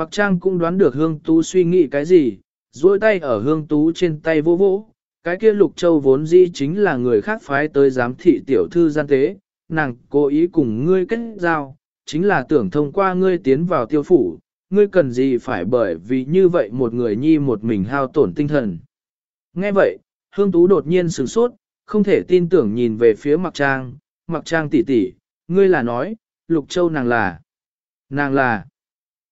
Mặc trang cũng đoán được hương tú suy nghĩ cái gì, duỗi tay ở hương tú trên tay vô vỗ. Cái kia lục châu vốn dĩ chính là người khác phái tới giám thị tiểu thư gian tế, nàng cố ý cùng ngươi kết giao, chính là tưởng thông qua ngươi tiến vào tiêu phủ, ngươi cần gì phải bởi vì như vậy một người nhi một mình hao tổn tinh thần. Nghe vậy, hương tú đột nhiên sửng sốt, không thể tin tưởng nhìn về phía mặc trang, mặc trang tỷ tỷ, ngươi là nói, lục châu nàng là, nàng là,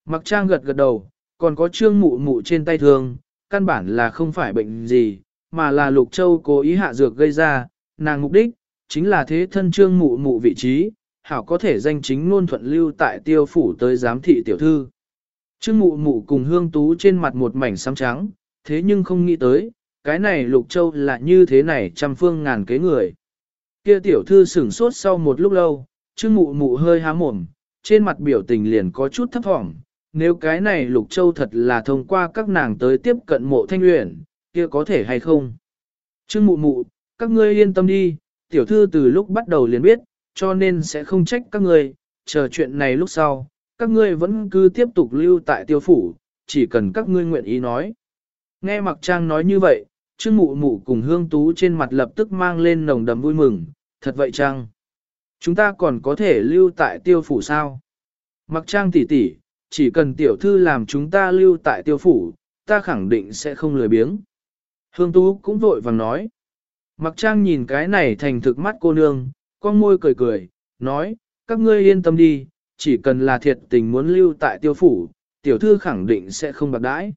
mặc trang gật gật đầu, còn có trương mụ mụ trên tay thương, căn bản là không phải bệnh gì, mà là lục châu cố ý hạ dược gây ra, nàng mục đích, chính là thế thân trương mụ mụ vị trí, hảo có thể danh chính luôn thuận lưu tại tiêu phủ tới giám thị tiểu thư. Trương mụ mụ cùng hương tú trên mặt một mảnh xám trắng, thế nhưng không nghĩ tới, cái này lục châu là như thế này trăm phương ngàn kế người. Kia tiểu thư sửng sốt sau một lúc lâu, trương mụ mụ hơi há mồm, trên mặt biểu tình liền có chút thấp thỏm. Nếu cái này lục châu thật là thông qua các nàng tới tiếp cận mộ thanh luyện, kia có thể hay không? Trương mụ mụ, các ngươi yên tâm đi, tiểu thư từ lúc bắt đầu liền biết, cho nên sẽ không trách các ngươi, chờ chuyện này lúc sau, các ngươi vẫn cứ tiếp tục lưu tại tiêu phủ, chỉ cần các ngươi nguyện ý nói. Nghe Mặc Trang nói như vậy, Trương Mụ Mụ cùng Hương Tú trên mặt lập tức mang lên nồng đầm vui mừng, thật vậy Trang. Chúng ta còn có thể lưu tại tiêu phủ sao? Mặc Trang tỷ tỷ, chỉ cần tiểu thư làm chúng ta lưu tại tiêu phủ, ta khẳng định sẽ không lười biếng. Hương Tú cũng vội vàng nói. Mặc Trang nhìn cái này thành thực mắt cô nương, con môi cười cười, nói, các ngươi yên tâm đi, chỉ cần là thiệt tình muốn lưu tại tiêu phủ, tiểu thư khẳng định sẽ không bạc đãi.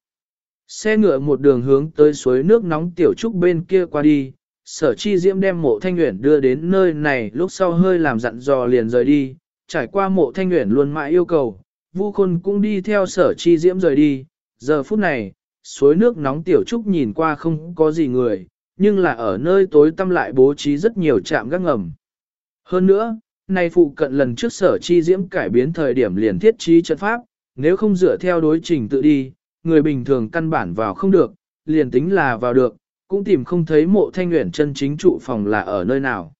Xe ngựa một đường hướng tới suối nước nóng tiểu trúc bên kia qua đi, sở chi diễm đem mộ thanh nguyện đưa đến nơi này lúc sau hơi làm dặn dò liền rời đi, trải qua mộ thanh nguyện luôn mãi yêu cầu, vu khôn cũng đi theo sở chi diễm rời đi, giờ phút này, suối nước nóng tiểu trúc nhìn qua không có gì người, nhưng là ở nơi tối tăm lại bố trí rất nhiều trạm gác ngầm. Hơn nữa, nay phụ cận lần trước sở chi diễm cải biến thời điểm liền thiết trí trận pháp, nếu không dựa theo đối trình tự đi, người bình thường căn bản vào không được, liền tính là vào được, cũng tìm không thấy mộ thanh nguyện chân chính trụ phòng là ở nơi nào.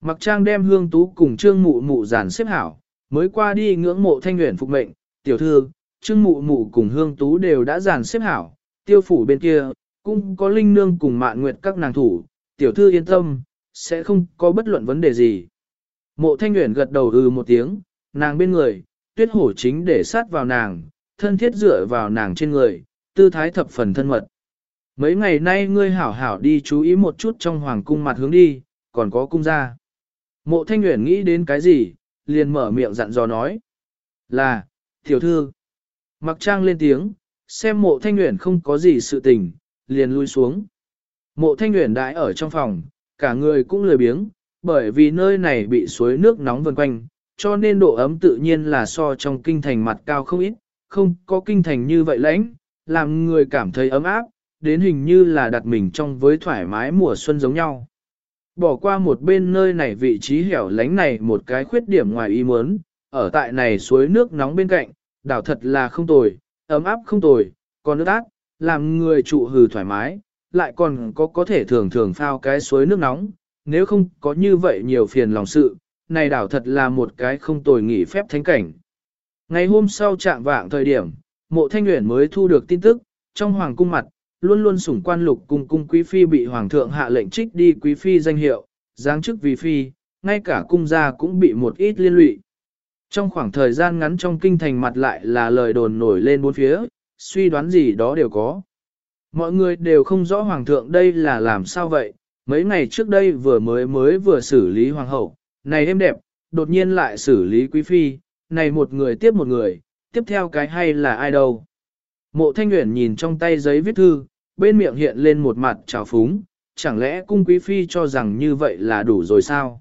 Mặc trang đem hương tú cùng trương mụ mụ giàn xếp hảo, mới qua đi ngưỡng mộ thanh nguyện phục mệnh, tiểu thư, trương mụ mụ cùng hương tú đều đã giàn xếp hảo, tiêu phủ bên kia, cũng có linh nương cùng mạn nguyệt các nàng thủ, tiểu thư yên tâm, sẽ không có bất luận vấn đề gì. Mộ thanh nguyện gật đầu ừ một tiếng, nàng bên người, tuyết hổ chính để sát vào nàng, thân thiết dựa vào nàng trên người, tư thái thập phần thân mật. Mấy ngày nay ngươi hảo hảo đi chú ý một chút trong hoàng cung mặt hướng đi, còn có cung gia. Mộ thanh nguyện nghĩ đến cái gì, liền mở miệng dặn dò nói. Là, tiểu thư. Mặc trang lên tiếng, xem mộ thanh nguyện không có gì sự tình, liền lui xuống. Mộ thanh nguyện đãi ở trong phòng, cả người cũng lười biếng, bởi vì nơi này bị suối nước nóng vần quanh, cho nên độ ấm tự nhiên là so trong kinh thành mặt cao không ít, không có kinh thành như vậy lãnh, làm người cảm thấy ấm áp, đến hình như là đặt mình trong với thoải mái mùa xuân giống nhau. Bỏ qua một bên nơi này vị trí hẻo lánh này một cái khuyết điểm ngoài ý muốn, ở tại này suối nước nóng bên cạnh, đảo thật là không tồi, ấm áp không tồi, còn nước ác, làm người trụ hừ thoải mái, lại còn có có thể thường thường phao cái suối nước nóng, nếu không có như vậy nhiều phiền lòng sự, này đảo thật là một cái không tồi nghỉ phép thánh cảnh. Ngày hôm sau chạm vạng thời điểm, mộ thanh nguyện mới thu được tin tức, trong hoàng cung mặt, luôn luôn sủng quan lục cung cung quý phi bị hoàng thượng hạ lệnh trích đi quý phi danh hiệu, giáng chức vì phi, ngay cả cung gia cũng bị một ít liên lụy. Trong khoảng thời gian ngắn trong kinh thành mặt lại là lời đồn nổi lên bốn phía, suy đoán gì đó đều có. Mọi người đều không rõ hoàng thượng đây là làm sao vậy, mấy ngày trước đây vừa mới mới vừa xử lý hoàng hậu, này êm đẹp, đột nhiên lại xử lý quý phi, này một người tiếp một người, tiếp theo cái hay là ai đâu. Mộ thanh Uyển nhìn trong tay giấy viết thư, bên miệng hiện lên một mặt trào phúng, chẳng lẽ cung quý phi cho rằng như vậy là đủ rồi sao?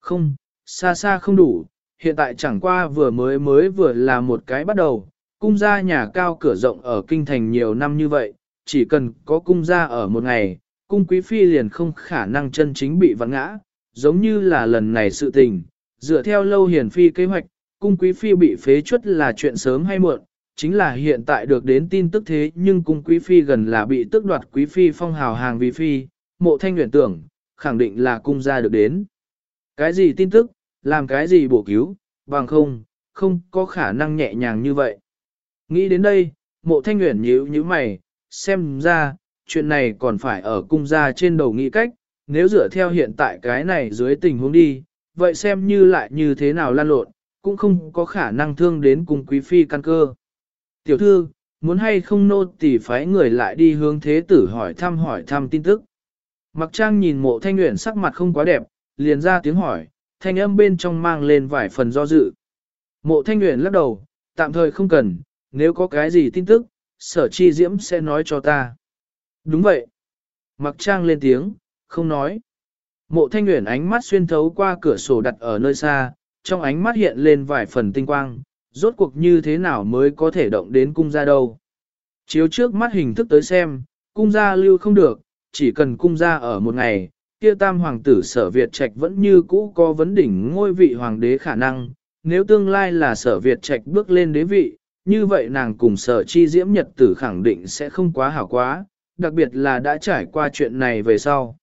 Không, xa xa không đủ, hiện tại chẳng qua vừa mới mới vừa là một cái bắt đầu, cung gia nhà cao cửa rộng ở kinh thành nhiều năm như vậy, chỉ cần có cung gia ở một ngày, cung quý phi liền không khả năng chân chính bị vặn ngã, giống như là lần này sự tình, dựa theo lâu hiển phi kế hoạch, cung quý phi bị phế chuất là chuyện sớm hay muộn, chính là hiện tại được đến tin tức thế nhưng cung quý phi gần là bị tước đoạt quý phi phong hào hàng vì phi, mộ thanh nguyện tưởng, khẳng định là cung gia được đến. Cái gì tin tức, làm cái gì bổ cứu, bằng không, không có khả năng nhẹ nhàng như vậy. Nghĩ đến đây, mộ thanh nguyện nhíu như mày, xem ra, chuyện này còn phải ở cung gia trên đầu nghĩ cách, nếu dựa theo hiện tại cái này dưới tình huống đi, vậy xem như lại như thế nào lan lộn, cũng không có khả năng thương đến cùng quý phi căn cơ. Tiểu thư, muốn hay không nô tỳ phái người lại đi hướng thế tử hỏi thăm hỏi thăm tin tức. Mặc trang nhìn mộ thanh nguyện sắc mặt không quá đẹp, liền ra tiếng hỏi, thanh âm bên trong mang lên vài phần do dự. Mộ thanh nguyện lắc đầu, tạm thời không cần, nếu có cái gì tin tức, sở chi diễm sẽ nói cho ta. Đúng vậy. Mặc trang lên tiếng, không nói. Mộ thanh nguyện ánh mắt xuyên thấu qua cửa sổ đặt ở nơi xa, trong ánh mắt hiện lên vài phần tinh quang, rốt cuộc như thế nào mới có thể động đến cung gia đâu. Chiếu trước mắt hình thức tới xem, cung gia lưu không được, chỉ cần cung gia ở một ngày, kia tam hoàng tử sở Việt Trạch vẫn như cũ có vấn đỉnh ngôi vị hoàng đế khả năng, nếu tương lai là sở Việt Trạch bước lên đế vị, như vậy nàng cùng sở chi diễm nhật tử khẳng định sẽ không quá hảo quá, đặc biệt là đã trải qua chuyện này về sau.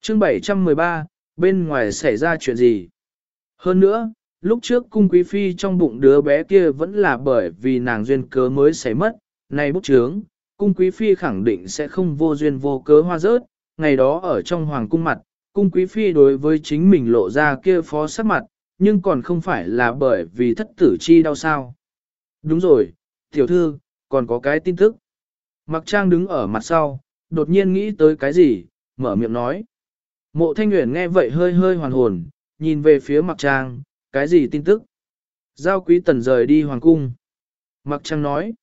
Chương 713, bên ngoài xảy ra chuyện gì? Hơn nữa, lúc trước cung quý phi trong bụng đứa bé kia vẫn là bởi vì nàng duyên cớ mới xảy mất, nay bút chướng, cung quý phi khẳng định sẽ không vô duyên vô cớ hoa rớt, ngày đó ở trong hoàng cung mặt, cung quý phi đối với chính mình lộ ra kia phó sắc mặt, nhưng còn không phải là bởi vì thất tử chi đau sao. Đúng rồi, tiểu thư, còn có cái tin tức. Mặc trang đứng ở mặt sau, đột nhiên nghĩ tới cái gì, mở miệng nói. Mộ thanh nguyện nghe vậy hơi hơi hoàn hồn, nhìn về phía mặc trang, cái gì tin tức? Giao quý tần rời đi hoàng cung. Mặc trang nói.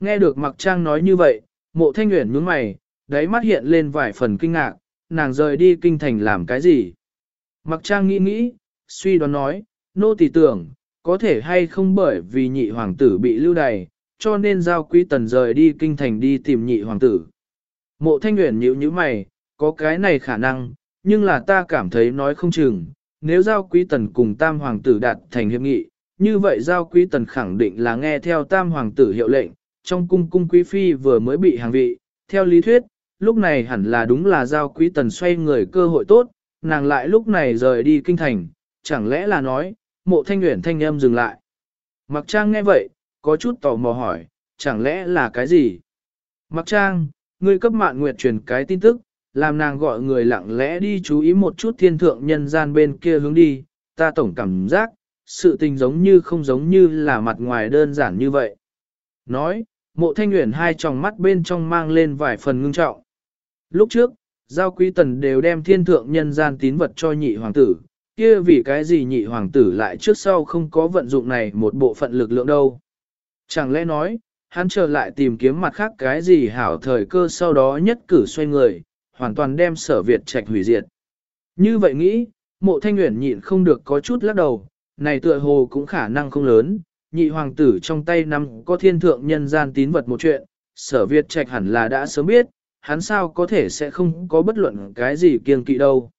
Nghe được mặc trang nói như vậy, mộ thanh nguyện nhướng mày, đáy mắt hiện lên vài phần kinh ngạc, nàng rời đi kinh thành làm cái gì? Mặc trang nghĩ nghĩ, suy đoán nói, nô tỳ tưởng, có thể hay không bởi vì nhị hoàng tử bị lưu đày, cho nên giao quý tần rời đi kinh thành đi tìm nhị hoàng tử. Mộ thanh nguyện nhíu như mày, có cái này khả năng, nhưng là ta cảm thấy nói không chừng, nếu giao quý tần cùng tam hoàng tử đạt thành hiệp nghị, như vậy giao quý tần khẳng định là nghe theo tam hoàng tử hiệu lệnh, trong cung cung quý phi vừa mới bị hàng vị, theo lý thuyết, lúc này hẳn là đúng là giao quý tần xoay người cơ hội tốt, nàng lại lúc này rời đi kinh thành, chẳng lẽ là nói, mộ thanh nguyện thanh âm dừng lại. Mặc trang nghe vậy, có chút tò mò hỏi, chẳng lẽ là cái gì? Mặc trang, ngươi cấp mạng nguyệt truyền cái tin tức, làm nàng gọi người lặng lẽ đi chú ý một chút thiên thượng nhân gian bên kia hướng đi, ta tổng cảm giác, sự tình giống như không giống như là mặt ngoài đơn giản như vậy. Nói, mộ thanh nguyện hai tròng mắt bên trong mang lên vài phần ngưng trọng. Lúc trước, giao quý tần đều đem thiên thượng nhân gian tín vật cho nhị hoàng tử, kia vì cái gì nhị hoàng tử lại trước sau không có vận dụng này một bộ phận lực lượng đâu. Chẳng lẽ nói, hắn trở lại tìm kiếm mặt khác cái gì hảo thời cơ sau đó nhất cử xoay người, hoàn toàn đem sở Việt trạch hủy diệt. Như vậy nghĩ, mộ thanh nguyện nhịn không được có chút lắc đầu, này tựa hồ cũng khả năng không lớn, nhị hoàng tử trong tay nắm có thiên thượng nhân gian tín vật một chuyện, sở Việt trạch hẳn là đã sớm biết, hắn sao có thể sẽ không có bất luận cái gì kiêng kỵ đâu.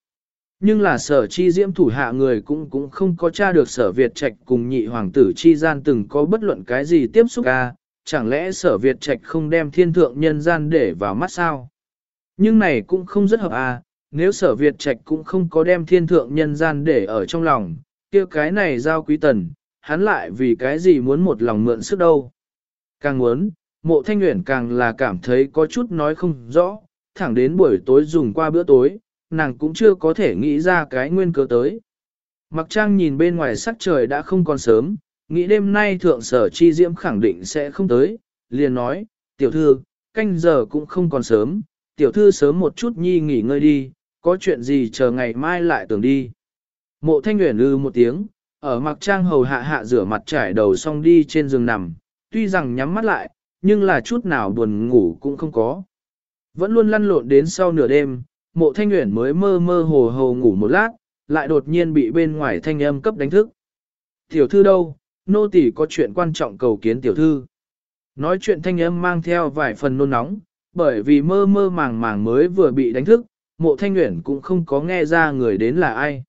Nhưng là sở chi diễm thủ hạ người cũng cũng không có tra được sở Việt Trạch cùng nhị hoàng tử chi gian từng có bất luận cái gì tiếp xúc ca, chẳng lẽ sở Việt Trạch không đem thiên thượng nhân gian để vào mắt sao? Nhưng này cũng không rất hợp à, nếu sở Việt Trạch cũng không có đem thiên thượng nhân gian để ở trong lòng, kia cái này giao quý tần, hắn lại vì cái gì muốn một lòng mượn sức đâu. Càng muốn, mộ thanh nguyện càng là cảm thấy có chút nói không rõ, thẳng đến buổi tối dùng qua bữa tối, nàng cũng chưa có thể nghĩ ra cái nguyên cớ tới. Mặc trang nhìn bên ngoài sắc trời đã không còn sớm, nghĩ đêm nay thượng sở chi diễm khẳng định sẽ không tới, liền nói, tiểu thư, canh giờ cũng không còn sớm, tiểu thư sớm một chút nhi nghỉ ngơi đi, có chuyện gì chờ ngày mai lại tưởng đi. Mộ thanh nguyện lư một tiếng, ở mặc trang hầu hạ hạ rửa mặt trải đầu xong đi trên giường nằm, tuy rằng nhắm mắt lại, nhưng là chút nào buồn ngủ cũng không có. Vẫn luôn lăn lộn đến sau nửa đêm, mộ thanh nguyện mới mơ mơ hồ hồ ngủ một lát, lại đột nhiên bị bên ngoài thanh âm cấp đánh thức. Tiểu thư đâu, nô tỳ có chuyện quan trọng cầu kiến tiểu thư. Nói chuyện thanh âm mang theo vài phần nôn nóng, bởi vì mơ mơ màng màng mới vừa bị đánh thức, mộ thanh nguyện cũng không có nghe ra người đến là ai.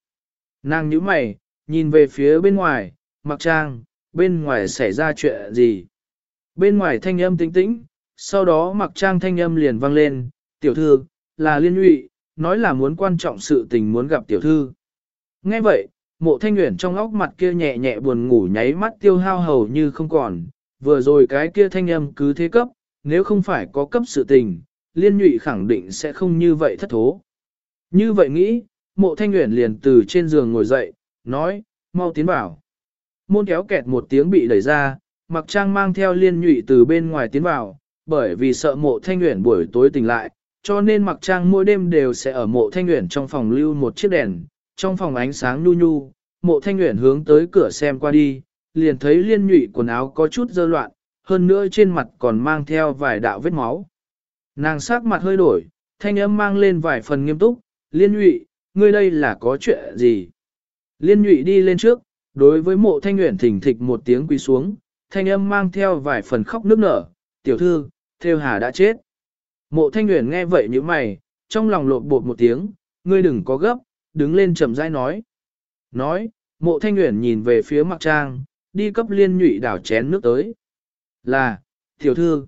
Nàng nhíu mày, nhìn về phía bên ngoài, mặc trang, bên ngoài xảy ra chuyện gì. Bên ngoài thanh âm tĩnh tĩnh, sau đó mặc trang thanh âm liền vang lên, tiểu thư, là liên nhụy, nói là muốn quan trọng sự tình muốn gặp tiểu thư. Nghe vậy, mộ thanh nguyện trong óc mặt kia nhẹ nhẹ buồn ngủ nháy mắt tiêu hao hầu như không còn, vừa rồi cái kia thanh âm cứ thế cấp, nếu không phải có cấp sự tình, liên nhụy khẳng định sẽ không như vậy thất thố. Như vậy nghĩ, mộ thanh nguyện liền từ trên giường ngồi dậy, nói, mau tiến vào. Môn kéo kẹt một tiếng bị đẩy ra, mặc trang mang theo liên nhụy từ bên ngoài tiến vào, bởi vì sợ mộ thanh nguyện buổi tối tỉnh lại, cho nên mặc trang mỗi đêm đều sẽ ở mộ thanh nguyện trong phòng lưu một chiếc đèn, trong phòng ánh sáng nhu nhu, mộ thanh nguyện hướng tới cửa xem qua đi, liền thấy liên nhụy quần áo có chút dơ loạn, hơn nữa trên mặt còn mang theo vài đạo vết máu. Nàng sắc mặt hơi đổi, thanh âm mang lên vài phần nghiêm túc, liên nhụy, ngươi đây là có chuyện gì? Liên nhụy đi lên trước, đối với mộ thanh nguyện thỉnh thịch một tiếng quỳ xuống, thanh âm mang theo vài phần khóc nước nở, tiểu thư, theo hà đã chết. Mộ thanh nguyện nghe vậy như mày, trong lòng lộn bột một tiếng, ngươi đừng có gấp, đứng lên chậm rãi nói. Nói, mộ thanh nguyện nhìn về phía mặt trang, đi cấp liên nhụy đảo chén nước tới. Là, tiểu thư.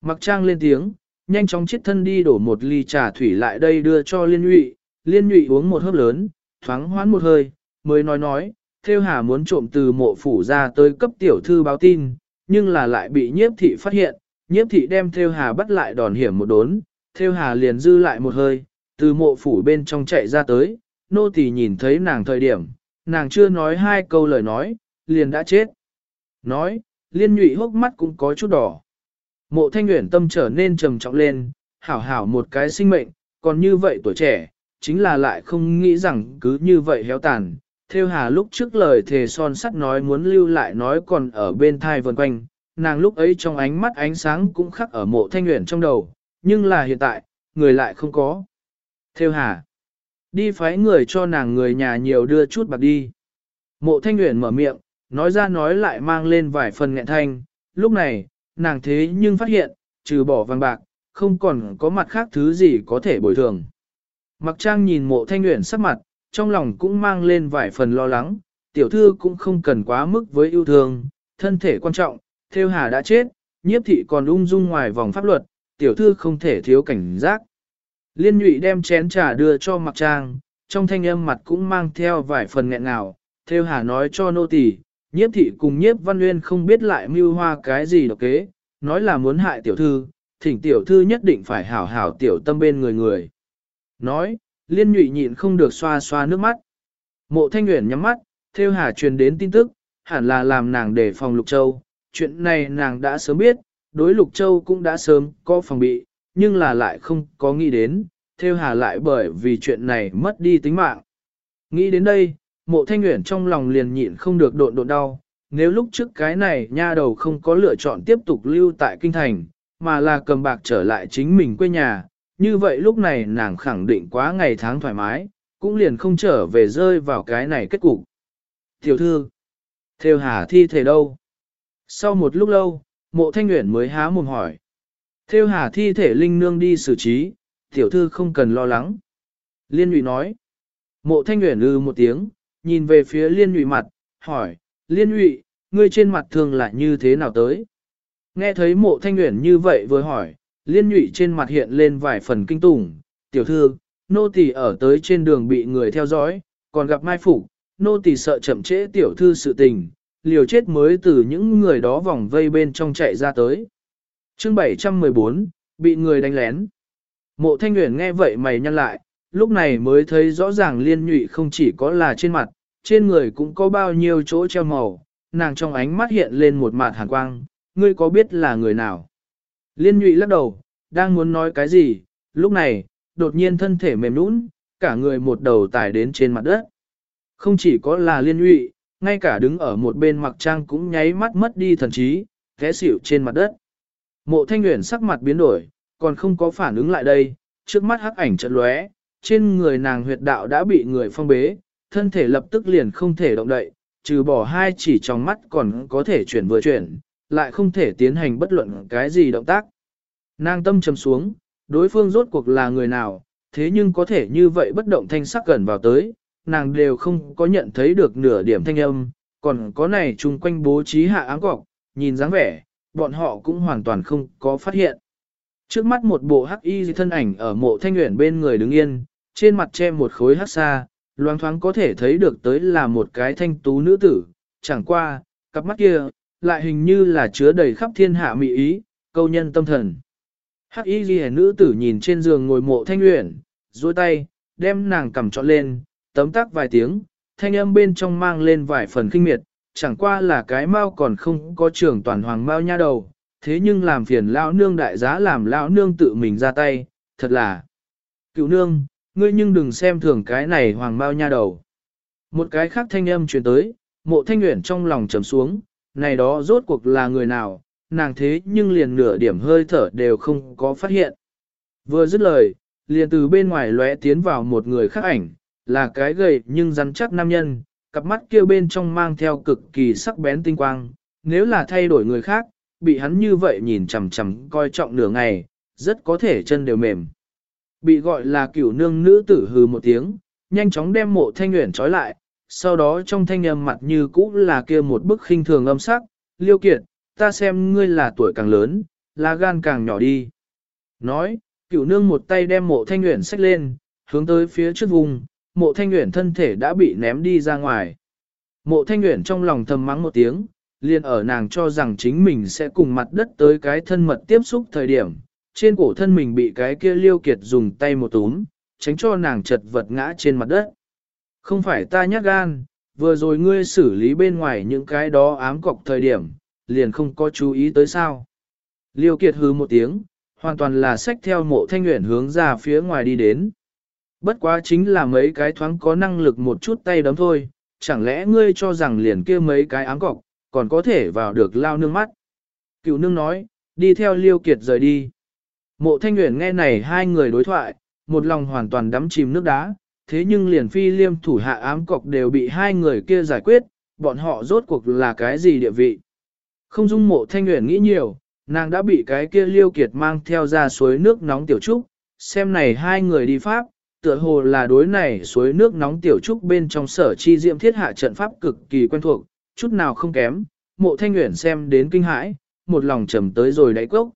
Mặc trang lên tiếng, nhanh chóng chết thân đi đổ một ly trà thủy lại đây đưa cho liên nhụy, liên nhụy uống một hớp lớn, thoáng hoán một hơi, mới nói nói, theo hà muốn trộm từ mộ phủ ra tới cấp tiểu thư báo tin, nhưng là lại bị nhiếp thị phát hiện, nhiếp thị đem theo hà bắt lại đòn hiểm một đốn, theo hà liền dư lại một hơi, từ mộ phủ bên trong chạy ra tới, nô tỳ nhìn thấy nàng thời điểm, nàng chưa nói hai câu lời nói, liền đã chết. Nói, liên nhụy hốc mắt cũng có chút đỏ. Mộ thanh nguyện tâm trở nên trầm trọng lên, hảo hảo một cái sinh mệnh, còn như vậy tuổi trẻ, chính là lại không nghĩ rằng cứ như vậy héo tàn. Theo hà lúc trước lời thề son sắt nói muốn lưu lại nói còn ở bên thai vần quanh, nàng lúc ấy trong ánh mắt ánh sáng cũng khắc ở mộ thanh nguyện trong đầu, nhưng là hiện tại, người lại không có. Theo hà, đi phái người cho nàng người nhà nhiều đưa chút bạc đi. Mộ thanh nguyện mở miệng, nói ra nói lại mang lên vài phần nghẹn thanh, lúc này, nàng thế nhưng phát hiện, trừ bỏ vàng bạc, không còn có mặt khác thứ gì có thể bồi thường. Mặc trang nhìn mộ thanh nguyện sắc mặt, trong lòng cũng mang lên vài phần lo lắng, tiểu thư cũng không cần quá mức với yêu thương, thân thể quan trọng, theo hà đã chết, nhiếp thị còn ung dung ngoài vòng pháp luật, tiểu thư không thể thiếu cảnh giác. Liên nhụy đem chén trà đưa cho mặc trang, trong thanh âm mặt cũng mang theo vài phần nghẹn ngào, theo hà nói cho nô tỳ, nhiếp thị cùng nhiếp văn nguyên không biết lại mưu hoa cái gì độc kế, nói là muốn hại tiểu thư, thỉnh tiểu thư nhất định phải hảo hảo tiểu tâm bên người người. Nói, liên nhụy nhịn không được xoa xoa nước mắt. Mộ thanh nguyện nhắm mắt, theo hà truyền đến tin tức, hẳn là làm nàng để phòng Lục Châu. Chuyện này nàng đã sớm biết, đối Lục Châu cũng đã sớm có phòng bị, nhưng là lại không có nghĩ đến, theo hà lại bởi vì chuyện này mất đi tính mạng. Nghĩ đến đây, mộ thanh nguyện trong lòng liền nhịn không được độn độn đau, nếu lúc trước cái này nha đầu không có lựa chọn tiếp tục lưu tại kinh thành, mà là cầm bạc trở lại chính mình quê nhà, như vậy lúc này nàng khẳng định quá ngày tháng thoải mái, cũng liền không trở về rơi vào cái này kết cục. Tiểu thư, theo hà thi thể đâu? Sau một lúc lâu, mộ thanh nguyện mới há mồm hỏi. Theo hà thi thể linh nương đi xử trí, tiểu thư không cần lo lắng. Liên nhụy nói. Mộ thanh nguyện ư một tiếng, nhìn về phía liên nhụy mặt, hỏi, liên nhụy, ngươi trên mặt thường là như thế nào tới? Nghe thấy mộ thanh nguyện như vậy vừa hỏi, liên nhụy trên mặt hiện lên vài phần kinh tủng, tiểu thư, nô tỳ ở tới trên đường bị người theo dõi, còn gặp mai phục, nô tỳ sợ chậm trễ tiểu thư sự tình, liều chết mới từ những người đó vòng vây bên trong chạy ra tới. Chương 714, bị người đánh lén. Mộ thanh nguyện nghe vậy mày nhăn lại, lúc này mới thấy rõ ràng liên nhụy không chỉ có là trên mặt, trên người cũng có bao nhiêu chỗ treo màu, nàng trong ánh mắt hiện lên một mặt hàn quang, ngươi có biết là người nào? Liên nhụy lắc đầu, đang muốn nói cái gì, lúc này, đột nhiên thân thể mềm nũng, cả người một đầu tải đến trên mặt đất. Không chỉ có là liên nhụy, ngay cả đứng ở một bên mặc trang cũng nháy mắt mất đi thần trí, té xỉu trên mặt đất. Mộ thanh nguyện sắc mặt biến đổi, còn không có phản ứng lại đây, trước mắt hắc ảnh chợt lóe, trên người nàng huyệt đạo đã bị người phong bế, thân thể lập tức liền không thể động đậy, trừ bỏ hai chỉ trong mắt còn có thể chuyển vừa chuyển, lại không thể tiến hành bất luận cái gì động tác. Nàng tâm trầm xuống, đối phương rốt cuộc là người nào, thế nhưng có thể như vậy bất động thanh sắc gần vào tới, nàng đều không có nhận thấy được nửa điểm thanh âm, còn có này chung quanh bố trí hạ áng cọc, nhìn dáng vẻ, bọn họ cũng hoàn toàn không có phát hiện. Trước mắt một bộ hắc y thân ảnh ở mộ thanh nguyện bên người đứng yên, trên mặt che một khối hát xa, loáng thoáng có thể thấy được tới là một cái thanh tú nữ tử, chẳng qua, cặp mắt kia, lại hình như là chứa đầy khắp thiên hạ mỹ ý, câu nhân tâm thần. Hắc y ghi nữ tử nhìn trên giường ngồi mộ thanh luyện, duỗi tay, đem nàng cầm trọn lên, tấm tắc vài tiếng, thanh âm bên trong mang lên vài phần kinh miệt, chẳng qua là cái mau còn không có trưởng toàn hoàng mau nha đầu, thế nhưng làm phiền lão nương đại giá làm lão nương tự mình ra tay, thật là. Cựu nương, ngươi nhưng đừng xem thường cái này hoàng mau nha đầu. Một cái khác thanh âm truyền tới, mộ thanh nguyện trong lòng trầm xuống, này đó rốt cuộc là người nào, nàng thế nhưng liền nửa điểm hơi thở đều không có phát hiện. Vừa dứt lời, liền từ bên ngoài lóe tiến vào một người khác ảnh, là cái gầy nhưng rắn chắc nam nhân, cặp mắt kia bên trong mang theo cực kỳ sắc bén tinh quang, nếu là thay đổi người khác, bị hắn như vậy nhìn chằm chằm coi trọng nửa ngày, rất có thể chân đều mềm. Bị gọi là cửu nương nữ tử hừ một tiếng, nhanh chóng đem mộ thanh nguyện trói lại, sau đó trong thanh âm mặt như cũ là kia một bức khinh thường âm sắc, liêu kiệt, ta xem ngươi là tuổi càng lớn, là gan càng nhỏ đi. Nói, cửu nương một tay đem mộ thanh nguyện xách lên, hướng tới phía trước vùng, mộ thanh nguyện thân thể đã bị ném đi ra ngoài. Mộ thanh nguyện trong lòng thầm mắng một tiếng, liền ở nàng cho rằng chính mình sẽ cùng mặt đất tới cái thân mật tiếp xúc thời điểm, trên cổ thân mình bị cái kia liêu kiệt dùng tay một túm, tránh cho nàng chật vật ngã trên mặt đất. Không phải ta nhát gan, vừa rồi ngươi xử lý bên ngoài những cái đó ám cọc thời điểm, liền không có chú ý tới sao. Liêu kiệt hứ một tiếng, hoàn toàn là sách theo mộ thanh nguyện hướng ra phía ngoài đi đến. Bất quá chính là mấy cái thoáng có năng lực một chút tay đấm thôi, chẳng lẽ ngươi cho rằng liền kia mấy cái ám cọc, còn có thể vào được lao nương mắt. Cựu nương nói, đi theo liêu kiệt rời đi. Mộ thanh nguyện nghe này hai người đối thoại, một lòng hoàn toàn đắm chìm nước đá, thế nhưng liền phi liêm thủ hạ ám cọc đều bị hai người kia giải quyết, bọn họ rốt cuộc là cái gì địa vị. Không dung mộ thanh nguyện nghĩ nhiều, nàng đã bị cái kia liêu kiệt mang theo ra suối nước nóng tiểu trúc, xem này hai người đi pháp, tựa hồ là đối này suối nước nóng tiểu trúc bên trong sở chi diệm thiết hạ trận pháp cực kỳ quen thuộc, chút nào không kém, mộ thanh nguyện xem đến kinh hãi, một lòng trầm tới rồi đáy cốc.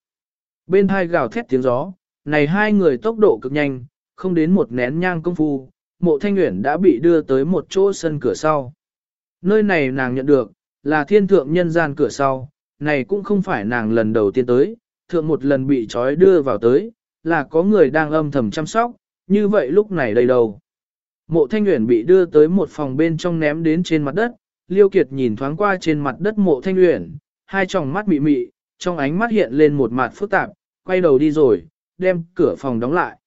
Bên hai gào thét tiếng gió, này hai người tốc độ cực nhanh, không đến một nén nhang công phu, mộ thanh nguyện đã bị đưa tới một chỗ sân cửa sau. Nơi này nàng nhận được, là thiên thượng nhân gian cửa sau, này cũng không phải nàng lần đầu tiên tới, thượng một lần bị trói đưa vào tới, là có người đang âm thầm chăm sóc, như vậy lúc này đây đầu, Mộ thanh nguyện bị đưa tới một phòng bên trong ném đến trên mặt đất, Liêu Kiệt nhìn thoáng qua trên mặt đất mộ thanh nguyện, hai tròng mắt mị mị, trong ánh mắt hiện lên một mặt phức tạp, quay đầu đi rồi, đem cửa phòng đóng lại.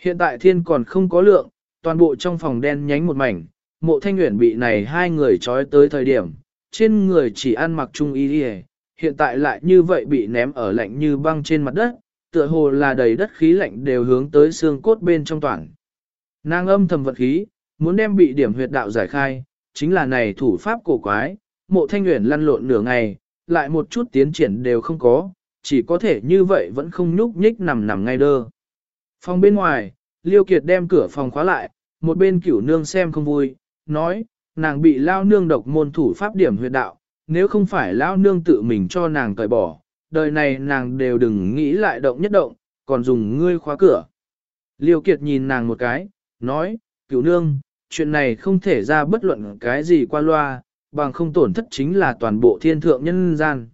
Hiện tại thiên còn không có lượng, toàn bộ trong phòng đen nhánh một mảnh, mộ thanh nguyện bị này hai người trói tới thời điểm, trên người chỉ ăn mặc trung y đi hiện tại lại như vậy bị ném ở lạnh như băng trên mặt đất, tựa hồ là đầy đất khí lạnh đều hướng tới xương cốt bên trong toàn. Nàng âm thầm vật khí, muốn đem bị điểm huyệt đạo giải khai, chính là này thủ pháp cổ quái, mộ thanh nguyện lăn lộn nửa ngày, lại một chút tiến triển đều không có, chỉ có thể như vậy vẫn không nhúc nhích nằm nằm ngay đơ. Phòng bên ngoài, Liêu Kiệt đem cửa phòng khóa lại, một bên cửu nương xem không vui, nói, nàng bị lao nương độc môn thủ pháp điểm huyệt đạo, nếu không phải lao nương tự mình cho nàng cởi bỏ, đời này nàng đều đừng nghĩ lại động nhất động, còn dùng ngươi khóa cửa. Liêu Kiệt nhìn nàng một cái, nói, cửu nương, chuyện này không thể ra bất luận cái gì qua loa, bằng không tổn thất chính là toàn bộ thiên thượng nhân gian.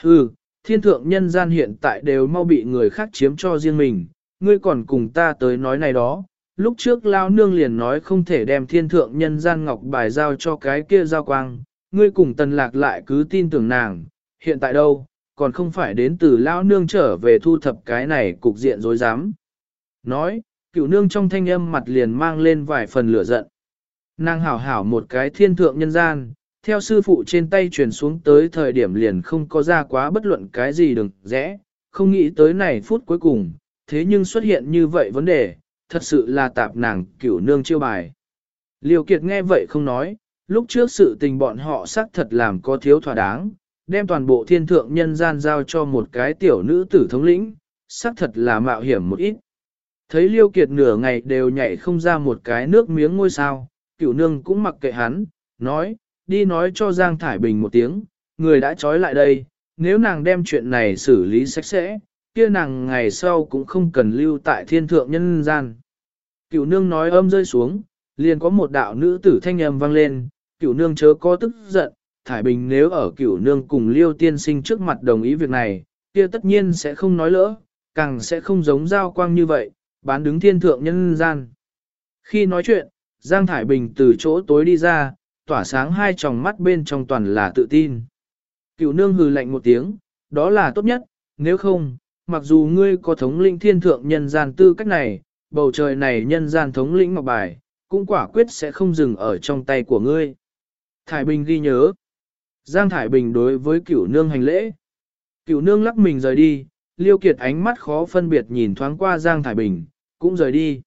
Hừ, thiên thượng nhân gian hiện tại đều mau bị người khác chiếm cho riêng mình, ngươi còn cùng ta tới nói này đó. Lúc trước lao nương liền nói không thể đem thiên thượng nhân gian ngọc bài giao cho cái kia giao quang, ngươi cùng tần lạc lại cứ tin tưởng nàng, hiện tại đâu, còn không phải đến từ lao nương trở về thu thập cái này cục diện dối dám. Nói, cựu nương trong thanh âm mặt liền mang lên vài phần lửa giận. Nàng hảo hảo một cái thiên thượng nhân gian, theo sư phụ trên tay truyền xuống tới thời điểm liền không có ra quá bất luận cái gì đừng rẽ, không nghĩ tới này phút cuối cùng, thế nhưng xuất hiện như vậy vấn đề, thật sự là tạp nàng cửu nương chiêu bài. Liêu Kiệt nghe vậy không nói, lúc trước sự tình bọn họ xác thật làm có thiếu thỏa đáng, đem toàn bộ thiên thượng nhân gian giao cho một cái tiểu nữ tử thống lĩnh, xác thật là mạo hiểm một ít. Thấy Liêu Kiệt nửa ngày đều nhảy không ra một cái nước miếng ngôi sao, cửu nương cũng mặc kệ hắn, nói, đi nói cho Giang Thải Bình một tiếng, người đã trói lại đây, nếu nàng đem chuyện này xử lý sạch sẽ, kia nàng ngày sau cũng không cần lưu tại thiên thượng nhân gian. Cửu nương nói âm rơi xuống, liền có một đạo nữ tử thanh âm vang lên, cửu nương chớ có tức giận, Thải Bình nếu ở cửu nương cùng liêu tiên sinh trước mặt đồng ý việc này, kia tất nhiên sẽ không nói lỡ, càng sẽ không giống giao quang như vậy, bán đứng thiên thượng nhân gian. Khi nói chuyện, Giang Thải Bình từ chỗ tối đi ra, tỏa sáng hai tròng mắt bên trong toàn là tự tin. Cựu nương hừ lạnh một tiếng, đó là tốt nhất, nếu không, mặc dù ngươi có thống lĩnh thiên thượng nhân gian tư cách này, bầu trời này nhân gian thống lĩnh ngọc bài, cũng quả quyết sẽ không dừng ở trong tay của ngươi. Thải Bình ghi nhớ. Giang Thải Bình đối với cửu nương hành lễ. Cửu nương lắc mình rời đi, Liêu Kiệt ánh mắt khó phân biệt nhìn thoáng qua Giang Thải Bình, cũng rời đi.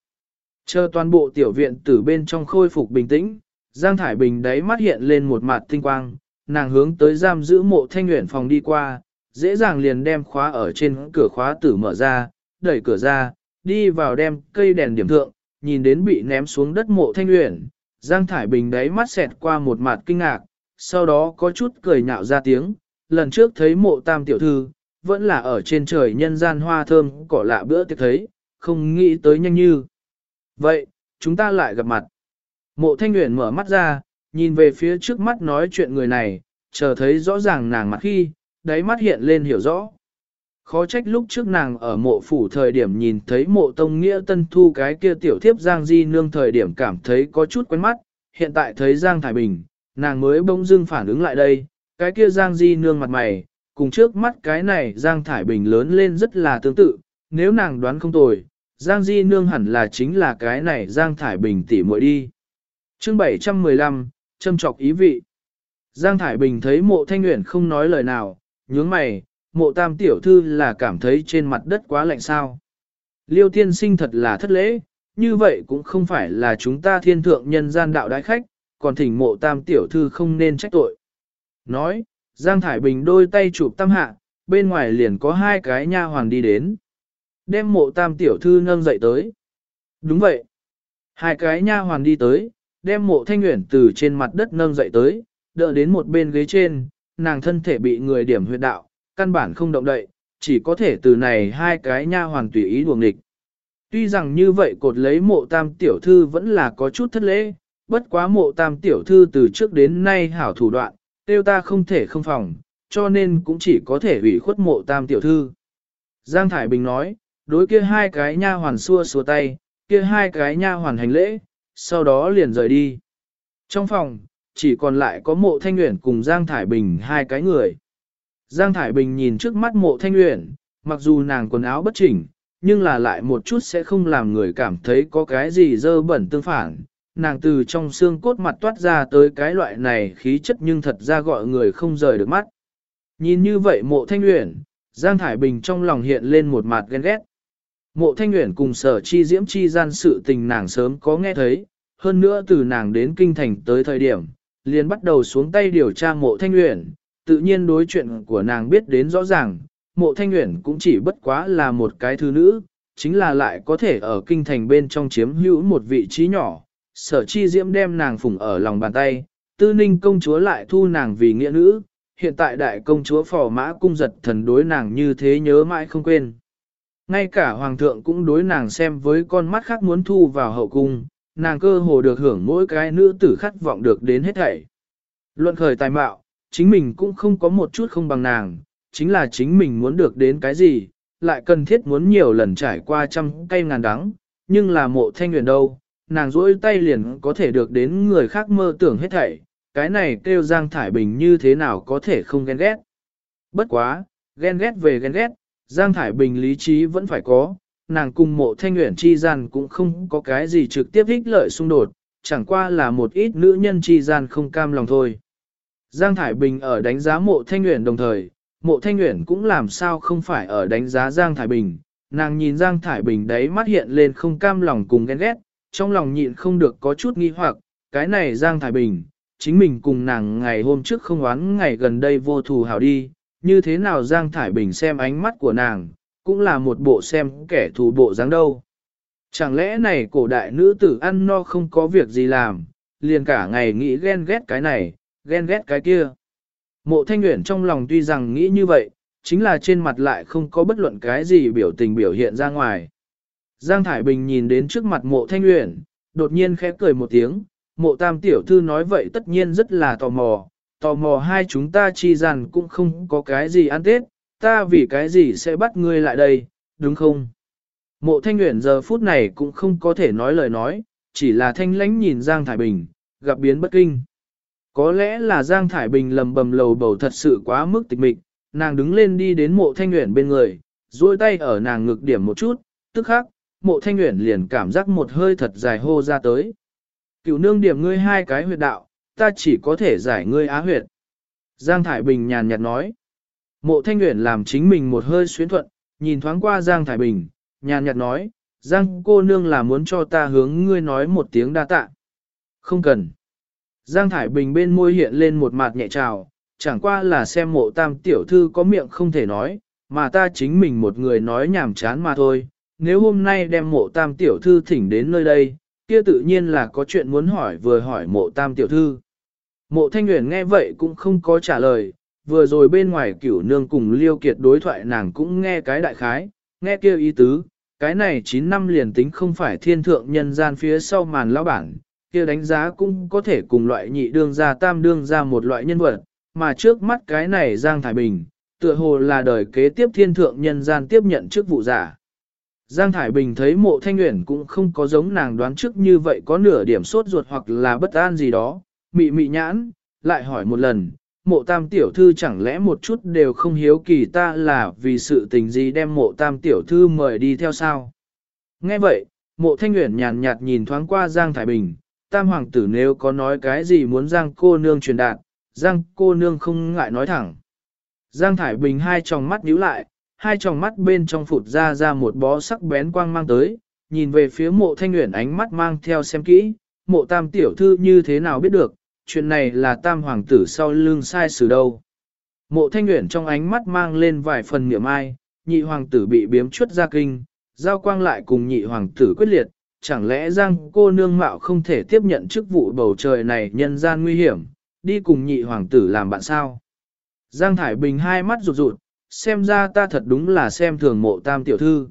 Chờ toàn bộ tiểu viện từ bên trong khôi phục bình tĩnh, Giang Thải Bình đáy mắt hiện lên một mặt tinh quang, nàng hướng tới giam giữ mộ thanh nguyện phòng đi qua, dễ dàng liền đem khóa ở trên cửa khóa tử mở ra, đẩy cửa ra, đi vào đem cây đèn điểm thượng, nhìn đến bị ném xuống đất mộ thanh nguyện, Giang Thải Bình đáy mắt xẹt qua một mặt kinh ngạc, sau đó có chút cười nhạo ra tiếng, lần trước thấy mộ tam tiểu thư, vẫn là ở trên trời nhân gian hoa thơm cỏ lạ bữa tiệc thấy, không nghĩ tới nhanh như. Vậy, chúng ta lại gặp mặt. Mộ thanh nguyện mở mắt ra, nhìn về phía trước mắt nói chuyện người này, chờ thấy rõ ràng nàng mặt khi, đáy mắt hiện lên hiểu rõ. Khó trách lúc trước nàng ở mộ phủ thời điểm nhìn thấy mộ tông nghĩa tân thu cái kia tiểu thiếp Giang Di nương thời điểm cảm thấy có chút quen mắt, hiện tại thấy Giang Thải Bình, nàng mới bỗng dưng phản ứng lại đây, cái kia Giang Di nương mặt mày, cùng trước mắt cái này Giang Thải Bình lớn lên rất là tương tự, nếu nàng đoán không tồi, Giang Di nương hẳn là chính là cái này Giang Thải Bình tỉ muội đi. Chương 715, châm trọc ý vị. Giang Thải Bình thấy mộ thanh nguyện không nói lời nào, nhướng mày, mộ tam tiểu thư là cảm thấy trên mặt đất quá lạnh sao. Liêu tiên sinh thật là thất lễ, như vậy cũng không phải là chúng ta thiên thượng nhân gian đạo đái khách, còn thỉnh mộ tam tiểu thư không nên trách tội. Nói, Giang Thải Bình đôi tay chụp tam hạ, bên ngoài liền có hai cái nha hoàng đi đến. Đem mộ tam tiểu thư nâng dậy tới. Đúng vậy. Hai cái nha hoàng đi tới, đem mộ thanh nguyện từ trên mặt đất nâng dậy tới, đỡ đến một bên ghế trên, nàng thân thể bị người điểm huyệt đạo, căn bản không động đậy, chỉ có thể từ này hai cái nha hoàn tùy ý đuồng địch. Tuy rằng như vậy cột lấy mộ tam tiểu thư vẫn là có chút thất lễ, bất quá mộ tam tiểu thư từ trước đến nay hảo thủ đoạn, tiêu ta không thể không phòng, cho nên cũng chỉ có thể ủy khuất mộ tam tiểu thư. Giang Thải Bình nói, đối kia hai cái nha hoàn xua xua tay, kia hai cái nha hoàn hành lễ, sau đó liền rời đi. Trong phòng, chỉ còn lại có mộ thanh nguyện cùng Giang Thải Bình hai cái người. Giang Thải Bình nhìn trước mắt mộ thanh nguyện, mặc dù nàng quần áo bất chỉnh, nhưng là lại một chút sẽ không làm người cảm thấy có cái gì dơ bẩn tương phản. Nàng từ trong xương cốt mặt toát ra tới cái loại này khí chất nhưng thật ra gọi người không rời được mắt. Nhìn như vậy mộ thanh nguyện, Giang Thải Bình trong lòng hiện lên một mặt ghen ghét. Mộ thanh nguyện cùng sở chi diễm chi gian sự tình nàng sớm có nghe thấy, hơn nữa từ nàng đến kinh thành tới thời điểm, liền bắt đầu xuống tay điều tra mộ thanh nguyện, tự nhiên đối chuyện của nàng biết đến rõ ràng, mộ thanh nguyện cũng chỉ bất quá là một cái thứ nữ, chính là lại có thể ở kinh thành bên trong chiếm hữu một vị trí nhỏ, sở chi diễm đem nàng phủng ở lòng bàn tay, tư ninh công chúa lại thu nàng vì nghĩa nữ, hiện tại đại công chúa phò mã cung giật thần đối nàng như thế nhớ mãi không quên. Ngay cả hoàng thượng cũng đối nàng xem với con mắt khác muốn thu vào hậu cung, nàng cơ hồ được hưởng mỗi cái nữ tử khát vọng được đến hết thảy. Luận khởi tài mạo, chính mình cũng không có một chút không bằng nàng, chính là chính mình muốn được đến cái gì, lại cần thiết muốn nhiều lần trải qua trăm cây ngàn đắng, nhưng là mộ thanh nguyện đâu, nàng rỗi tay liền có thể được đến người khác mơ tưởng hết thảy, cái này kêu Giang Thải Bình như thế nào có thể không ghen ghét. Bất quá, ghen ghét về ghen ghét, Giang Thải Bình lý trí vẫn phải có, nàng cùng mộ thanh nguyện chi gian cũng không có cái gì trực tiếp ích lợi xung đột, chẳng qua là một ít nữ nhân chi gian không cam lòng thôi. Giang Thải Bình ở đánh giá mộ thanh nguyện đồng thời, mộ thanh nguyện cũng làm sao không phải ở đánh giá Giang Thải Bình, nàng nhìn Giang Thải Bình đấy mắt hiện lên không cam lòng cùng ghen ghét, trong lòng nhịn không được có chút nghi hoặc, cái này Giang Thải Bình, chính mình cùng nàng ngày hôm trước không oán ngày gần đây vô thù hảo đi, như thế nào Giang Thải Bình xem ánh mắt của nàng, cũng là một bộ xem kẻ thù bộ dáng đâu. Chẳng lẽ này cổ đại nữ tử ăn no không có việc gì làm, liền cả ngày nghĩ ghen ghét cái này, ghen ghét cái kia. Mộ thanh Nguyễn trong lòng tuy rằng nghĩ như vậy, chính là trên mặt lại không có bất luận cái gì biểu tình biểu hiện ra ngoài. Giang Thải Bình nhìn đến trước mặt mộ thanh Nguyễn, đột nhiên khẽ cười một tiếng, mộ tam tiểu thư nói vậy tất nhiên rất là tò mò, tò mò hai chúng ta chi rằng cũng không có cái gì ăn tết, ta vì cái gì sẽ bắt ngươi lại đây, đúng không? Mộ thanh nguyện giờ phút này cũng không có thể nói lời nói, chỉ là thanh lãnh nhìn Giang Thải Bình, gặp biến bất kinh. Có lẽ là Giang Thải Bình lầm bầm lầu bầu thật sự quá mức tịch mịch, nàng đứng lên đi đến mộ thanh nguyện bên người, duỗi tay ở nàng ngực điểm một chút, tức khắc, mộ thanh nguyện liền cảm giác một hơi thật dài hô ra tới. Cựu nương điểm ngươi hai cái huyệt đạo, ta chỉ có thể giải ngươi á huyệt. Giang Thải Bình nhàn nhạt nói. Mộ thanh Nguyễn làm chính mình một hơi xuyến thuận, nhìn thoáng qua Giang Thải Bình, nhàn nhạt nói, Giang cô nương là muốn cho ta hướng ngươi nói một tiếng đa tạ. Không cần. Giang Thải Bình bên môi hiện lên một mặt nhẹ trào, chẳng qua là xem mộ tam tiểu thư có miệng không thể nói, mà ta chính mình một người nói nhảm chán mà thôi. Nếu hôm nay đem mộ tam tiểu thư thỉnh đến nơi đây, kia tự nhiên là có chuyện muốn hỏi vừa hỏi mộ tam tiểu thư. Mộ thanh nguyện nghe vậy cũng không có trả lời, vừa rồi bên ngoài cửu nương cùng liêu kiệt đối thoại nàng cũng nghe cái đại khái, nghe kêu ý tứ, cái này 9 năm liền tính không phải thiên thượng nhân gian phía sau màn lão bản, kia đánh giá cũng có thể cùng loại nhị đương ra tam đương ra một loại nhân vật, mà trước mắt cái này Giang Thái Bình, tựa hồ là đời kế tiếp thiên thượng nhân gian tiếp nhận chức vụ giả. Giang Thải Bình thấy mộ thanh nguyện cũng không có giống nàng đoán trước như vậy có nửa điểm sốt ruột hoặc là bất an gì đó, mị mị nhãn, lại hỏi một lần, mộ tam tiểu thư chẳng lẽ một chút đều không hiếu kỳ ta là vì sự tình gì đem mộ tam tiểu thư mời đi theo sao. Nghe vậy, mộ thanh nguyện nhàn nhạt nhìn thoáng qua Giang thái Bình, tam hoàng tử nếu có nói cái gì muốn Giang cô nương truyền đạt, Giang cô nương không ngại nói thẳng. Giang thái Bình hai tròng mắt nhíu lại, hai tròng mắt bên trong phụt ra ra một bó sắc bén quang mang tới, nhìn về phía mộ thanh nguyện ánh mắt mang theo xem kỹ, mộ tam tiểu thư như thế nào biết được, chuyện này là tam hoàng tử sau lưng sai xử đâu. Mộ thanh nguyện trong ánh mắt mang lên vài phần niệm ai, nhị hoàng tử bị biếm chuất ra kinh, giao quang lại cùng nhị hoàng tử quyết liệt, chẳng lẽ Giang cô nương mạo không thể tiếp nhận chức vụ bầu trời này nhân gian nguy hiểm, đi cùng nhị hoàng tử làm bạn sao? Giang Thải Bình hai mắt rụt rụt, xem ra ta thật đúng là xem thường mộ tam tiểu thư.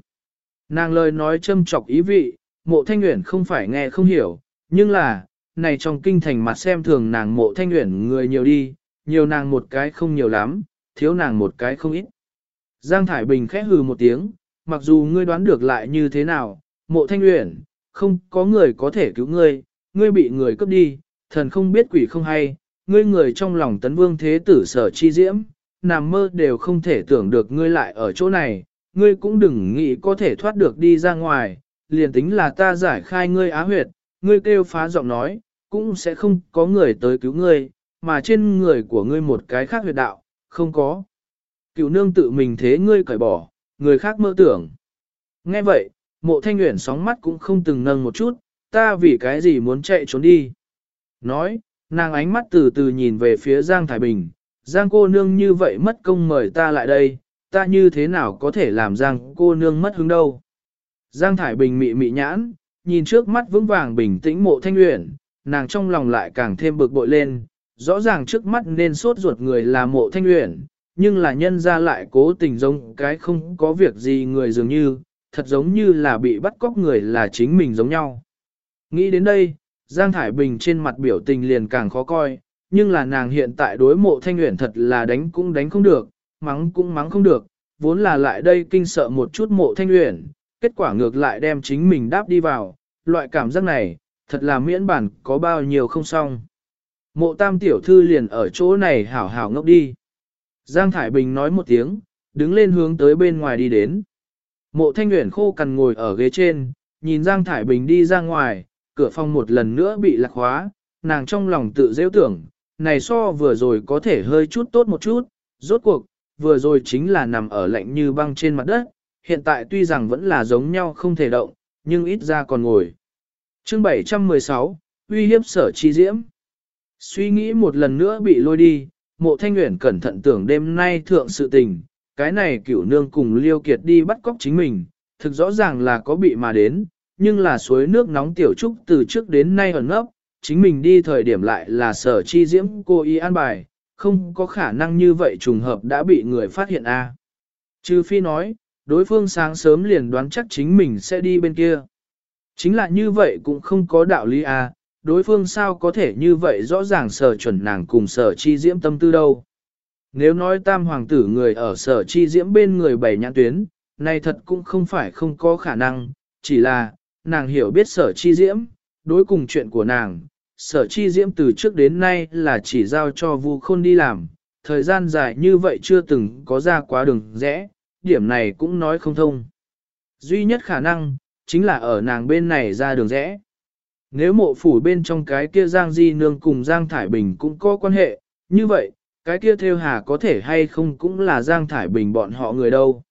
Nàng lời nói châm chọc ý vị, mộ thanh nguyện không phải nghe không hiểu, nhưng là, này trong kinh thành mặt xem thường nàng mộ thanh uyển người nhiều đi, nhiều nàng một cái không nhiều lắm, thiếu nàng một cái không ít. Giang Thải Bình khẽ hừ một tiếng, mặc dù ngươi đoán được lại như thế nào, mộ thanh uyển không có người có thể cứu ngươi, ngươi bị người cướp đi, thần không biết quỷ không hay, ngươi người trong lòng tấn vương thế tử sở chi diễm, nằm mơ đều không thể tưởng được ngươi lại ở chỗ này, ngươi cũng đừng nghĩ có thể thoát được đi ra ngoài, liền tính là ta giải khai ngươi á huyệt, ngươi kêu phá giọng nói, cũng sẽ không có người tới cứu ngươi, mà trên người của ngươi một cái khác huyệt đạo, không có. Cựu nương tự mình thế ngươi cởi bỏ, người khác mơ tưởng. Nghe vậy, mộ thanh nguyện sóng mắt cũng không từng nâng một chút, ta vì cái gì muốn chạy trốn đi. Nói, nàng ánh mắt từ từ nhìn về phía Giang Thái Bình, Giang cô nương như vậy mất công mời ta lại đây, ta như thế nào có thể làm Giang cô nương mất hứng đâu. Giang Thải Bình mị mị nhãn, nhìn trước mắt vững vàng bình tĩnh mộ thanh nguyện, nàng trong lòng lại càng thêm bực bội lên, rõ ràng trước mắt nên sốt ruột người là mộ thanh luyện, nhưng là nhân ra lại cố tình giống cái không có việc gì người dường như, thật giống như là bị bắt cóc người là chính mình giống nhau. Nghĩ đến đây, Giang Thải Bình trên mặt biểu tình liền càng khó coi, nhưng là nàng hiện tại đối mộ thanh luyện thật là đánh cũng đánh không được, mắng cũng mắng không được, vốn là lại đây kinh sợ một chút mộ thanh luyện, kết quả ngược lại đem chính mình đáp đi vào, loại cảm giác này, thật là miễn bản có bao nhiêu không xong. Mộ tam tiểu thư liền ở chỗ này hảo hảo ngốc đi. Giang Thải Bình nói một tiếng, đứng lên hướng tới bên ngoài đi đến. Mộ thanh nguyện khô cằn ngồi ở ghế trên, nhìn Giang Thải Bình đi ra ngoài, cửa phòng một lần nữa bị lạc hóa, nàng trong lòng tự dễ tưởng, này so vừa rồi có thể hơi chút tốt một chút, rốt cuộc, vừa rồi chính là nằm ở lạnh như băng trên mặt đất, hiện tại tuy rằng vẫn là giống nhau không thể động, nhưng ít ra còn ngồi. Chương 716, uy hiếp sở chi diễm. Suy nghĩ một lần nữa bị lôi đi, mộ thanh nguyện cẩn thận tưởng đêm nay thượng sự tình, cái này cửu nương cùng liêu kiệt đi bắt cóc chính mình, thực rõ ràng là có bị mà đến, nhưng là suối nước nóng tiểu trúc từ trước đến nay ẩn ngốc, chính mình đi thời điểm lại là sở chi diễm cô y an bài, không có khả năng như vậy trùng hợp đã bị người phát hiện a. À. Trừ phi nói, đối phương sáng sớm liền đoán chắc chính mình sẽ đi bên kia. Chính là như vậy cũng không có đạo lý à, đối phương sao có thể như vậy rõ ràng sở chuẩn nàng cùng sở chi diễm tâm tư đâu. Nếu nói tam hoàng tử người ở sở chi diễm bên người bảy nhãn tuyến, này thật cũng không phải không có khả năng, chỉ là, nàng hiểu biết sở chi diễm, đối cùng chuyện của nàng, sở chi diễm từ trước đến nay là chỉ giao cho vu khôn đi làm, thời gian dài như vậy chưa từng có ra quá đường rẽ, điểm này cũng nói không thông. Duy nhất khả năng, chính là ở nàng bên này ra đường rẽ. Nếu mộ phủ bên trong cái kia Giang Di Nương cùng Giang Thải Bình cũng có quan hệ, như vậy, cái kia theo hà có thể hay không cũng là Giang Thải Bình bọn họ người đâu.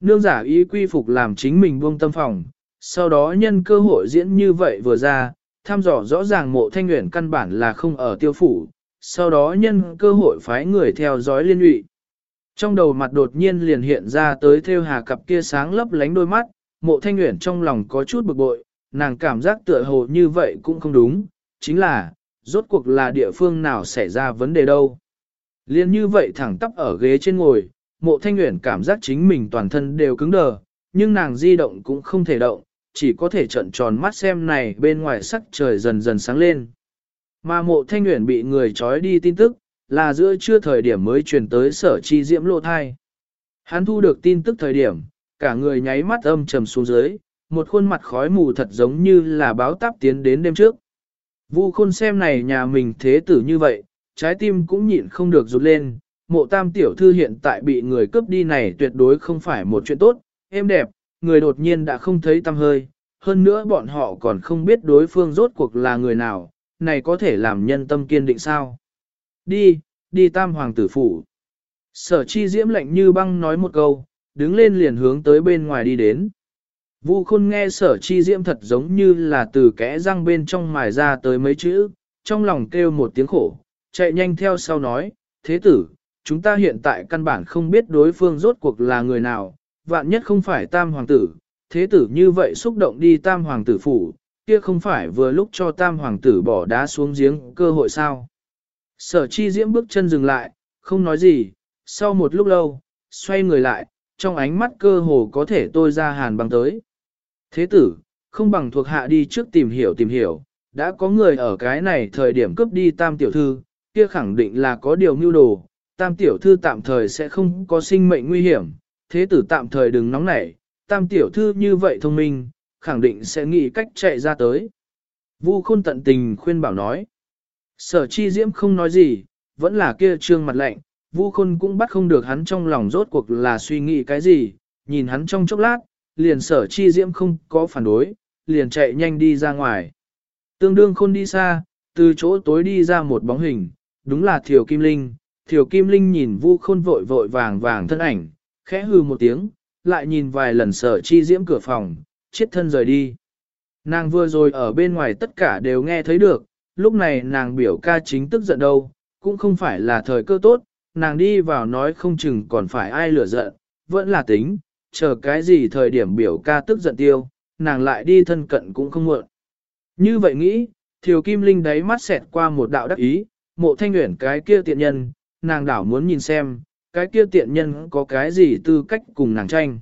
Nương giả ý quy phục làm chính mình buông tâm phòng, sau đó nhân cơ hội diễn như vậy vừa ra, thăm dò rõ ràng mộ thanh nguyện căn bản là không ở tiêu phủ, sau đó nhân cơ hội phái người theo dõi liên lụy. Trong đầu mặt đột nhiên liền hiện ra tới theo hà cặp kia sáng lấp lánh đôi mắt, mộ thanh nguyện trong lòng có chút bực bội, nàng cảm giác tựa hồ như vậy cũng không đúng, chính là, rốt cuộc là địa phương nào xảy ra vấn đề đâu. Liên như vậy thẳng tắp ở ghế trên ngồi, mộ thanh nguyện cảm giác chính mình toàn thân đều cứng đờ, nhưng nàng di động cũng không thể động, chỉ có thể trận tròn mắt xem này bên ngoài sắc trời dần dần sáng lên. Mà mộ thanh nguyện bị người trói đi tin tức, là giữa trưa thời điểm mới truyền tới sở chi diễm lộ thai. Hắn thu được tin tức thời điểm, cả người nháy mắt âm trầm xuống dưới, một khuôn mặt khói mù thật giống như là báo táp tiến đến đêm trước. Vu khôn xem này nhà mình thế tử như vậy, trái tim cũng nhịn không được rụt lên, mộ tam tiểu thư hiện tại bị người cướp đi này tuyệt đối không phải một chuyện tốt, êm đẹp, người đột nhiên đã không thấy tâm hơi, hơn nữa bọn họ còn không biết đối phương rốt cuộc là người nào, này có thể làm nhân tâm kiên định sao. Đi, đi tam hoàng tử phủ. Sở chi diễm lạnh như băng nói một câu, đứng lên liền hướng tới bên ngoài đi đến. Vu khôn nghe sở chi diễm thật giống như là từ kẽ răng bên trong mài ra tới mấy chữ, trong lòng kêu một tiếng khổ, chạy nhanh theo sau nói, thế tử, chúng ta hiện tại căn bản không biết đối phương rốt cuộc là người nào, vạn nhất không phải tam hoàng tử, thế tử như vậy xúc động đi tam hoàng tử phủ, kia không phải vừa lúc cho tam hoàng tử bỏ đá xuống giếng cơ hội sao. Sở chi diễm bước chân dừng lại, không nói gì, sau một lúc lâu, xoay người lại, trong ánh mắt cơ hồ có thể tôi ra hàn băng tới. Thế tử, không bằng thuộc hạ đi trước tìm hiểu tìm hiểu, đã có người ở cái này thời điểm cướp đi tam tiểu thư, kia khẳng định là có điều mưu đồ, tam tiểu thư tạm thời sẽ không có sinh mệnh nguy hiểm, thế tử tạm thời đừng nóng nảy, tam tiểu thư như vậy thông minh, khẳng định sẽ nghĩ cách chạy ra tới. Vu khôn tận tình khuyên bảo nói. Sở chi diễm không nói gì, vẫn là kia trương mặt lạnh, Vu khôn cũng bắt không được hắn trong lòng rốt cuộc là suy nghĩ cái gì, nhìn hắn trong chốc lát, liền sở chi diễm không có phản đối, liền chạy nhanh đi ra ngoài. Tương đương khôn đi xa, từ chỗ tối đi ra một bóng hình, đúng là Thiều Kim Linh. Thiều Kim Linh nhìn vu khôn vội vội vàng vàng thân ảnh, khẽ hư một tiếng, lại nhìn vài lần sở chi diễm cửa phòng, chết thân rời đi. Nàng vừa rồi ở bên ngoài tất cả đều nghe thấy được, lúc này nàng biểu ca chính tức giận đâu, cũng không phải là thời cơ tốt, nàng đi vào nói không chừng còn phải ai lửa giận, vẫn là tính, chờ cái gì thời điểm biểu ca tức giận tiêu, nàng lại đi thân cận cũng không muộn. Như vậy nghĩ, Thiều Kim Linh đáy mắt xẹt qua một đạo đắc ý, mộ thanh nguyện cái kia tiện nhân, nàng đảo muốn nhìn xem, cái kia tiện nhân có cái gì tư cách cùng nàng tranh.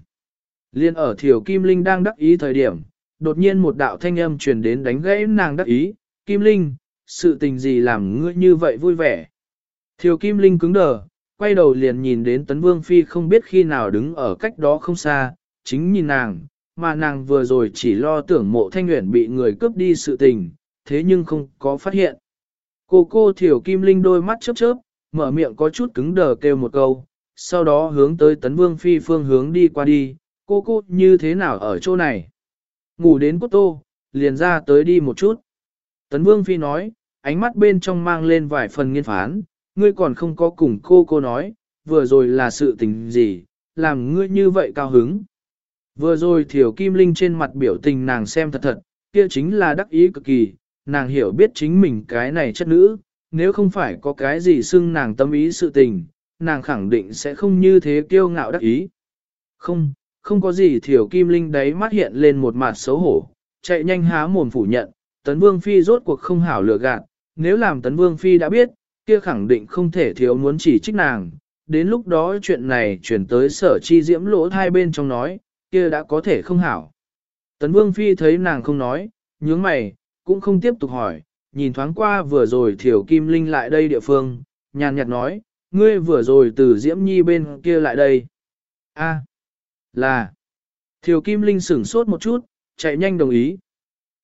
Liên ở Thiều Kim Linh đang đắc ý thời điểm, đột nhiên một đạo thanh âm truyền đến đánh gãy nàng đắc ý, Kim Linh, sự tình gì làm ngươi như vậy vui vẻ. Thiều Kim Linh cứng đờ, quay đầu liền nhìn đến Tấn Vương Phi không biết khi nào đứng ở cách đó không xa, chính nhìn nàng, mà nàng vừa rồi chỉ lo tưởng mộ thanh nguyện bị người cướp đi sự tình, thế nhưng không có phát hiện. Cô cô Thiều Kim Linh đôi mắt chớp chớp, mở miệng có chút cứng đờ kêu một câu, sau đó hướng tới Tấn Vương Phi phương hướng đi qua đi, cô cô như thế nào ở chỗ này? Ngủ đến cốt tô, liền ra tới đi một chút. Tấn Vương Phi nói, ánh mắt bên trong mang lên vài phần nghiên phán, ngươi còn không có cùng cô cô nói, vừa rồi là sự tình gì, làm ngươi như vậy cao hứng. Vừa rồi Thiểu Kim Linh trên mặt biểu tình nàng xem thật thật, kia chính là đắc ý cực kỳ, nàng hiểu biết chính mình cái này chất nữ, nếu không phải có cái gì xưng nàng tâm ý sự tình, nàng khẳng định sẽ không như thế kiêu ngạo đắc ý. Không, không có gì Thiểu Kim Linh đấy mắt hiện lên một mặt xấu hổ, chạy nhanh há mồm phủ nhận, Tấn Vương Phi rốt cuộc không hảo lừa gạt, nếu làm Tấn Vương Phi đã biết, kia khẳng định không thể thiếu muốn chỉ trích nàng, đến lúc đó chuyện này chuyển tới sở chi diễm lỗ hai bên trong nói, kia đã có thể không hảo. Tấn Vương Phi thấy nàng không nói, nhướng mày, cũng không tiếp tục hỏi, nhìn thoáng qua vừa rồi Thiểu Kim Linh lại đây địa phương, nhàn nhạt nói, ngươi vừa rồi từ Diễm Nhi bên kia lại đây. A, là. Thiểu Kim Linh sửng sốt một chút, chạy nhanh đồng ý.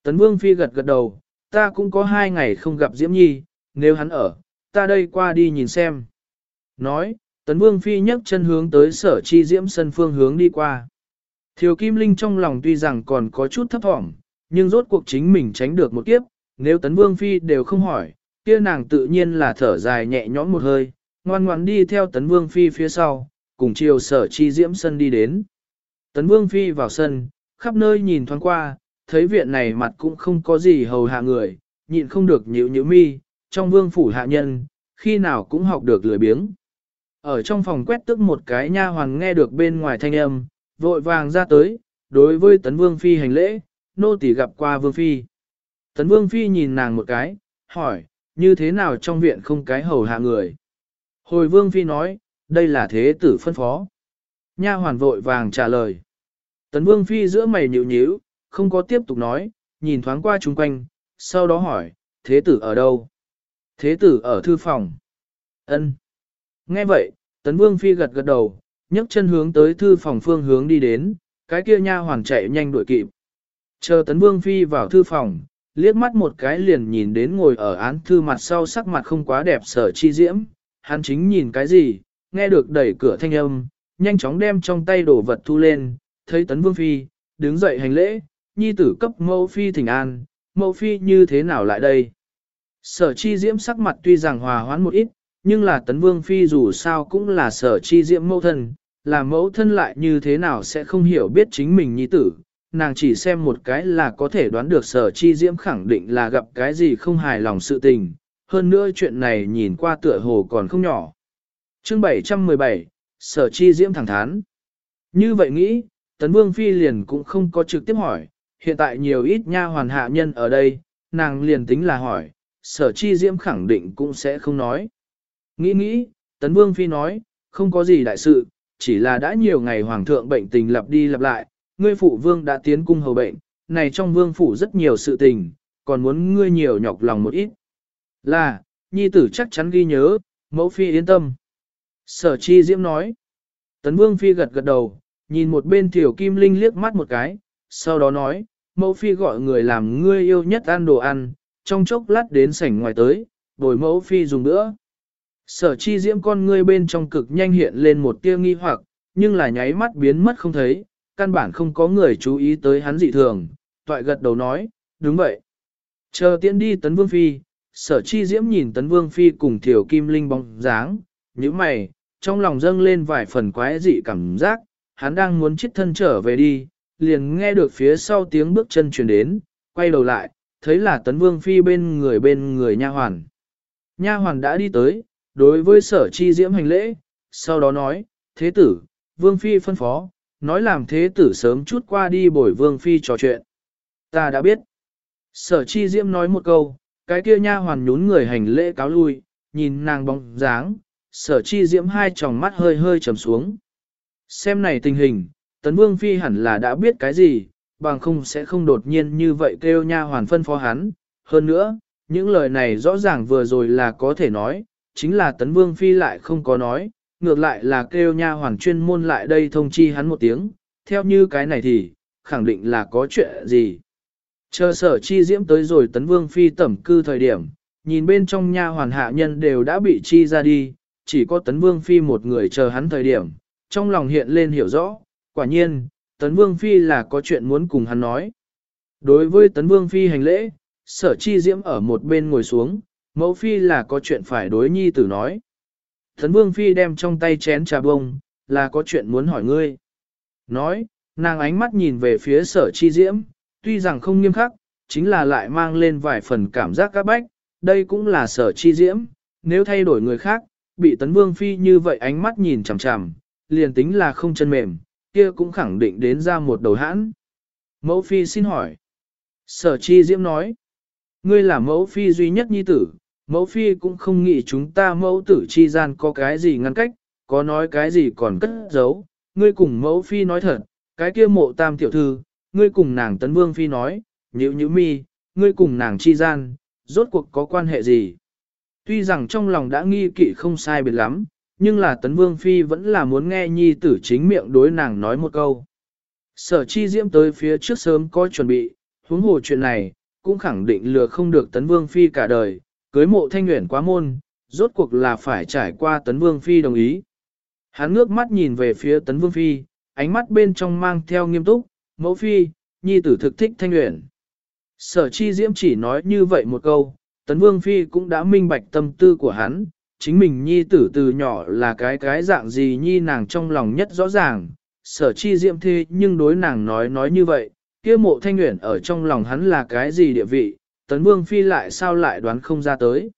Tấn Vương Phi gật gật đầu, ta cũng có hai ngày không gặp Diễm Nhi, nếu hắn ở, ta đây qua đi nhìn xem. Nói, Tấn Vương Phi nhấc chân hướng tới sở chi Diễm sân phương hướng đi qua. Thiều Kim Linh trong lòng tuy rằng còn có chút thấp thỏm, nhưng rốt cuộc chính mình tránh được một kiếp, nếu Tấn Vương Phi đều không hỏi, kia nàng tự nhiên là thở dài nhẹ nhõm một hơi, ngoan ngoãn đi theo Tấn Vương Phi phía sau, cùng chiều sở chi diễm sân đi đến. Tấn Vương Phi vào sân, khắp nơi nhìn thoáng qua, thấy viện này mặt cũng không có gì hầu hạ người, nhịn không được nhíu nhíu mi, trong vương phủ hạ nhân, khi nào cũng học được lười biếng. Ở trong phòng quét tức một cái nha hoàn nghe được bên ngoài thanh âm, vội vàng ra tới, đối với tấn vương phi hành lễ, nô tỳ gặp qua vương phi. Tấn vương phi nhìn nàng một cái, hỏi, như thế nào trong viện không cái hầu hạ người. Hồi vương phi nói, đây là thế tử phân phó. Nha hoàn vội vàng trả lời. Tấn vương phi giữa mày nhịu nhíu, không có tiếp tục nói, nhìn thoáng qua chung quanh, sau đó hỏi, thế tử ở đâu? Thế tử ở thư phòng. Ân. Nghe vậy, tấn vương phi gật gật đầu, nhấc chân hướng tới thư phòng phương hướng đi đến, cái kia nha hoàn chạy nhanh đuổi kịp. Chờ tấn vương phi vào thư phòng, liếc mắt một cái liền nhìn đến ngồi ở án thư mặt sau sắc mặt không quá đẹp sở chi diễm, hắn chính nhìn cái gì, nghe được đẩy cửa thanh âm, nhanh chóng đem trong tay đồ vật thu lên, thấy tấn vương phi, đứng dậy hành lễ, nhi tử cấp mẫu phi thỉnh an, mẫu phi như thế nào lại đây? Sở chi diễm sắc mặt tuy rằng hòa hoãn một ít, nhưng là tấn vương phi dù sao cũng là sở chi diễm mẫu thân, là mẫu thân lại như thế nào sẽ không hiểu biết chính mình nhi tử, nàng chỉ xem một cái là có thể đoán được sở chi diễm khẳng định là gặp cái gì không hài lòng sự tình, hơn nữa chuyện này nhìn qua tựa hồ còn không nhỏ. Chương 717, sở chi diễm thẳng thắn. Như vậy nghĩ, tấn vương phi liền cũng không có trực tiếp hỏi, hiện tại nhiều ít nha hoàn hạ nhân ở đây, nàng liền tính là hỏi, sở chi diễm khẳng định cũng sẽ không nói. Nghĩ nghĩ, Tấn Vương Phi nói, không có gì đại sự, chỉ là đã nhiều ngày Hoàng thượng bệnh tình lặp đi lặp lại, ngươi phụ vương đã tiến cung hầu bệnh, này trong vương phủ rất nhiều sự tình, còn muốn ngươi nhiều nhọc lòng một ít. Là, nhi tử chắc chắn ghi nhớ, mẫu phi yên tâm. Sở chi diễm nói. Tấn vương phi gật gật đầu, nhìn một bên tiểu kim linh liếc mắt một cái, sau đó nói, mẫu phi gọi người làm ngươi yêu nhất ăn đồ ăn, trong chốc lát đến sảnh ngoài tới, bồi mẫu phi dùng nữa. Sở chi diễm con ngươi bên trong cực nhanh hiện lên một tia nghi hoặc, nhưng là nháy mắt biến mất không thấy, căn bản không có người chú ý tới hắn dị thường, toại gật đầu nói, đúng vậy. Chờ tiễn đi tấn vương phi, sở chi diễm nhìn tấn vương phi cùng thiểu kim linh bóng dáng, như mày, trong lòng dâng lên vài phần quái dị cảm giác, hắn đang muốn chết thân trở về đi, liền nghe được phía sau tiếng bước chân truyền đến, quay đầu lại, thấy là tấn vương phi bên người bên người nha hoàn. Nha hoàn đã đi tới, đối với sở chi diễm hành lễ, sau đó nói, thế tử, vương phi phân phó, nói làm thế tử sớm chút qua đi bồi vương phi trò chuyện. Ta đã biết. Sở chi diễm nói một câu, cái kia nha hoàn nhún người hành lễ cáo lui, nhìn nàng bóng dáng, sở chi diễm hai tròng mắt hơi hơi trầm xuống. Xem này tình hình, tấn vương phi hẳn là đã biết cái gì, bằng không sẽ không đột nhiên như vậy kêu nha hoàn phân phó hắn. Hơn nữa, những lời này rõ ràng vừa rồi là có thể nói, chính là tấn vương phi lại không có nói, ngược lại là kêu nha hoàn chuyên môn lại đây thông chi hắn một tiếng, theo như cái này thì, khẳng định là có chuyện gì. Chờ sở chi diễm tới rồi tấn vương phi tẩm cư thời điểm, nhìn bên trong nha hoàn hạ nhân đều đã bị chi ra đi, chỉ có tấn vương phi một người chờ hắn thời điểm, trong lòng hiện lên hiểu rõ, quả nhiên, tấn vương phi là có chuyện muốn cùng hắn nói. Đối với tấn vương phi hành lễ, sở chi diễm ở một bên ngồi xuống, mẫu phi là có chuyện phải đối nhi tử nói. Tấn vương phi đem trong tay chén trà bông, là có chuyện muốn hỏi ngươi. Nói, nàng ánh mắt nhìn về phía sở chi diễm, tuy rằng không nghiêm khắc, chính là lại mang lên vài phần cảm giác các bách, đây cũng là sở chi diễm, nếu thay đổi người khác, bị tấn vương phi như vậy ánh mắt nhìn chằm chằm, liền tính là không chân mềm, kia cũng khẳng định đến ra một đầu hãn. Mẫu phi xin hỏi. Sở chi diễm nói, ngươi là mẫu phi duy nhất nhi tử, mẫu phi cũng không nghĩ chúng ta mẫu tử chi gian có cái gì ngăn cách, có nói cái gì còn cất giấu, ngươi cùng mẫu phi nói thật, cái kia mộ tam tiểu thư, ngươi cùng nàng tấn vương phi nói, nhữ nhữ mi, ngươi cùng nàng chi gian, rốt cuộc có quan hệ gì. Tuy rằng trong lòng đã nghi kỵ không sai biệt lắm, nhưng là Tấn Vương Phi vẫn là muốn nghe nhi tử chính miệng đối nàng nói một câu. Sở chi diễm tới phía trước sớm có chuẩn bị, huống hồ chuyện này, cũng khẳng định lừa không được Tấn Vương Phi cả đời, cưới mộ thanh nguyện quá môn, rốt cuộc là phải trải qua Tấn Vương Phi đồng ý. Hắn ngước mắt nhìn về phía Tấn Vương Phi, ánh mắt bên trong mang theo nghiêm túc, mẫu Phi, nhi tử thực thích thanh nguyện. Sở chi diễm chỉ nói như vậy một câu, Tấn Vương Phi cũng đã minh bạch tâm tư của hắn, chính mình nhi tử từ nhỏ là cái cái dạng gì nhi nàng trong lòng nhất rõ ràng, sở chi diệm thế nhưng đối nàng nói nói như vậy, kia mộ thanh nguyện ở trong lòng hắn là cái gì địa vị, Tấn Vương Phi lại sao lại đoán không ra tới.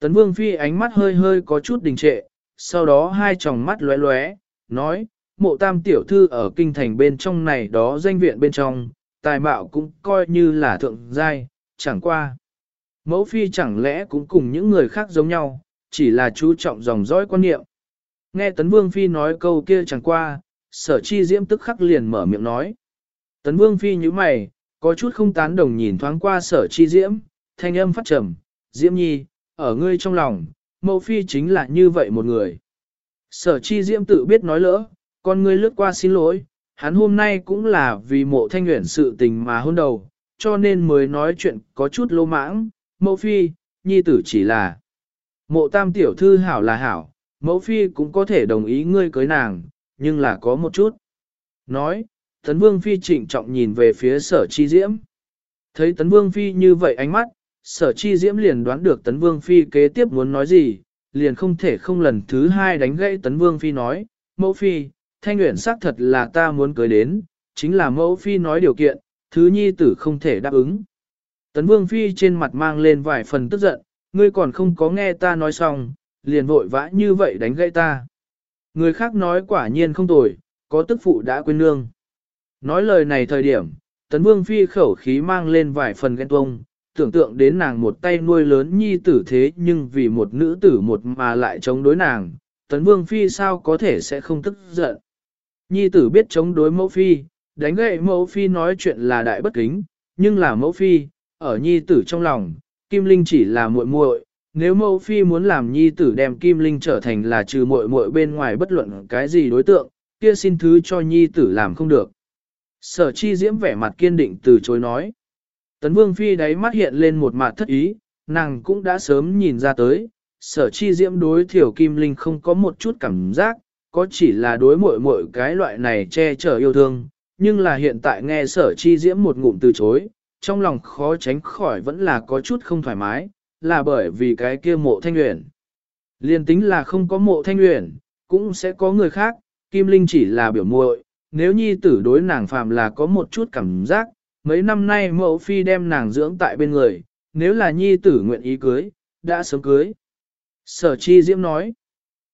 Tấn Vương Phi ánh mắt hơi hơi có chút đình trệ, sau đó hai tròng mắt lóe lóe, nói, mộ tam tiểu thư ở kinh thành bên trong này đó danh viện bên trong, tài mạo cũng coi như là thượng giai, chẳng qua. Mẫu phi chẳng lẽ cũng cùng những người khác giống nhau, chỉ là chú trọng dòng dõi quan niệm. Nghe Tấn Vương Phi nói câu kia chẳng qua, sở chi diễm tức khắc liền mở miệng nói. Tấn Vương Phi như mày, có chút không tán đồng nhìn thoáng qua sở chi diễm, thanh âm phát trầm, diễm nhi, ở ngươi trong lòng, mẫu phi chính là như vậy một người. Sở chi diễm tự biết nói lỡ, con ngươi lướt qua xin lỗi, hắn hôm nay cũng là vì mộ thanh nguyện sự tình mà hôn đầu, cho nên mới nói chuyện có chút lô mãng, mẫu phi, nhi tử chỉ là mộ tam tiểu thư hảo là hảo, mẫu phi cũng có thể đồng ý ngươi cưới nàng, nhưng là có một chút. Nói, tấn vương phi trịnh trọng nhìn về phía sở chi diễm. Thấy tấn vương phi như vậy ánh mắt, sở chi diễm liền đoán được tấn vương phi kế tiếp muốn nói gì, liền không thể không lần thứ hai đánh gãy tấn vương phi nói, mẫu phi, thanh nguyện xác thật là ta muốn cưới đến, chính là mẫu phi nói điều kiện, thứ nhi tử không thể đáp ứng. Tấn vương phi trên mặt mang lên vài phần tức giận, ngươi còn không có nghe ta nói xong, liền vội vã như vậy đánh gãy ta. Người khác nói quả nhiên không tồi, có tức phụ đã quên nương. Nói lời này thời điểm, tấn vương phi khẩu khí mang lên vài phần ghen tuông, tưởng tượng đến nàng một tay nuôi lớn nhi tử thế nhưng vì một nữ tử một mà lại chống đối nàng, tấn vương phi sao có thể sẽ không tức giận. Nhi tử biết chống đối mẫu phi, đánh gậy mẫu phi nói chuyện là đại bất kính, nhưng là mẫu phi, ở nhi tử trong lòng, Kim Linh chỉ là muội muội. Nếu mẫu phi muốn làm nhi tử đem Kim Linh trở thành là trừ muội muội bên ngoài bất luận cái gì đối tượng, kia xin thứ cho nhi tử làm không được. Sở chi diễm vẻ mặt kiên định từ chối nói. Tấn Vương Phi đáy mắt hiện lên một mặt thất ý, nàng cũng đã sớm nhìn ra tới, sở chi diễm đối thiểu kim linh không có một chút cảm giác, có chỉ là đối mội mội cái loại này che chở yêu thương, nhưng là hiện tại nghe sở chi diễm một ngụm từ chối, trong lòng khó tránh khỏi vẫn là có chút không thoải mái, là bởi vì cái kia mộ thanh luyện. Liên tính là không có mộ thanh luyện, cũng sẽ có người khác, kim linh chỉ là biểu muội nếu nhi tử đối nàng phàm là có một chút cảm giác, mấy năm nay mẫu phi đem nàng dưỡng tại bên người, nếu là nhi tử nguyện ý cưới, đã sớm cưới. Sở chi diễm nói.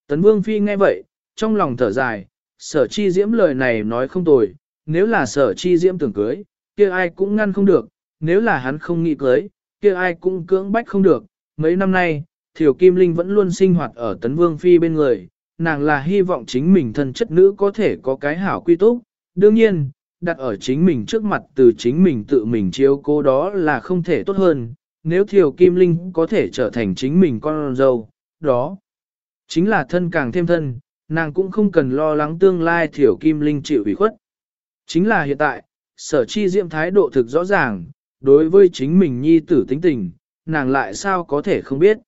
Tấn vương phi nghe vậy, trong lòng thở dài, sở chi diễm lời này nói không tồi, nếu là sở chi diễm tưởng cưới, kia ai cũng ngăn không được, nếu là hắn không nghĩ cưới, kia ai cũng cưỡng bách không được. Mấy năm nay, Thiểu Kim Linh vẫn luôn sinh hoạt ở Tấn Vương Phi bên người, nàng là hy vọng chính mình thân chất nữ có thể có cái hảo quy túc. Đương nhiên, đặt ở chính mình trước mặt từ chính mình tự mình chiếu cố đó là không thể tốt hơn, nếu Thiều Kim Linh có thể trở thành chính mình con dâu, đó chính là thân càng thêm thân, nàng cũng không cần lo lắng tương lai Thiều Kim Linh chịu ủy khuất. Chính là hiện tại, sở chi diệm thái độ thực rõ ràng, đối với chính mình nhi tử tính tình, nàng lại sao có thể không biết.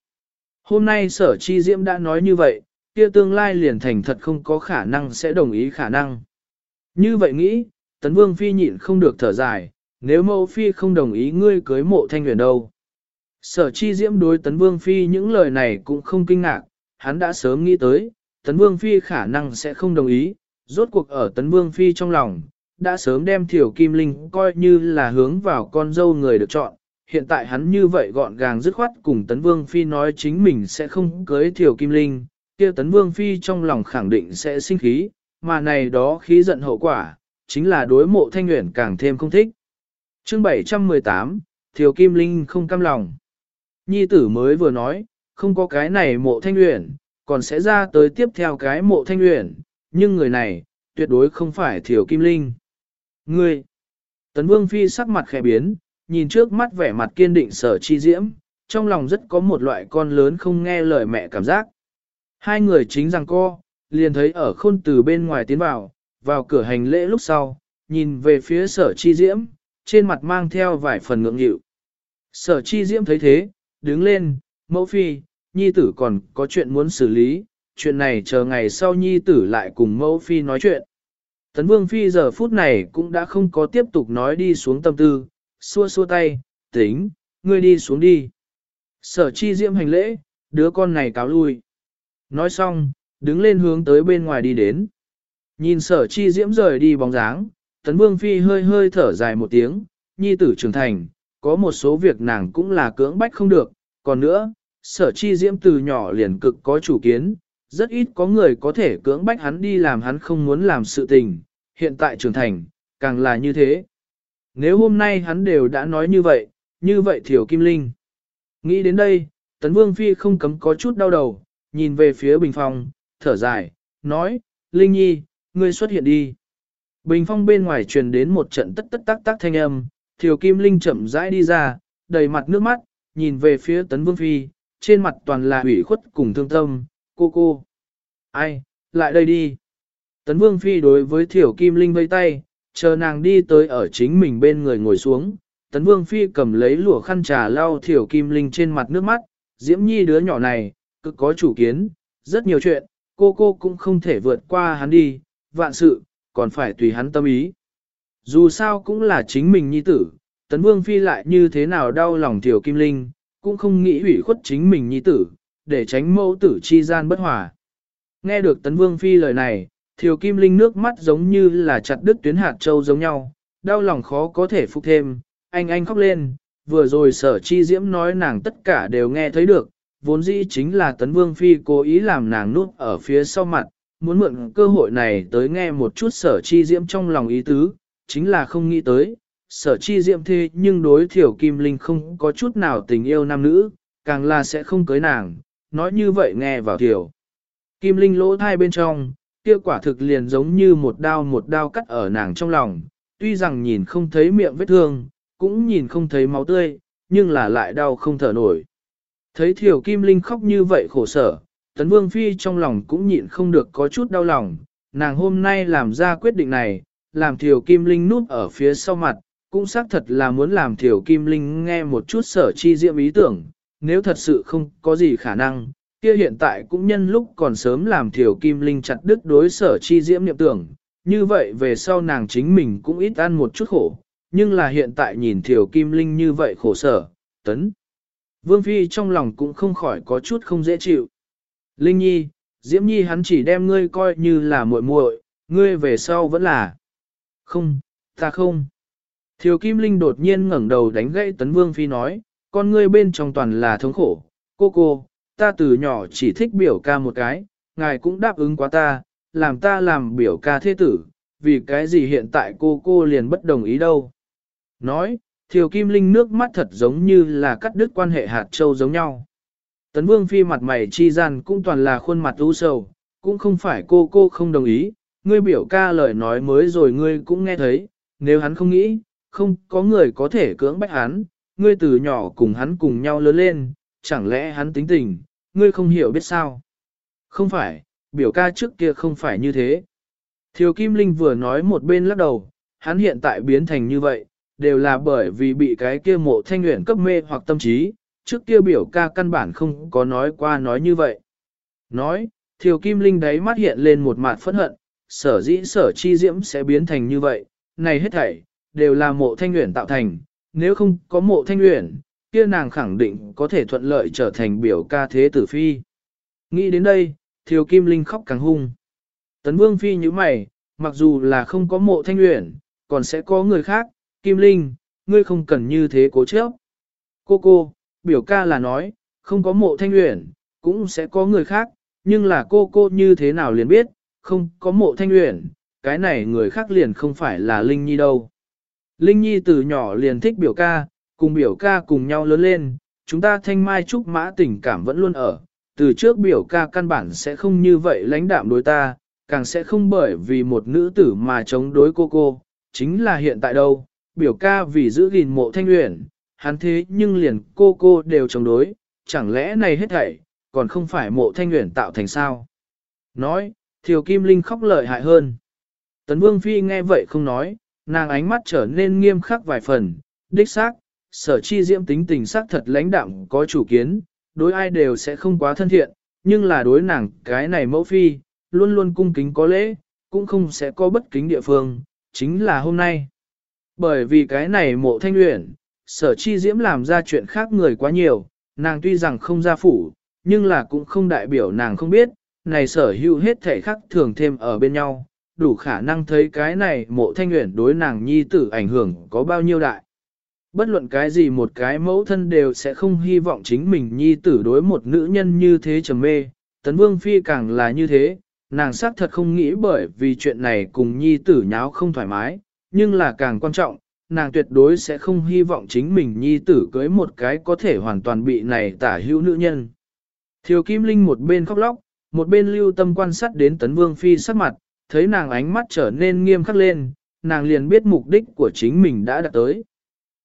Hôm nay sở chi diễm đã nói như vậy, kia tương lai liền thành thật không có khả năng sẽ đồng ý khả năng. Như vậy nghĩ, tấn vương phi nhịn không được thở dài, nếu mẫu phi không đồng ý ngươi cưới mộ thanh huyền đâu. Sở chi diễm đối tấn vương phi những lời này cũng không kinh ngạc, hắn đã sớm nghĩ tới, tấn vương phi khả năng sẽ không đồng ý, rốt cuộc ở tấn vương phi trong lòng, đã sớm đem thiểu kim linh coi như là hướng vào con dâu người được chọn. Hiện tại hắn như vậy gọn gàng dứt khoát cùng tấn vương phi nói chính mình sẽ không cưới thiểu kim linh, kia tấn vương phi trong lòng khẳng định sẽ sinh khí, mà này đó khí giận hậu quả, chính là đối mộ thanh nguyện càng thêm không thích. chương 718, Thiều Kim Linh không cam lòng. Nhi tử mới vừa nói, không có cái này mộ thanh nguyện, còn sẽ ra tới tiếp theo cái mộ thanh nguyện, nhưng người này, tuyệt đối không phải Thiều Kim Linh. Ngươi! Tấn Vương Phi sắc mặt khẽ biến, nhìn trước mắt vẻ mặt kiên định sở chi diễm, trong lòng rất có một loại con lớn không nghe lời mẹ cảm giác. Hai người chính rằng co, liền thấy ở khôn từ bên ngoài tiến vào, vào cửa hành lễ lúc sau, nhìn về phía sở chi diễm, trên mặt mang theo vài phần ngượng nghịu. Sở chi diễm thấy thế, đứng lên, mẫu phi, nhi tử còn có chuyện muốn xử lý, chuyện này chờ ngày sau nhi tử lại cùng mẫu phi nói chuyện. Tấn vương phi giờ phút này cũng đã không có tiếp tục nói đi xuống tâm tư, xua xua tay, tính, ngươi đi xuống đi. Sở chi diễm hành lễ, đứa con này cáo lui. Nói xong, đứng lên hướng tới bên ngoài đi đến. Nhìn sở chi diễm rời đi bóng dáng, tấn vương phi hơi hơi thở dài một tiếng, nhi tử trưởng thành, có một số việc nàng cũng là cưỡng bách không được, còn nữa, sở chi diễm từ nhỏ liền cực có chủ kiến, rất ít có người có thể cưỡng bách hắn đi làm hắn không muốn làm sự tình, hiện tại trưởng thành, càng là như thế. Nếu hôm nay hắn đều đã nói như vậy, như vậy thiểu kim linh. Nghĩ đến đây, tấn vương phi không cấm có chút đau đầu, nhìn về phía bình phong, thở dài, nói, Linh Nhi, ngươi xuất hiện đi. Bình phong bên ngoài truyền đến một trận tất tất tác tác thanh âm, Thiều Kim Linh chậm rãi đi ra, đầy mặt nước mắt, nhìn về phía Tấn Vương Phi, trên mặt toàn là ủy khuất cùng thương tâm, cô cô. Ai, lại đây đi. Tấn Vương Phi đối với Thiểu Kim Linh vây tay, chờ nàng đi tới ở chính mình bên người ngồi xuống. Tấn Vương Phi cầm lấy lụa khăn trà lau Thiểu Kim Linh trên mặt nước mắt, Diễm Nhi đứa nhỏ này, cực có chủ kiến, rất nhiều chuyện, cô cô cũng không thể vượt qua hắn đi, vạn sự, còn phải tùy hắn tâm ý. Dù sao cũng là chính mình nhi tử, tấn vương phi lại như thế nào đau lòng Thiểu kim linh, cũng không nghĩ hủy khuất chính mình nhi tử, để tránh mẫu tử chi gian bất hòa. Nghe được tấn vương phi lời này, thiều kim linh nước mắt giống như là chặt đứt tuyến hạt châu giống nhau, đau lòng khó có thể phục thêm, anh anh khóc lên, vừa rồi sở chi diễm nói nàng tất cả đều nghe thấy được, vốn dĩ chính là tấn vương phi cố ý làm nàng nuốt ở phía sau mặt, muốn mượn cơ hội này tới nghe một chút sở chi diễm trong lòng ý tứ, chính là không nghĩ tới, sở chi diễm thế nhưng đối thiểu kim linh không có chút nào tình yêu nam nữ, càng là sẽ không cưới nàng, nói như vậy nghe vào thiểu. Kim linh lỗ thai bên trong, kia quả thực liền giống như một đao một đao cắt ở nàng trong lòng, tuy rằng nhìn không thấy miệng vết thương, cũng nhìn không thấy máu tươi, nhưng là lại đau không thở nổi. Thấy thiểu kim linh khóc như vậy khổ sở, tấn vương phi trong lòng cũng nhịn không được có chút đau lòng, nàng hôm nay làm ra quyết định này, làm thiểu kim linh núp ở phía sau mặt, cũng xác thật là muốn làm thiểu kim linh nghe một chút sở chi diệm ý tưởng, nếu thật sự không có gì khả năng, kia hiện tại cũng nhân lúc còn sớm làm thiểu kim linh chặt đứt đối sở chi diễm niệm tưởng, như vậy về sau nàng chính mình cũng ít ăn một chút khổ, nhưng là hiện tại nhìn thiểu kim linh như vậy khổ sở, tấn. Vương Phi trong lòng cũng không khỏi có chút không dễ chịu. Linh Nhi, Diễm Nhi hắn chỉ đem ngươi coi như là muội muội, ngươi về sau vẫn là. Không, ta không. Thiều Kim Linh đột nhiên ngẩng đầu đánh gãy Tấn Vương Phi nói, con ngươi bên trong toàn là thống khổ. Cô cô, ta từ nhỏ chỉ thích biểu ca một cái, ngài cũng đáp ứng quá ta, làm ta làm biểu ca thế tử, vì cái gì hiện tại cô cô liền bất đồng ý đâu. Nói, Thiều Kim Linh nước mắt thật giống như là cắt đứt quan hệ hạt châu giống nhau. Tấn Vương Phi mặt mày chi gian cũng toàn là khuôn mặt u sầu, cũng không phải cô cô không đồng ý, ngươi biểu ca lời nói mới rồi ngươi cũng nghe thấy, nếu hắn không nghĩ, không có người có thể cưỡng bách hắn, ngươi từ nhỏ cùng hắn cùng nhau lớn lên, chẳng lẽ hắn tính tình, ngươi không hiểu biết sao? Không phải, biểu ca trước kia không phải như thế. Thiều Kim Linh vừa nói một bên lắc đầu, hắn hiện tại biến thành như vậy, đều là bởi vì bị cái kia mộ thanh nguyện cấp mê hoặc tâm trí, trước kia biểu ca căn bản không có nói qua nói như vậy. Nói, Thiều Kim Linh đấy mắt hiện lên một mặt phẫn hận, sở dĩ sở chi diễm sẽ biến thành như vậy, này hết thảy, đều là mộ thanh nguyện tạo thành, nếu không có mộ thanh nguyện, kia nàng khẳng định có thể thuận lợi trở thành biểu ca thế tử phi. Nghĩ đến đây, Thiều Kim Linh khóc càng hung. Tấn Vương Phi như mày, mặc dù là không có mộ thanh nguyện, còn sẽ có người khác, Kim Linh, ngươi không cần như thế cố chấp. Cô cô, biểu ca là nói, không có mộ thanh uyển, cũng sẽ có người khác, nhưng là cô cô như thế nào liền biết, không có mộ thanh uyển, cái này người khác liền không phải là Linh Nhi đâu. Linh Nhi từ nhỏ liền thích biểu ca, cùng biểu ca cùng nhau lớn lên, chúng ta thanh mai trúc mã tình cảm vẫn luôn ở, từ trước biểu ca căn bản sẽ không như vậy lãnh đạm đối ta, càng sẽ không bởi vì một nữ tử mà chống đối cô cô, chính là hiện tại đâu, biểu ca vì giữ gìn mộ thanh uyển, hắn thế nhưng liền cô cô đều chống đối, chẳng lẽ này hết thảy, còn không phải mộ thanh luyện tạo thành sao? Nói, Thiều Kim Linh khóc lợi hại hơn. Tấn Vương Phi nghe vậy không nói, nàng ánh mắt trở nên nghiêm khắc vài phần, đích xác, sở chi diễm tính tình xác thật lãnh đạm có chủ kiến, đối ai đều sẽ không quá thân thiện, nhưng là đối nàng cái này mẫu phi, luôn luôn cung kính có lễ, cũng không sẽ có bất kính địa phương, chính là hôm nay. Bởi vì cái này mộ thanh luyện, sở chi diễm làm ra chuyện khác người quá nhiều, nàng tuy rằng không ra phủ, nhưng là cũng không đại biểu nàng không biết, này sở hữu hết thể khác thường thêm ở bên nhau, đủ khả năng thấy cái này mộ thanh luyện đối nàng nhi tử ảnh hưởng có bao nhiêu đại. Bất luận cái gì một cái mẫu thân đều sẽ không hy vọng chính mình nhi tử đối một nữ nhân như thế trầm mê, tấn vương phi càng là như thế, nàng xác thật không nghĩ bởi vì chuyện này cùng nhi tử nháo không thoải mái, nhưng là càng quan trọng, nàng tuyệt đối sẽ không hy vọng chính mình nhi tử cưới một cái có thể hoàn toàn bị này tả hữu nữ nhân. Thiều Kim Linh một bên khóc lóc, một bên lưu tâm quan sát đến tấn vương phi sắc mặt, thấy nàng ánh mắt trở nên nghiêm khắc lên, nàng liền biết mục đích của chính mình đã đạt tới.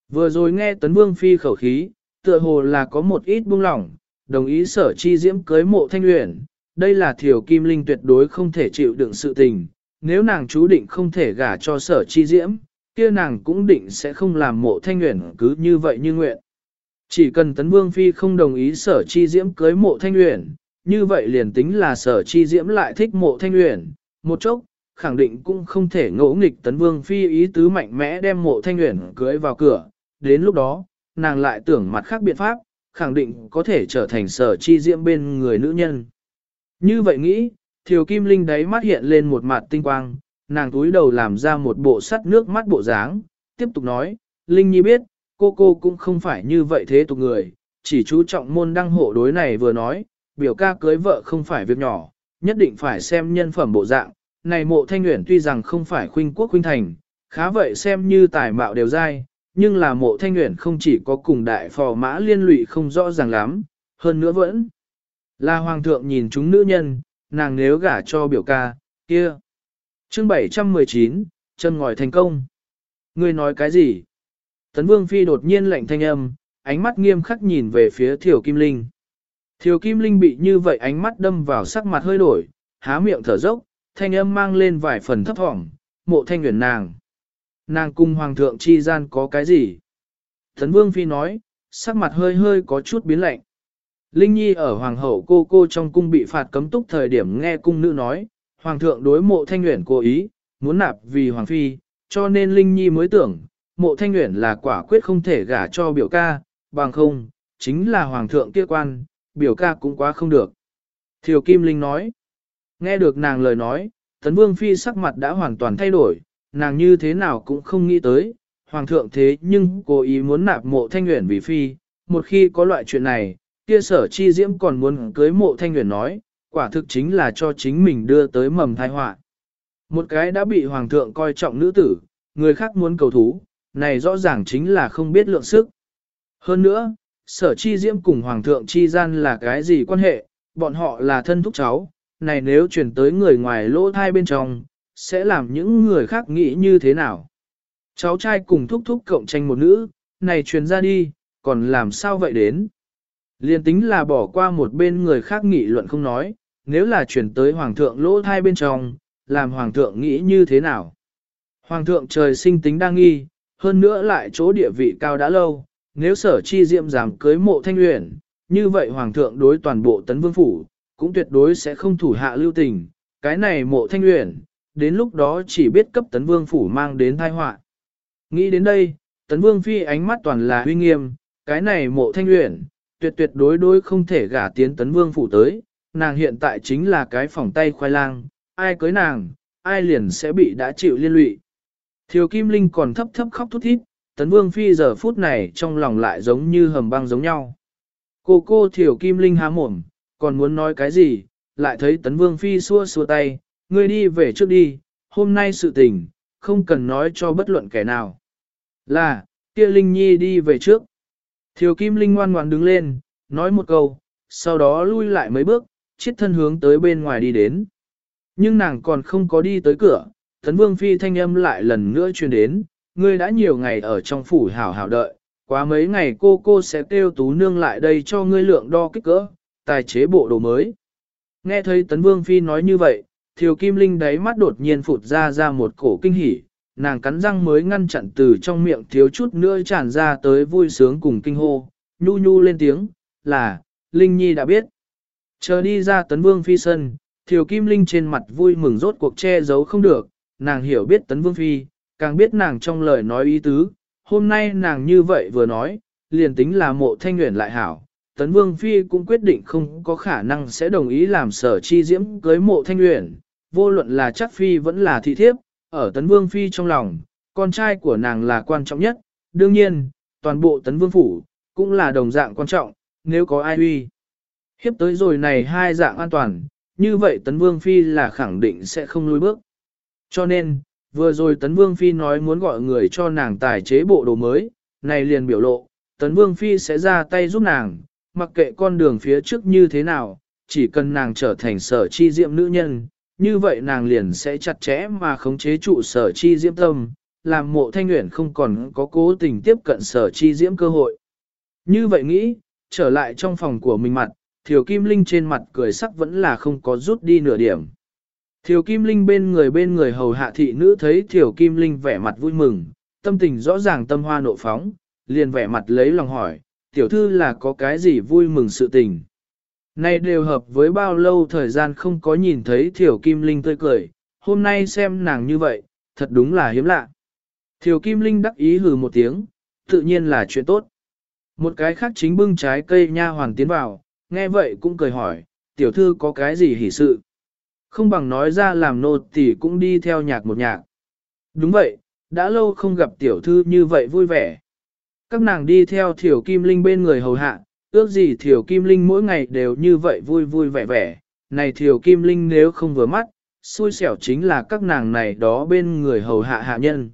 Vừa rồi nghe tấn vương phi khẩu khí, tựa hồ là có một ít buông lỏng, đồng ý sở chi diễm cưới mộ thanh luyện, đây là thiểu kim linh tuyệt đối không thể chịu đựng sự tình, nếu nàng chú định không thể gả cho sở chi diễm, kia nàng cũng định sẽ không làm mộ thanh luyện cứ như vậy như nguyện. Chỉ cần tấn vương phi không đồng ý sở chi diễm cưới mộ thanh luyện, như vậy liền tính là sở chi diễm lại thích mộ thanh luyện, một chốc, khẳng định cũng không thể ngỗ nghịch tấn vương phi ý tứ mạnh mẽ đem mộ thanh luyện cưới vào cửa, đến lúc đó, nàng lại tưởng mặt khác biện pháp, khẳng định có thể trở thành sở chi diễm bên người nữ nhân. Như vậy nghĩ, Thiều Kim Linh đấy mắt hiện lên một mặt tinh quang, nàng túi đầu làm ra một bộ sắt nước mắt bộ dáng, tiếp tục nói, Linh Nhi biết, cô cô cũng không phải như vậy thế tục người, chỉ chú trọng môn đăng hộ đối này vừa nói, biểu ca cưới vợ không phải việc nhỏ, nhất định phải xem nhân phẩm bộ dạng, này mộ thanh nguyện tuy rằng không phải khuynh quốc khuynh thành, khá vậy xem như tài mạo đều dai, nhưng là mộ thanh nguyện không chỉ có cùng đại phò mã liên lụy không rõ ràng lắm, hơn nữa vẫn là hoàng thượng nhìn chúng nữ nhân, nàng nếu gả cho biểu ca, kia. chương 719, chân ngòi thành công. Ngươi nói cái gì? Tấn Vương Phi đột nhiên lạnh thanh âm, ánh mắt nghiêm khắc nhìn về phía Thiều Kim Linh. Thiều Kim Linh bị như vậy ánh mắt đâm vào sắc mặt hơi đổi, há miệng thở dốc, thanh âm mang lên vài phần thấp thỏm, mộ thanh nguyện nàng. Nàng cung hoàng thượng chi gian có cái gì? Thấn Vương Phi nói, sắc mặt hơi hơi có chút biến lạnh. Linh Nhi ở hoàng hậu cô cô trong cung bị phạt cấm túc thời điểm nghe cung nữ nói, hoàng thượng đối mộ thanh nguyện cố ý, muốn nạp vì hoàng phi, cho nên Linh Nhi mới tưởng, mộ thanh nguyện là quả quyết không thể gả cho biểu ca, bằng không, chính là hoàng thượng kia quan, biểu ca cũng quá không được. Thiều Kim Linh nói, nghe được nàng lời nói, Tấn Vương Phi sắc mặt đã hoàn toàn thay đổi, nàng như thế nào cũng không nghĩ tới, hoàng thượng thế nhưng cố ý muốn nạp mộ thanh nguyện vì phi, một khi có loại chuyện này, kia sở chi diễm còn muốn cưới mộ thanh nguyện nói, quả thực chính là cho chính mình đưa tới mầm thai họa. Một cái đã bị hoàng thượng coi trọng nữ tử, người khác muốn cầu thú, này rõ ràng chính là không biết lượng sức. Hơn nữa, sở chi diễm cùng hoàng thượng chi gian là cái gì quan hệ, bọn họ là thân thúc cháu, này nếu chuyển tới người ngoài lỗ thai bên trong, sẽ làm những người khác nghĩ như thế nào. Cháu trai cùng thúc thúc cộng tranh một nữ, này truyền ra đi, còn làm sao vậy đến? Liên tính là bỏ qua một bên người khác nghị luận không nói, nếu là chuyển tới hoàng thượng lỗ thai bên trong, làm hoàng thượng nghĩ như thế nào? Hoàng thượng trời sinh tính đa nghi, hơn nữa lại chỗ địa vị cao đã lâu, nếu sở chi diệm giảm cưới mộ thanh luyện, như vậy hoàng thượng đối toàn bộ tấn vương phủ, cũng tuyệt đối sẽ không thủ hạ lưu tình, cái này mộ thanh luyện, đến lúc đó chỉ biết cấp tấn vương phủ mang đến tai họa. Nghĩ đến đây, tấn vương phi ánh mắt toàn là huy nghiêm, cái này mộ thanh luyện, tuyệt tuyệt đối đối không thể gả tiến tấn vương phủ tới, nàng hiện tại chính là cái phòng tay khoai lang, ai cưới nàng, ai liền sẽ bị đã chịu liên lụy. Thiều Kim Linh còn thấp thấp khóc thút thít, tấn vương phi giờ phút này trong lòng lại giống như hầm băng giống nhau. Cô cô Thiều Kim Linh há mồm, còn muốn nói cái gì, lại thấy tấn vương phi xua xua tay, ngươi đi về trước đi, hôm nay sự tình, không cần nói cho bất luận kẻ nào. Là, kia Linh Nhi đi về trước. Thiều Kim Linh ngoan ngoan đứng lên, nói một câu, sau đó lui lại mấy bước, chiết thân hướng tới bên ngoài đi đến. Nhưng nàng còn không có đi tới cửa, Tấn Vương Phi thanh âm lại lần nữa truyền đến, ngươi đã nhiều ngày ở trong phủ hảo hảo đợi, Quá mấy ngày cô cô sẽ kêu tú nương lại đây cho ngươi lượng đo kích cỡ, tài chế bộ đồ mới. Nghe thấy Tấn Vương Phi nói như vậy, Thiều Kim Linh đáy mắt đột nhiên phụt ra ra một cổ kinh hỉ, nàng cắn răng mới ngăn chặn từ trong miệng thiếu chút nữa tràn ra tới vui sướng cùng kinh hô, nhu nhu lên tiếng, là, Linh Nhi đã biết. Chờ đi ra Tấn Vương Phi sân, Thiều Kim Linh trên mặt vui mừng rốt cuộc che giấu không được, nàng hiểu biết Tấn Vương Phi, càng biết nàng trong lời nói ý tứ, hôm nay nàng như vậy vừa nói, liền tính là mộ thanh nguyện lại hảo. Tấn Vương Phi cũng quyết định không có khả năng sẽ đồng ý làm sở chi diễm cưới mộ thanh nguyện, vô luận là chắc Phi vẫn là thị thiếp, ở Tấn Vương Phi trong lòng, con trai của nàng là quan trọng nhất, đương nhiên, toàn bộ Tấn Vương Phủ, cũng là đồng dạng quan trọng, nếu có ai uy. Hiếp tới rồi này hai dạng an toàn, như vậy Tấn Vương Phi là khẳng định sẽ không lùi bước. Cho nên, vừa rồi Tấn Vương Phi nói muốn gọi người cho nàng tài chế bộ đồ mới, này liền biểu lộ, Tấn Vương Phi sẽ ra tay giúp nàng, mặc kệ con đường phía trước như thế nào, chỉ cần nàng trở thành sở chi diệm nữ nhân, như vậy nàng liền sẽ chặt chẽ mà khống chế trụ sở chi diễm tâm, làm mộ thanh nguyện không còn có cố tình tiếp cận sở chi diễm cơ hội. Như vậy nghĩ, trở lại trong phòng của mình mặt, Thiều Kim Linh trên mặt cười sắc vẫn là không có rút đi nửa điểm. Thiều Kim Linh bên người bên người hầu hạ thị nữ thấy Thiều Kim Linh vẻ mặt vui mừng, tâm tình rõ ràng tâm hoa nộ phóng, liền vẻ mặt lấy lòng hỏi, tiểu thư là có cái gì vui mừng sự tình. Này đều hợp với bao lâu thời gian không có nhìn thấy Thiểu Kim Linh tươi cười, hôm nay xem nàng như vậy, thật đúng là hiếm lạ. Thiểu Kim Linh đắc ý hừ một tiếng, tự nhiên là chuyện tốt. Một cái khác chính bưng trái cây nha hoàn tiến vào, nghe vậy cũng cười hỏi, tiểu thư có cái gì hỉ sự. Không bằng nói ra làm nô thì cũng đi theo nhạc một nhạc. Đúng vậy, đã lâu không gặp tiểu thư như vậy vui vẻ. Các nàng đi theo Thiểu Kim Linh bên người hầu hạ, ước gì Thiều Kim Linh mỗi ngày đều như vậy vui vui vẻ vẻ. Này Thiều Kim Linh nếu không vừa mắt, xui xẻo chính là các nàng này đó bên người hầu hạ hạ nhân.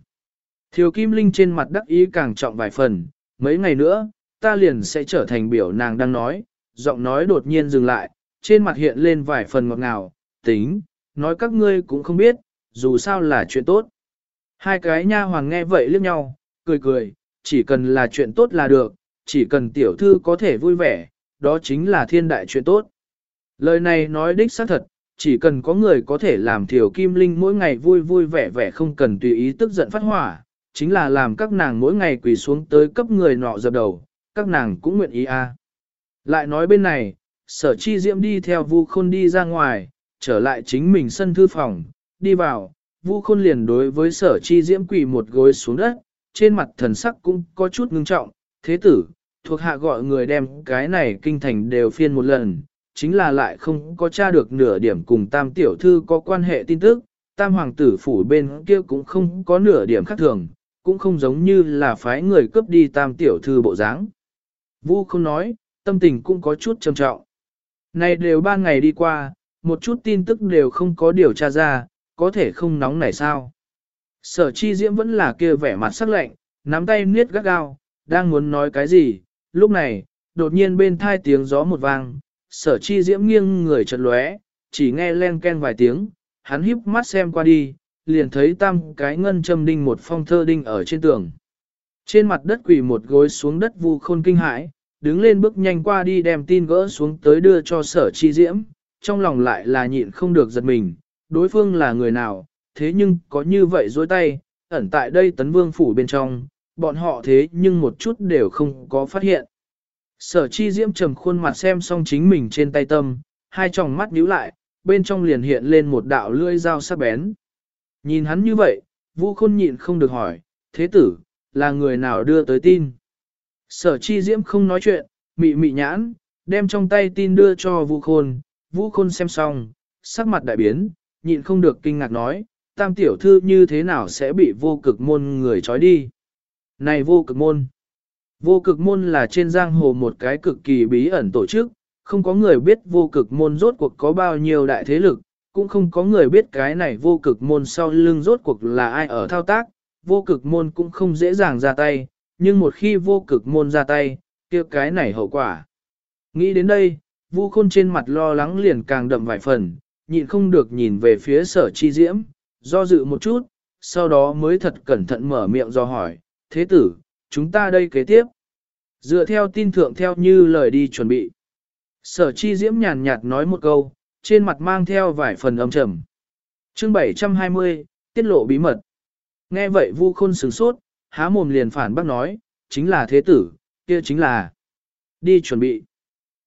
Thiều Kim Linh trên mặt đắc ý càng trọng vài phần, mấy ngày nữa, ta liền sẽ trở thành biểu nàng đang nói, giọng nói đột nhiên dừng lại, trên mặt hiện lên vài phần ngọt ngào, tính, nói các ngươi cũng không biết, dù sao là chuyện tốt. Hai cái nha hoàng nghe vậy liếc nhau, cười cười, chỉ cần là chuyện tốt là được, chỉ cần tiểu thư có thể vui vẻ, đó chính là thiên đại chuyện tốt. Lời này nói đích xác thật, chỉ cần có người có thể làm thiểu kim linh mỗi ngày vui vui vẻ vẻ không cần tùy ý tức giận phát hỏa, chính là làm các nàng mỗi ngày quỳ xuống tới cấp người nọ dập đầu, các nàng cũng nguyện ý a. À. Lại nói bên này, sở chi diễm đi theo vu khôn đi ra ngoài, trở lại chính mình sân thư phòng, đi vào, vu khôn liền đối với sở chi diễm quỳ một gối xuống đất, trên mặt thần sắc cũng có chút ngưng trọng, thế tử, thuộc hạ gọi người đem cái này kinh thành đều phiên một lần, chính là lại không có tra được nửa điểm cùng tam tiểu thư có quan hệ tin tức, tam hoàng tử phủ bên kia cũng không có nửa điểm khác thường, cũng không giống như là phái người cướp đi tam tiểu thư bộ dáng. Vu không nói, tâm tình cũng có chút trầm trọng. Này đều ba ngày đi qua, một chút tin tức đều không có điều tra ra, có thể không nóng này sao. Sở chi diễm vẫn là kia vẻ mặt sắc lạnh, nắm tay niết gắt gao, đang muốn nói cái gì, lúc này, đột nhiên bên thai tiếng gió một vang, sở chi diễm nghiêng người chật lóe, chỉ nghe len ken vài tiếng, hắn híp mắt xem qua đi, liền thấy tam cái ngân châm đinh một phong thơ đinh ở trên tường. Trên mặt đất quỳ một gối xuống đất vu khôn kinh hãi, đứng lên bước nhanh qua đi đem tin gỡ xuống tới đưa cho sở chi diễm, trong lòng lại là nhịn không được giật mình, đối phương là người nào, thế nhưng có như vậy dối tay, ẩn tại đây tấn vương phủ bên trong, bọn họ thế nhưng một chút đều không có phát hiện. Sở chi diễm trầm khuôn mặt xem xong chính mình trên tay tâm, hai tròng mắt nhíu lại, bên trong liền hiện lên một đạo lưỡi dao sắc bén. Nhìn hắn như vậy, Vu Khôn nhịn không được hỏi, thế tử, là người nào đưa tới tin? Sở chi diễm không nói chuyện, mị mị nhãn, đem trong tay tin đưa cho Vu Khôn, Vu Khôn xem xong, sắc mặt đại biến, nhịn không được kinh ngạc nói, tam tiểu thư như thế nào sẽ bị vô cực môn người trói đi? Này vô cực môn! Vô cực môn là trên giang hồ một cái cực kỳ bí ẩn tổ chức, không có người biết vô cực môn rốt cuộc có bao nhiêu đại thế lực, cũng không có người biết cái này vô cực môn sau lưng rốt cuộc là ai ở thao tác, vô cực môn cũng không dễ dàng ra tay, nhưng một khi vô cực môn ra tay, kia cái này hậu quả. Nghĩ đến đây, vu khôn trên mặt lo lắng liền càng đậm vài phần, nhịn không được nhìn về phía sở chi diễm, do dự một chút, sau đó mới thật cẩn thận mở miệng do hỏi, thế tử, chúng ta đây kế tiếp. Dựa theo tin thượng theo như lời đi chuẩn bị. Sở chi diễm nhàn nhạt nói một câu, trên mặt mang theo vài phần âm trầm. chương 720, tiết lộ bí mật. Nghe vậy vu khôn sửng sốt, há mồm liền phản bác nói, chính là thế tử, kia chính là đi chuẩn bị.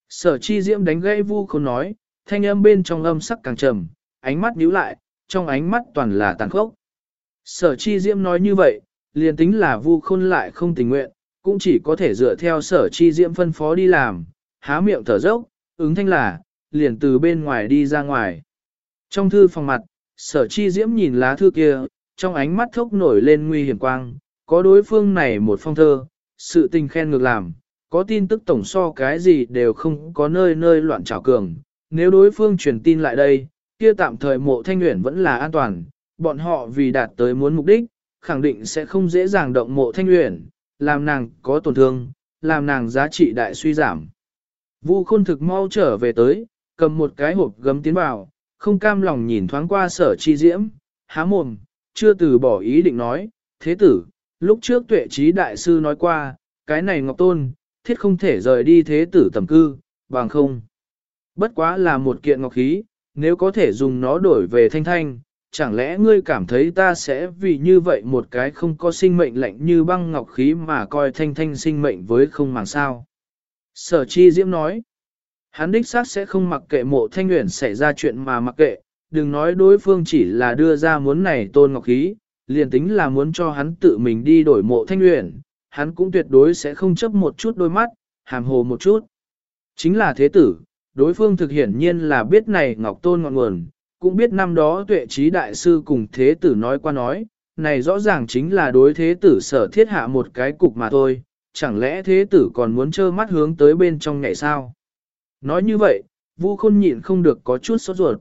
Sở chi diễm đánh gãy vu khôn nói, thanh âm bên trong âm sắc càng trầm, ánh mắt nhíu lại, trong ánh mắt toàn là tàn khốc. Sở chi diễm nói như vậy, liền tính là vu khôn lại không tình nguyện, cũng chỉ có thể dựa theo sở chi diễm phân phó đi làm, há miệng thở dốc, ứng thanh là, liền từ bên ngoài đi ra ngoài. Trong thư phòng mặt, sở chi diễm nhìn lá thư kia, trong ánh mắt thốc nổi lên nguy hiểm quang, có đối phương này một phong thơ, sự tình khen ngược làm, có tin tức tổng so cái gì đều không có nơi nơi loạn trảo cường. Nếu đối phương truyền tin lại đây, kia tạm thời mộ thanh nguyện vẫn là an toàn, bọn họ vì đạt tới muốn mục đích, khẳng định sẽ không dễ dàng động mộ thanh luyện làm nàng có tổn thương, làm nàng giá trị đại suy giảm. Vu khôn thực mau trở về tới, cầm một cái hộp gấm tiến vào, không cam lòng nhìn thoáng qua sở chi diễm, há mồm, chưa từ bỏ ý định nói, thế tử, lúc trước tuệ trí đại sư nói qua, cái này ngọc tôn, thiết không thể rời đi thế tử tầm cư, bằng không. Bất quá là một kiện ngọc khí, nếu có thể dùng nó đổi về thanh thanh, chẳng lẽ ngươi cảm thấy ta sẽ vì như vậy một cái không có sinh mệnh lạnh như băng ngọc khí mà coi thanh thanh sinh mệnh với không màng sao? Sở chi diễm nói, hắn đích xác sẽ không mặc kệ mộ thanh nguyện xảy ra chuyện mà mặc kệ, đừng nói đối phương chỉ là đưa ra muốn này tôn ngọc khí, liền tính là muốn cho hắn tự mình đi đổi mộ thanh nguyện, hắn cũng tuyệt đối sẽ không chấp một chút đôi mắt, hàm hồ một chút. Chính là thế tử, đối phương thực hiển nhiên là biết này ngọc tôn ngọn nguồn, cũng biết năm đó tuệ trí đại sư cùng thế tử nói qua nói, này rõ ràng chính là đối thế tử sở thiết hạ một cái cục mà thôi, chẳng lẽ thế tử còn muốn trơ mắt hướng tới bên trong ngày sao? Nói như vậy, Vu Khôn nhịn không được có chút sốt ruột.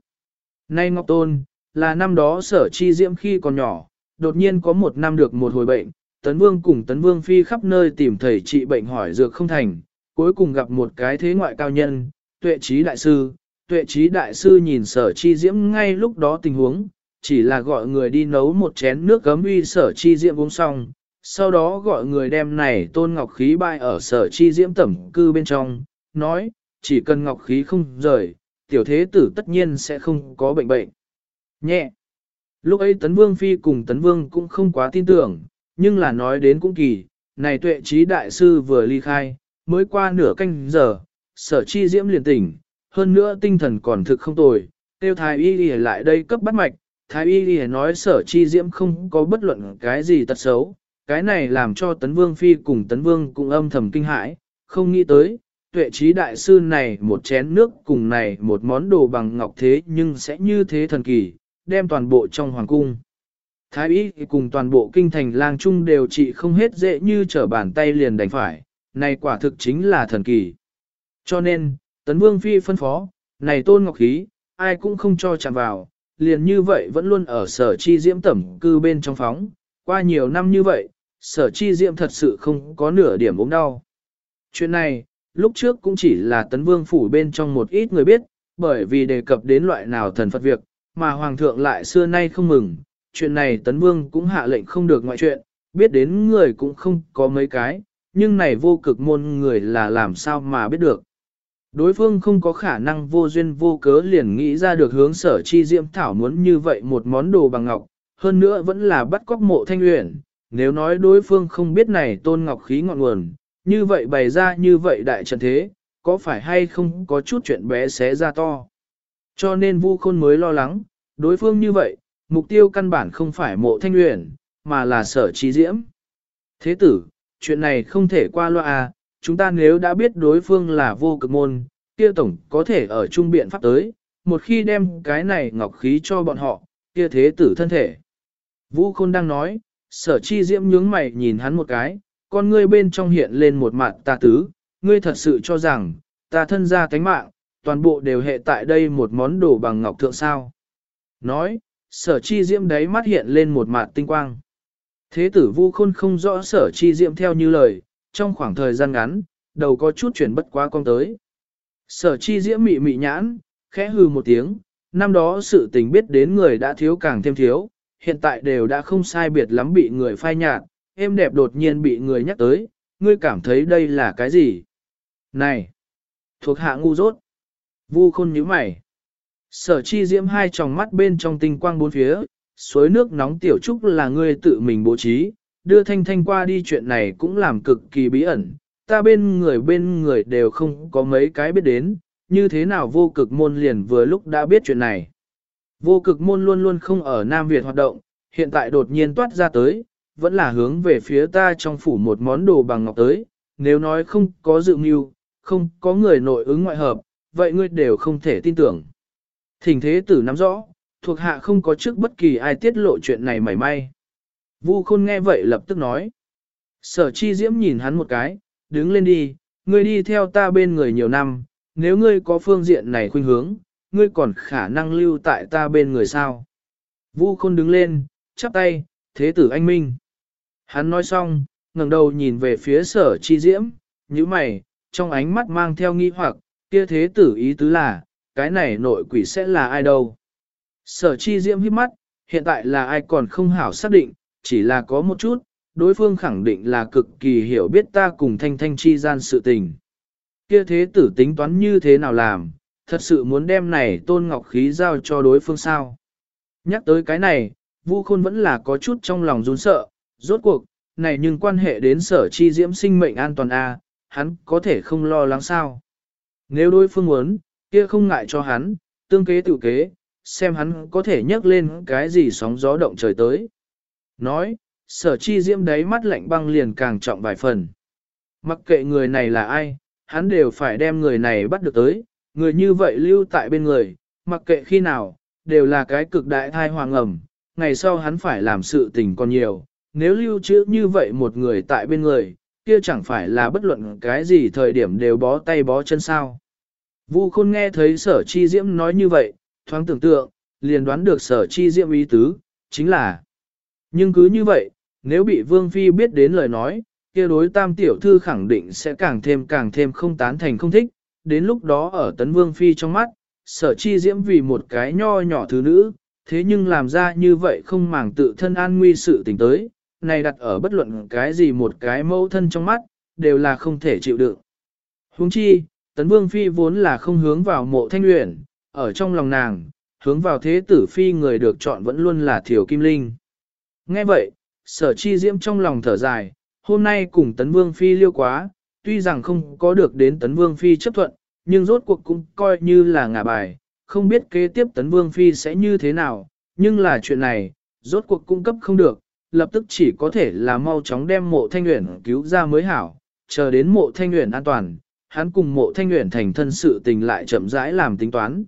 Nay Ngọc Tôn, là năm đó sở chi diễm khi còn nhỏ, đột nhiên có một năm được một hồi bệnh, Tấn Vương cùng Tấn Vương Phi khắp nơi tìm thầy trị bệnh hỏi dược không thành, cuối cùng gặp một cái thế ngoại cao nhân, tuệ trí đại sư, tuệ trí đại sư nhìn sở chi diễm ngay lúc đó tình huống, chỉ là gọi người đi nấu một chén nước gấm uy sở chi diễm uống xong, sau đó gọi người đem này tôn ngọc khí bay ở sở chi diễm tẩm cư bên trong, nói, chỉ cần ngọc khí không rời, tiểu thế tử tất nhiên sẽ không có bệnh bệnh. Nhẹ. Lúc ấy Tấn Vương Phi cùng Tấn Vương cũng không quá tin tưởng, nhưng là nói đến cũng kỳ, này tuệ trí đại sư vừa ly khai, mới qua nửa canh giờ, sở chi diễm liền tỉnh, hơn nữa tinh thần còn thực không tồi, tiêu thái y đi lại đây cấp bắt mạch, thái y đi nói sở chi diễm không có bất luận cái gì tật xấu, cái này làm cho tấn vương phi cùng tấn vương cũng âm thầm kinh hãi, không nghĩ tới, tuệ trí đại sư này một chén nước cùng này một món đồ bằng ngọc thế nhưng sẽ như thế thần kỳ, đem toàn bộ trong hoàng cung. Thái y cùng toàn bộ kinh thành lang trung đều trị không hết dễ như trở bàn tay liền đánh phải, này quả thực chính là thần kỳ. Cho nên, Tấn Vương Phi phân phó, này tôn ngọc khí, ai cũng không cho chạm vào, liền như vậy vẫn luôn ở sở chi diễm tẩm cư bên trong phóng. Qua nhiều năm như vậy, sở chi diễm thật sự không có nửa điểm ốm đau. Chuyện này, lúc trước cũng chỉ là tấn vương phủ bên trong một ít người biết, bởi vì đề cập đến loại nào thần Phật việc, mà hoàng thượng lại xưa nay không mừng. Chuyện này tấn vương cũng hạ lệnh không được ngoại chuyện, biết đến người cũng không có mấy cái, nhưng này vô cực môn người là làm sao mà biết được. Đối phương không có khả năng vô duyên vô cớ liền nghĩ ra được hướng sở chi diễm thảo muốn như vậy một món đồ bằng ngọc, hơn nữa vẫn là bắt cóc mộ thanh luyện. Nếu nói đối phương không biết này tôn ngọc khí ngọn nguồn, như vậy bày ra như vậy đại trận thế, có phải hay không có chút chuyện bé xé ra to. Cho nên vu khôn mới lo lắng, đối phương như vậy, mục tiêu căn bản không phải mộ thanh luyện, mà là sở chi diễm. Thế tử, chuyện này không thể qua loa à, chúng ta nếu đã biết đối phương là vô cực môn, kia tổng có thể ở trung biện pháp tới, một khi đem cái này ngọc khí cho bọn họ, kia thế tử thân thể. Vũ Khôn đang nói, sở chi diễm nhướng mày nhìn hắn một cái, con ngươi bên trong hiện lên một mặt tà tứ, ngươi thật sự cho rằng, ta thân ra tánh mạng, toàn bộ đều hệ tại đây một món đồ bằng ngọc thượng sao. Nói, sở chi diễm đấy mắt hiện lên một mặt tinh quang. Thế tử vu khôn không rõ sở chi diễm theo như lời, trong khoảng thời gian ngắn, đầu có chút chuyển bất quá con tới. Sở chi diễm mị mị nhãn, khẽ hư một tiếng, năm đó sự tình biết đến người đã thiếu càng thêm thiếu, hiện tại đều đã không sai biệt lắm bị người phai nhạt, êm đẹp đột nhiên bị người nhắc tới, ngươi cảm thấy đây là cái gì? Này! Thuộc hạ ngu dốt. Vu khôn nhíu mày. Sở chi diễm hai tròng mắt bên trong tinh quang bốn phía, suối nước nóng tiểu trúc là ngươi tự mình bố trí, đưa thanh thanh qua đi chuyện này cũng làm cực kỳ bí ẩn, ta bên người bên người đều không có mấy cái biết đến, như thế nào vô cực môn liền vừa lúc đã biết chuyện này. Vô cực môn luôn luôn không ở Nam Việt hoạt động, hiện tại đột nhiên toát ra tới, vẫn là hướng về phía ta trong phủ một món đồ bằng ngọc tới, nếu nói không có dự mưu, không có người nội ứng ngoại hợp, vậy ngươi đều không thể tin tưởng. Thỉnh thế tử nắm rõ, thuộc hạ không có trước bất kỳ ai tiết lộ chuyện này mảy may. Vu khôn nghe vậy lập tức nói. Sở chi diễm nhìn hắn một cái, đứng lên đi, ngươi đi theo ta bên người nhiều năm, nếu ngươi có phương diện này khuynh hướng, ngươi còn khả năng lưu tại ta bên người sao. Vu khôn đứng lên, chắp tay, thế tử anh minh. Hắn nói xong, ngẩng đầu nhìn về phía sở chi diễm, như mày, trong ánh mắt mang theo nghi hoặc, kia thế tử ý tứ là, cái này nội quỷ sẽ là ai đâu. Sở chi diễm hít mắt, hiện tại là ai còn không hảo xác định, chỉ là có một chút, đối phương khẳng định là cực kỳ hiểu biết ta cùng thanh thanh chi gian sự tình. Kia thế tử tính toán như thế nào làm, thật sự muốn đem này tôn ngọc khí giao cho đối phương sao. Nhắc tới cái này, Vu Khôn vẫn là có chút trong lòng run sợ, rốt cuộc, này nhưng quan hệ đến sở chi diễm sinh mệnh an toàn A, hắn có thể không lo lắng sao. Nếu đối phương muốn, kia không ngại cho hắn, tương kế tự kế, xem hắn có thể nhấc lên cái gì sóng gió động trời tới. Nói, sở chi diễm đáy mắt lạnh băng liền càng trọng vài phần. Mặc kệ người này là ai, hắn đều phải đem người này bắt được tới, người như vậy lưu tại bên người, mặc kệ khi nào, đều là cái cực đại thai hoàng ẩm, ngày sau hắn phải làm sự tình còn nhiều, nếu lưu trữ như vậy một người tại bên người, kia chẳng phải là bất luận cái gì thời điểm đều bó tay bó chân sao. Vu khôn nghe thấy sở chi diễm nói như vậy, thoáng tưởng tượng, liền đoán được sở chi diễm ý tứ, chính là. Nhưng cứ như vậy, nếu bị Vương Phi biết đến lời nói, kia đối tam tiểu thư khẳng định sẽ càng thêm càng thêm không tán thành không thích, đến lúc đó ở tấn Vương Phi trong mắt, sở chi diễm vì một cái nho nhỏ thứ nữ, thế nhưng làm ra như vậy không màng tự thân an nguy sự tình tới, này đặt ở bất luận cái gì một cái mẫu thân trong mắt, đều là không thể chịu đựng. Huống chi, tấn vương phi vốn là không hướng vào mộ thanh luyện, ở trong lòng nàng, hướng vào thế tử phi người được chọn vẫn luôn là thiểu kim linh. Nghe vậy, sở chi diễm trong lòng thở dài, hôm nay cùng tấn vương phi liêu quá, tuy rằng không có được đến tấn vương phi chấp thuận, nhưng rốt cuộc cũng coi như là ngả bài, không biết kế tiếp tấn vương phi sẽ như thế nào, nhưng là chuyện này, rốt cuộc cung cấp không được, lập tức chỉ có thể là mau chóng đem mộ thanh nguyện cứu ra mới hảo, chờ đến mộ thanh nguyện an toàn, hắn cùng mộ thanh nguyện thành thân sự tình lại chậm rãi làm tính toán.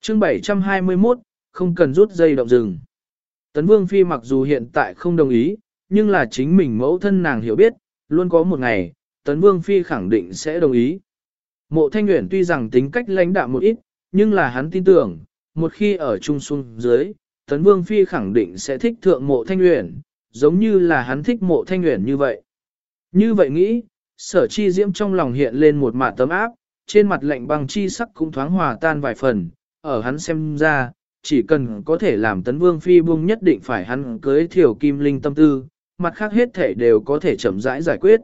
chương 721, không cần rút dây động rừng. Tấn Vương Phi mặc dù hiện tại không đồng ý, nhưng là chính mình mẫu thân nàng hiểu biết, luôn có một ngày, Tấn Vương Phi khẳng định sẽ đồng ý. Mộ Thanh Nguyễn tuy rằng tính cách lãnh đạm một ít, nhưng là hắn tin tưởng, một khi ở trung xuân dưới, Tấn Vương Phi khẳng định sẽ thích thượng mộ Thanh Nguyễn, giống như là hắn thích mộ Thanh Nguyễn như vậy. Như vậy nghĩ, sở chi diễm trong lòng hiện lên một mạ tấm áp, trên mặt lạnh băng chi sắc cũng thoáng hòa tan vài phần, ở hắn xem ra, chỉ cần có thể làm tấn vương phi buông nhất định phải hắn cưới thiểu kim linh tâm tư, mặt khác hết thể đều có thể chậm rãi giải quyết.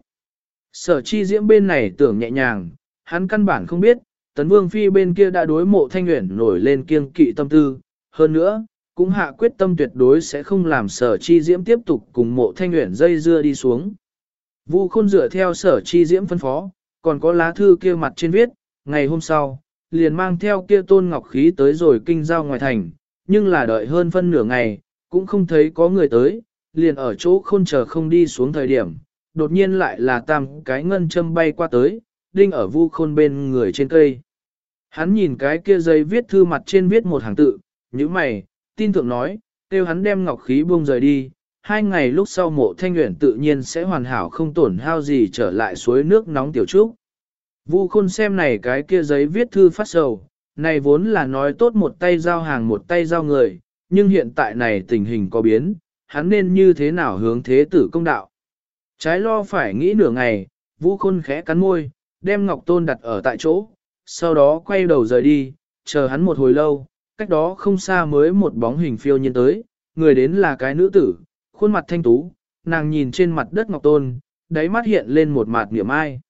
Sở chi diễm bên này tưởng nhẹ nhàng, hắn căn bản không biết, tấn vương phi bên kia đã đối mộ thanh nguyện nổi lên kiêng kỵ tâm tư, hơn nữa, cũng hạ quyết tâm tuyệt đối sẽ không làm sở chi diễm tiếp tục cùng mộ thanh nguyện dây dưa đi xuống. Vu khôn dựa theo sở chi diễm phân phó, còn có lá thư kia mặt trên viết, ngày hôm sau, liền mang theo kia tôn ngọc khí tới rồi kinh giao ngoài thành, nhưng là đợi hơn phân nửa ngày, cũng không thấy có người tới, liền ở chỗ khôn chờ không đi xuống thời điểm, đột nhiên lại là tam cái ngân châm bay qua tới, đinh ở vu khôn bên người trên cây. Hắn nhìn cái kia giấy viết thư mặt trên viết một hàng tự, như mày, tin tưởng nói, kêu hắn đem ngọc khí buông rời đi, hai ngày lúc sau mộ thanh nguyện tự nhiên sẽ hoàn hảo không tổn hao gì trở lại suối nước nóng tiểu trúc. Vu khôn xem này cái kia giấy viết thư phát sầu, này vốn là nói tốt một tay giao hàng một tay giao người, nhưng hiện tại này tình hình có biến, hắn nên như thế nào hướng thế tử công đạo. Trái lo phải nghĩ nửa ngày, Vu khôn khẽ cắn môi, đem ngọc tôn đặt ở tại chỗ, sau đó quay đầu rời đi, chờ hắn một hồi lâu, cách đó không xa mới một bóng hình phiêu nhiên tới, người đến là cái nữ tử, khuôn mặt thanh tú, nàng nhìn trên mặt đất ngọc tôn, đáy mắt hiện lên một mạt niệm ai.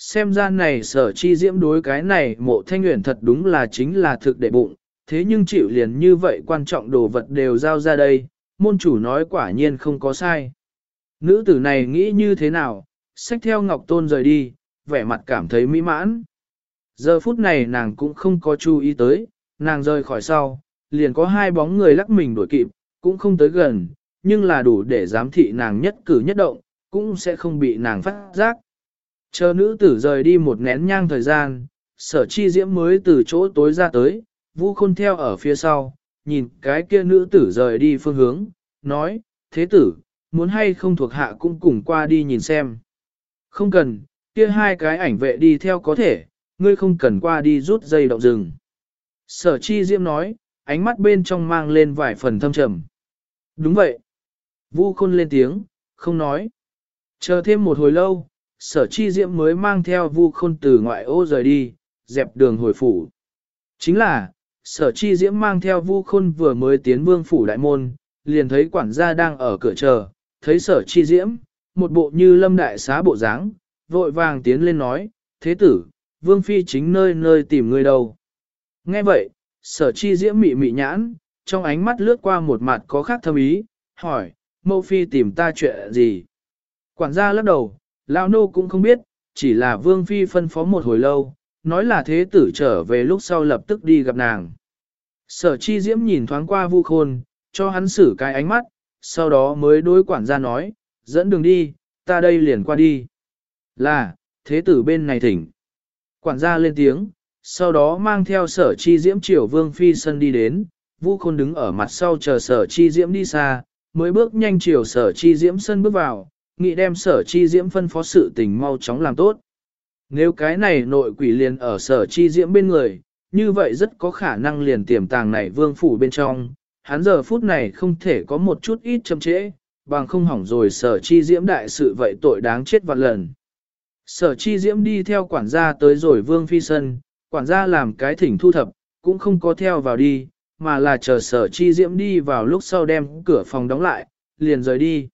Xem ra này sở chi diễm đối cái này mộ thanh nguyện thật đúng là chính là thực đệ bụng, thế nhưng chịu liền như vậy quan trọng đồ vật đều giao ra đây, môn chủ nói quả nhiên không có sai. Nữ tử này nghĩ như thế nào, xách theo Ngọc Tôn rời đi, vẻ mặt cảm thấy mỹ mãn. Giờ phút này nàng cũng không có chú ý tới, nàng rời khỏi sau, liền có hai bóng người lắc mình đuổi kịp, cũng không tới gần, nhưng là đủ để giám thị nàng nhất cử nhất động, cũng sẽ không bị nàng phát giác. Chờ nữ tử rời đi một nén nhang thời gian, sở chi diễm mới từ chỗ tối ra tới, vu khôn theo ở phía sau, nhìn cái kia nữ tử rời đi phương hướng, nói, thế tử, muốn hay không thuộc hạ cũng cùng qua đi nhìn xem. Không cần, kia hai cái ảnh vệ đi theo có thể, ngươi không cần qua đi rút dây động rừng. Sở chi diễm nói, ánh mắt bên trong mang lên vài phần thâm trầm. Đúng vậy. Vu khôn lên tiếng, không nói. Chờ thêm một hồi lâu, sở chi diễm mới mang theo vu khôn từ ngoại ô rời đi, dẹp đường hồi phủ. Chính là, sở chi diễm mang theo vu khôn vừa mới tiến vương phủ đại môn, liền thấy quản gia đang ở cửa chờ, thấy sở chi diễm, một bộ như lâm đại xá bộ dáng, vội vàng tiến lên nói, thế tử, vương phi chính nơi nơi tìm người đâu. Nghe vậy, sở chi diễm mị mị nhãn, trong ánh mắt lướt qua một mặt có khác thâm ý, hỏi, mẫu phi tìm ta chuyện gì? Quản gia lắc đầu, lão nô cũng không biết, chỉ là vương phi phân phó một hồi lâu, nói là thế tử trở về lúc sau lập tức đi gặp nàng. Sở chi diễm nhìn thoáng qua vu khôn, cho hắn xử cái ánh mắt, sau đó mới đối quản gia nói, dẫn đường đi, ta đây liền qua đi. Là, thế tử bên này thỉnh. Quản gia lên tiếng, sau đó mang theo sở chi diễm triều vương phi sân đi đến, vu khôn đứng ở mặt sau chờ sở chi diễm đi xa, mới bước nhanh chiều sở chi diễm sân bước vào, nghĩ đem sở chi diễm phân phó sự tình mau chóng làm tốt. Nếu cái này nội quỷ liền ở sở chi diễm bên người, như vậy rất có khả năng liền tiềm tàng này vương phủ bên trong, hắn giờ phút này không thể có một chút ít chậm trễ, bằng không hỏng rồi sở chi diễm đại sự vậy tội đáng chết vạn lần. Sở chi diễm đi theo quản gia tới rồi vương phi sân, quản gia làm cái thỉnh thu thập, cũng không có theo vào đi, mà là chờ sở chi diễm đi vào lúc sau đem cửa phòng đóng lại, liền rời đi.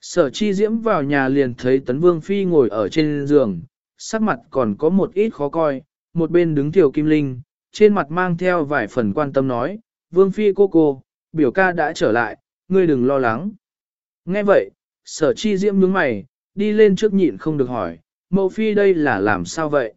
Sở chi diễm vào nhà liền thấy tấn vương phi ngồi ở trên giường, sắc mặt còn có một ít khó coi, một bên đứng tiểu kim linh, trên mặt mang theo vài phần quan tâm nói, vương phi cô cô, biểu ca đã trở lại, ngươi đừng lo lắng. Nghe vậy, sở chi diễm nhướng mày, đi lên trước nhịn không được hỏi, mẫu phi đây là làm sao vậy?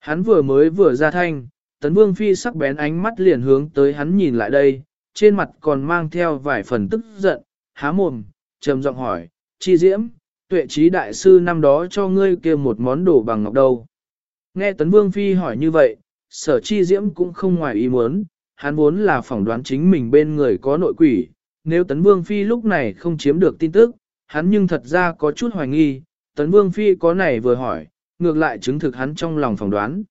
Hắn vừa mới vừa ra thanh, tấn vương phi sắc bén ánh mắt liền hướng tới hắn nhìn lại đây, trên mặt còn mang theo vài phần tức giận, há mồm, trầm giọng hỏi, chi diễm, tuệ trí đại sư năm đó cho ngươi kia một món đồ bằng ngọc đâu. Nghe tấn vương phi hỏi như vậy, sở chi diễm cũng không ngoài ý muốn, hắn vốn là phỏng đoán chính mình bên người có nội quỷ, nếu tấn vương phi lúc này không chiếm được tin tức, hắn nhưng thật ra có chút hoài nghi, tấn vương phi có này vừa hỏi, ngược lại chứng thực hắn trong lòng phỏng đoán.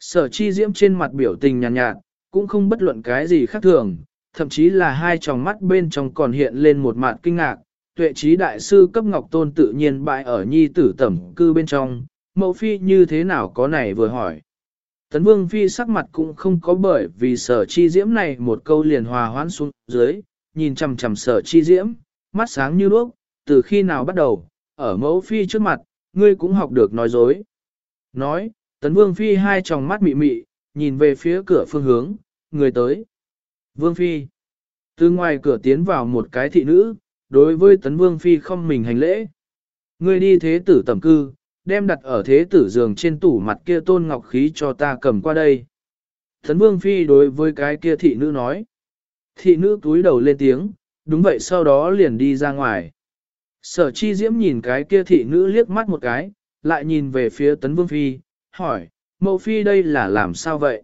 Sở chi diễm trên mặt biểu tình nhàn nhạt, nhạt, cũng không bất luận cái gì khác thường, thậm chí là hai tròng mắt bên trong còn hiện lên một mặt kinh ngạc. Tuệ trí đại sư cấp ngọc tôn tự nhiên bại ở nhi tử tẩm cư bên trong, mẫu phi như thế nào có này vừa hỏi. Tấn vương phi sắc mặt cũng không có bởi vì sở chi diễm này một câu liền hòa hoãn xuống dưới, nhìn chằm chằm sở chi diễm, mắt sáng như đuốc, từ khi nào bắt đầu, ở mẫu phi trước mặt, ngươi cũng học được nói dối. Nói, tấn vương phi hai tròng mắt mị mị, nhìn về phía cửa phương hướng, người tới. Vương phi. Từ ngoài cửa tiến vào một cái thị nữ, đối với tấn vương phi không mình hành lễ. Ngươi đi thế tử tẩm cư, đem đặt ở thế tử giường trên tủ mặt kia tôn ngọc khí cho ta cầm qua đây. Tấn vương phi đối với cái kia thị nữ nói. Thị nữ túi đầu lên tiếng, đúng vậy sau đó liền đi ra ngoài. Sở chi diễm nhìn cái kia thị nữ liếc mắt một cái, lại nhìn về phía tấn vương phi, hỏi, mẫu phi đây là làm sao vậy?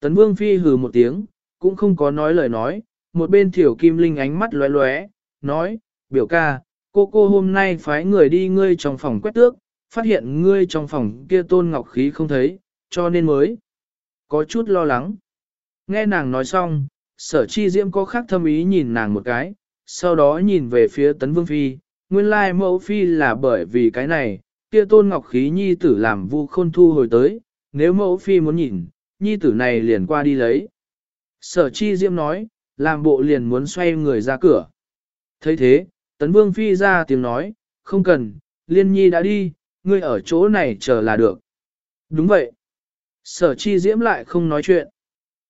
Tấn vương phi hừ một tiếng, cũng không có nói lời nói, một bên thiểu kim linh ánh mắt lóe lóe, nói, biểu ca, cô cô hôm nay phái người đi ngươi trong phòng quét tước, phát hiện ngươi trong phòng kia tôn ngọc khí không thấy, cho nên mới có chút lo lắng. Nghe nàng nói xong, sở chi diễm có khác thâm ý nhìn nàng một cái, sau đó nhìn về phía tấn vương phi, nguyên lai mẫu phi là bởi vì cái này, kia tôn ngọc khí nhi tử làm vu khôn thu hồi tới, nếu mẫu phi muốn nhìn, nhi tử này liền qua đi lấy. Sở chi diễm nói, làm bộ liền muốn xoay người ra cửa thấy thế, tấn vương phi ra tiếng nói, không cần, liên nhi đã đi, ngươi ở chỗ này chờ là được. Đúng vậy. Sở chi diễm lại không nói chuyện.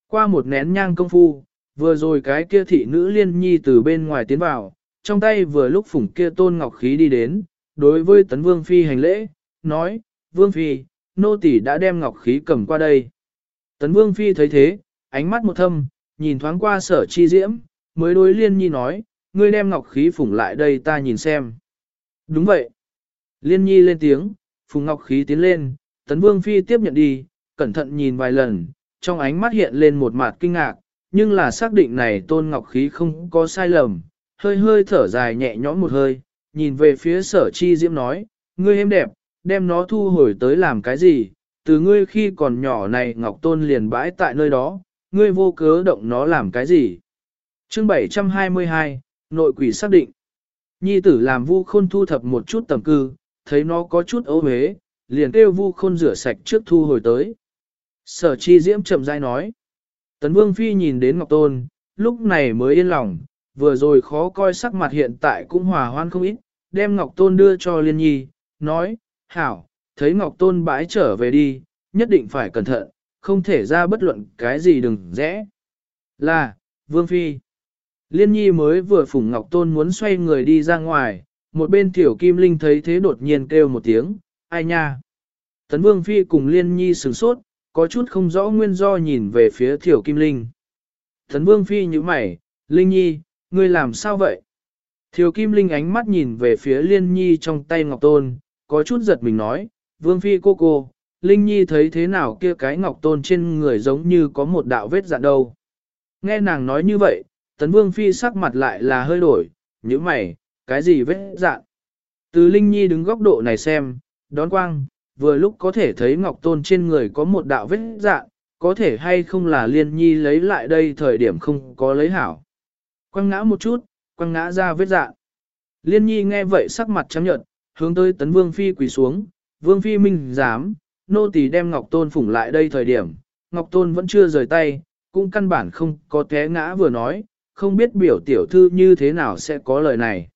Qua một nén nhang công phu, vừa rồi cái kia thị nữ liên nhi từ bên ngoài tiến vào, trong tay vừa lúc phủng kia tôn ngọc khí đi đến, đối với tấn vương phi hành lễ, nói, vương phi, nô tỳ đã đem ngọc khí cầm qua đây. Tấn vương phi thấy thế, ánh mắt một thâm, nhìn thoáng qua sở chi diễm, mới đối liên nhi nói, ngươi đem ngọc khí phủng lại đây ta nhìn xem. Đúng vậy. Liên nhi lên tiếng, phùng ngọc khí tiến lên, tấn vương phi tiếp nhận đi, cẩn thận nhìn vài lần, trong ánh mắt hiện lên một mặt kinh ngạc, nhưng là xác định này tôn ngọc khí không có sai lầm, hơi hơi thở dài nhẹ nhõm một hơi, nhìn về phía sở chi diễm nói, ngươi em đẹp, đem nó thu hồi tới làm cái gì, từ ngươi khi còn nhỏ này ngọc tôn liền bãi tại nơi đó, ngươi vô cớ động nó làm cái gì. Chương 722, nội quỷ xác định. Nhi tử làm vu khôn thu thập một chút tầm cư, thấy nó có chút ấu huế, liền kêu vu khôn rửa sạch trước thu hồi tới. Sở chi diễm chậm rãi nói. Tấn Vương Phi nhìn đến Ngọc Tôn, lúc này mới yên lòng, vừa rồi khó coi sắc mặt hiện tại cũng hòa hoan không ít, đem Ngọc Tôn đưa cho Liên Nhi, nói, hảo, thấy Ngọc Tôn bãi trở về đi, nhất định phải cẩn thận, không thể ra bất luận cái gì đừng rẽ. Là, Vương Phi. Liên Nhi mới vừa phủng Ngọc Tôn muốn xoay người đi ra ngoài, một bên Tiểu Kim Linh thấy thế đột nhiên kêu một tiếng, ai nha. Tấn Vương Phi cùng Liên Nhi sửng sốt, có chút không rõ nguyên do nhìn về phía Tiểu Kim Linh. Tấn Vương Phi như mày, Linh Nhi, ngươi làm sao vậy? Thiều Kim Linh ánh mắt nhìn về phía Liên Nhi trong tay Ngọc Tôn, có chút giật mình nói, Vương Phi cô cô, Linh Nhi thấy thế nào kia cái Ngọc Tôn trên người giống như có một đạo vết dạn đâu. Nghe nàng nói như vậy, Tấn Vương Phi sắc mặt lại là hơi đổi, như mày, cái gì vết dạn? Từ Linh Nhi đứng góc độ này xem, đón quang, vừa lúc có thể thấy Ngọc Tôn trên người có một đạo vết dạn, có thể hay không là Liên Nhi lấy lại đây thời điểm không có lấy hảo. Quăng ngã một chút, quăng ngã ra vết dạn. Liên Nhi nghe vậy sắc mặt trắng nhợt, hướng tới Tấn Vương Phi quỳ xuống, Vương Phi minh dám, nô tỳ đem Ngọc Tôn phủng lại đây thời điểm, Ngọc Tôn vẫn chưa rời tay, cũng căn bản không có té ngã vừa nói, không biết biểu tiểu thư như thế nào sẽ có lời này.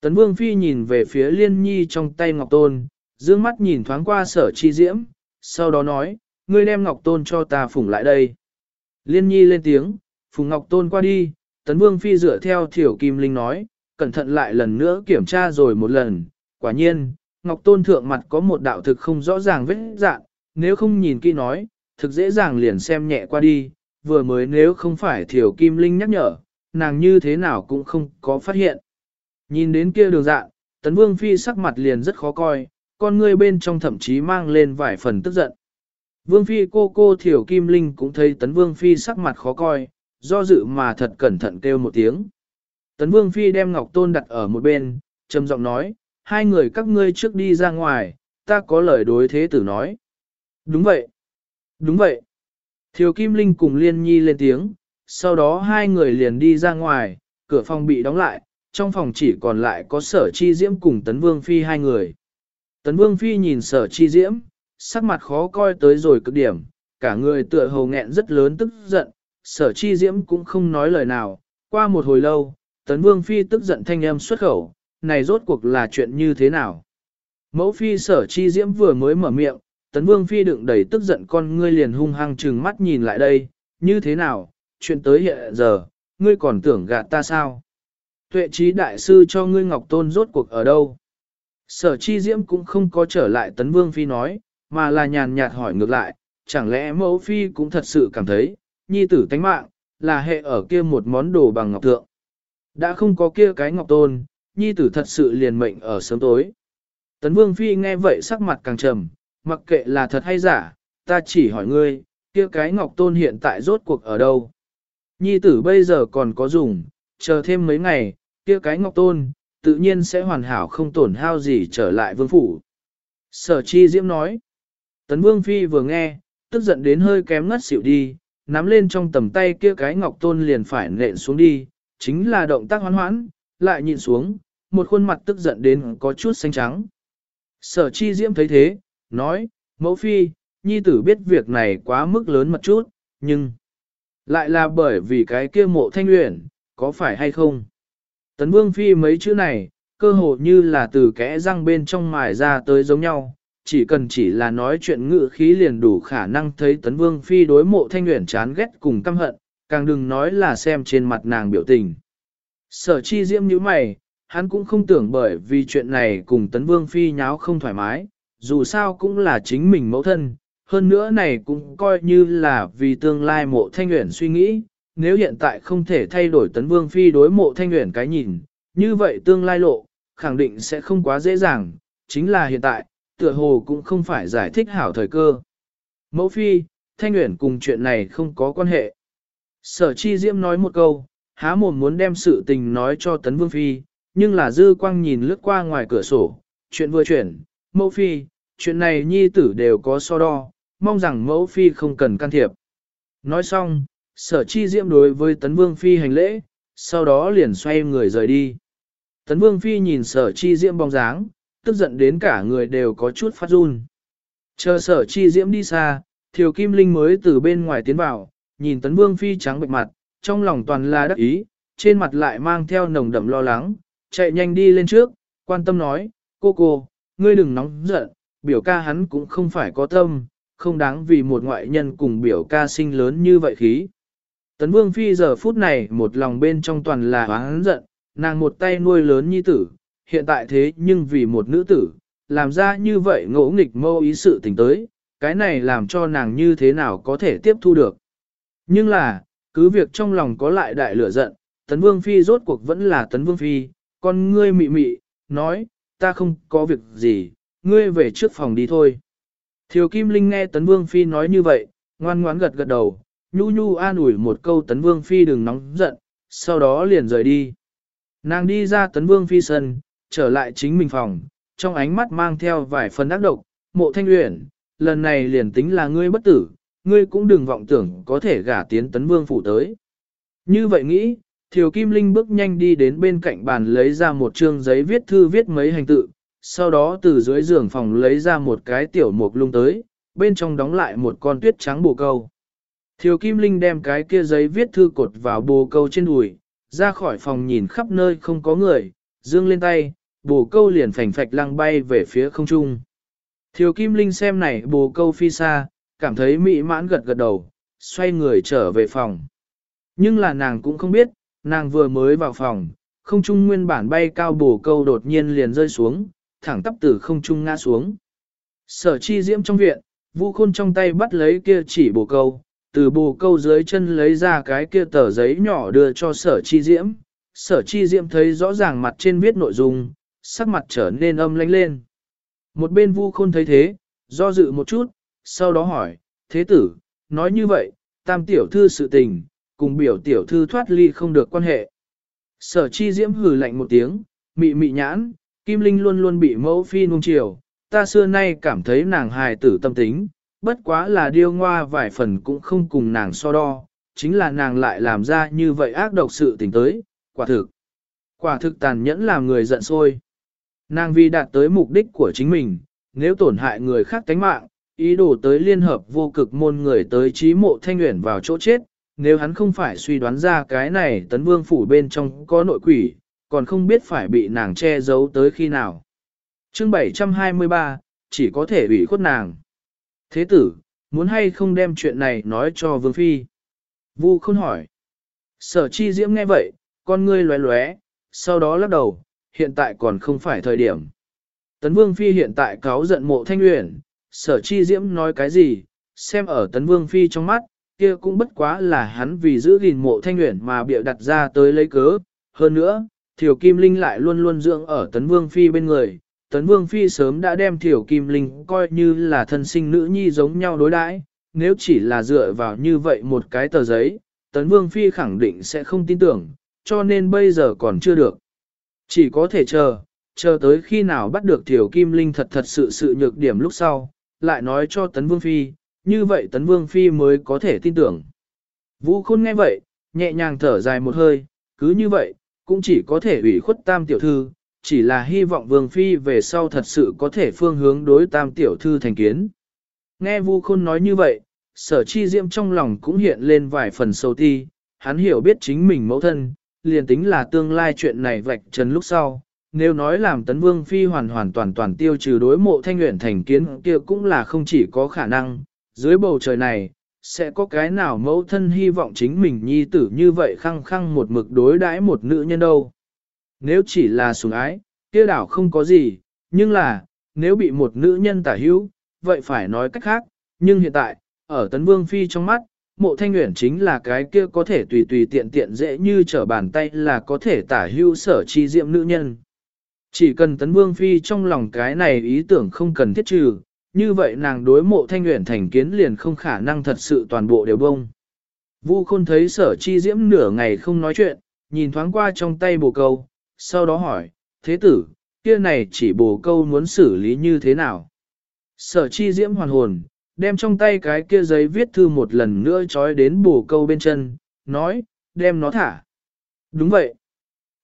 Tấn Vương Phi nhìn về phía Liên Nhi trong tay Ngọc Tôn, dương mắt nhìn thoáng qua sở chi diễm, sau đó nói, ngươi đem Ngọc Tôn cho ta phủng lại đây. Liên Nhi lên tiếng, phùng Ngọc Tôn qua đi, Tấn Vương Phi dựa theo Thiểu Kim Linh nói, cẩn thận lại lần nữa kiểm tra rồi một lần, quả nhiên, Ngọc Tôn thượng mặt có một đạo thực không rõ ràng vết dạng, nếu không nhìn kỹ nói, thực dễ dàng liền xem nhẹ qua đi, vừa mới nếu không phải Thiểu Kim Linh nhắc nhở, nàng như thế nào cũng không có phát hiện. Nhìn đến kia đường dạng, Tấn Vương Phi sắc mặt liền rất khó coi, con ngươi bên trong thậm chí mang lên vài phần tức giận. Vương Phi cô cô Thiểu Kim Linh cũng thấy Tấn Vương Phi sắc mặt khó coi, do dự mà thật cẩn thận kêu một tiếng. Tấn Vương Phi đem Ngọc Tôn đặt ở một bên, trầm giọng nói, hai người các ngươi trước đi ra ngoài, ta có lời đối thế tử nói. Đúng vậy. Đúng vậy. Thiều Kim Linh cùng Liên Nhi lên tiếng, sau đó hai người liền đi ra ngoài, cửa phòng bị đóng lại, trong phòng chỉ còn lại có sở chi diễm cùng Tấn Vương Phi hai người. Tấn Vương Phi nhìn sở chi diễm, sắc mặt khó coi tới rồi cực điểm, cả người tựa hồ nghẹn rất lớn tức giận, sở chi diễm cũng không nói lời nào, qua một hồi lâu, Tấn Vương Phi tức giận thanh âm xuất khẩu, này rốt cuộc là chuyện như thế nào? Mẫu Phi sở chi diễm vừa mới mở miệng, Tấn Vương Phi đựng đầy tức giận con ngươi liền hung hăng trừng mắt nhìn lại đây, như thế nào, chuyện tới hiện giờ, ngươi còn tưởng gạt ta sao? Tuệ trí đại sư cho ngươi ngọc tôn rốt cuộc ở đâu? Sở chi diễm cũng không có trở lại Tấn Vương Phi nói, mà là nhàn nhạt hỏi ngược lại, chẳng lẽ mẫu Phi cũng thật sự cảm thấy, nhi tử tánh mạng, là hệ ở kia một món đồ bằng ngọc thượng. Đã không có kia cái ngọc tôn, nhi tử thật sự liền mệnh ở sớm tối. Tấn Vương Phi nghe vậy sắc mặt càng trầm, mặc kệ là thật hay giả, ta chỉ hỏi ngươi, kia cái ngọc tôn hiện tại rốt cuộc ở đâu. Nhi tử bây giờ còn có dùng, chờ thêm mấy ngày, kia cái ngọc tôn, tự nhiên sẽ hoàn hảo không tổn hao gì trở lại vương phủ. Sở chi diễm nói, tấn vương phi vừa nghe, tức giận đến hơi kém ngất xỉu đi, nắm lên trong tầm tay kia cái ngọc tôn liền phải nện xuống đi, chính là động tác hoán hoãn, lại nhìn xuống, một khuôn mặt tức giận đến có chút xanh trắng. Sở chi diễm thấy thế, nói, mẫu phi, nhi tử biết việc này quá mức lớn một chút, nhưng lại là bởi vì cái kia mộ thanh luyện, có phải hay không? Tấn vương phi mấy chữ này, cơ hồ như là từ kẽ răng bên trong mài ra tới giống nhau, chỉ cần chỉ là nói chuyện ngự khí liền đủ khả năng thấy tấn vương phi đối mộ thanh luyện chán ghét cùng căm hận, càng đừng nói là xem trên mặt nàng biểu tình. Sở chi diễm như mày, hắn cũng không tưởng bởi vì chuyện này cùng tấn vương phi nháo không thoải mái, dù sao cũng là chính mình mẫu thân, hơn nữa này cũng coi như là vì tương lai mộ thanh uyển suy nghĩ, nếu hiện tại không thể thay đổi tấn vương phi đối mộ thanh uyển cái nhìn, như vậy tương lai lộ, khẳng định sẽ không quá dễ dàng, chính là hiện tại, tựa hồ cũng không phải giải thích hảo thời cơ. Mẫu phi, thanh uyển cùng chuyện này không có quan hệ. Sở chi diễm nói một câu, há mồm muốn đem sự tình nói cho tấn vương phi, nhưng là dư quang nhìn lướt qua ngoài cửa sổ, chuyện vừa chuyển, mẫu phi, chuyện này nhi tử đều có so đo, mong rằng mẫu phi không cần can thiệp. Nói xong, sở chi diễm đối với tấn vương phi hành lễ, sau đó liền xoay người rời đi. Tấn vương phi nhìn sở chi diễm bóng dáng, tức giận đến cả người đều có chút phát run. Chờ sở chi diễm đi xa, thiều kim linh mới từ bên ngoài tiến vào, nhìn tấn vương phi trắng bệch mặt, trong lòng toàn là đắc ý, trên mặt lại mang theo nồng đậm lo lắng, chạy nhanh đi lên trước, quan tâm nói, cô cô, ngươi đừng nóng giận, biểu ca hắn cũng không phải có tâm, không đáng vì một ngoại nhân cùng biểu ca sinh lớn như vậy khí. Tấn Vương Phi giờ phút này một lòng bên trong toàn là hoáng giận, nàng một tay nuôi lớn nhi tử, hiện tại thế nhưng vì một nữ tử, làm ra như vậy ngỗ nghịch mâu ý sự tình tới, cái này làm cho nàng như thế nào có thể tiếp thu được. Nhưng là, cứ việc trong lòng có lại đại lửa giận, Tấn Vương Phi rốt cuộc vẫn là Tấn Vương Phi, con ngươi mị mị, nói, ta không có việc gì, ngươi về trước phòng đi thôi. Thiều Kim Linh nghe Tấn Vương Phi nói như vậy, ngoan ngoãn gật gật đầu, nhu nhu an ủi một câu Tấn Vương Phi đừng nóng giận, sau đó liền rời đi. Nàng đi ra Tấn Vương Phi sân, trở lại chính mình phòng, trong ánh mắt mang theo vài phần ác độc, mộ thanh luyện, lần này liền tính là ngươi bất tử, ngươi cũng đừng vọng tưởng có thể gả tiến Tấn Vương phủ tới. Như vậy nghĩ, Thiều Kim Linh bước nhanh đi đến bên cạnh bàn lấy ra một chương giấy viết thư viết mấy hành tự, sau đó từ dưới giường phòng lấy ra một cái tiểu mục lung tới, bên trong đóng lại một con tuyết trắng bồ câu. Thiều Kim Linh đem cái kia giấy viết thư cột vào bồ câu trên đùi, ra khỏi phòng nhìn khắp nơi không có người, dương lên tay, bồ câu liền phành phạch lăng bay về phía không trung. Thiều Kim Linh xem này bồ câu phi xa, cảm thấy mỹ mãn gật gật đầu, xoay người trở về phòng. Nhưng là nàng cũng không biết, nàng vừa mới vào phòng, không trung nguyên bản bay cao bồ câu đột nhiên liền rơi xuống, thẳng tắp từ không trung ngã xuống. Sở chi diễm trong viện, vu khôn trong tay bắt lấy kia chỉ bồ câu, từ bồ câu dưới chân lấy ra cái kia tờ giấy nhỏ đưa cho sở chi diễm. Sở chi diễm thấy rõ ràng mặt trên viết nội dung, sắc mặt trở nên âm lãnh lên. Một bên vu khôn thấy thế, do dự một chút, sau đó hỏi, thế tử, nói như vậy, tam tiểu thư sự tình, cùng biểu tiểu thư thoát ly không được quan hệ. Sở chi diễm hừ lạnh một tiếng, mị mị nhãn, Kim Linh luôn luôn bị mẫu phi nung chiều, ta xưa nay cảm thấy nàng hài tử tâm tính, bất quá là điêu ngoa vài phần cũng không cùng nàng so đo, chính là nàng lại làm ra như vậy ác độc sự tình tới, quả thực. Quả thực tàn nhẫn làm người giận sôi. Nàng vì đạt tới mục đích của chính mình, nếu tổn hại người khác tánh mạng, ý đồ tới liên hợp vô cực môn người tới trí mộ thanh nguyện vào chỗ chết, nếu hắn không phải suy đoán ra cái này tấn vương phủ bên trong có nội quỷ, còn không biết phải bị nàng che giấu tới khi nào. chương 723, chỉ có thể bị khuất nàng. Thế tử, muốn hay không đem chuyện này nói cho Vương Phi? Vu khôn hỏi. Sở chi diễm nghe vậy, con ngươi lóe lóe, sau đó lắc đầu, hiện tại còn không phải thời điểm. Tấn Vương Phi hiện tại cáo giận mộ thanh uyển sở chi diễm nói cái gì, xem ở Tấn Vương Phi trong mắt, kia cũng bất quá là hắn vì giữ gìn mộ thanh uyển mà bịa đặt ra tới lấy cớ. Hơn nữa, Thiểu Kim Linh lại luôn luôn dưỡng ở Tấn Vương Phi bên người. Tấn Vương Phi sớm đã đem Thiểu Kim Linh coi như là thân sinh nữ nhi giống nhau đối đãi. Nếu chỉ là dựa vào như vậy một cái tờ giấy, Tấn Vương Phi khẳng định sẽ không tin tưởng, cho nên bây giờ còn chưa được. Chỉ có thể chờ, chờ tới khi nào bắt được Thiểu Kim Linh thật thật sự sự nhược điểm lúc sau, lại nói cho Tấn Vương Phi, như vậy Tấn Vương Phi mới có thể tin tưởng. Vũ Khôn nghe vậy, nhẹ nhàng thở dài một hơi, cứ như vậy, cũng chỉ có thể ủy khuất tam tiểu thư, chỉ là hy vọng Vương Phi về sau thật sự có thể phương hướng đối tam tiểu thư thành kiến. Nghe Vu Khôn nói như vậy, sở chi diệm trong lòng cũng hiện lên vài phần sâu ti, hắn hiểu biết chính mình mẫu thân, liền tính là tương lai chuyện này vạch trần lúc sau, nếu nói làm tấn vương phi hoàn hoàn toàn toàn tiêu trừ đối mộ thanh nguyện thành kiến kia cũng là không chỉ có khả năng, dưới bầu trời này, sẽ có cái nào mẫu thân hy vọng chính mình nhi tử như vậy khăng khăng một mực đối đãi một nữ nhân đâu. Nếu chỉ là sủng ái, kia đảo không có gì, nhưng là, nếu bị một nữ nhân tả hữu, vậy phải nói cách khác, nhưng hiện tại, ở Tấn Vương Phi trong mắt, mộ thanh nguyện chính là cái kia có thể tùy tùy tiện tiện dễ như trở bàn tay là có thể tả hữu sở chi diệm nữ nhân. Chỉ cần Tấn Vương Phi trong lòng cái này ý tưởng không cần thiết trừ, như vậy nàng đối mộ thanh nguyện thành kiến liền không khả năng thật sự toàn bộ đều bông. Vu Khôn thấy sở chi diễm nửa ngày không nói chuyện, nhìn thoáng qua trong tay bồ câu, sau đó hỏi, thế tử, kia này chỉ bồ câu muốn xử lý như thế nào? Sở chi diễm hoàn hồn, đem trong tay cái kia giấy viết thư một lần nữa trói đến bồ câu bên chân, nói, đem nó thả. Đúng vậy.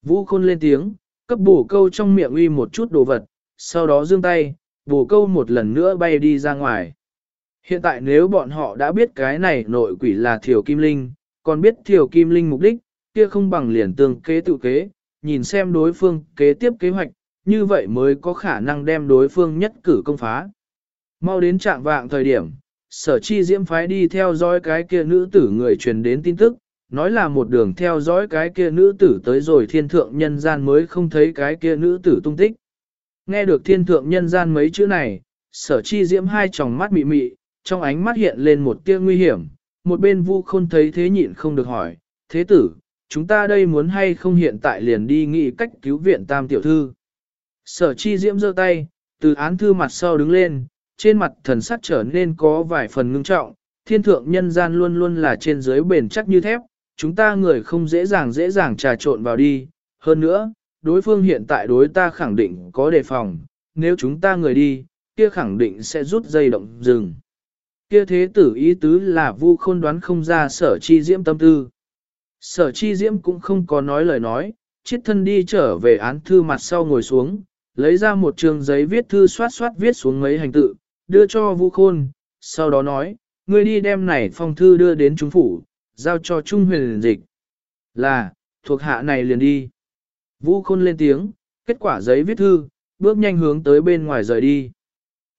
Vũ khôn lên tiếng, cấp bổ câu trong miệng uy một chút đồ vật, sau đó giương tay, bồ câu một lần nữa bay đi ra ngoài. Hiện tại nếu bọn họ đã biết cái này nội quỷ là Thiều Kim Linh, còn biết Thiều Kim Linh mục đích, kia không bằng liền tương kế tự kế, nhìn xem đối phương kế tiếp kế hoạch, như vậy mới có khả năng đem đối phương nhất cử công phá. Mau đến trạng vạng thời điểm, sở chi diễm phái đi theo dõi cái kia nữ tử người truyền đến tin tức, nói là một đường theo dõi cái kia nữ tử tới rồi thiên thượng nhân gian mới không thấy cái kia nữ tử tung tích. Nghe được thiên thượng nhân gian mấy chữ này, sở chi diễm hai tròng mắt mị mị, trong ánh mắt hiện lên một tia nguy hiểm, một bên vu khôn thấy thế nhịn không được hỏi, thế tử, chúng ta đây muốn hay không hiện tại liền đi nghĩ cách cứu viện tam tiểu thư. Sở chi diễm giơ tay, từ án thư mặt sau đứng lên, trên mặt thần sắc trở nên có vài phần ngưng trọng, thiên thượng nhân gian luôn luôn là trên dưới bền chắc như thép, chúng ta người không dễ dàng dễ dàng trà trộn vào đi, hơn nữa, đối phương hiện tại đối ta khẳng định có đề phòng, nếu chúng ta người đi, kia khẳng định sẽ rút dây động rừng. Kia thế tử ý tứ là vu khôn đoán không ra sở chi diễm tâm tư. Sở chi diễm cũng không có nói lời nói, chiết thân đi trở về án thư mặt sau ngồi xuống, lấy ra một trường giấy viết thư soát soát viết xuống mấy hành tự, đưa cho Vu Khôn, sau đó nói, ngươi đi đem này phong thư đưa đến trung phủ, giao cho Trung huyền dịch. Là, thuộc hạ này liền đi. Vu Khôn lên tiếng, kết quả giấy viết thư, bước nhanh hướng tới bên ngoài rời đi.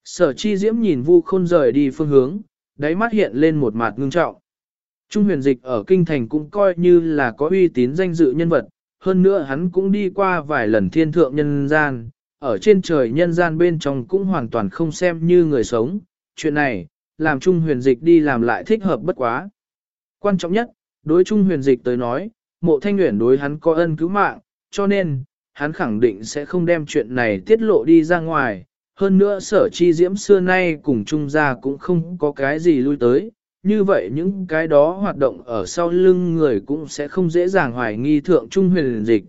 Sở chi diễm nhìn Vu Khôn rời đi phương hướng, đáy mắt hiện lên một mặt ngưng trọng. Trung huyền dịch ở kinh thành cũng coi như là có uy tín danh dự nhân vật, hơn nữa hắn cũng đi qua vài lần thiên thượng nhân gian, ở trên trời nhân gian bên trong cũng hoàn toàn không xem như người sống, chuyện này, làm Trung huyền dịch đi làm lại thích hợp bất quá. Quan trọng nhất, đối Trung huyền dịch tới nói, mộ thanh nguyện đối hắn có ân cứu mạng, cho nên, hắn khẳng định sẽ không đem chuyện này tiết lộ đi ra ngoài. Hơn nữa sở chi diễm xưa nay cùng Trung gia cũng không có cái gì lui tới, như vậy những cái đó hoạt động ở sau lưng người cũng sẽ không dễ dàng hoài nghi thượng Trung huyền dịch.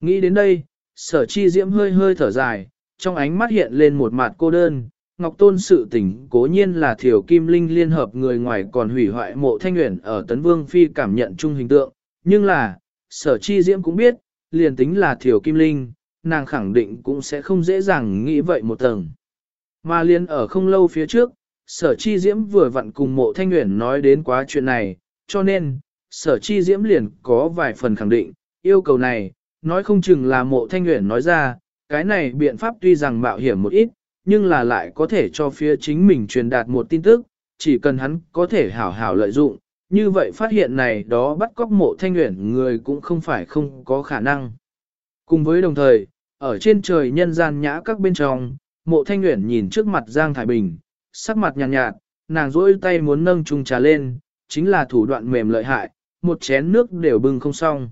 Nghĩ đến đây, sở chi diễm hơi hơi thở dài, trong ánh mắt hiện lên một mặt cô đơn. Ngọc Tôn sự tỉnh cố nhiên là thiểu kim linh liên hợp người ngoài còn hủy hoại mộ thanh nguyện ở Tấn Vương Phi cảm nhận chung hình tượng, nhưng là, sở chi diễm cũng biết, liền tính là thiểu kim linh, nàng khẳng định cũng sẽ không dễ dàng nghĩ vậy một tầng. Mà liên ở không lâu phía trước, sở chi diễm vừa vặn cùng mộ thanh nguyện nói đến quá chuyện này, cho nên, sở chi diễm liền có vài phần khẳng định, yêu cầu này, nói không chừng là mộ thanh nguyện nói ra, cái này biện pháp tuy rằng mạo hiểm một ít, nhưng là lại có thể cho phía chính mình truyền đạt một tin tức, chỉ cần hắn có thể hảo hảo lợi dụng, như vậy phát hiện này đó bắt cóc mộ thanh nguyện người cũng không phải không có khả năng. Cùng với đồng thời, ở trên trời nhân gian nhã các bên trong, mộ thanh nguyện nhìn trước mặt Giang Thái Bình, sắc mặt nhàn nhạt, nhạt, nàng rỗi tay muốn nâng chung trà lên, chính là thủ đoạn mềm lợi hại, một chén nước đều bưng không xong.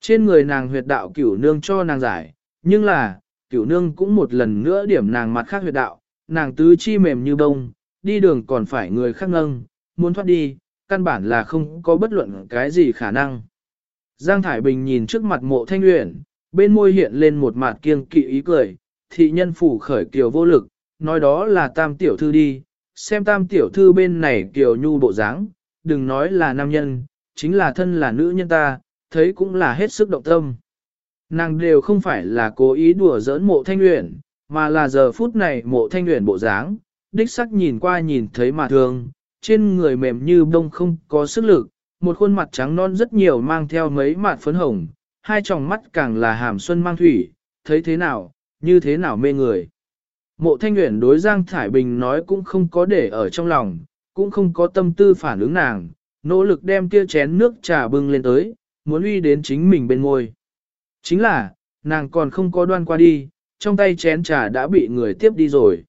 Trên người nàng huyệt đạo cửu nương cho nàng giải, nhưng là, cửu nương cũng một lần nữa điểm nàng mặt khác huyệt đạo, nàng tứ chi mềm như bông, đi đường còn phải người khác nâng, muốn thoát đi, căn bản là không có bất luận cái gì khả năng. Giang Thải Bình nhìn trước mặt mộ thanh luyện, bên môi hiện lên một mặt kiêng kỵ ý cười, thị nhân phủ khởi kiều vô lực, nói đó là tam tiểu thư đi, xem tam tiểu thư bên này kiều nhu bộ dáng, đừng nói là nam nhân, chính là thân là nữ nhân ta, thấy cũng là hết sức động tâm. Nàng đều không phải là cố ý đùa giỡn mộ thanh luyện, mà là giờ phút này mộ thanh luyện bộ dáng, đích sắc nhìn qua nhìn thấy mà thương, trên người mềm như bông không có sức lực, một khuôn mặt trắng non rất nhiều mang theo mấy mạt phấn hồng, hai tròng mắt càng là hàm xuân mang thủy, thấy thế nào, như thế nào mê người. Mộ Thanh Uyển đối Giang Thải Bình nói cũng không có để ở trong lòng, cũng không có tâm tư phản ứng nàng, nỗ lực đem kia chén nước trà bưng lên tới, muốn uy đến chính mình bên ngôi. Chính là, nàng còn không có đoan qua đi, trong tay chén trà đã bị người tiếp đi rồi.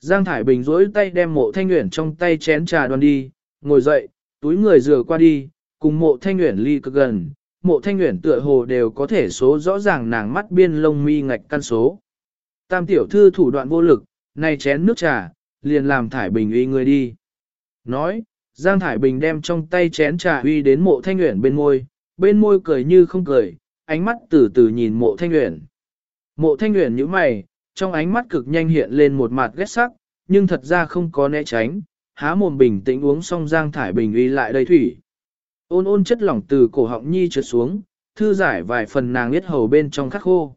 Giang Thải Bình duỗi tay đem mộ thanh nguyện trong tay chén trà đoan đi, ngồi dậy, túi người rửa qua đi, cùng mộ thanh nguyện ly cực gần, mộ thanh nguyện tựa hồ đều có thể số rõ ràng nàng mắt biên lông mi ngạch căn số. Tam tiểu thư thủ đoạn vô lực, này chén nước trà, liền làm Thải Bình uy người đi. Nói, Giang Thải Bình đem trong tay chén trà uy đến mộ thanh nguyện bên môi, bên môi cười như không cười, ánh mắt từ từ nhìn mộ thanh nguyện. Mộ thanh nguyện như mày, trong ánh mắt cực nhanh hiện lên một mặt ghét sắc, nhưng thật ra không có né tránh, há mồm bình tĩnh uống xong Giang Thải Bình uy lại đầy thủy. Ôn ôn chất lỏng từ cổ họng nhi trượt xuống, thư giải vài phần nàng biết hầu bên trong khắc khô.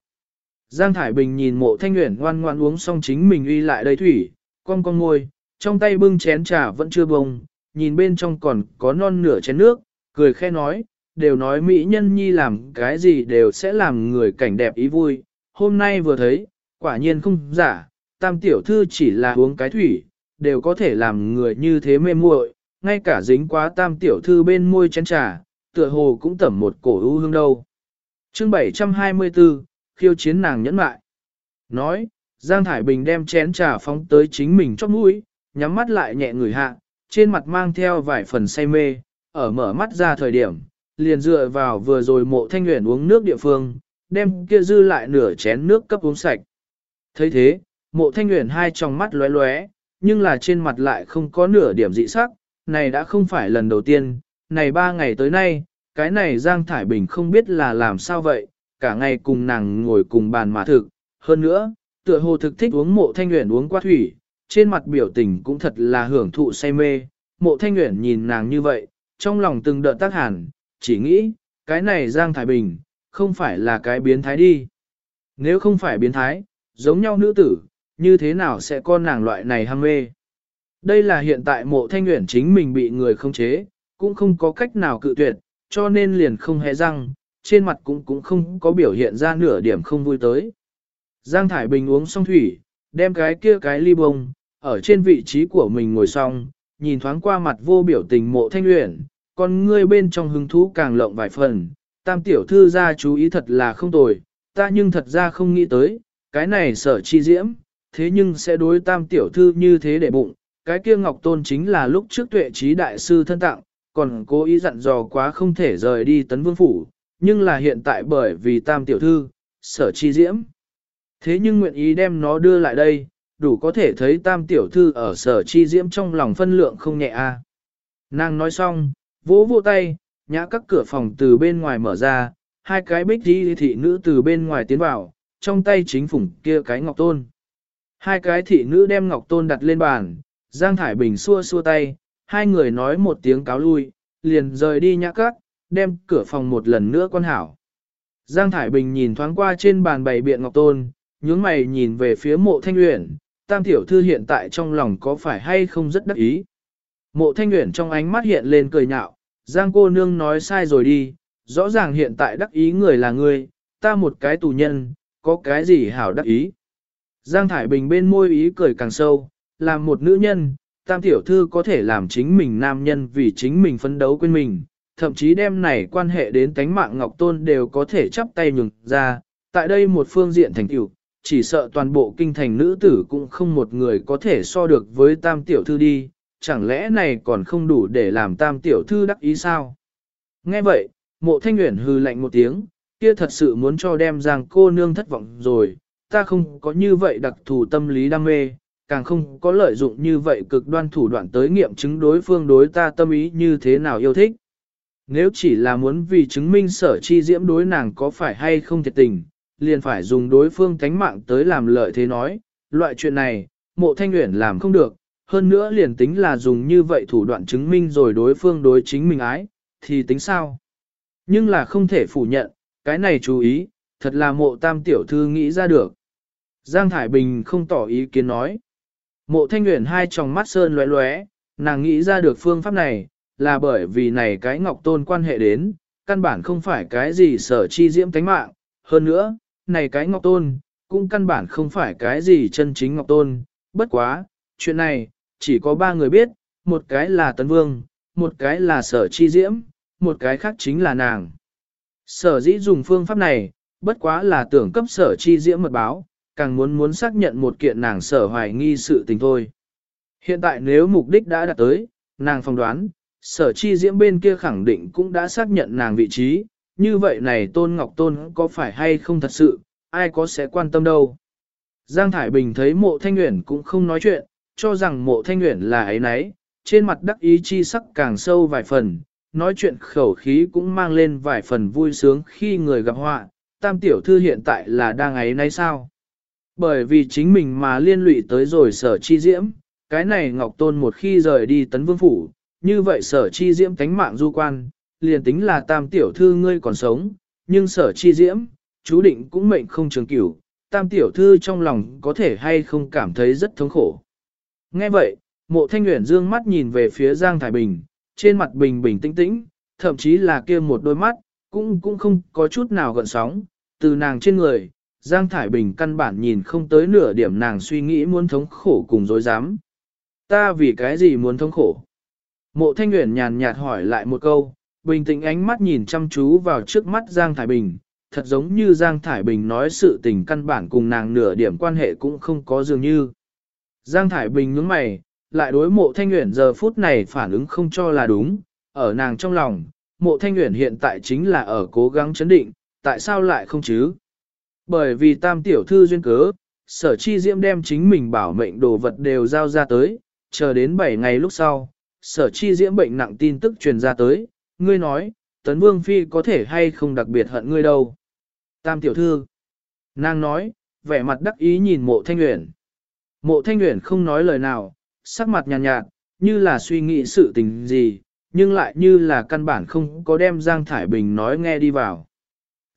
Giang Thải Bình nhìn mộ thanh nguyện ngoan ngoan uống xong chính mình uy lại đầy thủy, con con ngồi trong tay bưng chén trà vẫn chưa bông, nhìn bên trong còn có non nửa chén nước, cười khe nói, đều nói mỹ nhân nhi làm cái gì đều sẽ làm người cảnh đẹp ý vui, hôm nay vừa thấy, quả nhiên không giả, tam tiểu thư chỉ là uống cái thủy, đều có thể làm người như thế mê muội, ngay cả dính quá tam tiểu thư bên môi chén trà, tựa hồ cũng tẩm một cổ ưu hương đâu. Chương 724, khiêu chiến nàng nhẫn mại. Nói, Giang Thải Bình đem chén trà phóng tới chính mình chóp mũi, nhắm mắt lại nhẹ người hạ, trên mặt mang theo vài phần say mê, ở mở mắt ra thời điểm, liền dựa vào vừa rồi mộ thanh nguyện uống nước địa phương, đem kia dư lại nửa chén nước cấp uống sạch thấy thế, mộ thanh nguyện hai tròng mắt lóe lóe, nhưng là trên mặt lại không có nửa điểm dị sắc, này đã không phải lần đầu tiên, này ba ngày tới nay, cái này Giang Thải Bình không biết là làm sao vậy, cả ngày cùng nàng ngồi cùng bàn mà thực, hơn nữa, tựa hồ thực thích uống mộ thanh nguyện uống qua thủy, trên mặt biểu tình cũng thật là hưởng thụ say mê, mộ thanh nguyện nhìn nàng như vậy, trong lòng từng đợt tác hẳn, chỉ nghĩ, cái này Giang thải Bình, không phải là cái biến thái đi. Nếu không phải biến thái, giống nhau nữ tử, như thế nào sẽ con nàng loại này ham mê. Đây là hiện tại mộ thanh nguyện chính mình bị người không chế, cũng không có cách nào cự tuyệt, cho nên liền không hề răng, trên mặt cũng cũng không có biểu hiện ra nửa điểm không vui tới. Giang Thải Bình uống xong thủy, đem cái kia cái ly bông, ở trên vị trí của mình ngồi xong, nhìn thoáng qua mặt vô biểu tình mộ thanh luyện, còn ngươi bên trong hứng thú càng lộng vài phần, tam tiểu thư ra chú ý thật là không tồi, ta nhưng thật ra không nghĩ tới, cái này sở chi diễm, thế nhưng sẽ đối tam tiểu thư như thế để bụng, cái kia ngọc tôn chính là lúc trước tuệ trí đại sư thân tặng, còn cố ý dặn dò quá không thể rời đi tấn vương phủ, nhưng là hiện tại bởi vì tam tiểu thư, sở chi diễm. Thế nhưng nguyện ý đem nó đưa lại đây, đủ có thể thấy tam tiểu thư ở sở chi diễm trong lòng phân lượng không nhẹ a. Nàng nói xong, vỗ vỗ tay, nhã các cửa phòng từ bên ngoài mở ra, hai cái bích đi thị nữ từ bên ngoài tiến vào, trong tay chính phủng kia cái ngọc tôn. Hai cái thị nữ đem ngọc tôn đặt lên bàn, Giang Thải Bình xua xua tay, hai người nói một tiếng cáo lui, liền rời đi nhã các, đem cửa phòng một lần nữa quan hảo. Giang Thải Bình nhìn thoáng qua trên bàn bày biện ngọc tôn, nhướng mày nhìn về phía mộ thanh uyển tam tiểu thư hiện tại trong lòng có phải hay không rất đắc ý. Mộ thanh uyển trong ánh mắt hiện lên cười nhạo, Giang cô nương nói sai rồi đi, rõ ràng hiện tại đắc ý người là ngươi, ta một cái tù nhân, có cái gì hảo đắc ý. Giang Thải Bình bên môi ý cười càng sâu, làm một nữ nhân, tam tiểu thư có thể làm chính mình nam nhân vì chính mình phấn đấu quên mình, thậm chí đem này quan hệ đến tánh mạng Ngọc Tôn đều có thể chắp tay nhường ra, tại đây một phương diện thành tiểu, chỉ sợ toàn bộ kinh thành nữ tử cũng không một người có thể so được với tam tiểu thư đi, chẳng lẽ này còn không đủ để làm tam tiểu thư đắc ý sao? Nghe vậy, mộ thanh nguyện hư lạnh một tiếng, kia thật sự muốn cho đem giang cô nương thất vọng rồi, ta không có như vậy đặc thù tâm lý đam mê, càng không có lợi dụng như vậy cực đoan thủ đoạn tới nghiệm chứng đối phương đối ta tâm ý như thế nào yêu thích. Nếu chỉ là muốn vì chứng minh sở chi diễm đối nàng có phải hay không thiệt tình, liền phải dùng đối phương thánh mạng tới làm lợi thế nói, loại chuyện này, mộ thanh nguyện làm không được, hơn nữa liền tính là dùng như vậy thủ đoạn chứng minh rồi đối phương đối chính mình ái, thì tính sao? Nhưng là không thể phủ nhận, cái này chú ý, thật là mộ tam tiểu thư nghĩ ra được. Giang Thải Bình không tỏ ý kiến nói. Mộ thanh nguyện hai tròng mắt sơn lóe lóe, nàng nghĩ ra được phương pháp này, là bởi vì này cái ngọc tôn quan hệ đến, căn bản không phải cái gì sở chi diễm tánh mạng. Hơn nữa, này cái ngọc tôn, cũng căn bản không phải cái gì chân chính ngọc tôn, bất quá, chuyện này, chỉ có ba người biết, một cái là Tấn Vương, một cái là sở chi diễm, một cái khác chính là nàng. Sở dĩ dùng phương pháp này, bất quá là tưởng cấp sở chi diễm mật báo, càng muốn muốn xác nhận một kiện nàng sở hoài nghi sự tình thôi. Hiện tại nếu mục đích đã đạt tới, nàng phong đoán, sở chi diễm bên kia khẳng định cũng đã xác nhận nàng vị trí, như vậy này Tôn Ngọc Tôn có phải hay không thật sự, ai có sẽ quan tâm đâu. Giang Thải Bình thấy mộ thanh nguyện cũng không nói chuyện, cho rằng mộ thanh nguyện là ấy nấy, trên mặt đắc ý chi sắc càng sâu vài phần, nói chuyện khẩu khí cũng mang lên vài phần vui sướng khi người gặp họa, tam tiểu thư hiện tại là đang ấy nấy sao. Bởi vì chính mình mà liên lụy tới rồi sở chi diễm, cái này Ngọc Tôn một khi rời đi tấn vương phủ, như vậy sở chi diễm tánh mạng du quan, liền tính là tam tiểu thư ngươi còn sống, nhưng sở chi diễm, chú định cũng mệnh không trường cửu, tam tiểu thư trong lòng có thể hay không cảm thấy rất thống khổ. Nghe vậy, mộ thanh nguyện dương mắt nhìn về phía Giang Thái Bình, trên mặt bình bình tĩnh tĩnh, thậm chí là kia một đôi mắt, cũng cũng không có chút nào gợn sóng, từ nàng trên người, Giang Thải Bình căn bản nhìn không tới nửa điểm nàng suy nghĩ muốn thống khổ cùng dối dám. Ta vì cái gì muốn thống khổ? Mộ Thanh Nguyễn nhàn nhạt hỏi lại một câu, bình tĩnh ánh mắt nhìn chăm chú vào trước mắt Giang Thải Bình, thật giống như Giang Thải Bình nói sự tình căn bản cùng nàng nửa điểm quan hệ cũng không có dường như. Giang Thải Bình nhướng mày, lại đối mộ Thanh uyển giờ phút này phản ứng không cho là đúng, ở nàng trong lòng, mộ Thanh uyển hiện tại chính là ở cố gắng chấn định, tại sao lại không chứ? Bởi vì tam tiểu thư duyên cớ, sở chi diễm đem chính mình bảo mệnh đồ vật đều giao ra tới, chờ đến 7 ngày lúc sau, sở chi diễm bệnh nặng tin tức truyền ra tới, ngươi nói, tấn vương phi có thể hay không đặc biệt hận ngươi đâu. Tam tiểu thư, nàng nói, vẻ mặt đắc ý nhìn mộ thanh nguyện. Mộ thanh nguyện không nói lời nào, sắc mặt nhàn nhạt, nhạt, như là suy nghĩ sự tình gì, nhưng lại như là căn bản không có đem Giang Thải Bình nói nghe đi vào.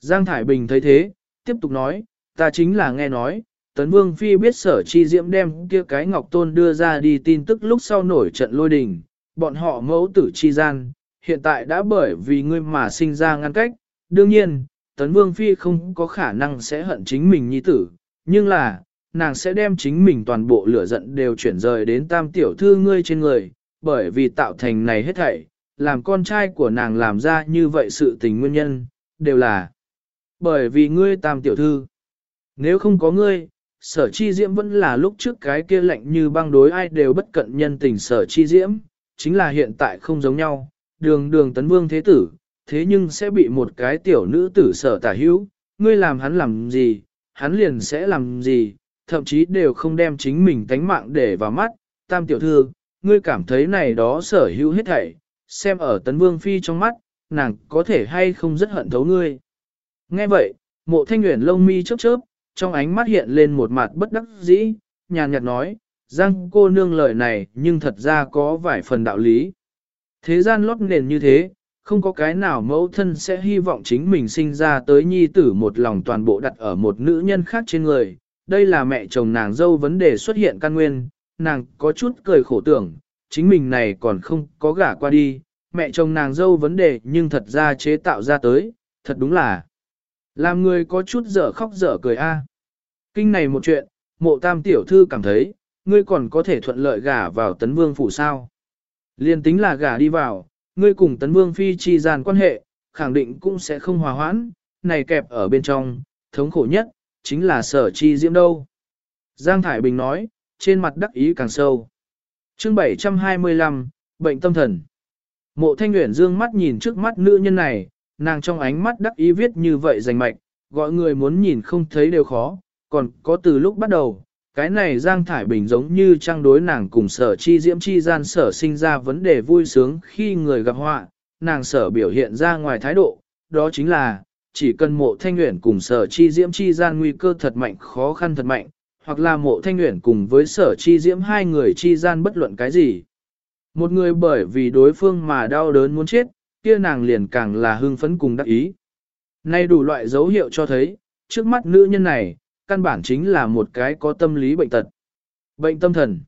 Giang Thải Bình thấy thế, tiếp tục nói, ta chính là nghe nói, Tấn Vương Phi biết sở chi diễm đem kia cái Ngọc Tôn đưa ra đi tin tức lúc sau nổi trận lôi đình, bọn họ mẫu tử chi gian, hiện tại đã bởi vì ngươi mà sinh ra ngăn cách, đương nhiên, Tấn Vương Phi không có khả năng sẽ hận chính mình nhi tử, nhưng là, nàng sẽ đem chính mình toàn bộ lửa giận đều chuyển rời đến tam tiểu thư ngươi trên người, bởi vì tạo thành này hết thảy, làm con trai của nàng làm ra như vậy sự tình nguyên nhân, đều là bởi vì ngươi tam tiểu thư. Nếu không có ngươi, sở chi diễm vẫn là lúc trước cái kia lạnh như băng đối ai đều bất cận nhân tình sở chi diễm, chính là hiện tại không giống nhau, đường đường tấn vương thế tử, thế nhưng sẽ bị một cái tiểu nữ tử sở tả hữu, ngươi làm hắn làm gì, hắn liền sẽ làm gì, thậm chí đều không đem chính mình tánh mạng để vào mắt, tam tiểu thư, ngươi cảm thấy này đó sở hữu hết thảy, xem ở tấn vương phi trong mắt, nàng có thể hay không rất hận thấu ngươi. Nghe vậy, mộ thanh nguyện lông mi chớp chớp, trong ánh mắt hiện lên một mặt bất đắc dĩ, nhàn nhạt nói, Giang cô nương lời này nhưng thật ra có vài phần đạo lý. Thế gian lót nền như thế, không có cái nào mẫu thân sẽ hy vọng chính mình sinh ra tới nhi tử một lòng toàn bộ đặt ở một nữ nhân khác trên người. Đây là mẹ chồng nàng dâu vấn đề xuất hiện căn nguyên, nàng có chút cười khổ tưởng, chính mình này còn không có gả qua đi, mẹ chồng nàng dâu vấn đề nhưng thật ra chế tạo ra tới, thật đúng là làm người có chút dở khóc dở cười a. Kinh này một chuyện, mộ tam tiểu thư cảm thấy, ngươi còn có thể thuận lợi gả vào tấn vương phủ sao. Liên tính là gả đi vào, ngươi cùng tấn vương phi chi gian quan hệ, khẳng định cũng sẽ không hòa hoãn, này kẹp ở bên trong, thống khổ nhất, chính là sở chi diễm đâu. Giang Thải Bình nói, trên mặt đắc ý càng sâu. chương 725, bệnh tâm thần. Mộ thanh Nguyễn dương mắt nhìn trước mắt nữ nhân này, nàng trong ánh mắt đắc ý viết như vậy rành mạch, gọi người muốn nhìn không thấy đều khó, còn có từ lúc bắt đầu, cái này Giang Thải Bình giống như trang đối nàng cùng sở chi diễm chi gian sở sinh ra vấn đề vui sướng khi người gặp họa, nàng sở biểu hiện ra ngoài thái độ, đó chính là, chỉ cần mộ thanh nguyện cùng sở chi diễm chi gian nguy cơ thật mạnh khó khăn thật mạnh, hoặc là mộ thanh nguyện cùng với sở chi diễm hai người chi gian bất luận cái gì. Một người bởi vì đối phương mà đau đớn muốn chết, kia nàng liền càng là hưng phấn cùng đắc ý. Nay đủ loại dấu hiệu cho thấy, trước mắt nữ nhân này, căn bản chính là một cái có tâm lý bệnh tật. Bệnh tâm thần.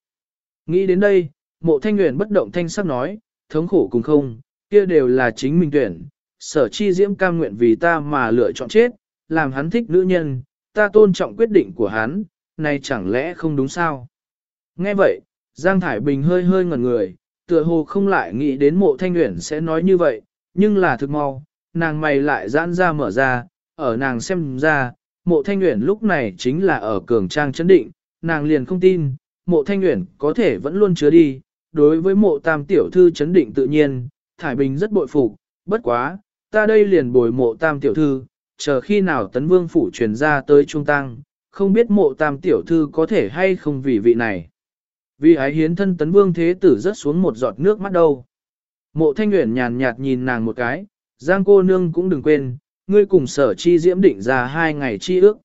Nghĩ đến đây, mộ thanh nguyện bất động thanh sắc nói, thống khổ cùng không, kia đều là chính mình tuyển, sở chi diễm cam nguyện vì ta mà lựa chọn chết, làm hắn thích nữ nhân, ta tôn trọng quyết định của hắn, này chẳng lẽ không đúng sao? Nghe vậy, Giang Thải Bình hơi hơi ngẩn người, tựa hồ không lại nghĩ đến mộ thanh nguyện sẽ nói như vậy, nhưng là thực mau, nàng mày lại giãn ra mở ra, ở nàng xem ra, mộ thanh nguyện lúc này chính là ở cường trang chấn định, nàng liền không tin, mộ thanh nguyện có thể vẫn luôn chứa đi, đối với mộ tam tiểu thư chấn định tự nhiên, Thải Bình rất bội phục, bất quá, ta đây liền bồi mộ tam tiểu thư, chờ khi nào tấn vương phủ truyền ra tới trung tăng, không biết mộ tam tiểu thư có thể hay không vì vị này. Vì ái hiến thân tấn vương thế tử rớt xuống một giọt nước mắt đâu. Mộ thanh nguyện nhàn nhạt nhìn nàng một cái, giang cô nương cũng đừng quên, ngươi cùng sở chi diễm định ra hai ngày chi ước.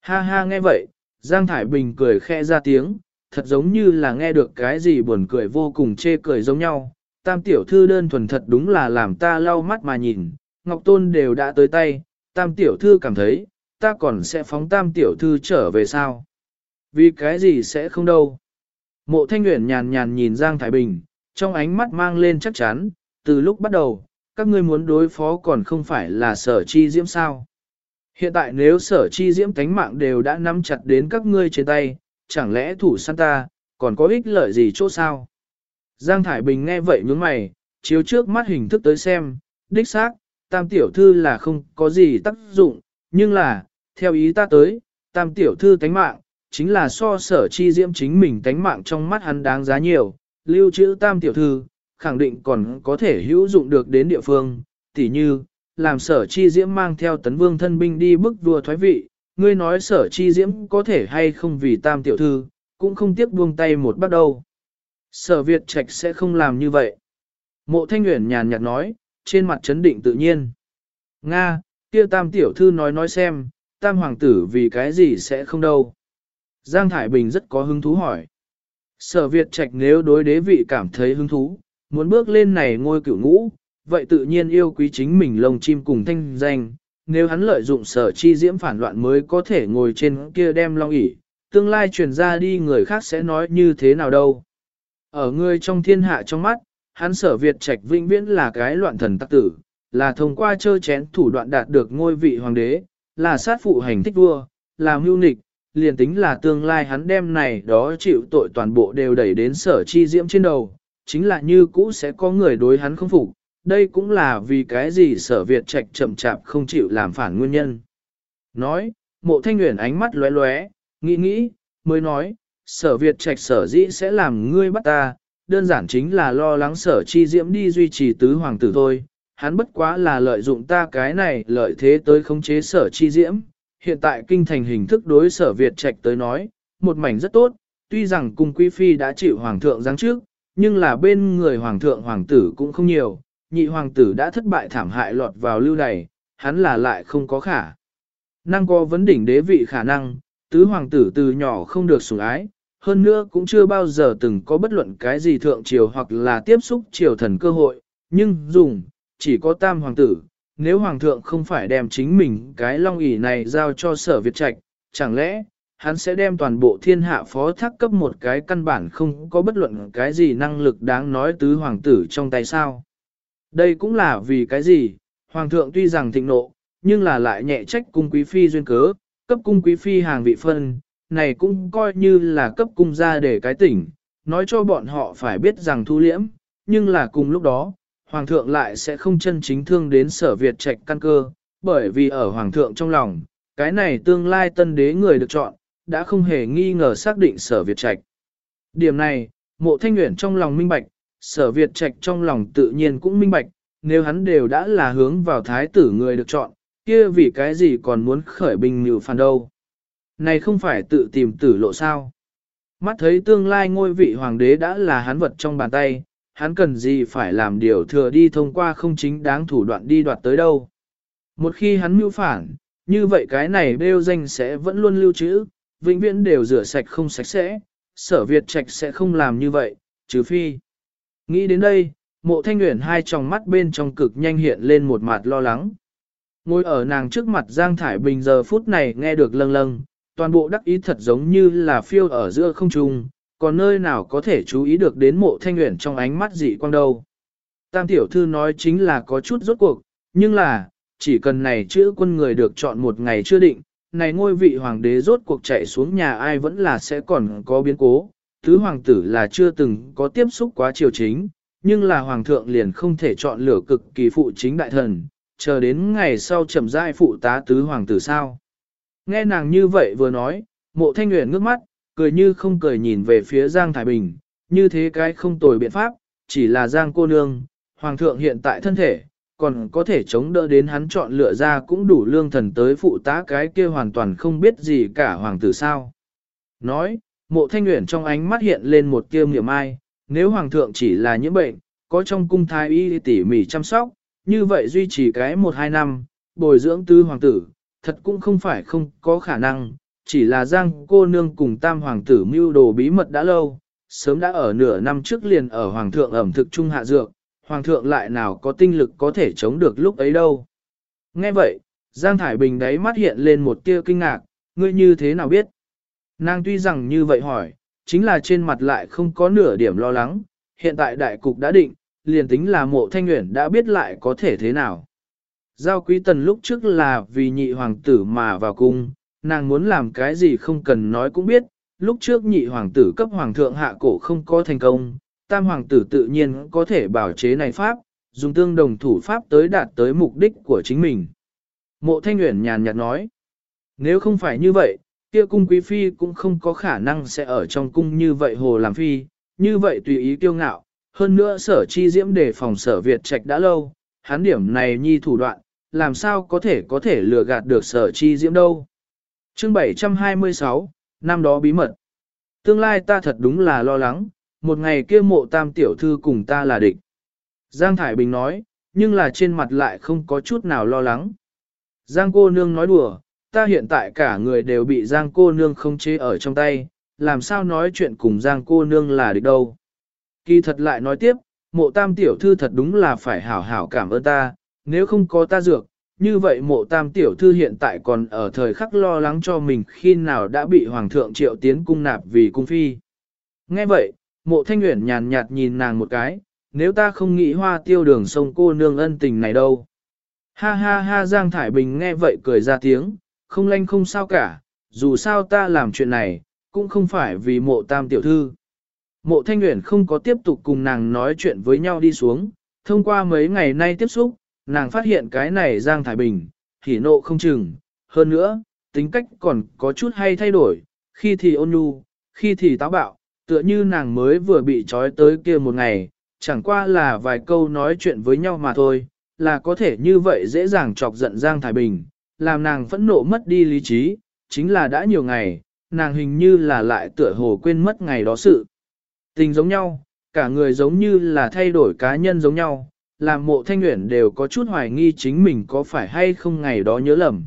Ha ha nghe vậy, Giang Thải Bình cười khẽ ra tiếng, thật giống như là nghe được cái gì buồn cười vô cùng chê cười giống nhau. Tam tiểu thư đơn thuần thật đúng là làm ta lau mắt mà nhìn, Ngọc Tôn đều đã tới tay, tam tiểu thư cảm thấy, ta còn sẽ phóng tam tiểu thư trở về sao? Vì cái gì sẽ không đâu? Mộ thanh nguyện nhàn nhàn nhìn Giang Thái Bình, trong ánh mắt mang lên chắc chắn, từ lúc bắt đầu, các ngươi muốn đối phó còn không phải là sở chi diễm sao. Hiện tại nếu sở chi diễm tánh mạng đều đã nắm chặt đến các ngươi trên tay, chẳng lẽ thủ săn ta, còn có ích lợi gì chỗ sao? Giang Thải Bình nghe vậy nhướng mày, chiếu trước mắt hình thức tới xem, đích xác, tam tiểu thư là không có gì tác dụng, nhưng là, theo ý ta tới, tam tiểu thư tánh mạng, chính là so sở chi diễm chính mình tánh mạng trong mắt hắn đáng giá nhiều, lưu trữ tam tiểu thư, khẳng định còn có thể hữu dụng được đến địa phương, tỉ như, làm sở chi diễm mang theo tấn vương thân binh đi bức vua thoái vị, ngươi nói sở chi diễm có thể hay không vì tam tiểu thư, cũng không tiếc buông tay một bắt đầu. Sở Việt Trạch sẽ không làm như vậy. Mộ Thanh Nguyễn nhàn nhạt nói, trên mặt chấn định tự nhiên. Nga, kia tam tiểu thư nói nói xem, tam hoàng tử vì cái gì sẽ không đâu. Giang Thải Bình rất có hứng thú hỏi. Sở Việt Trạch nếu đối đế vị cảm thấy hứng thú, muốn bước lên này ngôi cửu ngũ, vậy tự nhiên yêu quý chính mình lông chim cùng thanh danh. Nếu hắn lợi dụng sở chi diễm phản loạn mới có thể ngồi trên kia đem long ỉ, tương lai truyền ra đi người khác sẽ nói như thế nào đâu. Ở người trong thiên hạ trong mắt, hắn sở Việt Trạch vĩnh viễn là cái loạn thần tắc tử, là thông qua chơi chén thủ đoạn đạt được ngôi vị hoàng đế, là sát phụ hành thích vua, là mưu nịch, liền tính là tương lai hắn đem này đó chịu tội toàn bộ đều đẩy đến sở chi diễm trên đầu, chính là như cũ sẽ có người đối hắn không phục, đây cũng là vì cái gì sở Việt Trạch chậm chạp không chịu làm phản nguyên nhân. Nói, mộ thanh nguyện ánh mắt lóe lóe, nghĩ nghĩ, mới nói, sở Việt Trạch sở dĩ sẽ làm ngươi bắt ta, đơn giản chính là lo lắng sở chi diễm đi duy trì tứ hoàng tử thôi, hắn bất quá là lợi dụng ta cái này lợi thế tới khống chế sở chi diễm. Hiện tại kinh thành hình thức đối sở Việt Trạch tới nói, một mảnh rất tốt, tuy rằng cung quý phi đã chịu hoàng thượng giáng trước, nhưng là bên người hoàng thượng hoàng tử cũng không nhiều, nhị hoàng tử đã thất bại thảm hại lọt vào lưu đày, hắn là lại không có khả. Năng có vấn đỉnh đế vị khả năng, tứ hoàng tử từ nhỏ không được sủng ái, hơn nữa cũng chưa bao giờ từng có bất luận cái gì thượng triều hoặc là tiếp xúc triều thần cơ hội, nhưng dùng, chỉ có tam hoàng tử, nếu hoàng thượng không phải đem chính mình cái long ỷ này giao cho sở Việt Trạch, chẳng lẽ, hắn sẽ đem toàn bộ thiên hạ phó thác cấp một cái căn bản không có bất luận cái gì năng lực đáng nói tứ hoàng tử trong tay sao. Đây cũng là vì cái gì, hoàng thượng tuy rằng thịnh nộ, nhưng là lại nhẹ trách cung quý phi duyên cớ, cấp cung quý phi hàng vị phân, này cũng coi như là cấp cung ra để cái tỉnh, nói cho bọn họ phải biết rằng thu liễm, nhưng là cùng lúc đó, Hoàng thượng lại sẽ không chân chính thương đến sở Việt trạch căn cơ, bởi vì ở Hoàng thượng trong lòng, cái này tương lai tân đế người được chọn, đã không hề nghi ngờ xác định sở Việt trạch. Điểm này, mộ thanh nguyện trong lòng minh bạch, sở Việt trạch trong lòng tự nhiên cũng minh bạch, nếu hắn đều đã là hướng vào thái tử người được chọn, kia vì cái gì còn muốn khởi binh như phản đâu. Này không phải tự tìm tử lộ sao. Mắt thấy tương lai ngôi vị hoàng đế đã là hắn vật trong bàn tay, hắn cần gì phải làm điều thừa đi thông qua không chính đáng thủ đoạn đi đoạt tới đâu. Một khi hắn mưu phản, như vậy cái này bêu danh sẽ vẫn luôn lưu trữ, vĩnh viễn đều rửa sạch không sạch sẽ, sở Việt trạch sẽ không làm như vậy, trừ phi. Nghĩ đến đây, mộ thanh nguyện hai tròng mắt bên trong cực nhanh hiện lên một mặt lo lắng. Ngồi ở nàng trước mặt Giang Thải Bình giờ phút này nghe được lâng lâng, toàn bộ đắc ý thật giống như là phiêu ở giữa không trung, còn nơi nào có thể chú ý được đến mộ thanh nguyện trong ánh mắt dị quang đâu. Tam tiểu thư nói chính là có chút rốt cuộc, nhưng là, chỉ cần này chữ quân người được chọn một ngày chưa định, này ngôi vị hoàng đế rốt cuộc chạy xuống nhà ai vẫn là sẽ còn có biến cố, tứ hoàng tử là chưa từng có tiếp xúc quá triều chính, nhưng là hoàng thượng liền không thể chọn lựa cực kỳ phụ chính đại thần, chờ đến ngày sau chậm rãi phụ tá tứ hoàng tử sao. Nghe nàng như vậy vừa nói, mộ thanh nguyện ngước mắt, cười như không cười nhìn về phía Giang Thái Bình, như thế cái không tồi biện pháp, chỉ là Giang cô nương, hoàng thượng hiện tại thân thể, còn có thể chống đỡ đến hắn chọn lựa ra cũng đủ lương thần tới phụ tá cái kia hoàn toàn không biết gì cả hoàng tử sao. Nói, mộ thanh nguyện trong ánh mắt hiện lên một tiêu niệm ai, nếu hoàng thượng chỉ là những bệnh, có trong cung thái y tỉ mỉ chăm sóc, như vậy duy trì cái một hai năm, bồi dưỡng tư hoàng tử, thật cũng không phải không có khả năng, chỉ là giang cô nương cùng tam hoàng tử mưu đồ bí mật đã lâu, sớm đã ở nửa năm trước liền ở hoàng thượng ẩm thực trung hạ dược, hoàng thượng lại nào có tinh lực có thể chống được lúc ấy đâu. Nghe vậy, Giang Thải Bình đáy mắt hiện lên một tia kinh ngạc, ngươi như thế nào biết? Nàng tuy rằng như vậy hỏi, chính là trên mặt lại không có nửa điểm lo lắng, hiện tại đại cục đã định, liền tính là mộ thanh nguyện đã biết lại có thể thế nào. Giao quý tần lúc trước là vì nhị hoàng tử mà vào cung, nàng muốn làm cái gì không cần nói cũng biết, lúc trước nhị hoàng tử cấp hoàng thượng hạ cổ không có thành công, tam hoàng tử tự nhiên có thể bảo chế này pháp, dùng tương đồng thủ pháp tới đạt tới mục đích của chính mình. Mộ thanh nguyện nhàn nhạt nói, nếu không phải như vậy, kia cung quý phi cũng không có khả năng sẽ ở trong cung như vậy hồ làm phi, như vậy tùy ý kiêu ngạo, hơn nữa sở chi diễm đề phòng sở Việt trạch đã lâu, hắn điểm này nhi thủ đoạn, làm sao có thể có thể lừa gạt được sở chi diễm đâu. Chương 726, năm đó bí mật. Tương lai ta thật đúng là lo lắng, một ngày kia mộ tam tiểu thư cùng ta là địch. Giang Thải Bình nói, nhưng là trên mặt lại không có chút nào lo lắng. Giang cô nương nói đùa, ta hiện tại cả người đều bị Giang cô nương không chế ở trong tay, làm sao nói chuyện cùng Giang cô nương là địch đâu. Kỳ thật lại nói tiếp, mộ tam tiểu thư thật đúng là phải hảo hảo cảm ơn ta, nếu không có ta dược, như vậy mộ tam tiểu thư hiện tại còn ở thời khắc lo lắng cho mình khi nào đã bị hoàng thượng triệu tiến cung nạp vì cung phi. Nghe vậy, mộ thanh nguyện nhàn nhạt nhìn nàng một cái, nếu ta không nghĩ hoa tiêu đường sông cô nương ân tình này đâu. Ha ha ha Giang Thải Bình nghe vậy cười ra tiếng, không lanh không sao cả, dù sao ta làm chuyện này, cũng không phải vì mộ tam tiểu thư. Mộ thanh nguyện không có tiếp tục cùng nàng nói chuyện với nhau đi xuống, thông qua mấy ngày nay tiếp xúc, nàng phát hiện cái này Giang Thải Bình, thì nộ không chừng, hơn nữa, tính cách còn có chút hay thay đổi, khi thì ôn nhu, khi thì táo bạo, tựa như nàng mới vừa bị trói tới kia một ngày, chẳng qua là vài câu nói chuyện với nhau mà thôi, là có thể như vậy dễ dàng chọc giận Giang Thái Bình, làm nàng phẫn nộ mất đi lý trí, chính là đã nhiều ngày, nàng hình như là lại tựa hồ quên mất ngày đó sự. Tình giống nhau, cả người giống như là thay đổi cá nhân giống nhau, làm mộ thanh nguyện đều có chút hoài nghi chính mình có phải hay không ngày đó nhớ lầm.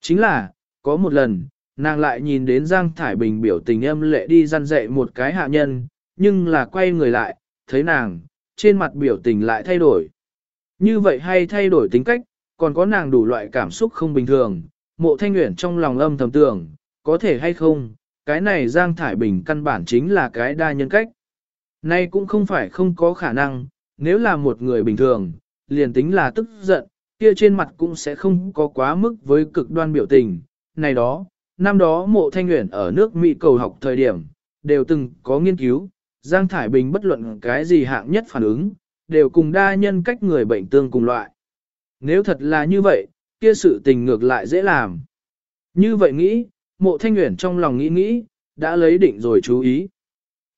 Chính là, có một lần, nàng lại nhìn đến Giang Thải Bình biểu tình âm lệ đi răn dạy một cái hạ nhân, nhưng là quay người lại, thấy nàng, trên mặt biểu tình lại thay đổi. Như vậy hay thay đổi tính cách, còn có nàng đủ loại cảm xúc không bình thường, mộ thanh nguyện trong lòng âm thầm tưởng, có thể hay không, cái này Giang Thải Bình căn bản chính là cái đa nhân cách. Nay cũng không phải không có khả năng, nếu là một người bình thường, liền tính là tức giận, kia trên mặt cũng sẽ không có quá mức với cực đoan biểu tình. Này đó, năm đó mộ thanh nguyện ở nước Mỹ cầu học thời điểm, đều từng có nghiên cứu, Giang Thải Bình bất luận cái gì hạng nhất phản ứng, đều cùng đa nhân cách người bệnh tương cùng loại. Nếu thật là như vậy, kia sự tình ngược lại dễ làm. Như vậy nghĩ, mộ thanh nguyện trong lòng nghĩ nghĩ, đã lấy định rồi chú ý.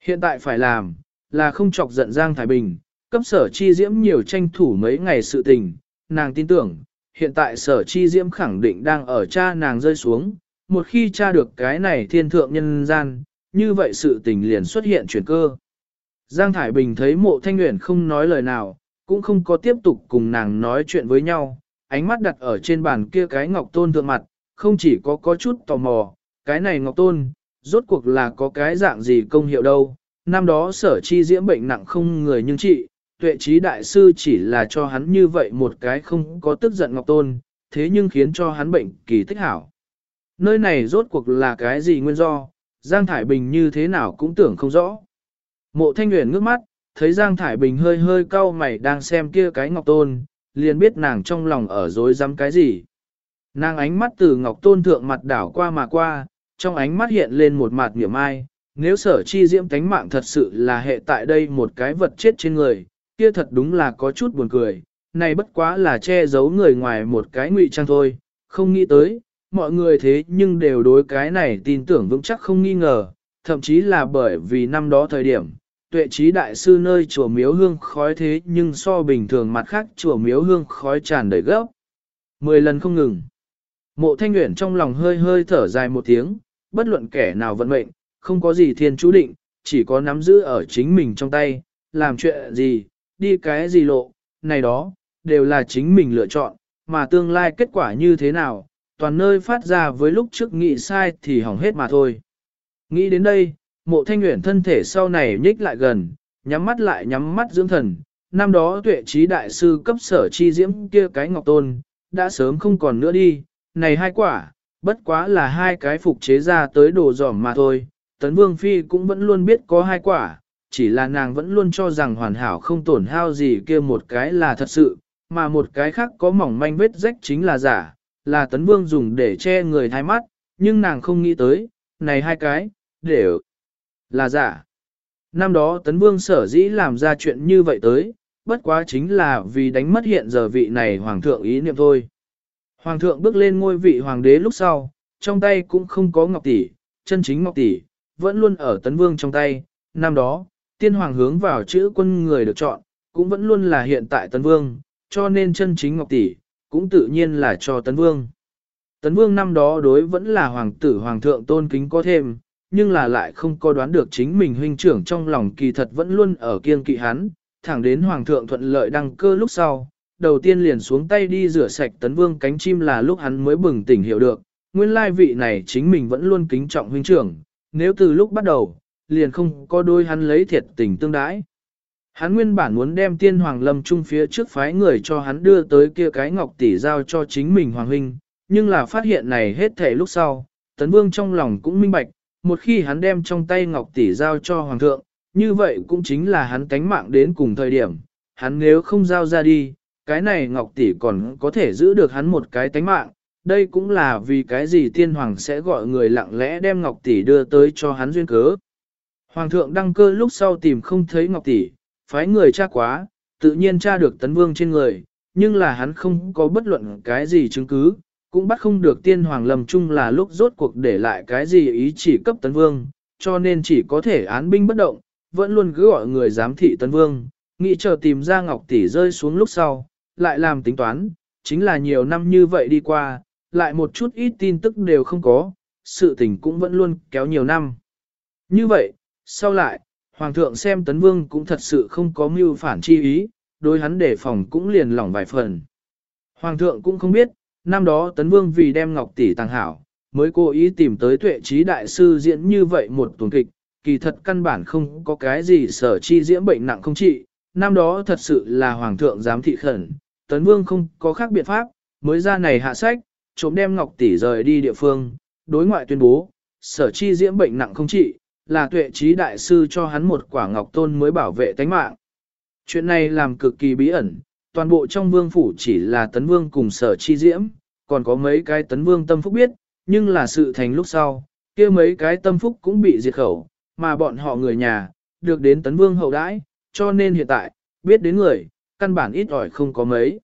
Hiện tại phải làm, là không chọc giận Giang Thái Bình, cấp sở chi diễm nhiều tranh thủ mấy ngày sự tình, nàng tin tưởng, hiện tại sở chi diễm khẳng định đang ở cha nàng rơi xuống, một khi cha được cái này thiên thượng nhân gian, như vậy sự tình liền xuất hiện chuyển cơ. Giang Thải Bình thấy mộ thanh nguyện không nói lời nào, cũng không có tiếp tục cùng nàng nói chuyện với nhau, ánh mắt đặt ở trên bàn kia cái ngọc tôn thượng mặt, không chỉ có có chút tò mò, cái này ngọc tôn, rốt cuộc là có cái dạng gì công hiệu đâu. Năm đó sở chi diễm bệnh nặng không người nhưng trị, tuệ trí đại sư chỉ là cho hắn như vậy một cái không có tức giận ngọc tôn, thế nhưng khiến cho hắn bệnh kỳ tích hảo. Nơi này rốt cuộc là cái gì nguyên do, Giang Thải Bình như thế nào cũng tưởng không rõ. Mộ Thanh Nguyễn ngước mắt, thấy Giang Thải Bình hơi hơi cau mày đang xem kia cái ngọc tôn, liền biết nàng trong lòng ở dối rắm cái gì. Nàng ánh mắt từ ngọc tôn thượng mặt đảo qua mà qua, trong ánh mắt hiện lên một mặt niệm ai, nếu sở chi diễm tánh mạng thật sự là hệ tại đây một cái vật chết trên người, kia thật đúng là có chút buồn cười, này bất quá là che giấu người ngoài một cái ngụy trang thôi, không nghĩ tới, mọi người thế nhưng đều đối cái này tin tưởng vững chắc không nghi ngờ, thậm chí là bởi vì năm đó thời điểm, tuệ trí đại sư nơi chùa miếu hương khói thế nhưng so bình thường mặt khác chùa miếu hương khói tràn đầy gốc. Mười lần không ngừng. Mộ thanh nguyện trong lòng hơi hơi thở dài một tiếng, bất luận kẻ nào vận mệnh, không có gì thiên chú định, chỉ có nắm giữ ở chính mình trong tay, làm chuyện gì, đi cái gì lộ, này đó, đều là chính mình lựa chọn, mà tương lai kết quả như thế nào, toàn nơi phát ra với lúc trước nghĩ sai thì hỏng hết mà thôi. Nghĩ đến đây, mộ thanh nguyện thân thể sau này nhích lại gần, nhắm mắt lại nhắm mắt dưỡng thần, năm đó tuệ trí đại sư cấp sở chi diễm kia cái ngọc tôn, đã sớm không còn nữa đi, này hai quả, bất quá là hai cái phục chế ra tới đồ giỏm mà thôi, tấn vương phi cũng vẫn luôn biết có hai quả, chỉ là nàng vẫn luôn cho rằng hoàn hảo không tổn hao gì kia một cái là thật sự, mà một cái khác có mỏng manh vết rách chính là giả, là tấn vương dùng để che người thai mắt, nhưng nàng không nghĩ tới, này hai cái, đều là giả. Năm đó tấn vương sở dĩ làm ra chuyện như vậy tới, bất quá chính là vì đánh mất hiện giờ vị này hoàng thượng ý niệm thôi. Hoàng thượng bước lên ngôi vị hoàng đế lúc sau, trong tay cũng không có ngọc tỷ, chân chính ngọc tỷ, vẫn luôn ở tấn vương trong tay. Năm đó, tiên hoàng hướng vào chữ quân người được chọn, cũng vẫn luôn là hiện tại tấn vương, cho nên chân chính ngọc tỷ, cũng tự nhiên là cho tấn vương. Tấn vương năm đó đối vẫn là hoàng tử hoàng thượng tôn kính có thêm, nhưng là lại không có đoán được chính mình huynh trưởng trong lòng kỳ thật vẫn luôn ở kiên kỵ hắn, thẳng đến hoàng thượng thuận lợi đăng cơ lúc sau, đầu tiên liền xuống tay đi rửa sạch tấn vương cánh chim là lúc hắn mới bừng tỉnh hiểu được, nguyên lai vị này chính mình vẫn luôn kính trọng huynh trưởng, nếu từ lúc bắt đầu, liền không có đôi hắn lấy thiệt tình tương đãi. Hắn nguyên bản muốn đem tiên hoàng lâm trung phía trước phái người cho hắn đưa tới kia cái ngọc tỷ giao cho chính mình hoàng huynh, nhưng là phát hiện này hết thể lúc sau, tấn vương trong lòng cũng minh bạch, một khi hắn đem trong tay ngọc tỷ giao cho hoàng thượng, như vậy cũng chính là hắn tánh mạng đến cùng thời điểm, hắn nếu không giao ra đi, cái này ngọc tỷ còn có thể giữ được hắn một cái tánh mạng, đây cũng là vì cái gì tiên hoàng sẽ gọi người lặng lẽ đem ngọc tỷ đưa tới cho hắn duyên cớ. Hoàng thượng đăng cơ lúc sau tìm không thấy ngọc tỷ, phái người tra quá, tự nhiên tra được tấn vương trên người, nhưng là hắn không có bất luận cái gì chứng cứ, cũng bắt không được tiên hoàng lầm chung là lúc rốt cuộc để lại cái gì ý chỉ cấp tấn vương, cho nên chỉ có thể án binh bất động, vẫn luôn cứ gọi người giám thị tấn vương, nghĩ chờ tìm ra ngọc tỷ rơi xuống lúc sau, lại làm tính toán, chính là nhiều năm như vậy đi qua, lại một chút ít tin tức đều không có, sự tình cũng vẫn luôn kéo nhiều năm. Như vậy, sau lại, Hoàng thượng xem tấn vương cũng thật sự không có mưu phản chi ý, đối hắn đề phòng cũng liền lỏng vài phần. Hoàng thượng cũng không biết, năm đó tấn vương vì đem ngọc tỷ tàng hảo, mới cố ý tìm tới tuệ trí đại sư diễn như vậy một tuần kịch, kỳ thật căn bản không có cái gì sở chi diễn bệnh nặng không trị, năm đó thật sự là hoàng thượng giám thị khẩn, tấn vương không có khác biện pháp, mới ra này hạ sách, trộm đem ngọc tỷ rời đi địa phương, đối ngoại tuyên bố, sở chi diễn bệnh nặng không trị, là tuệ trí đại sư cho hắn một quả ngọc tôn mới bảo vệ tánh mạng. Chuyện này làm cực kỳ bí ẩn, toàn bộ trong vương phủ chỉ là tấn vương cùng sở chi diễm, còn có mấy cái tấn vương tâm phúc biết, nhưng là sự thành lúc sau, kia mấy cái tâm phúc cũng bị diệt khẩu, mà bọn họ người nhà, được đến tấn vương hậu đãi, cho nên hiện tại, biết đến người, căn bản ít ỏi không có mấy.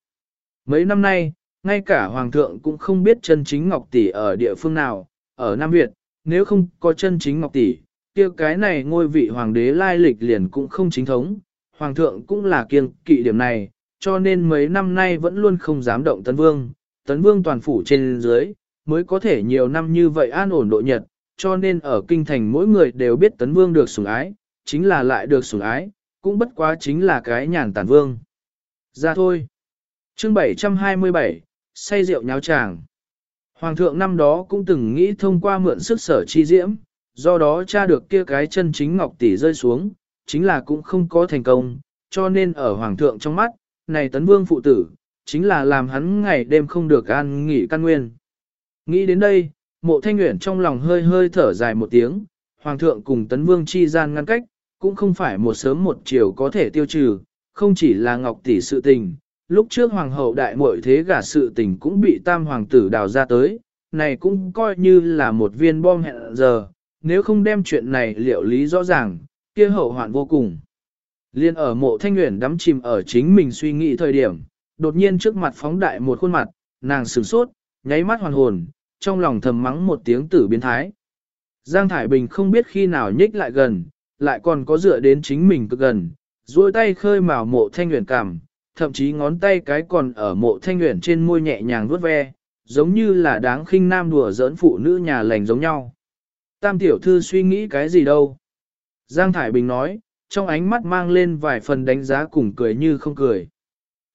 Mấy năm nay, ngay cả hoàng thượng cũng không biết chân chính Ngọc Tỷ ở địa phương nào, ở Nam Việt, nếu không có chân chính Ngọc Tỷ, kia cái này ngôi vị hoàng đế lai lịch liền cũng không chính thống, hoàng thượng cũng là kiêng kỵ điểm này, cho nên mấy năm nay vẫn luôn không dám động tấn vương, tấn vương toàn phủ trên dưới, mới có thể nhiều năm như vậy an ổn độ nhật, cho nên ở kinh thành mỗi người đều biết tấn vương được sủng ái, chính là lại được sủng ái, cũng bất quá chính là cái nhàn tản vương. Ra thôi. Chương 727, say rượu nháo tràng. Hoàng thượng năm đó cũng từng nghĩ thông qua mượn sức sở chi diễm, do đó tra được kia cái chân chính ngọc tỷ rơi xuống, chính là cũng không có thành công, cho nên ở hoàng thượng trong mắt, này tấn vương phụ tử, chính là làm hắn ngày đêm không được an nghỉ căn nguyên. Nghĩ đến đây, mộ thanh nguyện trong lòng hơi hơi thở dài một tiếng, hoàng thượng cùng tấn vương chi gian ngăn cách, cũng không phải một sớm một chiều có thể tiêu trừ, không chỉ là ngọc tỷ sự tình, lúc trước hoàng hậu đại muội thế gả sự tình cũng bị tam hoàng tử đào ra tới, này cũng coi như là một viên bom hẹn giờ, nếu không đem chuyện này liệu lý rõ ràng, kia hậu hoạn vô cùng. Liên ở mộ thanh nguyện đắm chìm ở chính mình suy nghĩ thời điểm, đột nhiên trước mặt phóng đại một khuôn mặt, nàng sửng sốt, nháy mắt hoàn hồn, trong lòng thầm mắng một tiếng tử biến thái. Giang Thải Bình không biết khi nào nhích lại gần, lại còn có dựa đến chính mình cực gần, duỗi tay khơi mào mộ thanh nguyện cảm, thậm chí ngón tay cái còn ở mộ thanh nguyện trên môi nhẹ nhàng vuốt ve, giống như là đáng khinh nam đùa giỡn phụ nữ nhà lành giống nhau. Tam tiểu thư suy nghĩ cái gì đâu? Giang Thải Bình nói, trong ánh mắt mang lên vài phần đánh giá cùng cười như không cười.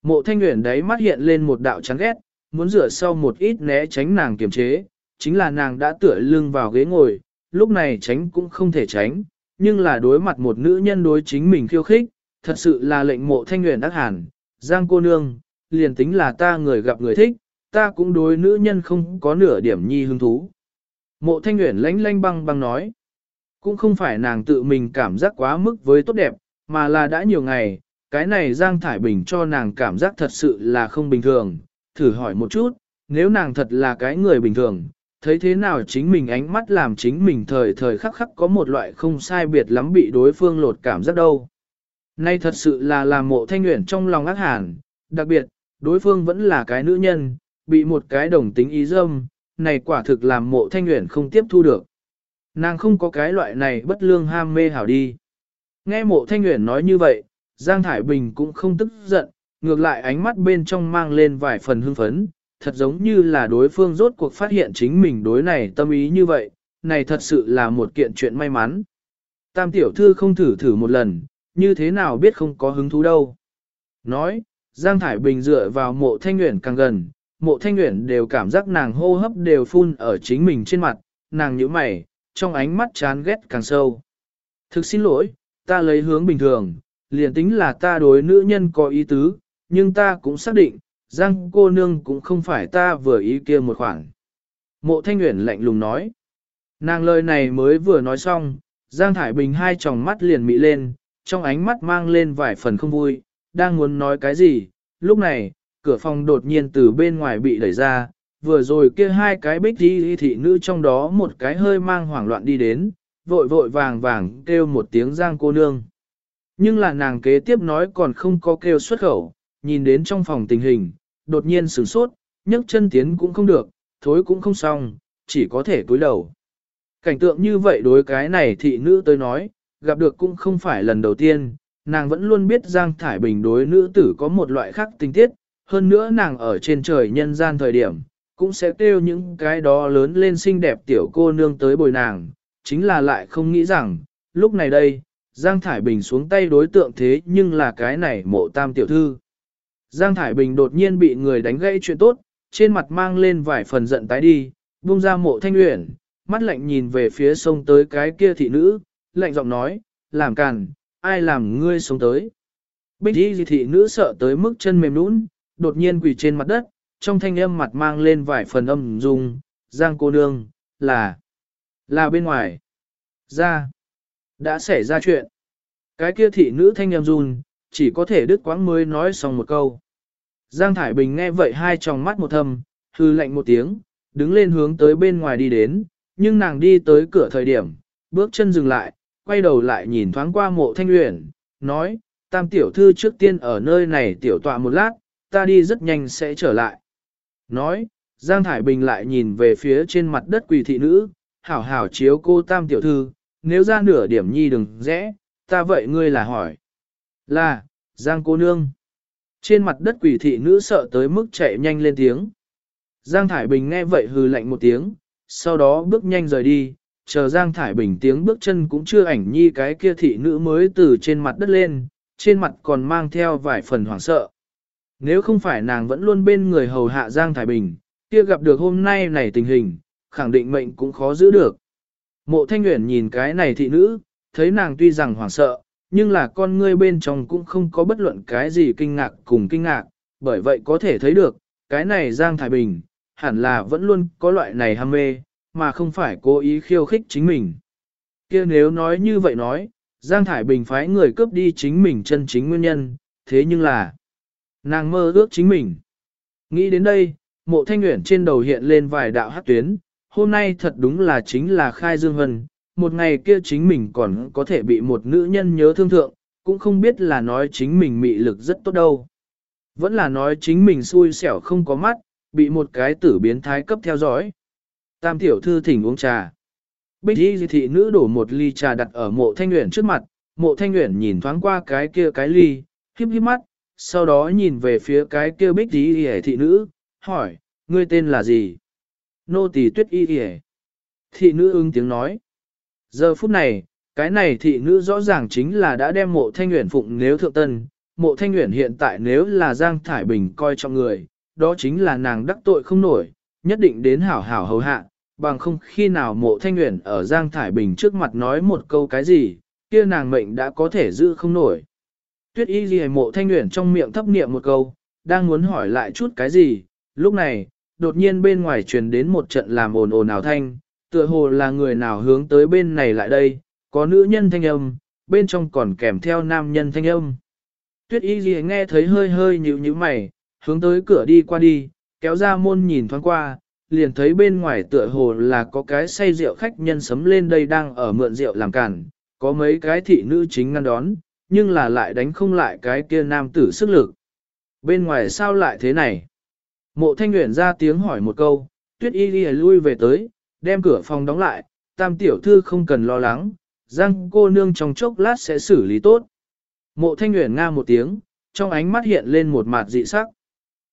Mộ thanh nguyện đấy mắt hiện lên một đạo chán ghét, muốn rửa sau một ít né tránh nàng kiềm chế, chính là nàng đã tựa lưng vào ghế ngồi, lúc này tránh cũng không thể tránh, nhưng là đối mặt một nữ nhân đối chính mình khiêu khích, thật sự là lệnh mộ thanh nguyện đắc hẳn, giang cô nương, liền tính là ta người gặp người thích, ta cũng đối nữ nhân không có nửa điểm nhi hứng thú. Mộ thanh nguyện lánh lanh băng băng nói, cũng không phải nàng tự mình cảm giác quá mức với tốt đẹp, mà là đã nhiều ngày, cái này Giang Thải Bình cho nàng cảm giác thật sự là không bình thường, thử hỏi một chút, nếu nàng thật là cái người bình thường, thấy thế nào chính mình ánh mắt làm chính mình thời thời khắc khắc có một loại không sai biệt lắm bị đối phương lột cảm giác đâu. Nay thật sự là làm mộ thanh nguyện trong lòng ác hàn, đặc biệt, đối phương vẫn là cái nữ nhân, bị một cái đồng tính ý dâm, này quả thực làm mộ thanh nguyện không tiếp thu được. Nàng không có cái loại này bất lương ham mê hảo đi. Nghe mộ thanh nguyện nói như vậy, Giang Thải Bình cũng không tức giận, ngược lại ánh mắt bên trong mang lên vài phần hưng phấn, thật giống như là đối phương rốt cuộc phát hiện chính mình đối này tâm ý như vậy, này thật sự là một kiện chuyện may mắn. Tam tiểu thư không thử thử một lần, như thế nào biết không có hứng thú đâu. Nói, Giang Thải Bình dựa vào mộ thanh nguyện càng gần, mộ thanh nguyện đều cảm giác nàng hô hấp đều phun ở chính mình trên mặt, nàng nhíu mày, trong ánh mắt chán ghét càng sâu. Thực xin lỗi, ta lấy hướng bình thường, liền tính là ta đối nữ nhân có ý tứ, nhưng ta cũng xác định, Giang cô nương cũng không phải ta vừa ý kia một khoảng. Mộ Thanh nguyện lạnh lùng nói. Nàng lời này mới vừa nói xong, Giang Thải Bình hai tròng mắt liền mị lên, trong ánh mắt mang lên vài phần không vui, đang muốn nói cái gì. Lúc này, cửa phòng đột nhiên từ bên ngoài bị đẩy ra, vừa rồi kia hai cái bích đi thị nữ trong đó một cái hơi mang hoảng loạn đi đến, vội vội vàng vàng kêu một tiếng Giang cô nương. Nhưng là nàng kế tiếp nói còn không có kêu xuất khẩu, nhìn đến trong phòng tình hình, đột nhiên sửng sốt, nhấc chân tiến cũng không được, thối cũng không xong, chỉ có thể cúi đầu. Cảnh tượng như vậy đối cái này thị nữ tới nói, gặp được cũng không phải lần đầu tiên, nàng vẫn luôn biết Giang Thải Bình đối nữ tử có một loại khác tình tiết, hơn nữa nàng ở trên trời nhân gian thời điểm, cũng sẽ kêu những cái đó lớn lên xinh đẹp tiểu cô nương tới bồi nàng, chính là lại không nghĩ rằng, lúc này đây, Giang Thải Bình xuống tay đối tượng thế nhưng là cái này mộ tam tiểu thư. Giang Thải Bình đột nhiên bị người đánh gãy chuyện tốt, trên mặt mang lên vài phần giận tái đi, buông ra mộ thanh uyển, mắt lạnh nhìn về phía sông tới cái kia thị nữ, lạnh giọng nói, làm càn, ai làm ngươi sống tới. Bích đi thị nữ sợ tới mức chân mềm nũng, đột nhiên quỳ trên mặt đất, trong thanh âm mặt mang lên vài phần âm dung, Giang cô nương, là, là bên ngoài, ra, đã xảy ra chuyện. Cái kia thị nữ thanh âm run, chỉ có thể đứt quãng mới nói xong một câu. Giang Thải Bình nghe vậy hai tròng mắt một thầm, hư lạnh một tiếng, đứng lên hướng tới bên ngoài đi đến, nhưng nàng đi tới cửa thời điểm, bước chân dừng lại, quay đầu lại nhìn thoáng qua mộ thanh luyện, nói, tam tiểu thư trước tiên ở nơi này tiểu tọa một lát, ta đi rất nhanh sẽ trở lại. Nói, Giang Thải Bình lại nhìn về phía trên mặt đất quỳ thị nữ, hảo hảo chiếu cô tam tiểu thư, nếu ra nửa điểm nhi đừng rẽ, ta vậy ngươi là hỏi. Là, Giang cô nương. Trên mặt đất quỷ thị nữ sợ tới mức chạy nhanh lên tiếng. Giang Thải Bình nghe vậy hừ lạnh một tiếng, sau đó bước nhanh rời đi, chờ Giang Thải Bình tiếng bước chân cũng chưa ảnh nhi cái kia thị nữ mới từ trên mặt đất lên, trên mặt còn mang theo vài phần hoảng sợ. Nếu không phải nàng vẫn luôn bên người hầu hạ Giang Thải Bình, kia gặp được hôm nay này tình hình, khẳng định mệnh cũng khó giữ được. Mộ Thanh Nguyễn nhìn cái này thị nữ, thấy nàng tuy rằng hoảng sợ, nhưng là con ngươi bên trong cũng không có bất luận cái gì kinh ngạc cùng kinh ngạc, bởi vậy có thể thấy được, cái này Giang Thái Bình, hẳn là vẫn luôn có loại này ham mê, mà không phải cố ý khiêu khích chính mình. kia nếu nói như vậy nói, Giang Thải Bình phái người cướp đi chính mình chân chính nguyên nhân, thế nhưng là Nàng mơ ước chính mình. Nghĩ đến đây, mộ thanh nguyện trên đầu hiện lên vài đạo hát tuyến, hôm nay thật đúng là chính là khai dương vân, một ngày kia chính mình còn có thể bị một nữ nhân nhớ thương thượng, cũng không biết là nói chính mình mị lực rất tốt đâu. Vẫn là nói chính mình xui xẻo không có mắt, bị một cái tử biến thái cấp theo dõi. Tam tiểu thư thỉnh uống trà. Bích y thị nữ đổ một ly trà đặt ở mộ thanh nguyện trước mặt, mộ thanh nguyện nhìn thoáng qua cái kia cái ly, khiếp khiếp mắt, sau đó nhìn về phía cái kia bích y thị nữ, hỏi, ngươi tên là gì? Nô tỳ tuyết y y Thị nữ ứng tiếng nói. Giờ phút này, cái này thị nữ rõ ràng chính là đã đem mộ thanh nguyện phụng nếu thượng tân, mộ thanh nguyện hiện tại nếu là Giang Thải Bình coi trọng người, đó chính là nàng đắc tội không nổi, nhất định đến hảo hảo hầu hạ, bằng không khi nào mộ thanh nguyện ở Giang Thải Bình trước mặt nói một câu cái gì, kia nàng mệnh đã có thể giữ không nổi. Tuyết y ghi mộ thanh nguyện trong miệng thấp niệm một câu, đang muốn hỏi lại chút cái gì, lúc này, đột nhiên bên ngoài truyền đến một trận làm ồn ồn ào thanh, tựa hồ là người nào hướng tới bên này lại đây, có nữ nhân thanh âm, bên trong còn kèm theo nam nhân thanh âm. Tuyết y ghi nghe thấy hơi hơi nhíu nhíu mày, hướng tới cửa đi qua đi, kéo ra môn nhìn thoáng qua, liền thấy bên ngoài tựa hồ là có cái say rượu khách nhân sấm lên đây đang ở mượn rượu làm cản, có mấy cái thị nữ chính ngăn đón, nhưng là lại đánh không lại cái kia nam tử sức lực. Bên ngoài sao lại thế này? Mộ thanh nguyện ra tiếng hỏi một câu, tuyết y đi lui về tới, đem cửa phòng đóng lại, tam tiểu thư không cần lo lắng, răng cô nương trong chốc lát sẽ xử lý tốt. Mộ thanh nguyện nga một tiếng, trong ánh mắt hiện lên một mặt dị sắc.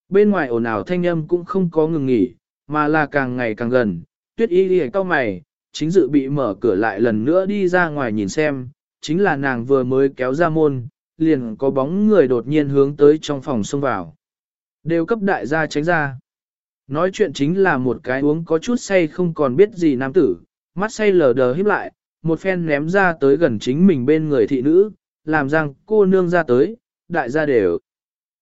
Bên ngoài ồn ào thanh âm cũng không có ngừng nghỉ, mà là càng ngày càng gần, tuyết y đi cao mày, chính dự bị mở cửa lại lần nữa đi ra ngoài nhìn xem, chính là nàng vừa mới kéo ra môn, liền có bóng người đột nhiên hướng tới trong phòng xông vào. Đều cấp đại gia tránh ra. Nói chuyện chính là một cái uống có chút say không còn biết gì nam tử, mắt say lờ đờ híp lại, một phen ném ra tới gần chính mình bên người thị nữ, làm rằng cô nương ra tới, đại gia đều.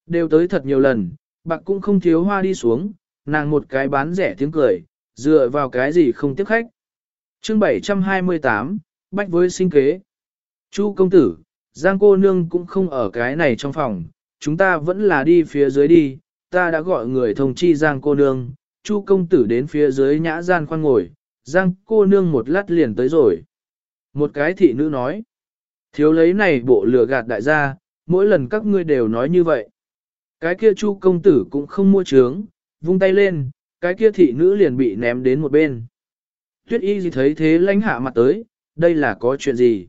Đều tới thật nhiều lần, bạc cũng không thiếu hoa đi xuống, nàng một cái bán rẻ tiếng cười, dựa vào cái gì không tiếp khách. chương 728, bách với sinh kế. Chu công tử, Giang cô nương cũng không ở cái này trong phòng, chúng ta vẫn là đi phía dưới đi, ta đã gọi người thông chi Giang cô nương, Chu công tử đến phía dưới nhã gian khoan ngồi, Giang cô nương một lát liền tới rồi. Một cái thị nữ nói, thiếu lấy này bộ lừa gạt đại gia, mỗi lần các ngươi đều nói như vậy. Cái kia Chu công tử cũng không mua trướng, vung tay lên, cái kia thị nữ liền bị ném đến một bên. Tuyết y gì thấy thế lãnh hạ mặt tới, đây là có chuyện gì?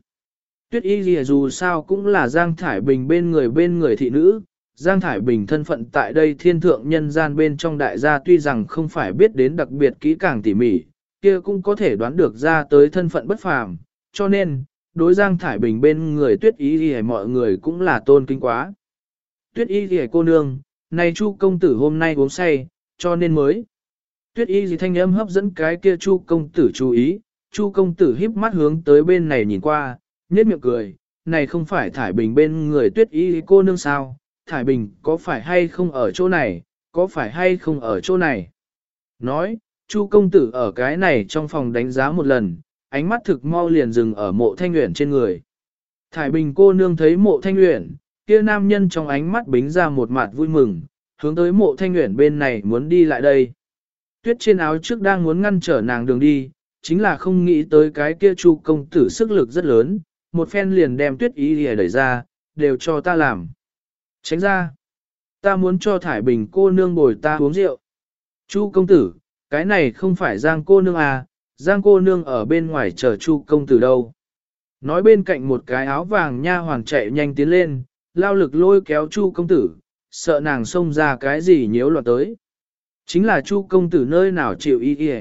Tuyết y gì dù sao cũng là Giang Thải Bình bên người bên người thị nữ, Giang Thải Bình thân phận tại đây thiên thượng nhân gian bên trong đại gia tuy rằng không phải biết đến đặc biệt kỹ càng tỉ mỉ, kia cũng có thể đoán được ra tới thân phận bất phàm, cho nên, đối Giang Thải Bình bên người tuyết y gì mọi người cũng là tôn kính quá. Tuyết y gì cô nương, này chu công tử hôm nay uống say, cho nên mới. Tuyết y gì thanh âm hấp dẫn cái kia chu công tử chú ý, chu công tử híp mắt hướng tới bên này nhìn qua, nhếch miệng cười, này không phải Thải Bình bên người tuyết y cô nương sao, Thải Bình có phải hay không ở chỗ này, có phải hay không ở chỗ này. Nói, chu công tử ở cái này trong phòng đánh giá một lần, ánh mắt thực mau liền dừng ở mộ thanh nguyện trên người. Thải Bình cô nương thấy mộ thanh nguyện, kia nam nhân trong ánh mắt bính ra một mặt vui mừng, hướng tới mộ thanh nguyện bên này muốn đi lại đây. Tuyết trên áo trước đang muốn ngăn trở nàng đường đi, chính là không nghĩ tới cái kia chu công tử sức lực rất lớn, một phen liền đem tuyết ý lìa đẩy ra, đều cho ta làm. Tránh ra, ta muốn cho Thải Bình cô nương bồi ta uống rượu. Chu công tử, cái này không phải Giang cô nương à, Giang cô nương ở bên ngoài chờ Chu công tử đâu. Nói bên cạnh một cái áo vàng nha hoàng chạy nhanh tiến lên, lao lực lôi kéo Chu công tử, sợ nàng xông ra cái gì nhiễu loạn tới. Chính là Chu công tử nơi nào chịu y y,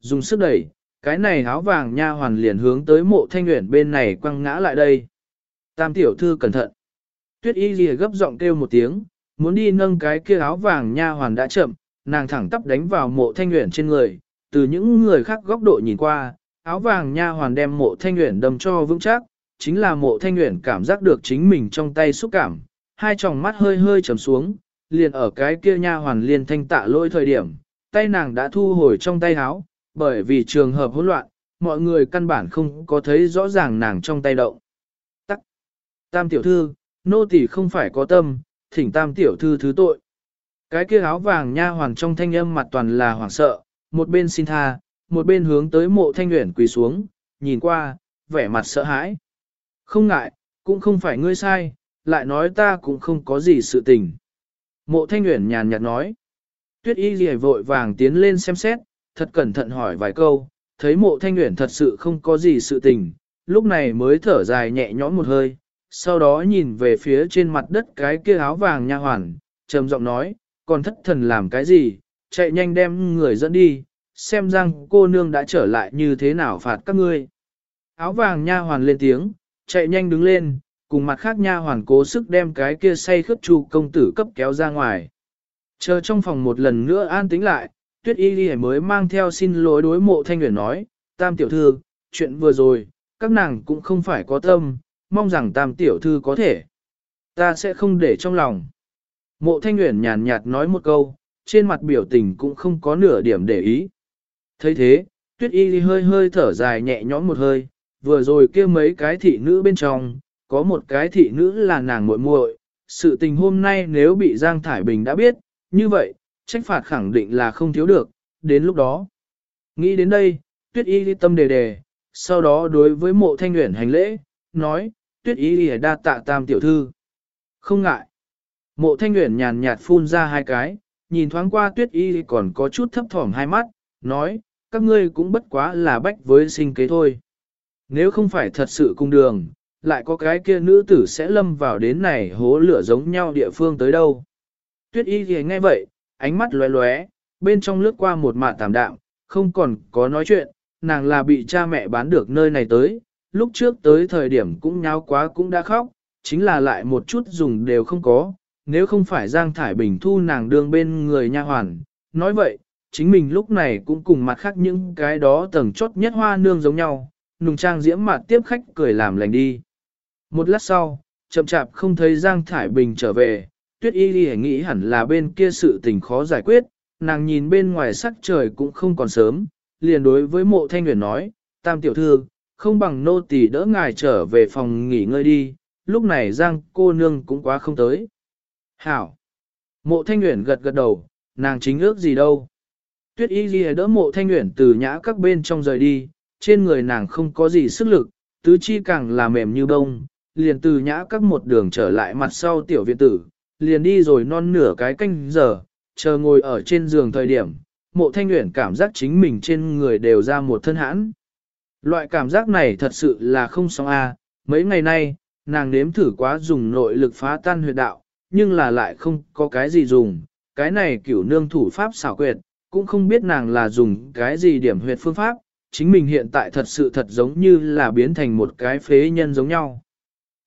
dùng sức đẩy, cái này áo vàng nha hoàn liền hướng tới mộ thanh nguyện bên này quăng ngã lại đây. Tam tiểu thư cẩn thận. Tuyết y ghi gấp giọng kêu một tiếng, muốn đi nâng cái kia áo vàng nha hoàn đã chậm, nàng thẳng tắp đánh vào mộ thanh nguyện trên người, từ những người khác góc độ nhìn qua, áo vàng nha hoàn đem mộ thanh nguyện đâm cho vững chắc, chính là mộ thanh nguyện cảm giác được chính mình trong tay xúc cảm, hai tròng mắt hơi hơi trầm xuống, liền ở cái kia nha hoàn liền thanh tạ lôi thời điểm, tay nàng đã thu hồi trong tay áo, bởi vì trường hợp hỗn loạn, mọi người căn bản không có thấy rõ ràng nàng trong tay động. Tắc! Tam tiểu thư, nô tỳ không phải có tâm, thỉnh tam tiểu thư thứ tội. Cái kia áo vàng nha hoàng trong thanh âm mặt toàn là hoảng sợ, một bên xin tha, một bên hướng tới mộ thanh nguyện quỳ xuống, nhìn qua, vẻ mặt sợ hãi. Không ngại, cũng không phải ngươi sai, lại nói ta cũng không có gì sự tình. Mộ thanh nguyện nhàn nhạt nói. Tuyết y gì vội vàng tiến lên xem xét, thật cẩn thận hỏi vài câu, thấy mộ thanh nguyện thật sự không có gì sự tình, lúc này mới thở dài nhẹ nhõm một hơi, sau đó nhìn về phía trên mặt đất cái kia áo vàng nha hoàn, trầm giọng nói, còn thất thần làm cái gì, chạy nhanh đem người dẫn đi, xem rằng cô nương đã trở lại như thế nào phạt các ngươi. Áo vàng nha hoàn lên tiếng, chạy nhanh đứng lên, cùng mặt khác nha hoàn cố sức đem cái kia say khướt chu công tử cấp kéo ra ngoài. Chờ trong phòng một lần nữa an tĩnh lại, tuyết y ghi mới mang theo xin lỗi đối mộ thanh nguyện nói, tam tiểu thư, chuyện vừa rồi, các nàng cũng không phải có tâm, mong rằng tam tiểu thư có thể. Ta sẽ không để trong lòng. Mộ thanh nguyện nhàn nhạt nói một câu, trên mặt biểu tình cũng không có nửa điểm để ý. thấy thế, tuyết y hơi hơi thở dài nhẹ nhõm một hơi, vừa rồi kia mấy cái thị nữ bên trong, có một cái thị nữ là nàng muội muội. sự tình hôm nay nếu bị Giang Thải Bình đã biết, như vậy, trách phạt khẳng định là không thiếu được, đến lúc đó. Nghĩ đến đây, tuyết y tâm đề đề, sau đó đối với mộ thanh nguyện hành lễ, nói, tuyết y đa tạ tam tiểu thư. Không ngại. Mộ thanh nguyện nhàn nhạt phun ra hai cái, nhìn thoáng qua tuyết y còn có chút thấp thỏm hai mắt, nói, các ngươi cũng bất quá là bách với sinh kế thôi. Nếu không phải thật sự cung đường, lại có cái kia nữ tử sẽ lâm vào đến này hố lửa giống nhau địa phương tới đâu. Tuyết y thì nghe vậy, ánh mắt lóe lóe, bên trong lướt qua một mạ tạm đạm, không còn có nói chuyện, nàng là bị cha mẹ bán được nơi này tới, lúc trước tới thời điểm cũng nháo quá cũng đã khóc, chính là lại một chút dùng đều không có, nếu không phải Giang Thải Bình thu nàng đương bên người nha hoàn. Nói vậy, chính mình lúc này cũng cùng mặt khác những cái đó tầng chốt nhất hoa nương giống nhau, nùng trang diễm mặt tiếp khách cười làm lành đi. Một lát sau, chậm chạp không thấy Giang Thải Bình trở về, tuyết y ghi nghĩ hẳn là bên kia sự tình khó giải quyết, nàng nhìn bên ngoài sắc trời cũng không còn sớm, liền đối với mộ thanh nguyện nói, tam tiểu thư, không bằng nô tỳ đỡ ngài trở về phòng nghỉ ngơi đi, lúc này Giang cô nương cũng quá không tới. Hảo! Mộ thanh nguyện gật gật đầu, nàng chính ước gì đâu. Tuyết y ghi đỡ mộ thanh nguyện từ nhã các bên trong rời đi, trên người nàng không có gì sức lực, tứ chi càng là mềm như bông, liền từ nhã các một đường trở lại mặt sau tiểu viện tử, liền đi rồi non nửa cái canh giờ, chờ ngồi ở trên giường thời điểm, mộ thanh nguyện cảm giác chính mình trên người đều ra một thân hãn. Loại cảm giác này thật sự là không xong a. mấy ngày nay, nàng nếm thử quá dùng nội lực phá tan huyệt đạo, nhưng là lại không có cái gì dùng, cái này cửu nương thủ pháp xảo quyệt, cũng không biết nàng là dùng cái gì điểm huyệt phương pháp, chính mình hiện tại thật sự thật giống như là biến thành một cái phế nhân giống nhau.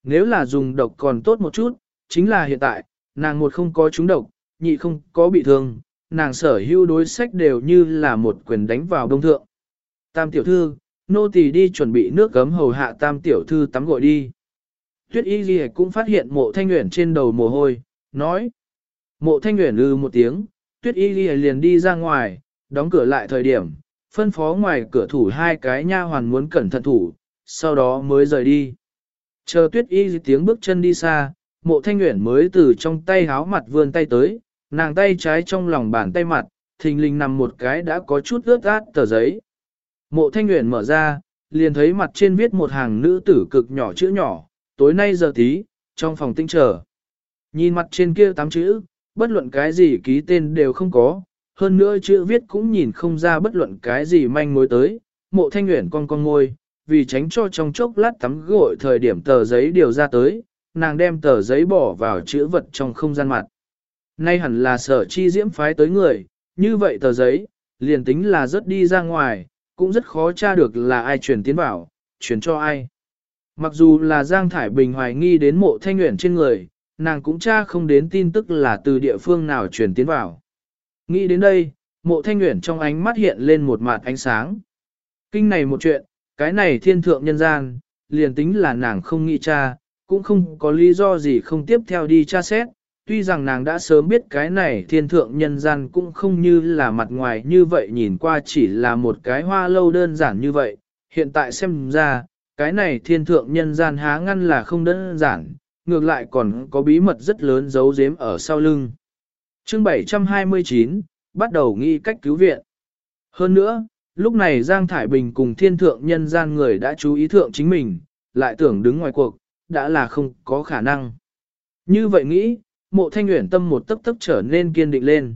Nếu là dùng độc còn tốt một chút, chính là hiện tại, nàng một không có trúng độc, nhị không có bị thương, nàng sở hữu đối sách đều như là một quyền đánh vào đông thượng. Tam tiểu thư, nô tỳ đi chuẩn bị nước gấm hầu hạ tam tiểu thư tắm gội đi. Tuyết y ghi cũng phát hiện mộ thanh nguyện trên đầu mồ hôi, nói. Mộ thanh nguyện ư một tiếng, tuyết y ghi liền đi ra ngoài, đóng cửa lại thời điểm, phân phó ngoài cửa thủ hai cái nha hoàn muốn cẩn thận thủ, sau đó mới rời đi. Chờ tuyết y tiếng bước chân đi xa, mộ thanh nguyện mới từ trong tay háo mặt vươn tay tới, nàng tay trái trong lòng bàn tay mặt, thình lình nằm một cái đã có chút ướt át tờ giấy. Mộ thanh nguyện mở ra, liền thấy mặt trên viết một hàng nữ tử cực nhỏ chữ nhỏ, tối nay giờ tí, trong phòng tinh trở. Nhìn mặt trên kia tám chữ, bất luận cái gì ký tên đều không có, hơn nữa chữ viết cũng nhìn không ra bất luận cái gì manh mối tới, mộ thanh nguyện con con ngôi, vì tránh cho trong chốc lát tắm gội thời điểm tờ giấy điều ra tới, nàng đem tờ giấy bỏ vào chữ vật trong không gian mặt. Nay hẳn là sở chi diễm phái tới người, như vậy tờ giấy, liền tính là rất đi ra ngoài, cũng rất khó tra được là ai truyền tiến vào, truyền cho ai. Mặc dù là Giang Thải Bình hoài nghi đến mộ thanh nguyện trên người, nàng cũng tra không đến tin tức là từ địa phương nào truyền tiến vào. Nghĩ đến đây, mộ thanh nguyện trong ánh mắt hiện lên một mặt ánh sáng. Kinh này một chuyện, cái này thiên thượng nhân gian, liền tính là nàng không nghĩ cha, cũng không có lý do gì không tiếp theo đi tra xét. Tuy rằng nàng đã sớm biết cái này thiên thượng nhân gian cũng không như là mặt ngoài như vậy nhìn qua chỉ là một cái hoa lâu đơn giản như vậy, hiện tại xem ra, cái này thiên thượng nhân gian há ngăn là không đơn giản, ngược lại còn có bí mật rất lớn giấu giếm ở sau lưng. Chương 729, bắt đầu nghĩ cách cứu viện. Hơn nữa, lúc này Giang Thải Bình cùng thiên thượng nhân gian người đã chú ý thượng chính mình, lại tưởng đứng ngoài cuộc, đã là không có khả năng. Như vậy nghĩ, mộ thanh nguyện tâm một tấp tấp trở nên kiên định lên.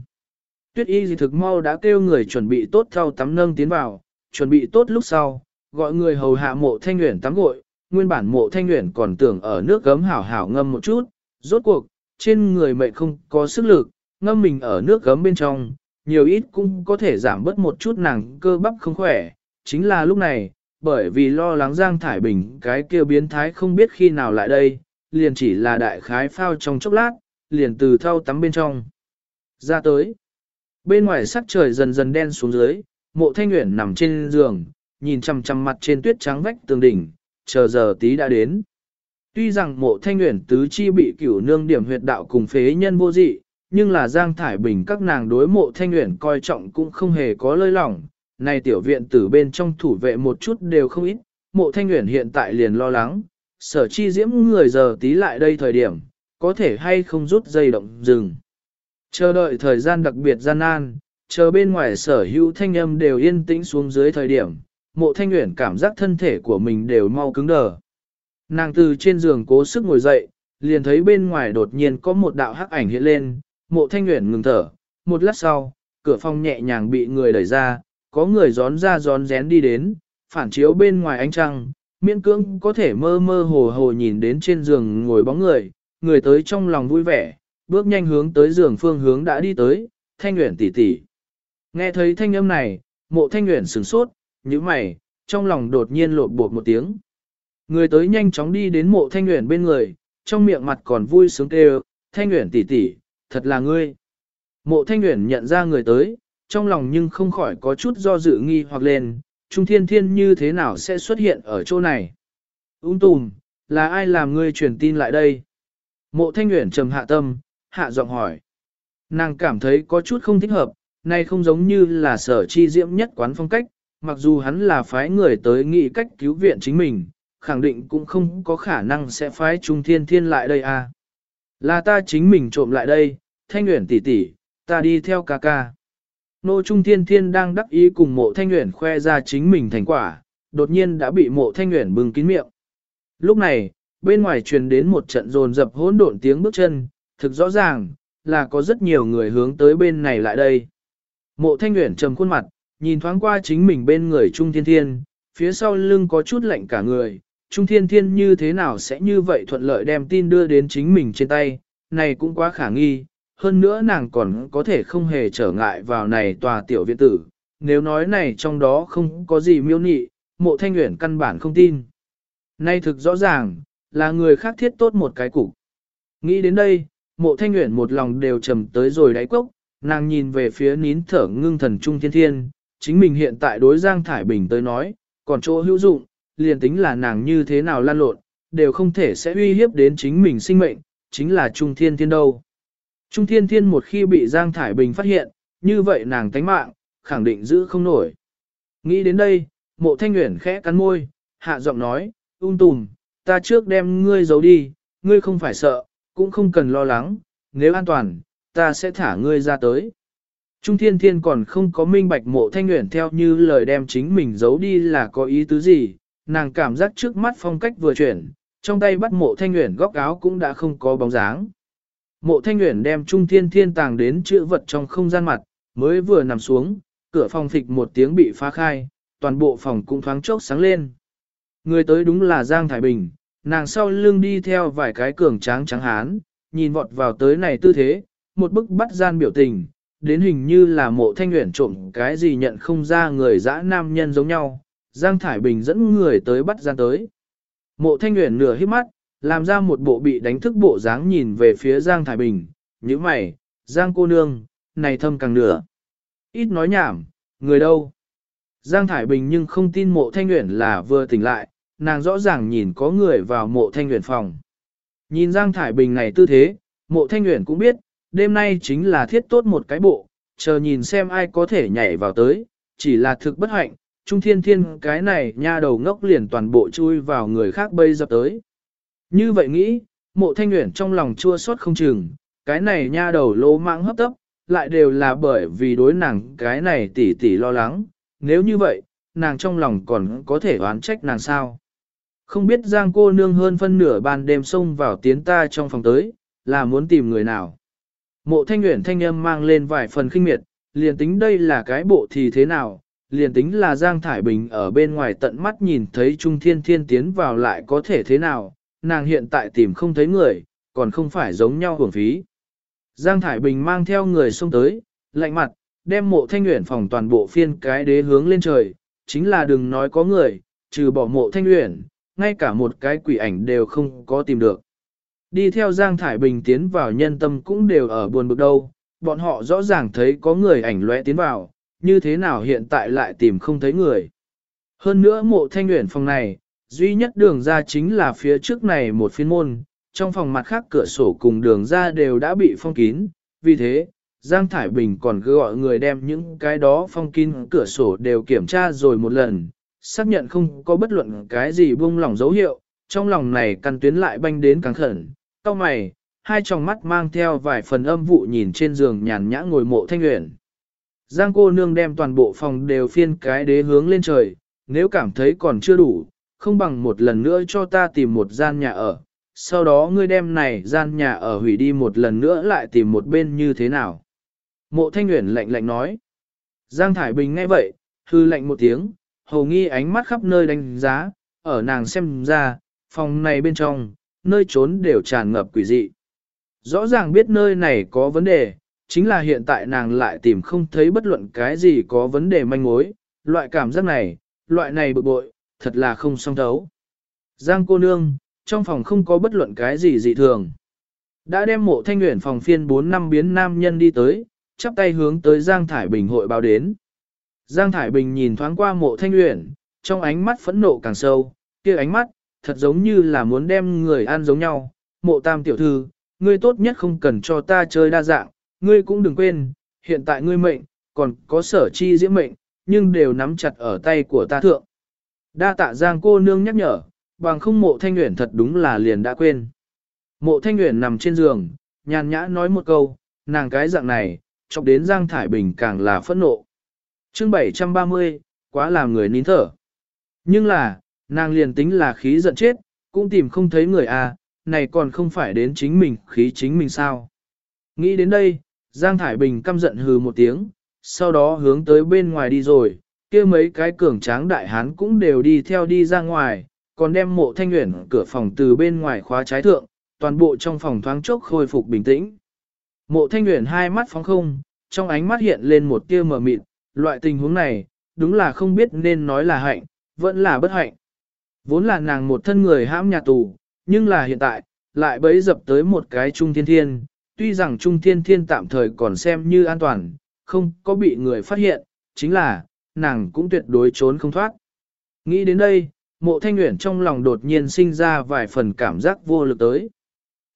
Tuyết y gì thực mau đã kêu người chuẩn bị tốt thau tắm nâng tiến vào, chuẩn bị tốt lúc sau, gọi người hầu hạ mộ thanh nguyện tắm gội, nguyên bản mộ thanh nguyện còn tưởng ở nước gấm hảo hảo ngâm một chút, rốt cuộc, trên người mệnh không có sức lực, ngâm mình ở nước gấm bên trong, nhiều ít cũng có thể giảm bớt một chút nàng cơ bắp không khỏe, chính là lúc này, bởi vì lo lắng Giang Thải Bình cái kia biến thái không biết khi nào lại đây, liền chỉ là đại khái phao trong chốc lát, liền từ thau tắm bên trong. Ra tới, bên ngoài sắc trời dần dần đen xuống dưới, mộ thanh nguyện nằm trên giường, nhìn chằm chằm mặt trên tuyết trắng vách tường đỉnh, chờ giờ tí đã đến. Tuy rằng mộ thanh nguyện tứ chi bị cửu nương điểm huyệt đạo cùng phế nhân vô dị, nhưng là Giang Thải Bình các nàng đối mộ thanh nguyện coi trọng cũng không hề có lơi lỏng. Này tiểu viện tử bên trong thủ vệ một chút đều không ít, mộ thanh nguyện hiện tại liền lo lắng, sở chi diễm người giờ tí lại đây thời điểm, có thể hay không rút dây động dừng. Chờ đợi thời gian đặc biệt gian nan, chờ bên ngoài sở hữu thanh âm đều yên tĩnh xuống dưới thời điểm, mộ thanh nguyện cảm giác thân thể của mình đều mau cứng đờ. Nàng từ trên giường cố sức ngồi dậy, liền thấy bên ngoài đột nhiên có một đạo hắc ảnh hiện lên, mộ thanh nguyện ngừng thở, một lát sau, cửa phòng nhẹ nhàng bị người đẩy ra, có người gión ra gión rén đi đến, phản chiếu bên ngoài ánh trăng, miễn cưỡng có thể mơ mơ hồ hồ nhìn đến trên giường ngồi bóng người, người tới trong lòng vui vẻ, bước nhanh hướng tới giường phương hướng đã đi tới, thanh nguyện tỉ tỉ. Nghe thấy thanh âm này, mộ thanh nguyện sửng sốt, như mày, trong lòng đột nhiên lột bột một tiếng. Người tới nhanh chóng đi đến mộ thanh nguyện bên người, trong miệng mặt còn vui sướng kêu, thanh nguyện tỉ tỉ, thật là ngươi. Mộ thanh nguyện nhận ra người tới, trong lòng nhưng không khỏi có chút do dự nghi hoặc lên, Trung Thiên Thiên như thế nào sẽ xuất hiện ở chỗ này? úng tùm, là ai làm ngươi truyền tin lại đây? Mộ thanh nguyễn trầm hạ tâm, hạ giọng hỏi. Nàng cảm thấy có chút không thích hợp, nay không giống như là sở chi diễm nhất quán phong cách, mặc dù hắn là phái người tới nghị cách cứu viện chính mình, khẳng định cũng không có khả năng sẽ phái Trung Thiên Thiên lại đây à. Là ta chính mình trộm lại đây, thanh nguyễn tỷ tỷ, ta đi theo ca ca. Nô Trung Thiên Thiên đang đắc ý cùng mộ thanh nguyện khoe ra chính mình thành quả, đột nhiên đã bị mộ thanh nguyện bừng kín miệng. Lúc này, bên ngoài truyền đến một trận rồn dập hỗn độn tiếng bước chân, thực rõ ràng, là có rất nhiều người hướng tới bên này lại đây. Mộ thanh nguyện trầm khuôn mặt, nhìn thoáng qua chính mình bên người Trung Thiên Thiên, phía sau lưng có chút lạnh cả người, Trung Thiên Thiên như thế nào sẽ như vậy thuận lợi đem tin đưa đến chính mình trên tay, này cũng quá khả nghi, hơn nữa nàng còn có thể không hề trở ngại vào này tòa tiểu viện tử, nếu nói này trong đó không có gì miêu nị, mộ thanh nguyện căn bản không tin. Nay thực rõ ràng, là người khác thiết tốt một cái cục. Nghĩ đến đây, mộ thanh nguyện một lòng đều trầm tới rồi đáy cốc, nàng nhìn về phía nín thở ngưng thần trung thiên thiên, chính mình hiện tại đối Giang Thải Bình tới nói, còn chỗ hữu dụng, liền tính là nàng như thế nào lan lộn, đều không thể sẽ uy hiếp đến chính mình sinh mệnh, chính là trung thiên thiên đâu. Trung thiên thiên một khi bị Giang Thải Bình phát hiện, như vậy nàng tánh mạng, khẳng định giữ không nổi. Nghĩ đến đây, mộ thanh nguyện khẽ cắn môi, hạ giọng nói, ung tùm, ta trước đem ngươi giấu đi, ngươi không phải sợ, cũng không cần lo lắng, nếu an toàn, ta sẽ thả ngươi ra tới. Trung thiên thiên còn không có minh bạch mộ thanh nguyện theo như lời đem chính mình giấu đi là có ý tứ gì, nàng cảm giác trước mắt phong cách vừa chuyển, trong tay bắt mộ thanh nguyện góc áo cũng đã không có bóng dáng. Mộ thanh Uyển đem trung thiên thiên tàng đến chữ vật trong không gian mặt, mới vừa nằm xuống, cửa phòng phịch một tiếng bị phá khai, toàn bộ phòng cũng thoáng chốc sáng lên. Người tới đúng là Giang Thái Bình, nàng sau lưng đi theo vài cái cường tráng trắng hán, nhìn vọt vào tới này tư thế, một bức bắt gian biểu tình, đến hình như là mộ thanh nguyện trộm cái gì nhận không ra người dã nam nhân giống nhau. Giang Thải Bình dẫn người tới bắt gian tới. Mộ thanh nguyện nửa hít mắt, làm ra một bộ bị đánh thức bộ dáng nhìn về phía Giang Thải Bình. như mày, Giang cô nương, này thâm càng nửa. Ít nói nhảm, người đâu? Giang Thải Bình nhưng không tin mộ thanh nguyện là vừa tỉnh lại, nàng rõ ràng nhìn có người vào mộ thanh nguyện phòng. Nhìn Giang Thải Bình này tư thế, mộ thanh nguyện cũng biết, đêm nay chính là thiết tốt một cái bộ, chờ nhìn xem ai có thể nhảy vào tới, chỉ là thực bất hạnh, Trung Thiên Thiên cái này nha đầu ngốc liền toàn bộ chui vào người khác bây dập tới. Như vậy nghĩ, Mộ thanh nguyện trong lòng chua xót không chừng, cái này nha đầu lỗ mạng hấp tấp, lại đều là bởi vì đối nàng cái này tỉ tỉ lo lắng, nếu như vậy, nàng trong lòng còn có thể oán trách nàng sao. Không biết Giang cô nương hơn phân nửa ban đêm xông vào tiến ta trong phòng tới, là muốn tìm người nào. Mộ thanh nguyện thanh âm mang lên vài phần khinh miệt, liền tính đây là cái bộ thì thế nào, liền tính là Giang Thải Bình ở bên ngoài tận mắt nhìn thấy Trung Thiên Thiên tiến vào lại có thể thế nào, nàng hiện tại tìm không thấy người, còn không phải giống nhau hưởng phí. Giang Thải Bình mang theo người xông tới, lạnh mặt, đem mộ thanh nguyện phòng toàn bộ phiên cái đế hướng lên trời, chính là đừng nói có người, trừ bỏ mộ thanh nguyện, ngay cả một cái quỷ ảnh đều không có tìm được. Đi theo Giang Thải Bình tiến vào nhân tâm cũng đều ở buồn bực đâu, bọn họ rõ ràng thấy có người ảnh lóe tiến vào, như thế nào hiện tại lại tìm không thấy người. Hơn nữa mộ thanh nguyện phòng này, duy nhất đường ra chính là phía trước này một phiên môn, trong phòng mặt khác cửa sổ cùng đường ra đều đã bị phong kín, vì thế, Giang Thải Bình còn cứ gọi người đem những cái đó phong kín cửa sổ đều kiểm tra rồi một lần, xác nhận không có bất luận cái gì buông lỏng dấu hiệu, trong lòng này căn tuyến lại banh đến càng khẩn, cao mày, hai tròng mắt mang theo vài phần âm vụ nhìn trên giường nhàn nhã ngồi mộ thanh nguyện. Giang cô nương đem toàn bộ phòng đều phiên cái đế hướng lên trời, nếu cảm thấy còn chưa đủ, không bằng một lần nữa cho ta tìm một gian nhà ở, sau đó ngươi đem này gian nhà ở hủy đi một lần nữa lại tìm một bên như thế nào. Mộ thanh Nguyễn lạnh lạnh nói. Giang Thải Bình nghe vậy, hư lạnh một tiếng, hầu nghi ánh mắt khắp nơi đánh giá, ở nàng xem ra, phòng này bên trong, nơi trốn đều tràn ngập quỷ dị. Rõ ràng biết nơi này có vấn đề, chính là hiện tại nàng lại tìm không thấy bất luận cái gì có vấn đề manh mối, loại cảm giác này, loại này bực bội, thật là không song thấu. Giang cô nương, trong phòng không có bất luận cái gì dị thường. Đã đem mộ thanh nguyện phòng phiên 4 năm biến nam nhân đi tới, chắp tay hướng tới Giang Thải Bình hội báo đến. Giang Thải Bình nhìn thoáng qua mộ thanh nguyện, trong ánh mắt phẫn nộ càng sâu, kia ánh mắt, thật giống như là muốn đem người ăn giống nhau. Mộ tam tiểu thư, ngươi tốt nhất không cần cho ta chơi đa dạng, ngươi cũng đừng quên, hiện tại ngươi mệnh, còn có sở chi diễm mệnh, nhưng đều nắm chặt ở tay của ta thượng. Đa tạ Giang cô nương nhắc nhở, bằng không mộ thanh nguyện thật đúng là liền đã quên. Mộ thanh nguyện nằm trên giường, nhàn nhã nói một câu, nàng cái dạng này, chọc đến Giang Thải Bình càng là phẫn nộ. chương 730, quá làm người nín thở. Nhưng là, nàng liền tính là khí giận chết, cũng tìm không thấy người à, này còn không phải đến chính mình khí chính mình sao. Nghĩ đến đây, Giang Thải Bình căm giận hừ một tiếng, sau đó hướng tới bên ngoài đi rồi, kia mấy cái cường tráng đại hán cũng đều đi theo đi ra ngoài, còn đem mộ thanh nguyện cửa phòng từ bên ngoài khóa trái thượng, toàn bộ trong phòng thoáng chốc khôi phục bình tĩnh. Mộ thanh nguyện hai mắt phóng không, trong ánh mắt hiện lên một tia mờ mịt, loại tình huống này, đúng là không biết nên nói là hạnh, vẫn là bất hạnh. Vốn là nàng một thân người hãm nhà tù, nhưng là hiện tại, lại bấy dập tới một cái trung thiên thiên, tuy rằng trung thiên thiên tạm thời còn xem như an toàn, không có bị người phát hiện, chính là, nàng cũng tuyệt đối trốn không thoát. Nghĩ đến đây, mộ thanh nguyện trong lòng đột nhiên sinh ra vài phần cảm giác vô lực tới.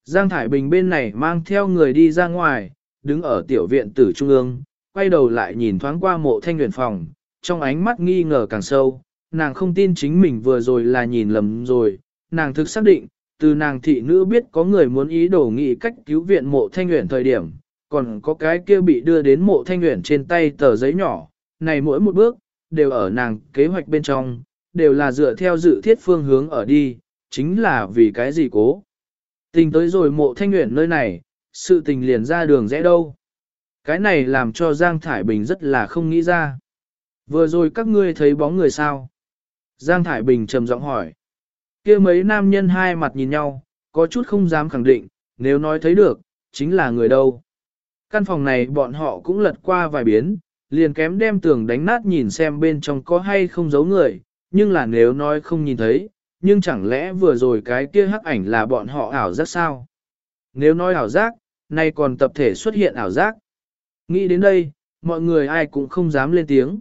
Giang Thải Bình bên này mang theo người đi ra ngoài, đứng ở tiểu viện tử trung ương, quay đầu lại nhìn thoáng qua mộ thanh nguyện phòng, trong ánh mắt nghi ngờ càng sâu, nàng không tin chính mình vừa rồi là nhìn lầm rồi, nàng thực xác định, từ nàng thị nữ biết có người muốn ý đồ nghị cách cứu viện mộ thanh nguyện thời điểm, còn có cái kia bị đưa đến mộ thanh nguyện trên tay tờ giấy nhỏ, này mỗi một bước, đều ở nàng kế hoạch bên trong, đều là dựa theo dự thiết phương hướng ở đi, chính là vì cái gì cố. Tình tới rồi mộ thanh nguyện nơi này, sự tình liền ra đường rẽ đâu. Cái này làm cho Giang Thải Bình rất là không nghĩ ra. Vừa rồi các ngươi thấy bóng người sao? Giang Thải Bình trầm giọng hỏi. kia mấy nam nhân hai mặt nhìn nhau, có chút không dám khẳng định, nếu nói thấy được, chính là người đâu. Căn phòng này bọn họ cũng lật qua vài biến, liền kém đem tường đánh nát nhìn xem bên trong có hay không giấu người, nhưng là nếu nói không nhìn thấy, nhưng chẳng lẽ vừa rồi cái kia hắc ảnh là bọn họ ảo giác sao? Nếu nói ảo giác, nay còn tập thể xuất hiện ảo giác. Nghĩ đến đây, mọi người ai cũng không dám lên tiếng.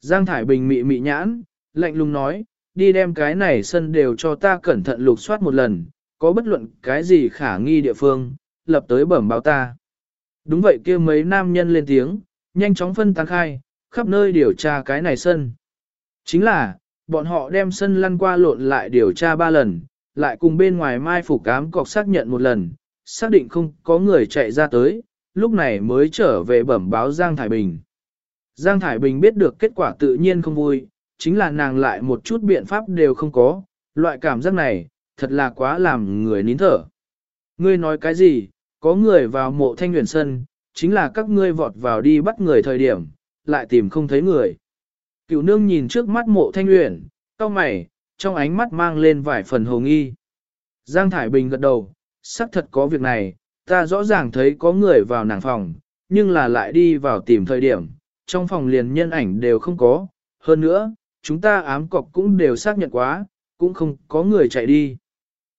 Giang Thải Bình mị mị nhãn, lạnh lùng nói, đi đem cái này sân đều cho ta cẩn thận lục soát một lần, có bất luận cái gì khả nghi địa phương, lập tới bẩm báo ta. Đúng vậy kia mấy nam nhân lên tiếng, nhanh chóng phân tán khai, khắp nơi điều tra cái này sân. Chính là, bọn họ đem sân lăn qua lộn lại điều tra ba lần, lại cùng bên ngoài mai phủ cám cọc xác nhận một lần, xác định không có người chạy ra tới, lúc này mới trở về bẩm báo Giang Thải Bình. Giang Thải Bình biết được kết quả tự nhiên không vui, chính là nàng lại một chút biện pháp đều không có, loại cảm giác này, thật là quá làm người nín thở. Ngươi nói cái gì, có người vào mộ thanh huyền sân, chính là các ngươi vọt vào đi bắt người thời điểm, lại tìm không thấy người. Cựu nương nhìn trước mắt mộ thanh uyển, cau mày, trong ánh mắt mang lên vài phần hồ nghi. Giang Thải Bình gật đầu, xác thật có việc này, ta rõ ràng thấy có người vào nàng phòng, nhưng là lại đi vào tìm thời điểm, trong phòng liền nhân ảnh đều không có, hơn nữa, chúng ta ám cọc cũng đều xác nhận quá, cũng không có người chạy đi.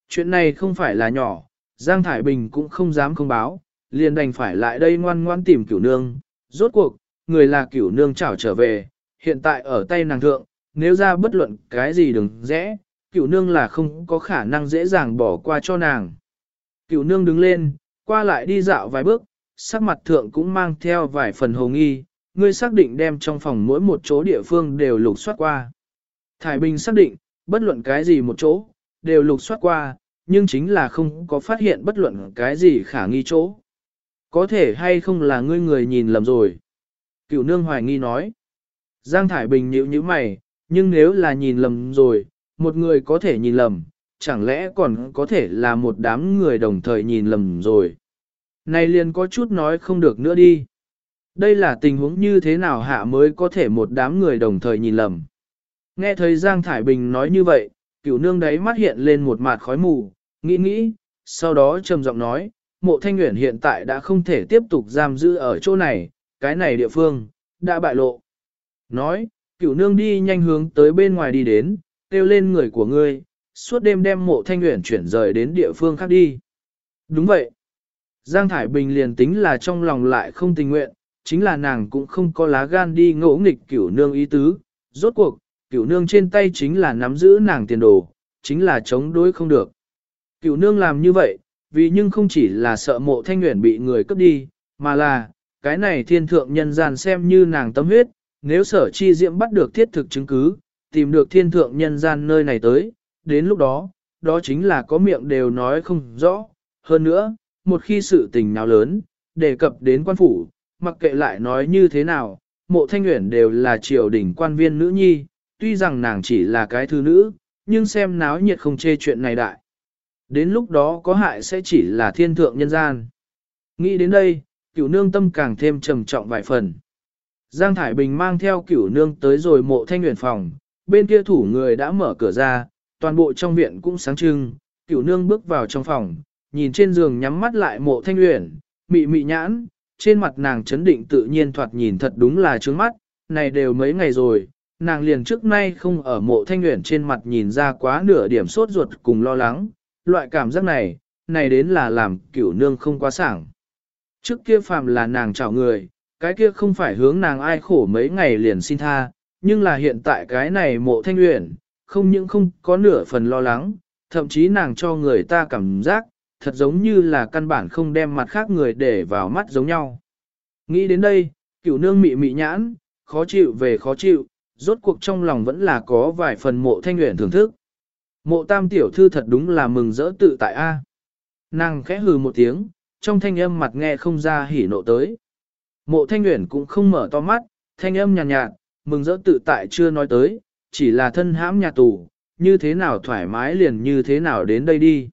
Chuyện này không phải là nhỏ, Giang Thải Bình cũng không dám không báo, liền đành phải lại đây ngoan ngoan tìm cửu nương. Rốt cuộc, người là cửu nương chảo trở về, hiện tại ở tay nàng thượng, nếu ra bất luận cái gì đừng rẽ, cửu nương là không có khả năng dễ dàng bỏ qua cho nàng. Cửu nương đứng lên, qua lại đi dạo vài bước, sắc mặt thượng cũng mang theo vài phần hồ nghi, ngươi xác định đem trong phòng mỗi một chỗ địa phương đều lục soát qua. Thải Bình xác định, bất luận cái gì một chỗ, đều lục soát qua, nhưng chính là không có phát hiện bất luận cái gì khả nghi chỗ. Có thể hay không là ngươi người nhìn lầm rồi. Cựu nương hoài nghi nói. Giang Thải Bình nhíu như mày, nhưng nếu là nhìn lầm rồi, một người có thể nhìn lầm, chẳng lẽ còn có thể là một đám người đồng thời nhìn lầm rồi. Này liền có chút nói không được nữa đi. Đây là tình huống như thế nào hạ mới có thể một đám người đồng thời nhìn lầm. Nghe thấy Giang Thải Bình nói như vậy, cửu nương đấy mắt hiện lên một mạt khói mù, nghĩ nghĩ, sau đó trầm giọng nói, mộ thanh nguyện hiện tại đã không thể tiếp tục giam giữ ở chỗ này, cái này địa phương, đã bại lộ. Nói, cửu nương đi nhanh hướng tới bên ngoài đi đến, kêu lên người của ngươi, suốt đêm đem mộ thanh nguyện chuyển rời đến địa phương khác đi. Đúng vậy. Giang Thải Bình liền tính là trong lòng lại không tình nguyện, chính là nàng cũng không có lá gan đi ngỗ nghịch cửu nương ý tứ. Rốt cuộc, cửu nương trên tay chính là nắm giữ nàng tiền đồ, chính là chống đối không được. Cửu nương làm như vậy, vì nhưng không chỉ là sợ mộ thanh nguyện bị người cướp đi, mà là, cái này thiên thượng nhân gian xem như nàng tâm huyết, nếu sở chi diễm bắt được thiết thực chứng cứ, tìm được thiên thượng nhân gian nơi này tới, đến lúc đó, đó chính là có miệng đều nói không rõ. Hơn nữa, một khi sự tình nào lớn, đề cập đến quan phủ, mặc kệ lại nói như thế nào, mộ thanh nguyện đều là triều đình quan viên nữ nhi, tuy rằng nàng chỉ là cái thư nữ, nhưng xem náo nhiệt không chê chuyện này đại. Đến lúc đó có hại sẽ chỉ là thiên thượng nhân gian. Nghĩ đến đây, cửu nương tâm càng thêm trầm trọng vài phần. Giang Thải Bình mang theo cửu nương tới rồi mộ thanh nguyện phòng, bên kia thủ người đã mở cửa ra, toàn bộ trong viện cũng sáng trưng, cửu nương bước vào trong phòng, nhìn trên giường nhắm mắt lại mộ thanh nguyện, mị mị nhãn, trên mặt nàng chấn định tự nhiên thoạt nhìn thật đúng là trướng mắt, này đều mấy ngày rồi, nàng liền trước nay không ở mộ thanh nguyện trên mặt nhìn ra quá nửa điểm sốt ruột cùng lo lắng, loại cảm giác này, này đến là làm cửu nương không quá sảng. Trước kia phàm là nàng chào người, cái kia không phải hướng nàng ai khổ mấy ngày liền xin tha, nhưng là hiện tại cái này mộ thanh luyện, không những không có nửa phần lo lắng, thậm chí nàng cho người ta cảm giác, thật giống như là căn bản không đem mặt khác người để vào mắt giống nhau. Nghĩ đến đây, cửu nương mị mị nhãn, khó chịu về khó chịu, rốt cuộc trong lòng vẫn là có vài phần mộ thanh luyện thưởng thức. Mộ tam tiểu thư thật đúng là mừng rỡ tự tại A. Nàng khẽ hừ một tiếng, trong thanh âm mặt nghe không ra hỉ nộ tới. Mộ thanh nguyện cũng không mở to mắt, thanh âm nhàn nhạt, nhạt, mừng rỡ tự tại chưa nói tới, chỉ là thân hãm nhà tù, như thế nào thoải mái liền như thế nào đến đây đi.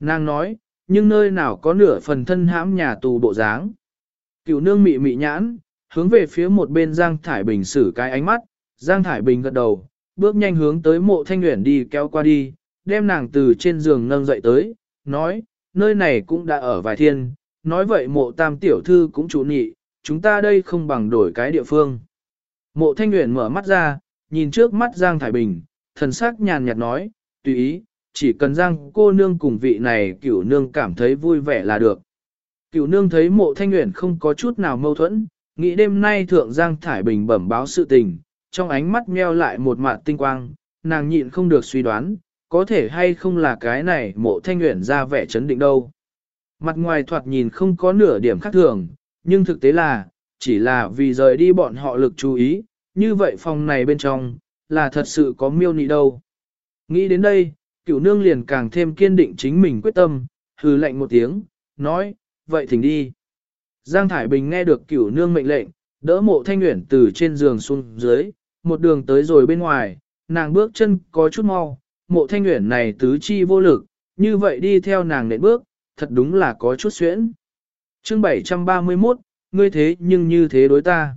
Nàng nói, nhưng nơi nào có nửa phần thân hãm nhà tù bộ dáng. Cựu nương mị mị nhãn, hướng về phía một bên Giang Thải Bình xử cái ánh mắt, Giang Thải Bình gật đầu, bước nhanh hướng tới mộ thanh nguyện đi kéo qua đi, đem nàng từ trên giường nâng dậy tới, nói, nơi này cũng đã ở vài thiên, nói vậy mộ tam tiểu thư cũng chủ nhị, chúng ta đây không bằng đổi cái địa phương. Mộ thanh nguyện mở mắt ra, nhìn trước mắt Giang Thải Bình, thần sắc nhàn nhạt nói, tùy ý, chỉ cần Giang cô nương cùng vị này cửu nương cảm thấy vui vẻ là được. Cửu nương thấy mộ thanh nguyện không có chút nào mâu thuẫn, nghĩ đêm nay thượng Giang Thải Bình bẩm báo sự tình, trong ánh mắt meo lại một mạt tinh quang, nàng nhịn không được suy đoán, có thể hay không là cái này mộ thanh nguyện ra vẻ chấn định đâu. Mặt ngoài thoạt nhìn không có nửa điểm khác thường, nhưng thực tế là, chỉ là vì rời đi bọn họ lực chú ý, như vậy phòng này bên trong, là thật sự có miêu nị đâu. Nghĩ đến đây, cửu nương liền càng thêm kiên định chính mình quyết tâm, hừ lạnh một tiếng, nói, vậy thỉnh đi. Giang Thải Bình nghe được cửu nương mệnh lệnh, đỡ mộ thanh nguyện từ trên giường xuống dưới, một đường tới rồi bên ngoài, nàng bước chân có chút mau, mộ thanh nguyện này tứ chi vô lực, như vậy đi theo nàng nện bước, thật đúng là có chút xuyễn. chương 731, ngươi thế nhưng như thế đối ta.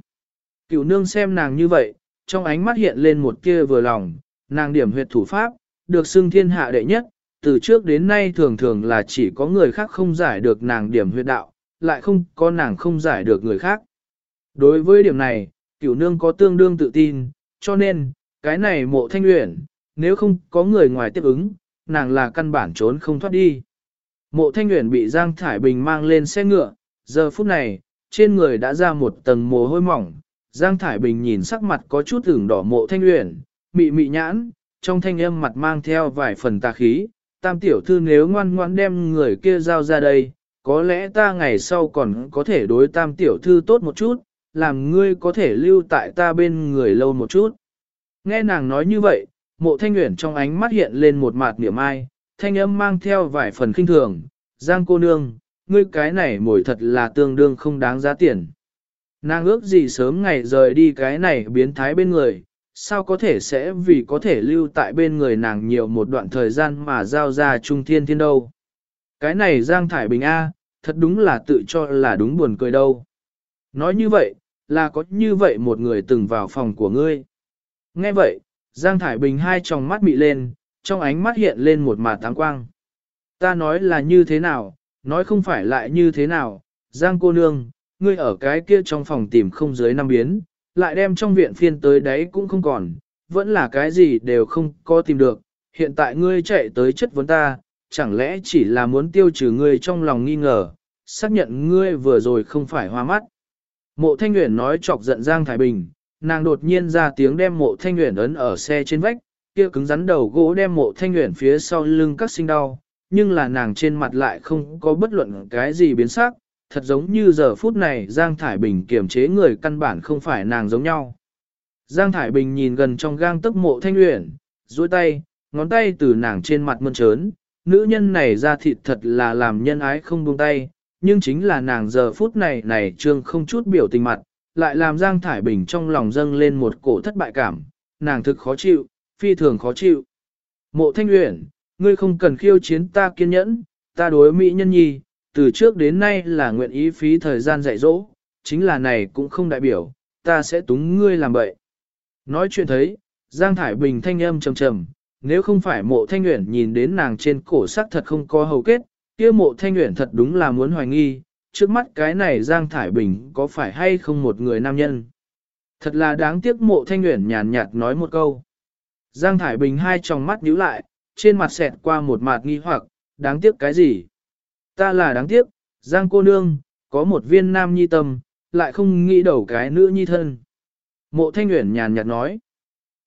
Cửu nương xem nàng như vậy, trong ánh mắt hiện lên một kia vừa lòng, nàng điểm huyệt thủ pháp, được xưng thiên hạ đệ nhất, từ trước đến nay thường thường là chỉ có người khác không giải được nàng điểm huyệt đạo, lại không có nàng không giải được người khác. Đối với điểm này, cửu nương có tương đương tự tin, cho nên, cái này mộ thanh uyển, nếu không có người ngoài tiếp ứng, nàng là căn bản trốn không thoát đi. Mộ thanh uyển bị Giang Thải Bình mang lên xe ngựa, giờ phút này, trên người đã ra một tầng mồ hôi mỏng, Giang Thải Bình nhìn sắc mặt có chút ửng đỏ mộ thanh uyển, mị mị nhãn, trong thanh âm mặt mang theo vài phần tà khí, tam tiểu thư nếu ngoan ngoan đem người kia giao ra đây, có lẽ ta ngày sau còn có thể đối tam tiểu thư tốt một chút, làm ngươi có thể lưu tại ta bên người lâu một chút. Nghe nàng nói như vậy, mộ thanh nguyện trong ánh mắt hiện lên một mạt niệm ai, thanh âm mang theo vài phần kinh thường, giang cô nương, ngươi cái này mồi thật là tương đương không đáng giá tiền. Nàng ước gì sớm ngày rời đi cái này biến thái bên người, sao có thể sẽ vì có thể lưu tại bên người nàng nhiều một đoạn thời gian mà giao ra trung thiên thiên đâu. Cái này Giang Thải Bình A, thật đúng là tự cho là đúng buồn cười đâu. Nói như vậy, là có như vậy một người từng vào phòng của ngươi. Nghe vậy, Giang Thải Bình hai tròng mắt mị lên, trong ánh mắt hiện lên một mạt táng quang. Ta nói là như thế nào, nói không phải lại như thế nào, Giang cô nương, ngươi ở cái kia trong phòng tìm không dưới năm biến, lại đem trong viện phiên tới đấy cũng không còn, vẫn là cái gì đều không có tìm được, hiện tại ngươi chạy tới chất vấn ta, chẳng lẽ chỉ là muốn tiêu trừ ngươi trong lòng nghi ngờ, xác nhận ngươi vừa rồi không phải hoa mắt. Mộ Thanh Uyển nói chọc giận Giang Thái Bình, nàng đột nhiên ra tiếng đem mộ Thanh Uyển ấn ở xe trên vách, kia cứng rắn đầu gỗ đem mộ Thanh Uyển phía sau lưng các sinh đau, nhưng là nàng trên mặt lại không có bất luận cái gì biến sắc, thật giống như giờ phút này Giang Thải Bình kiềm chế người căn bản không phải nàng giống nhau. Giang Thải Bình nhìn gần trong gang tức mộ thanh luyện, duỗi tay, ngón tay từ nàng trên mặt mơn trớn, nữ nhân này ra thịt thật là làm nhân ái không buông tay, nhưng chính là nàng giờ phút này này trương không chút biểu tình mặt, lại làm Giang Thải Bình trong lòng dâng lên một cổ thất bại cảm, nàng thực khó chịu, phi thường khó chịu. Mộ thanh uyển ngươi không cần khiêu chiến ta kiên nhẫn, ta đối mỹ nhân nhi, từ trước đến nay là nguyện ý phí thời gian dạy dỗ, chính là này cũng không đại biểu, ta sẽ túng ngươi làm bậy. Nói chuyện thấy, Giang Thải Bình thanh âm trầm trầm, nếu không phải mộ thanh nguyện nhìn đến nàng trên cổ sắc thật không có hầu kết, kia mộ thanh nguyện thật đúng là muốn hoài nghi, trước mắt cái này Giang Thải Bình có phải hay không một người nam nhân. Thật là đáng tiếc mộ thanh nguyện nhàn nhạt nói một câu. Giang Thải Bình hai tròng mắt nhíu lại, trên mặt xẹt qua một mạt nghi hoặc, đáng tiếc cái gì? Ta là đáng tiếc, Giang cô nương, có một viên nam nhi tâm, lại không nghĩ đầu cái nữ nhi thân. Mộ thanh nguyện nhàn nhạt nói.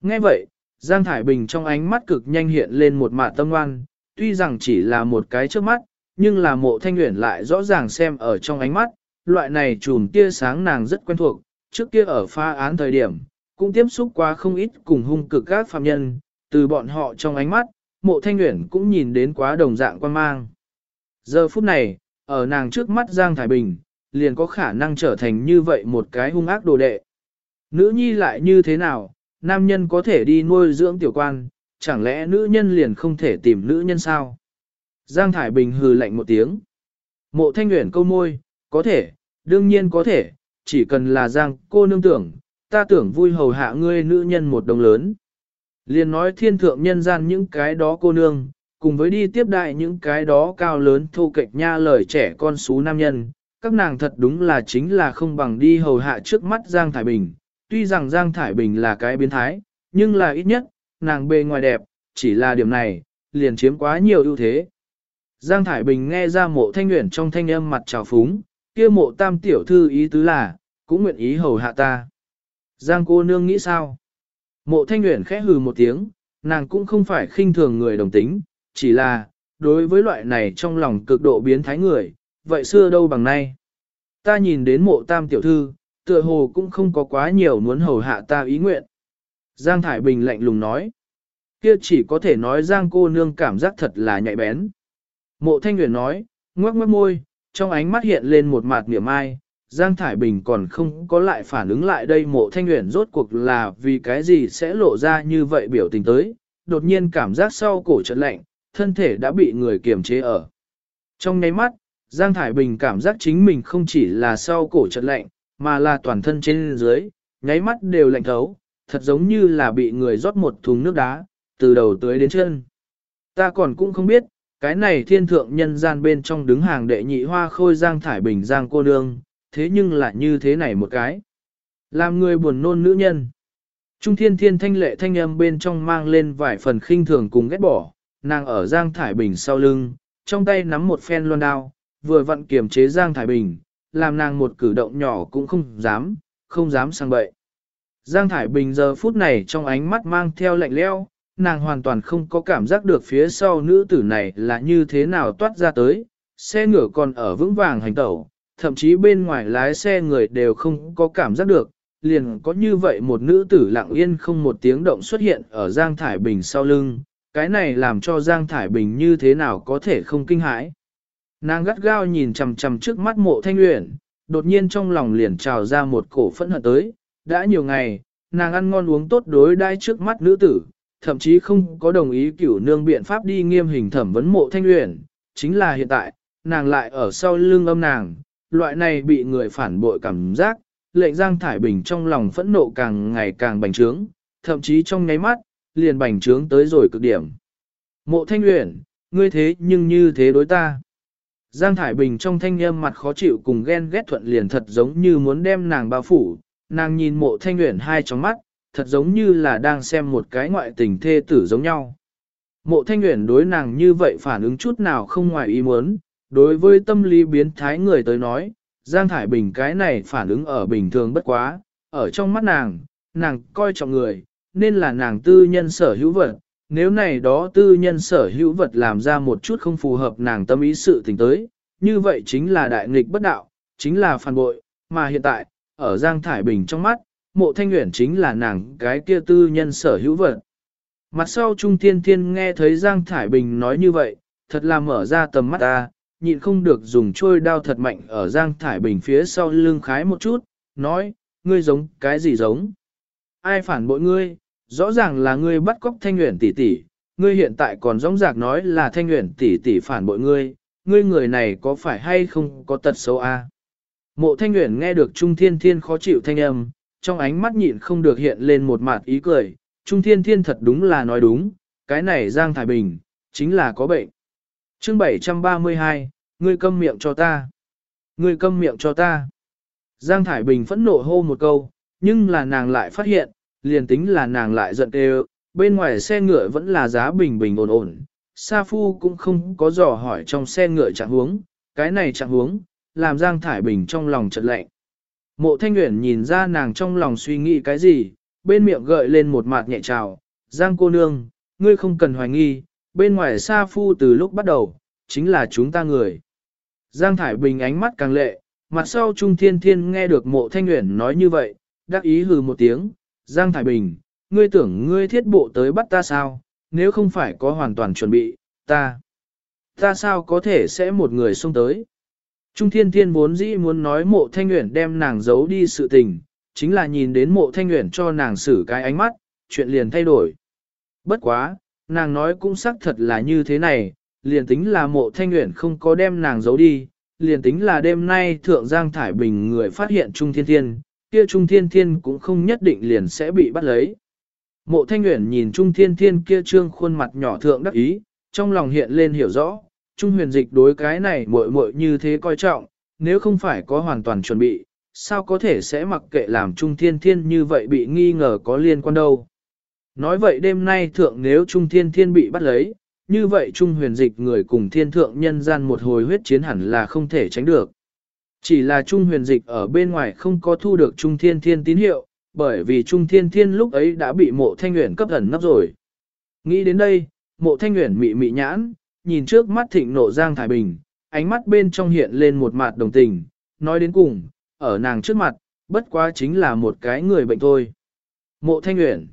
Nghe vậy, Giang Thải Bình trong ánh mắt cực nhanh hiện lên một mạt tâm ngoan, tuy rằng chỉ là một cái trước mắt, nhưng là mộ thanh nguyện lại rõ ràng xem ở trong ánh mắt, loại này trùm tia sáng nàng rất quen thuộc, trước kia ở pha án thời điểm, cũng tiếp xúc qua không ít cùng hung cực các phạm nhân, từ bọn họ trong ánh mắt, mộ thanh nguyện cũng nhìn đến quá đồng dạng quan mang. Giờ phút này, ở nàng trước mắt Giang Thái Bình, liền có khả năng trở thành như vậy một cái hung ác đồ đệ. Nữ nhi lại như thế nào, nam nhân có thể đi nuôi dưỡng tiểu quan, chẳng lẽ nữ nhân liền không thể tìm nữ nhân sao? Giang Thải Bình hừ lạnh một tiếng. Mộ thanh nguyện câu môi, có thể, đương nhiên có thể, chỉ cần là Giang cô nương tưởng, ta tưởng vui hầu hạ ngươi nữ nhân một đồng lớn. Liền nói thiên thượng nhân gian những cái đó cô nương, cùng với đi tiếp đại những cái đó cao lớn thô kệch nha lời trẻ con xú nam nhân, các nàng thật đúng là chính là không bằng đi hầu hạ trước mắt Giang Thải Bình. Tuy rằng Giang Thải Bình là cái biến thái, nhưng là ít nhất, nàng bề ngoài đẹp, chỉ là điểm này, liền chiếm quá nhiều ưu thế. Giang Thải Bình nghe ra mộ thanh nguyện trong thanh âm mặt trào phúng, kia mộ tam tiểu thư ý tứ là, cũng nguyện ý hầu hạ ta. Giang cô nương nghĩ sao? Mộ thanh nguyện khẽ hừ một tiếng, nàng cũng không phải khinh thường người đồng tính, chỉ là, đối với loại này trong lòng cực độ biến thái người, vậy xưa đâu bằng nay. Ta nhìn đến mộ tam tiểu thư, tựa hồ cũng không có quá nhiều muốn hầu hạ ta ý nguyện. Giang Thải Bình lạnh lùng nói. Kia chỉ có thể nói Giang cô nương cảm giác thật là nhạy bén. Mộ Thanh Nguyễn nói, ngoắc ngoắc môi, trong ánh mắt hiện lên một mặt niệm ai, Giang Thải Bình còn không có lại phản ứng lại đây mộ Thanh Nguyễn rốt cuộc là vì cái gì sẽ lộ ra như vậy biểu tình tới, đột nhiên cảm giác sau cổ trận lạnh, thân thể đã bị người kiềm chế ở. Trong nháy mắt, Giang Thải Bình cảm giác chính mình không chỉ là sau cổ trận lạnh, mà là toàn thân trên dưới, nháy mắt đều lạnh thấu, thật giống như là bị người rót một thùng nước đá, từ đầu tới đến chân. Ta còn cũng không biết, cái này thiên thượng nhân gian bên trong đứng hàng đệ nhị hoa khôi Giang Thải Bình Giang cô nương, thế nhưng lại như thế này một cái. Làm người buồn nôn nữ nhân. Trung thiên thiên thanh lệ thanh âm bên trong mang lên vài phần khinh thường cùng ghét bỏ, nàng ở Giang Thải Bình sau lưng, trong tay nắm một phen loan đao, vừa vặn kiềm chế Giang Thải Bình, làm nàng một cử động nhỏ cũng không dám, không dám sang bậy. Giang Thải Bình giờ phút này trong ánh mắt mang theo lạnh leo, nàng hoàn toàn không có cảm giác được phía sau nữ tử này là như thế nào toát ra tới, xe ngựa còn ở vững vàng hành tẩu, thậm chí bên ngoài lái xe người đều không có cảm giác được, liền có như vậy một nữ tử lặng yên không một tiếng động xuất hiện ở Giang Thải Bình sau lưng, cái này làm cho Giang Thải Bình như thế nào có thể không kinh hãi. Nàng gắt gao nhìn chằm chằm trước mắt mộ thanh uyển, đột nhiên trong lòng liền trào ra một cổ phẫn hận tới, đã nhiều ngày, nàng ăn ngon uống tốt đối đai trước mắt nữ tử, thậm chí không có đồng ý cửu nương biện pháp đi nghiêm hình thẩm vấn mộ thanh uyển, chính là hiện tại, nàng lại ở sau lưng âm nàng, loại này bị người phản bội cảm giác, lệnh Giang Thải Bình trong lòng phẫn nộ càng ngày càng bành trướng, thậm chí trong nháy mắt, liền bành trướng tới rồi cực điểm. Mộ thanh uyển, ngươi thế nhưng như thế đối ta. Giang Thải Bình trong thanh âm mặt khó chịu cùng ghen ghét thuận liền thật giống như muốn đem nàng bao phủ, nàng nhìn mộ thanh uyển hai trong mắt, thật giống như là đang xem một cái ngoại tình thê tử giống nhau. Mộ thanh uyển đối nàng như vậy phản ứng chút nào không ngoài ý muốn, đối với tâm lý biến thái người tới nói, Giang Thải Bình cái này phản ứng ở bình thường bất quá, ở trong mắt nàng, nàng coi trọng người, nên là nàng tư nhân sở hữu vật, nếu này đó tư nhân sở hữu vật làm ra một chút không phù hợp nàng tâm ý sự tình tới, như vậy chính là đại nghịch bất đạo, chính là phản bội, mà hiện tại, ở Giang Thải Bình trong mắt, mộ thanh nguyện chính là nàng cái kia tư nhân sở hữu vật. Mặt sau Trung Thiên Thiên nghe thấy Giang Thải Bình nói như vậy, thật là mở ra tầm mắt ta, nhịn không được dùng trôi đao thật mạnh ở Giang Thải Bình phía sau lưng khái một chút, nói, ngươi giống cái gì giống? Ai phản bội ngươi? Rõ ràng là ngươi bắt cóc thanh nguyện tỷ tỷ, ngươi hiện tại còn rõ rạc nói là thanh nguyện tỷ tỷ phản bội ngươi, ngươi người này có phải hay không có tật xấu a? À? Mộ thanh nguyện nghe được Trung Thiên Thiên khó chịu thanh âm, trong ánh mắt nhịn không được hiện lên một mặt ý cười, Trung Thiên Thiên thật đúng là nói đúng, cái này Giang Thái Bình, chính là có bệnh. Chương 732, ngươi câm miệng cho ta. Ngươi câm miệng cho ta. Giang Thải Bình phẫn nộ hô một câu, nhưng là nàng lại phát hiện, liền tính là nàng lại giận đều, bên ngoài xe ngựa vẫn là giá bình bình ổn ổn. Sa Phu cũng không có dò hỏi trong xe ngựa trạng huống, cái này trạng huống, làm Giang Thải Bình trong lòng chợt lạnh. Mộ Thanh Nguyễn nhìn ra nàng trong lòng suy nghĩ cái gì, bên miệng gợi lên một mạt nhẹ trào, Giang cô nương, ngươi không cần hoài nghi, bên ngoài Sa Phu từ lúc bắt đầu, chính là chúng ta người. Giang Thải Bình ánh mắt càng lệ, mặt sau Trung Thiên Thiên nghe được mộ Thanh Nguyễn nói như vậy, đắc ý hừ một tiếng, Giang Thải Bình, ngươi tưởng ngươi thiết bộ tới bắt ta sao, nếu không phải có hoàn toàn chuẩn bị, ta, ta sao có thể sẽ một người xông tới. Trung Thiên Thiên vốn dĩ muốn nói mộ Thanh nguyện đem nàng giấu đi sự tình, chính là nhìn đến mộ Thanh nguyện cho nàng xử cái ánh mắt, chuyện liền thay đổi. Bất quá, nàng nói cũng xác thật là như thế này, liền tính là mộ thanh nguyện không có đem nàng giấu đi, liền tính là đêm nay thượng giang thải bình người phát hiện Trung Thiên Thiên, kia Trung Thiên Thiên cũng không nhất định liền sẽ bị bắt lấy. Mộ thanh nguyện nhìn Trung Thiên Thiên kia trương khuôn mặt nhỏ thượng đắc ý, trong lòng hiện lên hiểu rõ, Trung huyền dịch đối cái này muội muội như thế coi trọng, nếu không phải có hoàn toàn chuẩn bị, sao có thể sẽ mặc kệ làm Trung Thiên Thiên như vậy bị nghi ngờ có liên quan đâu. Nói vậy đêm nay thượng nếu Trung Thiên Thiên bị bắt lấy, như vậy Trung huyền dịch người cùng thiên thượng nhân gian một hồi huyết chiến hẳn là không thể tránh được. Chỉ là Trung huyền dịch ở bên ngoài không có thu được Trung thiên thiên tín hiệu, bởi vì Trung thiên thiên lúc ấy đã bị mộ thanh nguyện cấp ẩn nấp rồi. Nghĩ đến đây, mộ thanh nguyện mị mị nhãn, nhìn trước mắt thịnh nộ Giang Thái Bình, ánh mắt bên trong hiện lên một mặt đồng tình, nói đến cùng, ở nàng trước mặt, bất quá chính là một cái người bệnh thôi. Mộ thanh Uyển,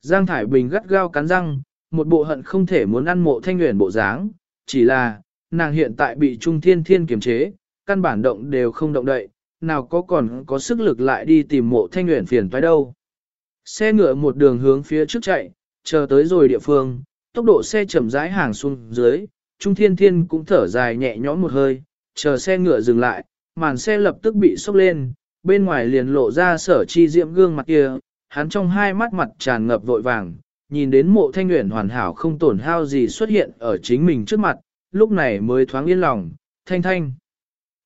Giang Thải Bình gắt gao cắn răng, một bộ hận không thể muốn ăn mộ thanh Uyển bộ dáng, chỉ là, nàng hiện tại bị Trung Thiên Thiên kiềm chế, căn bản động đều không động đậy, nào có còn có sức lực lại đi tìm mộ thanh Uyển phiền toái đâu. Xe ngựa một đường hướng phía trước chạy, chờ tới rồi địa phương, tốc độ xe chậm rãi hàng xuống dưới, Trung Thiên Thiên cũng thở dài nhẹ nhõm một hơi, chờ xe ngựa dừng lại, màn xe lập tức bị sốc lên, bên ngoài liền lộ ra sở chi diễm gương mặt kia, hắn trong hai mắt mặt tràn ngập vội vàng, nhìn đến mộ thanh nguyện hoàn hảo không tổn hao gì xuất hiện ở chính mình trước mặt, lúc này mới thoáng yên lòng, thanh thanh.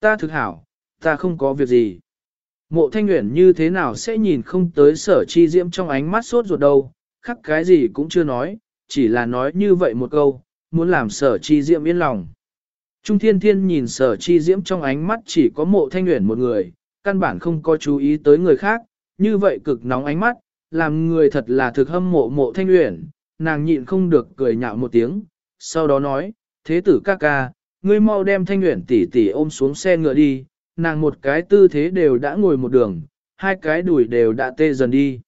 Ta thực hảo, ta không có việc gì. Mộ thanh nguyện như thế nào sẽ nhìn không tới sở chi diễm trong ánh mắt sốt ruột đâu, khắc cái gì cũng chưa nói, chỉ là nói như vậy một câu, muốn làm sở chi diễm yên lòng. Trung thiên thiên nhìn sở chi diễm trong ánh mắt chỉ có mộ thanh nguyện một người, căn bản không có chú ý tới người khác, như vậy cực nóng ánh mắt, làm người thật là thực hâm mộ mộ thanh nguyện, nàng nhịn không được cười nhạo một tiếng, sau đó nói, thế tử ca ca, ngươi mau đem thanh nguyện tỉ tỉ ôm xuống xe ngựa đi, nàng một cái tư thế đều đã ngồi một đường, hai cái đùi đều đã tê dần đi.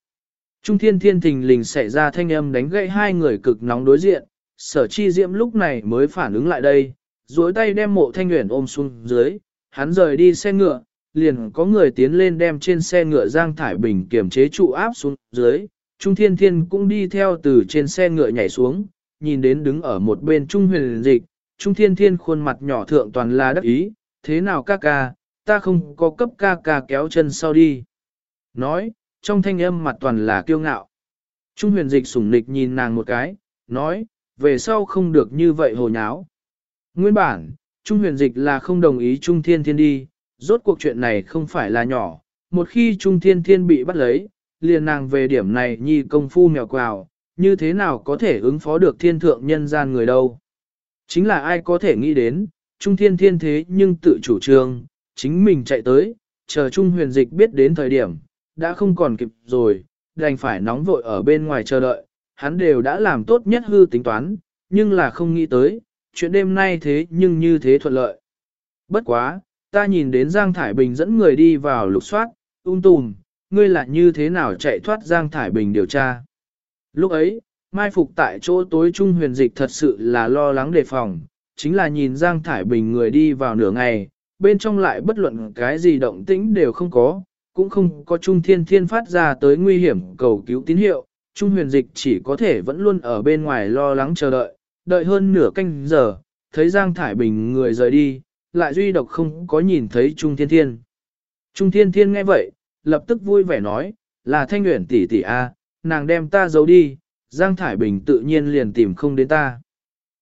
Trung thiên thiên thình lình xảy ra thanh âm đánh gãy hai người cực nóng đối diện, sở chi diễm lúc này mới phản ứng lại đây, duỗi tay đem mộ thanh nguyện ôm xuống dưới, hắn rời đi xe ngựa, liền có người tiến lên đem trên xe ngựa Giang Thải Bình kiểm chế trụ áp xuống dưới, Trung Thiên Thiên cũng đi theo từ trên xe ngựa nhảy xuống, nhìn đến đứng ở một bên Trung huyền dịch, Trung Thiên Thiên khuôn mặt nhỏ thượng toàn là đắc ý, thế nào ca ca, ta không có cấp ca ca kéo chân sau đi. Nói, trong thanh âm mặt toàn là kiêu ngạo. Trung huyền dịch sủng nịch nhìn nàng một cái, nói, về sau không được như vậy hồ nháo. Nguyên bản, Trung huyền dịch là không đồng ý Trung Thiên Thiên đi, rốt cuộc chuyện này không phải là nhỏ, một khi Trung Thiên Thiên bị bắt lấy, liền nàng về điểm này nhi công phu mèo quào, như thế nào có thể ứng phó được thiên thượng nhân gian người đâu. Chính là ai có thể nghĩ đến, Trung Thiên Thiên thế nhưng tự chủ trương, chính mình chạy tới, chờ Trung huyền dịch biết đến thời điểm, đã không còn kịp rồi, đành phải nóng vội ở bên ngoài chờ đợi, hắn đều đã làm tốt nhất hư tính toán, nhưng là không nghĩ tới, chuyện đêm nay thế nhưng như thế thuận lợi. Bất quá, ta nhìn đến Giang Thải Bình dẫn người đi vào lục soát, ung tùm, ngươi là như thế nào chạy thoát Giang Thải Bình điều tra. Lúc ấy, mai phục tại chỗ tối trung huyền dịch thật sự là lo lắng đề phòng, chính là nhìn Giang Thải Bình người đi vào nửa ngày, bên trong lại bất luận cái gì động tĩnh đều không có, cũng không có Trung Thiên Thiên phát ra tới nguy hiểm cầu cứu tín hiệu, Trung huyền dịch chỉ có thể vẫn luôn ở bên ngoài lo lắng chờ đợi, đợi hơn nửa canh giờ, thấy Giang Thải Bình người rời đi, lại duy độc không có nhìn thấy Trung Thiên Thiên. Trung Thiên Thiên nghe vậy, lập tức vui vẻ nói, là thanh nguyện tỷ tỷ A, nàng đem ta giấu đi, Giang Thải Bình tự nhiên liền tìm không đến ta.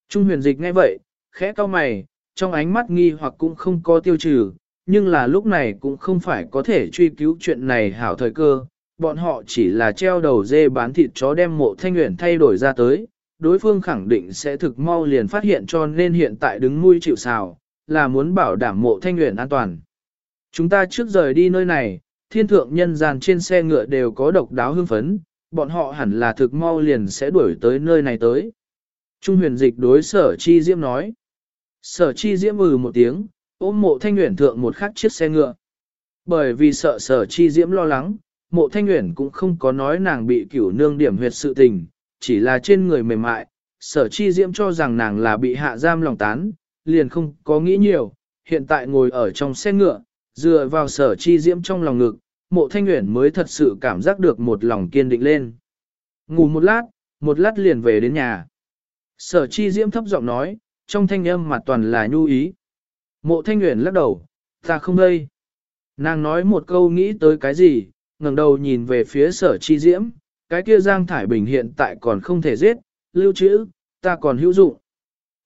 Trung huyền dịch nghe vậy, khẽ cau mày, trong ánh mắt nghi hoặc cũng không có tiêu trừ, nhưng là lúc này cũng không phải có thể truy cứu chuyện này hảo thời cơ, bọn họ chỉ là treo đầu dê bán thịt chó đem mộ thanh nguyện thay đổi ra tới, đối phương khẳng định sẽ thực mau liền phát hiện cho nên hiện tại đứng nuôi chịu xào, là muốn bảo đảm mộ thanh nguyện an toàn. Chúng ta trước rời đi nơi này, thiên thượng nhân gian trên xe ngựa đều có độc đáo hương phấn, bọn họ hẳn là thực mau liền sẽ đuổi tới nơi này tới. Trung huyền dịch đối sở chi diễm nói. Sở chi diễm ừ một tiếng, ôm mộ thanh uyển thượng một khắc chiếc xe ngựa. Bởi vì sợ sở chi diễm lo lắng, mộ thanh uyển cũng không có nói nàng bị cửu nương điểm huyệt sự tình, chỉ là trên người mềm mại. Sở chi diễm cho rằng nàng là bị hạ giam lòng tán, liền không có nghĩ nhiều, hiện tại ngồi ở trong xe ngựa, dựa vào sở chi diễm trong lòng ngực, mộ thanh uyển mới thật sự cảm giác được một lòng kiên định lên. Ngủ một lát, một lát liền về đến nhà. Sở chi diễm thấp giọng nói, trong thanh âm mặt toàn là nhu ý. Mộ thanh nguyện lắc đầu, ta không đây. Nàng nói một câu nghĩ tới cái gì, ngẩng đầu nhìn về phía sở chi diễm, cái kia Giang Thải Bình hiện tại còn không thể giết, lưu trữ, ta còn hữu dụng.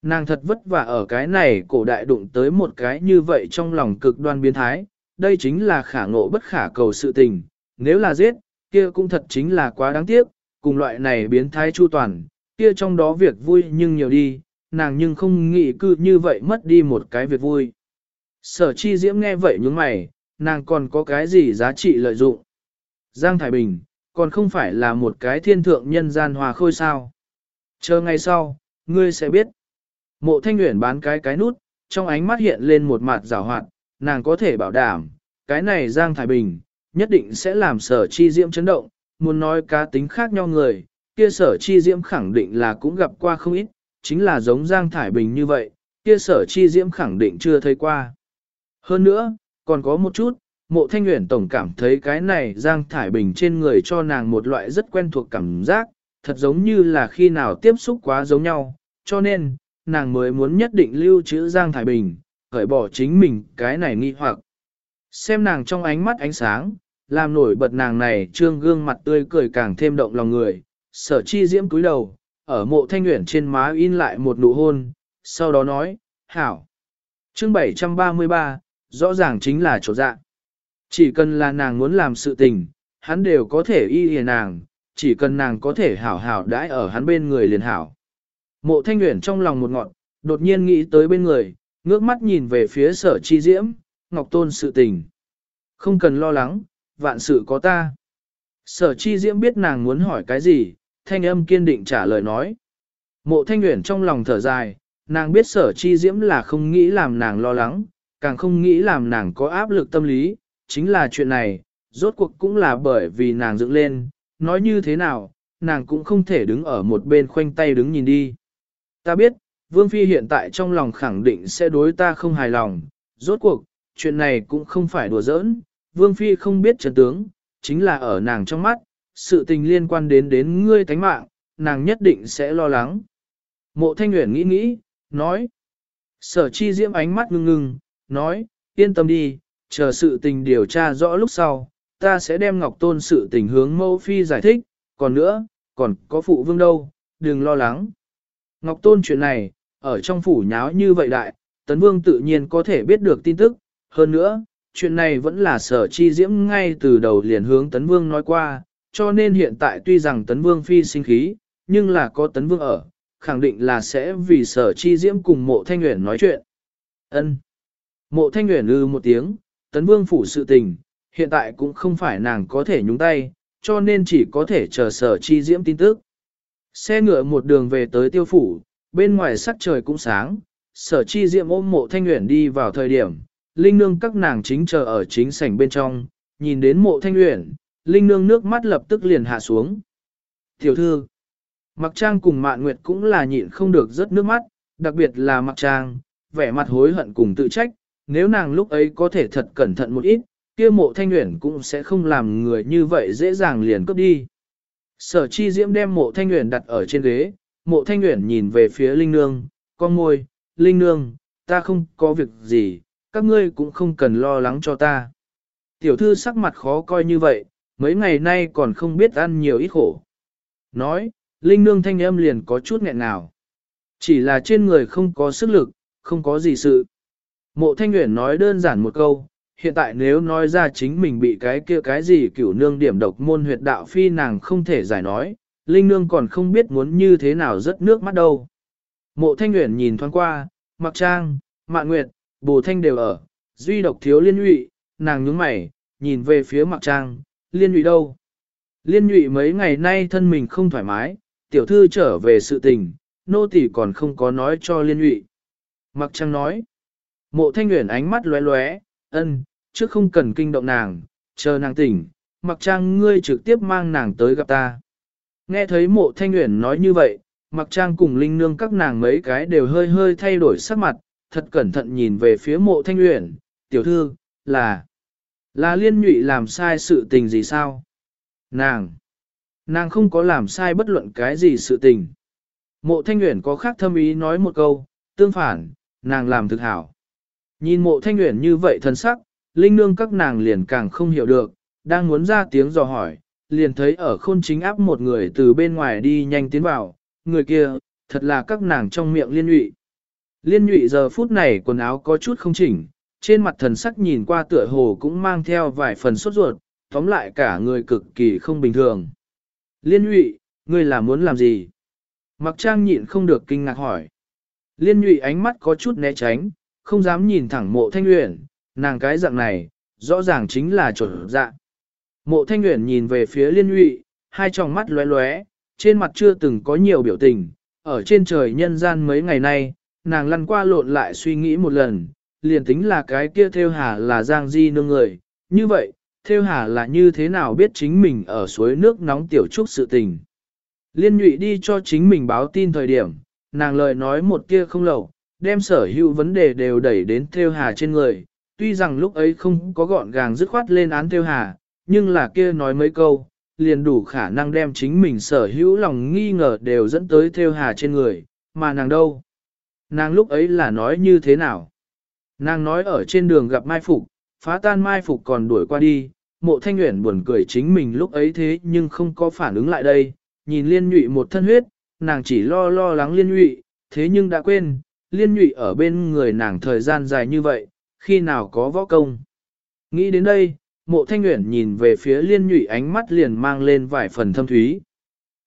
Nàng thật vất vả ở cái này cổ đại đụng tới một cái như vậy trong lòng cực đoan biến thái, đây chính là khả ngộ bất khả cầu sự tình, nếu là giết, kia cũng thật chính là quá đáng tiếc, cùng loại này biến thái chu toàn, kia trong đó việc vui nhưng nhiều đi, nàng nhưng không nghĩ cư như vậy mất đi một cái việc vui. Sở chi diễm nghe vậy nhướng mày, nàng còn có cái gì giá trị lợi dụng. Giang Thái Bình, còn không phải là một cái thiên thượng nhân gian hòa khôi sao. Chờ ngày sau, ngươi sẽ biết. Mộ thanh nguyện bán cái cái nút, trong ánh mắt hiện lên một mặt rào hoạt, nàng có thể bảo đảm, cái này Giang Thái Bình, nhất định sẽ làm sở chi diễm chấn động, muốn nói cá tính khác nhau người, kia sở chi diễm khẳng định là cũng gặp qua không ít, chính là giống Giang Thải Bình như vậy, kia sở chi diễm khẳng định chưa thấy qua. Hơn nữa, còn có một chút, mộ thanh nguyện tổng cảm thấy cái này Giang Thải Bình trên người cho nàng một loại rất quen thuộc cảm giác, thật giống như là khi nào tiếp xúc quá giống nhau, cho nên, nàng mới muốn nhất định lưu trữ Giang Thải Bình, khởi bỏ chính mình cái này nghi hoặc. Xem nàng trong ánh mắt ánh sáng, làm nổi bật nàng này trương gương mặt tươi cười càng thêm động lòng người, sở chi diễm cúi đầu, ở mộ thanh nguyện trên má in lại một nụ hôn, sau đó nói, hảo. Chương 733, rõ ràng chính là chỗ dạ. Chỉ cần là nàng muốn làm sự tình, hắn đều có thể y hề nàng, chỉ cần nàng có thể hảo hảo đãi ở hắn bên người liền hảo. Mộ thanh nguyện trong lòng một ngọn, đột nhiên nghĩ tới bên người, ngước mắt nhìn về phía sở chi diễm, ngọc tôn sự tình. Không cần lo lắng, vạn sự có ta. Sở chi diễm biết nàng muốn hỏi cái gì, thanh âm kiên định trả lời nói. Mộ thanh nguyện trong lòng thở dài, nàng biết sở chi diễm là không nghĩ làm nàng lo lắng, càng không nghĩ làm nàng có áp lực tâm lý, chính là chuyện này, rốt cuộc cũng là bởi vì nàng dựng lên, nói như thế nào, nàng cũng không thể đứng ở một bên khoanh tay đứng nhìn đi. Ta biết, Vương Phi hiện tại trong lòng khẳng định sẽ đối ta không hài lòng, rốt cuộc, chuyện này cũng không phải đùa giỡn, Vương Phi không biết trần tướng, chính là ở nàng trong mắt, sự tình liên quan đến đến ngươi tánh mạng, nàng nhất định sẽ lo lắng. Mộ Thanh Nguyễn nghĩ nghĩ, nói. Sở chi diễm ánh mắt ngưng ngưng, nói, yên tâm đi, chờ sự tình điều tra rõ lúc sau, ta sẽ đem Ngọc Tôn sự tình hướng mẫu phi giải thích, còn nữa, còn có phụ vương đâu, đừng lo lắng. Ngọc Tôn chuyện này, ở trong phủ nháo như vậy đại, Tấn Vương tự nhiên có thể biết được tin tức, hơn nữa, chuyện này vẫn là sở chi diễm ngay từ đầu liền hướng Tấn Vương nói qua, cho nên hiện tại tuy rằng Tấn Vương phi sinh khí, nhưng là có Tấn Vương ở, khẳng định là sẽ vì sở chi diễm cùng mộ thanh nguyện nói chuyện. ân Mộ thanh nguyện ư ừ một tiếng, Tấn Vương phủ sự tình, hiện tại cũng không phải nàng có thể nhúng tay, cho nên chỉ có thể chờ sở chi diễm tin tức. Xe ngựa một đường về tới tiêu phủ, bên ngoài sắc trời cũng sáng, sở chi diễm ôm mộ thanh nguyện đi vào thời điểm, linh nương các nàng chính chờ ở chính sảnh bên trong, nhìn đến mộ thanh nguyện, linh nương nước mắt lập tức liền hạ xuống. Tiểu thư, mặc trang cùng mạn nguyệt cũng là nhịn không được rất nước mắt, đặc biệt là mặc trang, vẻ mặt hối hận cùng tự trách, nếu nàng lúc ấy có thể thật cẩn thận một ít, kia mộ thanh nguyện cũng sẽ không làm người như vậy dễ dàng liền cướp đi. Sở chi diễm đem mộ thanh nguyện đặt ở trên ghế, mộ thanh nguyện nhìn về phía linh nương, con môi, linh nương, ta không có việc gì, các ngươi cũng không cần lo lắng cho ta. Tiểu thư sắc mặt khó coi như vậy, mấy ngày nay còn không biết ăn nhiều ít khổ. Nói, linh nương thanh âm liền có chút nghẹn nào. Chỉ là trên người không có sức lực, không có gì sự. Mộ thanh Nguyễn nói đơn giản một câu, hiện tại nếu nói ra chính mình bị cái kia cái gì cửu nương điểm độc môn huyệt đạo phi nàng không thể giải nói, linh nương còn không biết muốn như thế nào rất nước mắt đâu. Mộ thanh Nguyễn nhìn thoáng qua, mặc trang, mạn nguyệt, bồ thanh đều ở, duy độc thiếu liên nhụy, nàng nhướng mày, nhìn về phía mặc trang, liên nhụy đâu. Liên nhụy mấy ngày nay thân mình không thoải mái, tiểu thư trở về sự tình, nô tỳ còn không có nói cho liên nhụy. Mặc trang nói, mộ thanh nguyện ánh mắt lóe lóe, ân, trước không cần kinh động nàng, chờ nàng tỉnh, mặc trang ngươi trực tiếp mang nàng tới gặp ta. Nghe thấy mộ thanh nguyện nói như vậy, mặc trang cùng linh nương các nàng mấy cái đều hơi hơi thay đổi sắc mặt, thật cẩn thận nhìn về phía mộ thanh nguyện, tiểu thư, là, là liên nhụy làm sai sự tình gì sao? Nàng, nàng không có làm sai bất luận cái gì sự tình. Mộ thanh nguyện có khác thâm ý nói một câu, tương phản, nàng làm thực hảo. Nhìn mộ thanh nguyện như vậy thân sắc, linh nương các nàng liền càng không hiểu được, đang muốn ra tiếng dò hỏi, liền thấy ở khôn chính áp một người từ bên ngoài đi nhanh tiến vào, người kia, thật là các nàng trong miệng liên nhụy. Liên nhụy giờ phút này quần áo có chút không chỉnh, trên mặt thần sắc nhìn qua tựa hồ cũng mang theo vài phần sốt ruột, tóm lại cả người cực kỳ không bình thường. Liên nhụy, ngươi là muốn làm gì? Mặc trang nhịn không được kinh ngạc hỏi. Liên nhụy ánh mắt có chút né tránh, không dám nhìn thẳng mộ thanh Uyển. nàng cái dạng này, rõ ràng chính là chuẩn dạ. Mộ thanh Uyển nhìn về phía liên nhụy, hai tròng mắt lóe lóe, trên mặt chưa từng có nhiều biểu tình, ở trên trời nhân gian mấy ngày nay, nàng lăn qua lộn lại suy nghĩ một lần, liền tính là cái kia theo hà là giang di nương người, như vậy, theo hà là như thế nào biết chính mình ở suối nước nóng tiểu trúc sự tình. Liên nhụy đi cho chính mình báo tin thời điểm, nàng lời nói một kia không lậu, đem sở hữu vấn đề đều đẩy đến theo hà trên người, tuy rằng lúc ấy không có gọn gàng dứt khoát lên án theo hà, nhưng là kia nói mấy câu, liền đủ khả năng đem chính mình sở hữu lòng nghi ngờ đều dẫn tới theo hà trên người, mà nàng đâu? Nàng lúc ấy là nói như thế nào? Nàng nói ở trên đường gặp Mai Phục, phá tan Mai Phục còn đuổi qua đi, mộ thanh nguyện buồn cười chính mình lúc ấy thế nhưng không có phản ứng lại đây, nhìn liên nhụy một thân huyết, nàng chỉ lo lo lắng liên nhụy, thế nhưng đã quên, liên nhụy ở bên người nàng thời gian dài như vậy, khi nào có võ công. Nghĩ đến đây, mộ thanh nguyện nhìn về phía liên nhụy ánh mắt liền mang lên vài phần thâm thúy.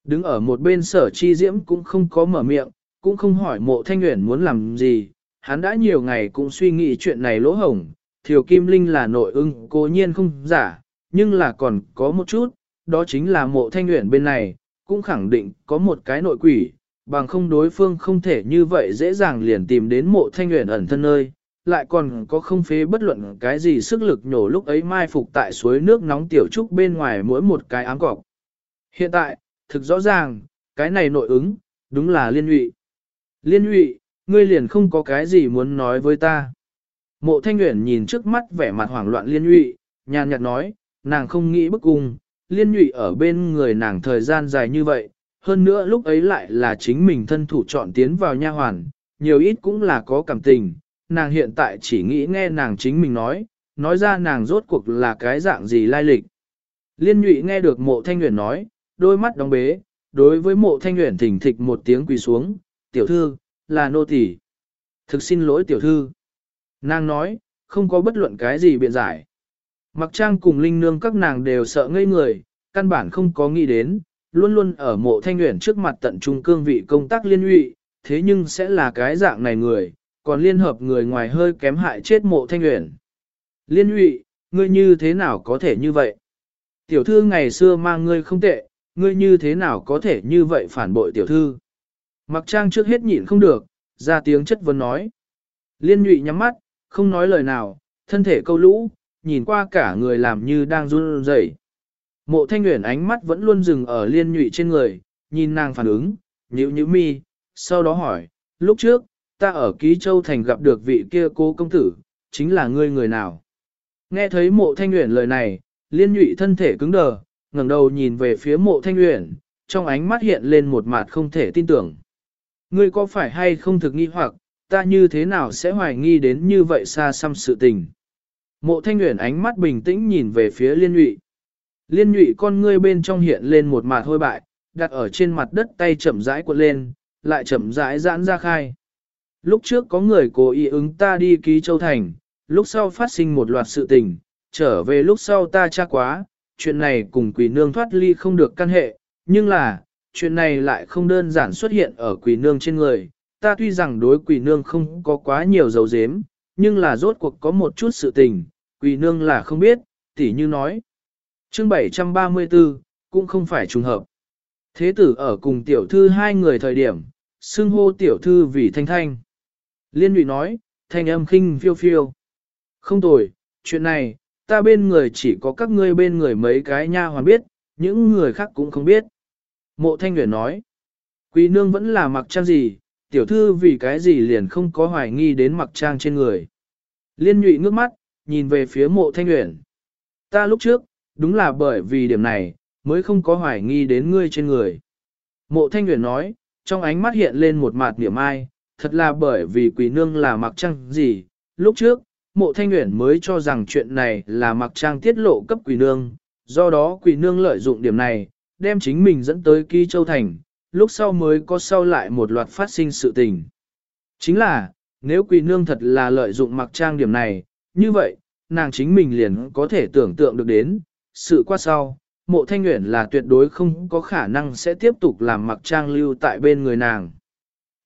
Đứng ở một bên sở chi diễm cũng không có mở miệng, cũng không hỏi mộ thanh nguyện muốn làm gì, hắn đã nhiều ngày cũng suy nghĩ chuyện này lỗ hổng, thiều kim linh là nội ưng cố nhiên không giả, nhưng là còn có một chút, đó chính là mộ thanh nguyện bên này, cũng khẳng định có một cái nội quỷ, bằng không đối phương không thể như vậy dễ dàng liền tìm đến mộ thanh nguyện ẩn thân nơi, lại còn có không phế bất luận cái gì sức lực nhổ lúc ấy mai phục tại suối nước nóng tiểu trúc bên ngoài mỗi một cái ám cọc. Hiện tại, thực rõ ràng, cái này nội ứng, đúng là liên hụy, Liên hụy ngươi liền không có cái gì muốn nói với ta. Mộ thanh nguyện nhìn trước mắt vẻ mặt hoảng loạn liên nhụy, nhàn nhạt nói, nàng không nghĩ bức cung, liên nhụy ở bên người nàng thời gian dài như vậy, hơn nữa lúc ấy lại là chính mình thân thủ chọn tiến vào nha hoàn, nhiều ít cũng là có cảm tình, nàng hiện tại chỉ nghĩ nghe nàng chính mình nói, nói ra nàng rốt cuộc là cái dạng gì lai lịch. Liên nhụy nghe được mộ thanh nguyện nói, đôi mắt đóng bế, đối với mộ thanh nguyện thỉnh thịch một tiếng quỳ xuống, tiểu thư, là nô tỳ. Thực xin lỗi tiểu thư. Nàng nói, không có bất luận cái gì biện giải. Mặc trang cùng linh nương các nàng đều sợ ngây người, căn bản không có nghĩ đến, luôn luôn ở mộ thanh nguyện trước mặt tận trung cương vị công tác liên lụy, thế nhưng sẽ là cái dạng này người, còn liên hợp người ngoài hơi kém hại chết mộ thanh nguyện. Liên lụy, ngươi như thế nào có thể như vậy? Tiểu thư ngày xưa mang ngươi không tệ, ngươi như thế nào có thể như vậy phản bội tiểu thư? Mặc trang trước hết nhịn không được, ra tiếng chất vấn nói. Liên nhụy nhắm mắt, không nói lời nào, thân thể câu lũ, nhìn qua cả người làm như đang run rẩy. Mộ thanh nguyện ánh mắt vẫn luôn dừng ở liên nhụy trên người, nhìn nàng phản ứng, nhíu nhíu mi, sau đó hỏi, lúc trước, ta ở Ký Châu Thành gặp được vị kia cố công tử, chính là ngươi người nào? Nghe thấy mộ thanh nguyện lời này, liên nhụy thân thể cứng đờ, ngẩng đầu nhìn về phía mộ thanh nguyện, trong ánh mắt hiện lên một mặt không thể tin tưởng. Ngươi có phải hay không thực nghi hoặc, ta như thế nào sẽ hoài nghi đến như vậy xa xăm sự tình? Mộ thanh nguyện ánh mắt bình tĩnh nhìn về phía liên nhụy. Liên nhụy con ngươi bên trong hiện lên một mạt hôi bại, đặt ở trên mặt đất tay chậm rãi cuộn lên, lại chậm rãi giãn ra khai. Lúc trước có người cố ý ứng ta đi ký châu thành, lúc sau phát sinh một loạt sự tình, trở về lúc sau ta tra quá, chuyện này cùng quỷ nương thoát ly không được căn hệ, nhưng là, chuyện này lại không đơn giản xuất hiện ở quỷ nương trên người. Ta tuy rằng đối quỷ nương không có quá nhiều dấu dếm, nhưng là rốt cuộc có một chút sự tình, quỷ nương là không biết, tỉ như nói. Chương 734, cũng không phải trùng hợp. Thế tử ở cùng tiểu thư hai người thời điểm, xưng hô tiểu thư vì thanh thanh. Liên lụy nói, thanh âm khinh phiêu phiêu. Không tồi, chuyện này, ta bên người chỉ có các ngươi bên người mấy cái nha hoàn biết, những người khác cũng không biết. Mộ thanh nguyện nói, quý nương vẫn là mặc trang gì, tiểu thư vì cái gì liền không có hoài nghi đến mặc trang trên người. Liên nhụy ngước mắt, nhìn về phía mộ thanh nguyện. Ta lúc trước, đúng là bởi vì điểm này, mới không có hoài nghi đến ngươi trên người. Mộ thanh nguyện nói, trong ánh mắt hiện lên một mạt niệm ai, thật là bởi vì quỷ nương là mặc trang gì, lúc trước, mộ thanh nguyện mới cho rằng chuyện này là mặc trang tiết lộ cấp quỷ nương, do đó quỷ nương lợi dụng điểm này, đem chính mình dẫn tới ký châu thành, lúc sau mới có sau lại một loạt phát sinh sự tình. Chính là, nếu quỷ nương thật là lợi dụng mặc trang điểm này, như vậy, nàng chính mình liền có thể tưởng tượng được đến, sự qua sau, mộ thanh nguyện là tuyệt đối không có khả năng sẽ tiếp tục làm mặc trang lưu tại bên người nàng.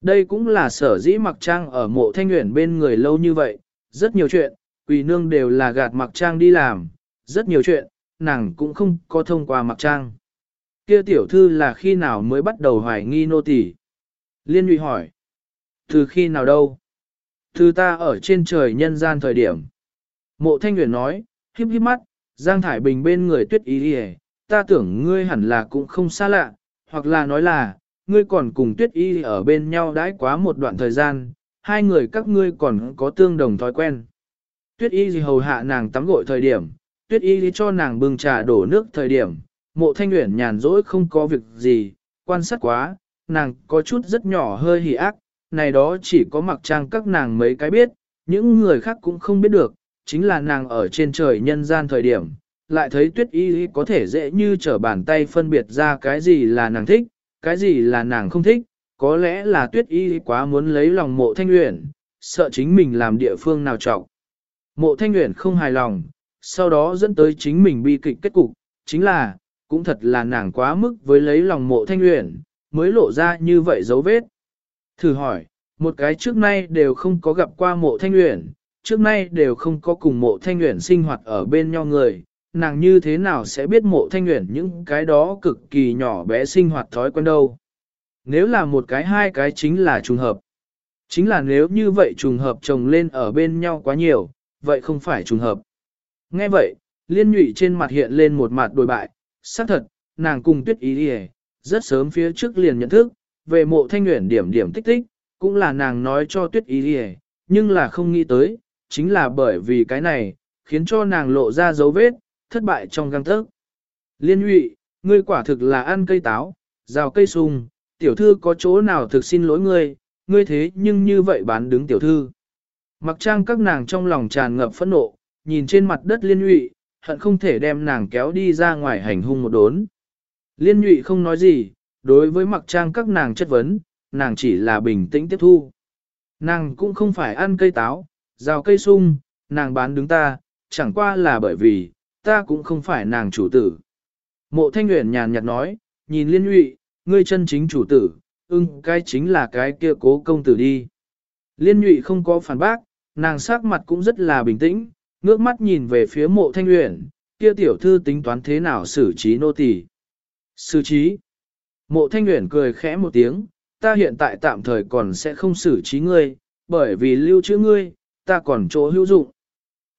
Đây cũng là sở dĩ mặc trang ở mộ thanh nguyện bên người lâu như vậy, rất nhiều chuyện, quỷ nương đều là gạt mặc trang đi làm, rất nhiều chuyện, nàng cũng không có thông qua mặc trang. Kia tiểu thư là khi nào mới bắt đầu hoài nghi nô tỳ? Liên nhụy hỏi. Từ khi nào đâu? Từ ta ở trên trời nhân gian thời điểm. Mộ thanh nguyện nói, híp híp mắt, Giang Thải Bình bên người tuyết ý đi ta tưởng ngươi hẳn là cũng không xa lạ, hoặc là nói là, ngươi còn cùng tuyết y ở bên nhau đãi quá một đoạn thời gian, hai người các ngươi còn có tương đồng thói quen. Tuyết y gì hầu hạ nàng tắm gội thời điểm, tuyết y cho nàng bưng trà đổ nước thời điểm, mộ thanh Uyển nhàn rỗi không có việc gì, quan sát quá, nàng có chút rất nhỏ hơi hỉ ác, này đó chỉ có mặc trang các nàng mấy cái biết, những người khác cũng không biết được, chính là nàng ở trên trời nhân gian thời điểm, lại thấy tuyết y có thể dễ như trở bàn tay phân biệt ra cái gì là nàng thích, cái gì là nàng không thích, có lẽ là tuyết y quá muốn lấy lòng mộ thanh uyển, sợ chính mình làm địa phương nào trọng. Mộ thanh uyển không hài lòng, sau đó dẫn tới chính mình bi kịch kết cục, chính là, cũng thật là nàng quá mức với lấy lòng mộ thanh uyển, mới lộ ra như vậy dấu vết. Thử hỏi, một cái trước nay đều không có gặp qua mộ thanh uyển, trước nay đều không có cùng mộ thanh uyển sinh hoạt ở bên nhau người, nàng như thế nào sẽ biết mộ thanh uyển những cái đó cực kỳ nhỏ bé sinh hoạt thói quen đâu. Nếu là một cái hai cái chính là trùng hợp. Chính là nếu như vậy trùng hợp chồng lên ở bên nhau quá nhiều, vậy không phải trùng hợp. Nghe vậy, liên nhụy trên mặt hiện lên một mặt đổi bại, xác thật, nàng cùng tuyết ý đi rất sớm phía trước liền nhận thức, về mộ thanh nguyện điểm điểm tích tích, cũng là nàng nói cho tuyết ý đi nhưng là không nghĩ tới, chính là bởi vì cái này, khiến cho nàng lộ ra dấu vết, thất bại trong găng thức. Liên nhụy, ngươi quả thực là ăn cây táo, rào cây sung, tiểu thư có chỗ nào thực xin lỗi ngươi, ngươi thế nhưng như vậy bán đứng tiểu thư. Mặc trang các nàng trong lòng tràn ngập phẫn nộ, nhìn trên mặt đất liên nhụy, hận không thể đem nàng kéo đi ra ngoài hành hung một đốn. Liên nhụy không nói gì, đối với mặc trang các nàng chất vấn, nàng chỉ là bình tĩnh tiếp thu. Nàng cũng không phải ăn cây táo, rào cây sung, nàng bán đứng ta, chẳng qua là bởi vì, ta cũng không phải nàng chủ tử. Mộ thanh nguyện nhàn nhạt nói, nhìn liên nhụy, ngươi chân chính chủ tử, ưng cái chính là cái kia cố công tử đi. Liên nhụy không có phản bác, nàng sắc mặt cũng rất là bình tĩnh, ngước mắt nhìn về phía mộ thanh luyện, kia tiểu thư tính toán thế nào xử trí nô tỳ. Xử trí. Mộ thanh luyện cười khẽ một tiếng, ta hiện tại tạm thời còn sẽ không xử trí ngươi, bởi vì lưu trữ ngươi, ta còn chỗ hữu dụng.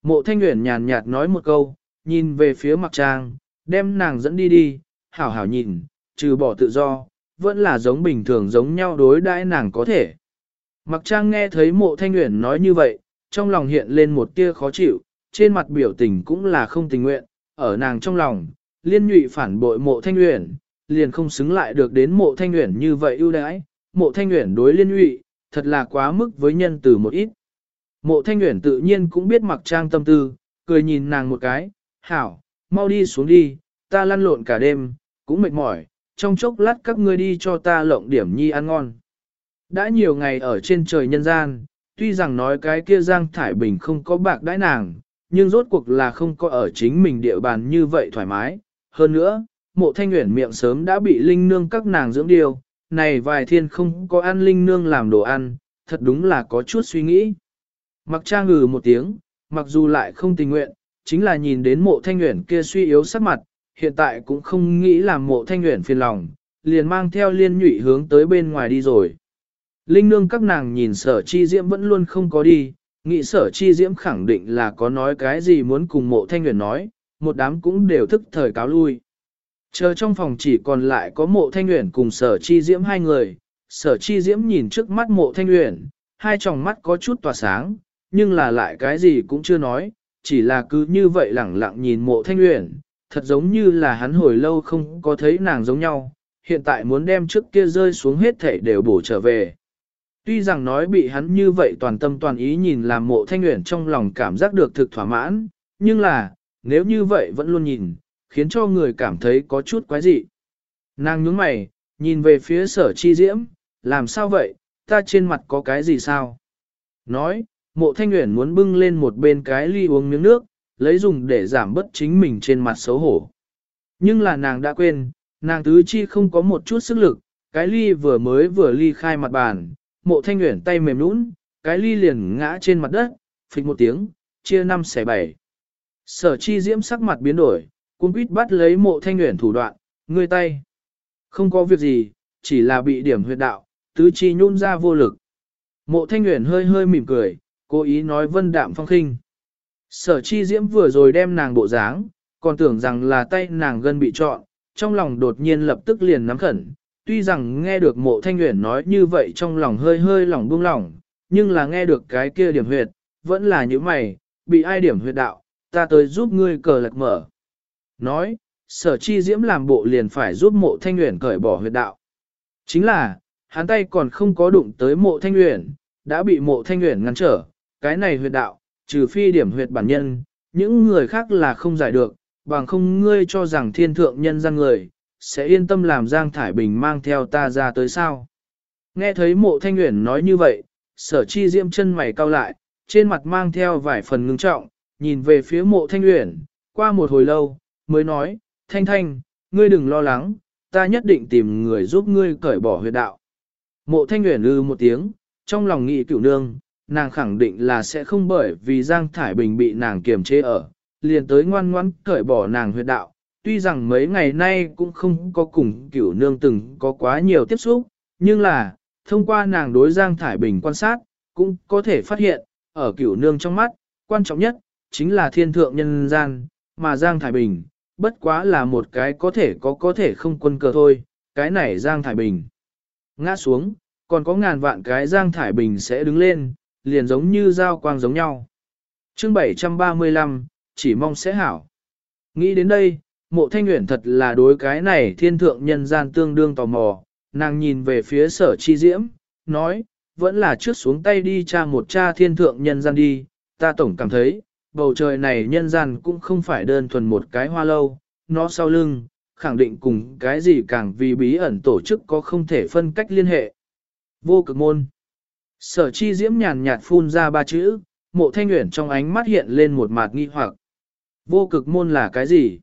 Mộ thanh luyện nhàn nhạt nói một câu, nhìn về phía mặc trang, đem nàng dẫn đi đi, hảo hảo nhìn, trừ bỏ tự do, vẫn là giống bình thường giống nhau đối đãi nàng có thể. Mặc trang nghe thấy mộ thanh nguyện nói như vậy, trong lòng hiện lên một tia khó chịu, trên mặt biểu tình cũng là không tình nguyện, ở nàng trong lòng, liên nhụy phản bội mộ thanh nguyện, liền không xứng lại được đến mộ thanh nguyện như vậy ưu đãi, mộ thanh nguyện đối liên nhụy, thật là quá mức với nhân từ một ít. Mộ thanh nguyện tự nhiên cũng biết mặc trang tâm tư, cười nhìn nàng một cái, hảo, mau đi xuống đi, ta lăn lộn cả đêm, cũng mệt mỏi, trong chốc lát các ngươi đi cho ta lộng điểm nhi ăn ngon. Đã nhiều ngày ở trên trời nhân gian, tuy rằng nói cái kia Giang Thải Bình không có bạc đãi nàng, nhưng rốt cuộc là không có ở chính mình địa bàn như vậy thoải mái. Hơn nữa, mộ thanh nguyện miệng sớm đã bị linh nương các nàng dưỡng điều, này vài thiên không có ăn linh nương làm đồ ăn, thật đúng là có chút suy nghĩ. Mặc trang ngừ một tiếng, mặc dù lại không tình nguyện, chính là nhìn đến mộ thanh nguyện kia suy yếu sắc mặt, hiện tại cũng không nghĩ làm mộ thanh nguyện phiền lòng, liền mang theo liên nhụy hướng tới bên ngoài đi rồi. Linh nương các nàng nhìn sở chi diễm vẫn luôn không có đi, nghĩ sở chi diễm khẳng định là có nói cái gì muốn cùng mộ thanh nguyện nói, một đám cũng đều thức thời cáo lui. Chờ trong phòng chỉ còn lại có mộ thanh nguyện cùng sở chi diễm hai người, sở chi diễm nhìn trước mắt mộ thanh nguyện, hai tròng mắt có chút tỏa sáng, nhưng là lại cái gì cũng chưa nói, chỉ là cứ như vậy lẳng lặng nhìn mộ thanh nguyện, thật giống như là hắn hồi lâu không có thấy nàng giống nhau, hiện tại muốn đem trước kia rơi xuống hết thể đều bổ trở về. Tuy rằng nói bị hắn như vậy toàn tâm toàn ý nhìn làm mộ thanh nguyện trong lòng cảm giác được thực thỏa mãn, nhưng là, nếu như vậy vẫn luôn nhìn, khiến cho người cảm thấy có chút quái dị. Nàng nhướng mày, nhìn về phía sở chi diễm, làm sao vậy, ta trên mặt có cái gì sao? Nói, mộ thanh nguyện muốn bưng lên một bên cái ly uống miếng nước, lấy dùng để giảm bớt chính mình trên mặt xấu hổ. Nhưng là nàng đã quên, nàng tứ chi không có một chút sức lực, cái ly vừa mới vừa ly khai mặt bàn, mộ thanh nguyện tay mềm nũng, cái ly liền ngã trên mặt đất, phịch một tiếng, chia năm xẻ bảy. Sở chi diễm sắc mặt biến đổi, cung quýt bắt lấy mộ thanh nguyện thủ đoạn, ngươi tay. Không có việc gì, chỉ là bị điểm huyệt đạo, tứ chi nhún ra vô lực. Mộ thanh nguyện hơi hơi mỉm cười, cố ý nói vân đạm phong khinh. Sở chi diễm vừa rồi đem nàng bộ dáng, còn tưởng rằng là tay nàng gân bị trọn, trong lòng đột nhiên lập tức liền nắm khẩn, tuy rằng nghe được mộ thanh nguyện nói như vậy trong lòng hơi hơi lòng buông lỏng, nhưng là nghe được cái kia điểm huyệt, vẫn là những mày, bị ai điểm huyệt đạo, ta tới giúp ngươi cờ lạc mở. Nói, sở chi diễm làm bộ liền phải giúp mộ thanh nguyện cởi bỏ huyệt đạo. Chính là, hắn tay còn không có đụng tới mộ thanh nguyện, đã bị mộ thanh nguyện ngăn trở, cái này huyệt đạo, trừ phi điểm huyệt bản nhân, những người khác là không giải được, bằng không ngươi cho rằng thiên thượng nhân gian người, sẽ yên tâm làm Giang Thải Bình mang theo ta ra tới sao. Nghe thấy mộ thanh nguyện nói như vậy, sở chi diễm chân mày cau lại, trên mặt mang theo vài phần ngưng trọng, nhìn về phía mộ thanh nguyện, qua một hồi lâu, mới nói, thanh thanh, ngươi đừng lo lắng, ta nhất định tìm người giúp ngươi cởi bỏ huyệt đạo. Mộ thanh nguyện lư ừ một tiếng, trong lòng nghĩ cửu nương, nàng khẳng định là sẽ không bởi vì Giang Thải Bình bị nàng kiềm chế ở, liền tới ngoan ngoãn cởi bỏ nàng huyệt đạo. Tuy rằng mấy ngày nay cũng không có cùng cửu nương từng có quá nhiều tiếp xúc, nhưng là, thông qua nàng đối Giang Thải Bình quan sát, cũng có thể phát hiện, ở cửu nương trong mắt, quan trọng nhất, chính là thiên thượng nhân gian, mà Giang Thải Bình, bất quá là một cái có thể có có thể không quân cờ thôi, cái này Giang Thải Bình. Ngã xuống, còn có ngàn vạn cái Giang Thải Bình sẽ đứng lên, liền giống như dao quang giống nhau. chương 735, chỉ mong sẽ hảo. Nghĩ đến đây, mộ thanh nguyện thật là đối cái này thiên thượng nhân gian tương đương tò mò, nàng nhìn về phía sở chi diễm, nói, vẫn là trước xuống tay đi tra một cha thiên thượng nhân gian đi, ta tổng cảm thấy, bầu trời này nhân gian cũng không phải đơn thuần một cái hoa lâu, nó sau lưng, khẳng định cùng cái gì càng vì bí ẩn tổ chức có không thể phân cách liên hệ. Vô cực môn. Sở chi diễm nhàn nhạt phun ra ba chữ, mộ thanh nguyện trong ánh mắt hiện lên một mặt nghi hoặc. Vô cực môn là cái gì?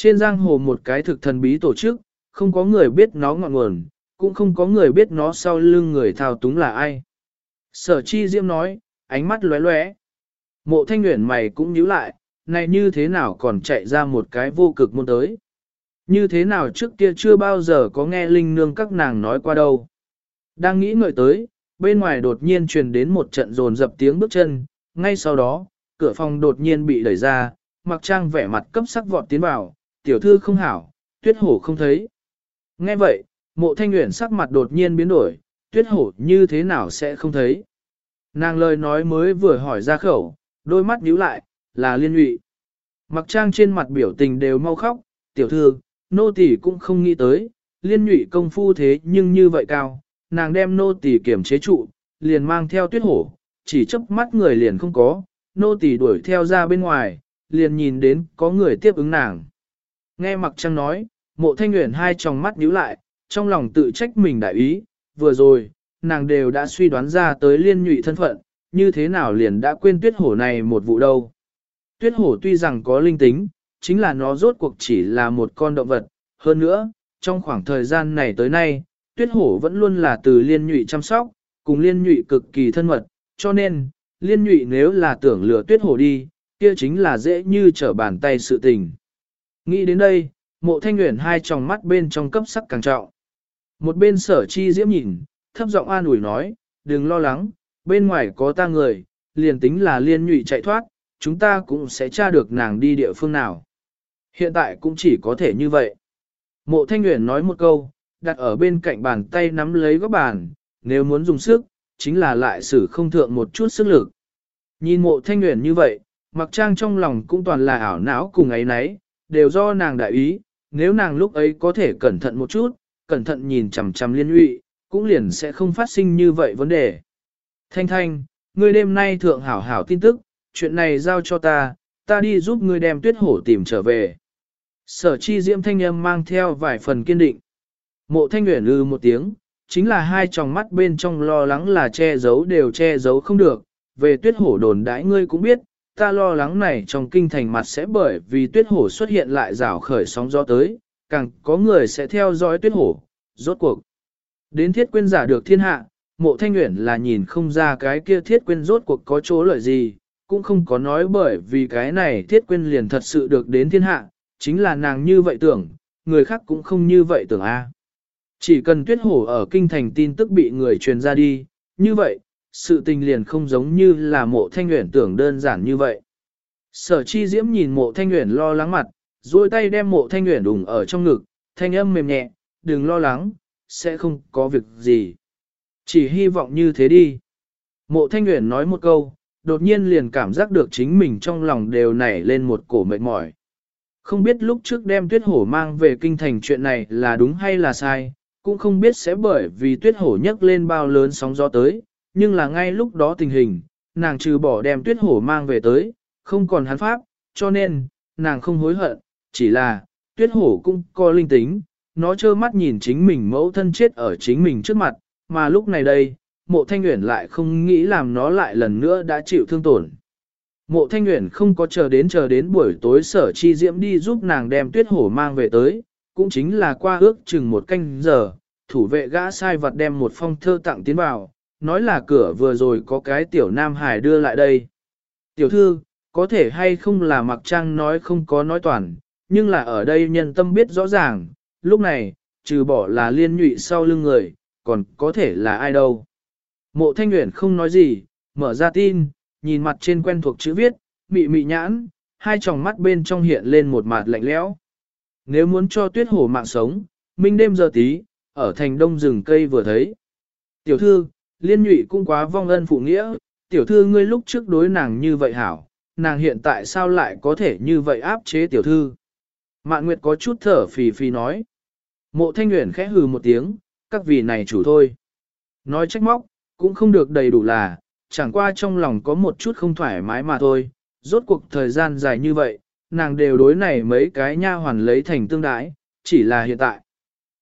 Trên giang hồ một cái thực thần bí tổ chức, không có người biết nó ngọn nguồn, cũng không có người biết nó sau lưng người thao túng là ai. Sở chi diễm nói, ánh mắt lóe lóe. Mộ thanh nguyện mày cũng nhíu lại, này như thế nào còn chạy ra một cái vô cực môn tới. Như thế nào trước kia chưa bao giờ có nghe linh nương các nàng nói qua đâu. Đang nghĩ ngợi tới, bên ngoài đột nhiên truyền đến một trận rồn dập tiếng bước chân, ngay sau đó, cửa phòng đột nhiên bị đẩy ra, mặc trang vẻ mặt cấp sắc vọt tiến vào, tiểu thư không hảo, tuyết hổ không thấy. Nghe vậy, mộ thanh nguyện sắc mặt đột nhiên biến đổi, tuyết hổ như thế nào sẽ không thấy. Nàng lời nói mới vừa hỏi ra khẩu, đôi mắt nhíu lại, là liên nhụy. Mặc trang trên mặt biểu tình đều mau khóc, tiểu thư, nô tỳ cũng không nghĩ tới, liên nhụy công phu thế nhưng như vậy cao, nàng đem nô tỳ kiểm chế trụ, liền mang theo tuyết hổ, chỉ chớp mắt người liền không có, nô tỳ đuổi theo ra bên ngoài, liền nhìn đến có người tiếp ứng nàng. Nghe mặc trang nói, mộ thanh nguyện hai tròng mắt nhíu lại, trong lòng tự trách mình đại ý, vừa rồi, nàng đều đã suy đoán ra tới liên nhụy thân phận, như thế nào liền đã quên tuyết hổ này một vụ đâu. Tuyết hổ tuy rằng có linh tính, chính là nó rốt cuộc chỉ là một con động vật, hơn nữa, trong khoảng thời gian này tới nay, tuyết hổ vẫn luôn là từ liên nhụy chăm sóc, cùng liên nhụy cực kỳ thân mật, cho nên, liên nhụy nếu là tưởng lừa tuyết hổ đi, kia chính là dễ như trở bàn tay sự tình. Nghĩ đến đây, mộ thanh nguyện hai tròng mắt bên trong cấp sắc càng trọng. Một bên sở chi diễm nhìn, thấp giọng an ủi nói, đừng lo lắng, bên ngoài có ta người, liền tính là liên nhụy chạy thoát, chúng ta cũng sẽ tra được nàng đi địa phương nào. Hiện tại cũng chỉ có thể như vậy. Mộ thanh nguyện nói một câu, đặt ở bên cạnh bàn tay nắm lấy góc bàn, nếu muốn dùng sức, chính là lại xử không thượng một chút sức lực. Nhìn mộ thanh nguyện như vậy, mặc trang trong lòng cũng toàn là ảo não cùng ấy nấy, đều do nàng đại ý, nếu nàng lúc ấy có thể cẩn thận một chút, cẩn thận nhìn chằm chằm liên lụy, cũng liền sẽ không phát sinh như vậy vấn đề. Thanh thanh, ngươi đêm nay thượng hảo hảo tin tức, chuyện này giao cho ta, ta đi giúp ngươi đem tuyết hổ tìm trở về. Sở chi diễm thanh âm mang theo vài phần kiên định. Mộ thanh nguyện lư ừ một tiếng, chính là hai tròng mắt bên trong lo lắng là che giấu đều che giấu không được. Về tuyết hổ đồn đãi ngươi cũng biết, ta lo lắng này trong kinh thành mặt sẽ bởi vì tuyết hổ xuất hiện lại rào khởi sóng gió tới, càng có người sẽ theo dõi tuyết hổ, rốt cuộc. Đến thiết quyên giả được thiên hạ, mộ thanh nguyện là nhìn không ra cái kia thiết quyên rốt cuộc có chỗ lợi gì, cũng không có nói bởi vì cái này thiết quyên liền thật sự được đến thiên hạ, chính là nàng như vậy tưởng, người khác cũng không như vậy tưởng a. Chỉ cần tuyết hổ ở kinh thành tin tức bị người truyền ra đi, như vậy, sự tình liền không giống như là mộ thanh nguyện tưởng đơn giản như vậy. Sở chi diễm nhìn mộ thanh nguyện lo lắng mặt, duỗi tay đem mộ thanh nguyện đùng ở trong ngực, thanh âm mềm nhẹ, đừng lo lắng, sẽ không có việc gì. Chỉ hy vọng như thế đi. Mộ Thanh uyển nói một câu, đột nhiên liền cảm giác được chính mình trong lòng đều nảy lên một cổ mệt mỏi. Không biết lúc trước đem tuyết hổ mang về kinh thành chuyện này là đúng hay là sai, cũng không biết sẽ bởi vì tuyết hổ nhấc lên bao lớn sóng gió tới, nhưng là ngay lúc đó tình hình, nàng trừ bỏ đem tuyết hổ mang về tới, không còn hắn pháp, cho nên, nàng không hối hận, chỉ là, tuyết hổ cũng có linh tính, nó trơ mắt nhìn chính mình mẫu thân chết ở chính mình trước mặt, mà lúc này đây, mộ thanh Uyển lại không nghĩ làm nó lại lần nữa đã chịu thương tổn. Mộ thanh Uyển không có chờ đến chờ đến buổi tối sở chi diễm đi giúp nàng đem tuyết hổ mang về tới, cũng chính là qua ước chừng một canh giờ, thủ vệ gã sai vật đem một phong thơ tặng tiến vào, nói là cửa vừa rồi có cái tiểu nam hải đưa lại đây. Tiểu thư, có thể hay không là mặc trang nói không có nói toàn, nhưng là ở đây nhân tâm biết rõ ràng, lúc này, trừ bỏ là liên nhụy sau lưng người, còn có thể là ai đâu. Mộ thanh nguyện không nói gì, mở ra tin, nhìn mặt trên quen thuộc chữ viết, mị mị nhãn, hai tròng mắt bên trong hiện lên một mặt lạnh lẽo. Nếu muốn cho tuyết hổ mạng sống, minh đêm giờ tí, ở thành đông rừng cây vừa thấy. Tiểu thư, liên nhụy cũng quá vong ân phụ nghĩa, tiểu thư ngươi lúc trước đối nàng như vậy hảo, nàng hiện tại sao lại có thể như vậy áp chế tiểu thư. Mạn Nguyệt có chút thở phì phì nói. Mộ thanh nguyện khẽ hừ một tiếng, các vị này chủ thôi. Nói trách móc, cũng không được đầy đủ là, chẳng qua trong lòng có một chút không thoải mái mà thôi. Rốt cuộc thời gian dài như vậy, nàng đều đối này mấy cái nha hoàn lấy thành tương đái, chỉ là hiện tại.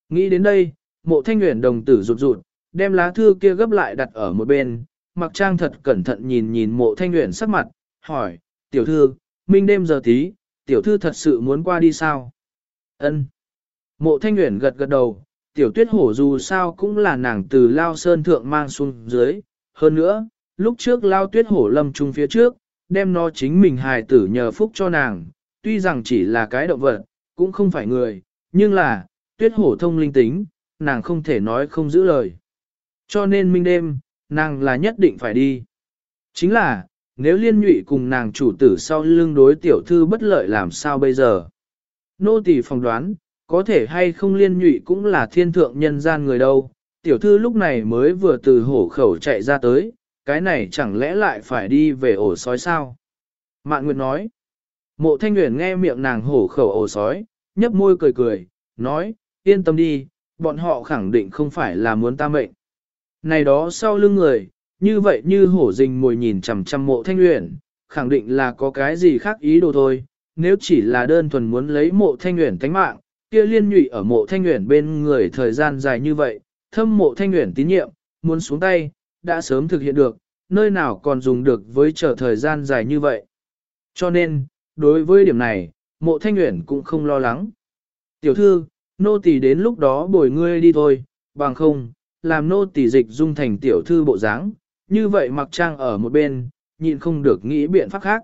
Nghĩ đến đây, mộ thanh nguyện đồng tử rụt rụt, đem lá thư kia gấp lại đặt ở một bên, mặc trang thật cẩn thận nhìn nhìn mộ thanh nguyện sắc mặt, hỏi, tiểu thư, minh đêm giờ tí, tiểu thư thật sự muốn qua đi sao? Ân. Mộ thanh nguyện gật gật đầu, tiểu tuyết hổ dù sao cũng là nàng từ lao sơn thượng mang xuống dưới, hơn nữa, lúc trước lao tuyết hổ lâm trung phía trước, đem nó chính mình hài tử nhờ phúc cho nàng, tuy rằng chỉ là cái động vật, cũng không phải người, nhưng là, tuyết hổ thông linh tính, nàng không thể nói không giữ lời. Cho nên minh đêm, nàng là nhất định phải đi. Chính là, nếu liên nhụy cùng nàng chủ tử sau lưng đối tiểu thư bất lợi làm sao bây giờ? Nô tỳ phỏng đoán, có thể hay không liên nhụy cũng là thiên thượng nhân gian người đâu, tiểu thư lúc này mới vừa từ hổ khẩu chạy ra tới, cái này chẳng lẽ lại phải đi về ổ sói sao? Mạn Nguyệt nói, mộ thanh nguyện nghe miệng nàng hổ khẩu ổ sói, nhấp môi cười cười, nói, yên tâm đi, bọn họ khẳng định không phải là muốn ta mệnh. Này đó sau lưng người, như vậy như hổ rình mồi nhìn chằm chằm mộ thanh nguyện, khẳng định là có cái gì khác ý đồ thôi, nếu chỉ là đơn thuần muốn lấy mộ thanh nguyện tánh mạng, kia liên nhụy ở mộ thanh nguyện bên người thời gian dài như vậy, thâm mộ thanh nguyện tín nhiệm, muốn xuống tay, đã sớm thực hiện được, nơi nào còn dùng được với chờ thời gian dài như vậy. Cho nên, đối với điểm này, mộ thanh nguyện cũng không lo lắng. Tiểu thư, nô tỳ đến lúc đó bồi ngươi đi thôi, bằng không, làm nô tỳ dịch dung thành tiểu thư bộ dáng, như vậy mặc trang ở một bên, nhịn không được nghĩ biện pháp khác.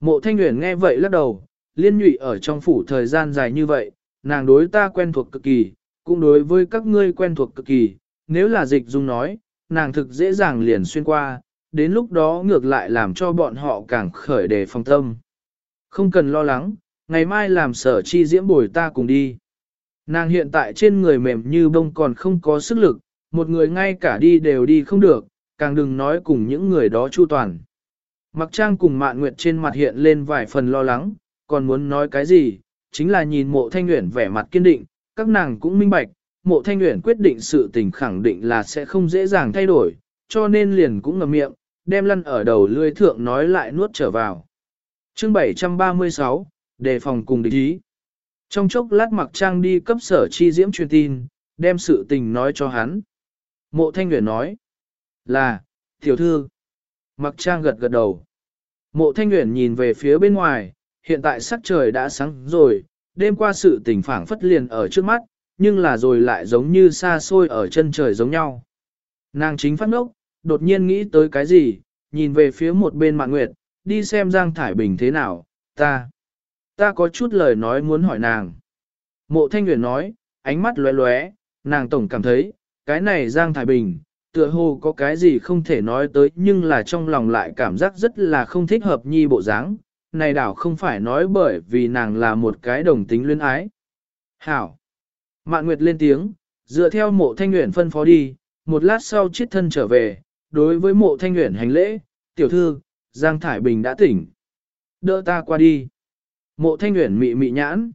Mộ thanh nguyện nghe vậy lắc đầu, liên nhụy ở trong phủ thời gian dài như vậy, nàng đối ta quen thuộc cực kỳ, cũng đối với các ngươi quen thuộc cực kỳ, nếu là dịch dung nói, nàng thực dễ dàng liền xuyên qua, đến lúc đó ngược lại làm cho bọn họ càng khởi đề phòng tâm. Không cần lo lắng, ngày mai làm sở chi diễm bồi ta cùng đi. Nàng hiện tại trên người mềm như bông còn không có sức lực, một người ngay cả đi đều đi không được, càng đừng nói cùng những người đó chu toàn. Mặc trang cùng mạn nguyệt trên mặt hiện lên vài phần lo lắng, còn muốn nói cái gì, chính là nhìn mộ thanh nguyện vẻ mặt kiên định, các nàng cũng minh bạch, mộ thanh nguyện quyết định sự tình khẳng định là sẽ không dễ dàng thay đổi, cho nên liền cũng ngậm miệng, đem lăn ở đầu lươi thượng nói lại nuốt trở vào. chương 736, đề phòng cùng địch ý. Trong chốc lát mặc trang đi cấp sở chi diễm truyền tin, đem sự tình nói cho hắn. Mộ thanh nguyện nói, là, tiểu thư. Mặc trang gật gật đầu. Mộ thanh nguyện nhìn về phía bên ngoài, hiện tại sắc trời đã sáng rồi, đêm qua sự tình phảng phất liền ở trước mắt, nhưng là rồi lại giống như xa xôi ở chân trời giống nhau. Nàng chính phát ngốc, đột nhiên nghĩ tới cái gì, nhìn về phía một bên mạng nguyệt, đi xem Giang Thải Bình thế nào, ta. Ta có chút lời nói muốn hỏi nàng. Mộ Thanh Nguyễn nói, ánh mắt lóe lóe, nàng tổng cảm thấy, cái này Giang Thải Bình, tựa hồ có cái gì không thể nói tới nhưng là trong lòng lại cảm giác rất là không thích hợp nhi bộ dáng. Này đảo không phải nói bởi vì nàng là một cái đồng tính luyến ái. Hảo! Mạn Nguyệt lên tiếng, Dựa theo mộ thanh nguyện phân phó đi, một lát sau chiết thân trở về, đối với mộ thanh nguyện hành lễ, tiểu thư, Giang Thải Bình đã tỉnh. Đỡ ta qua đi. Mộ thanh nguyện mị mị nhãn.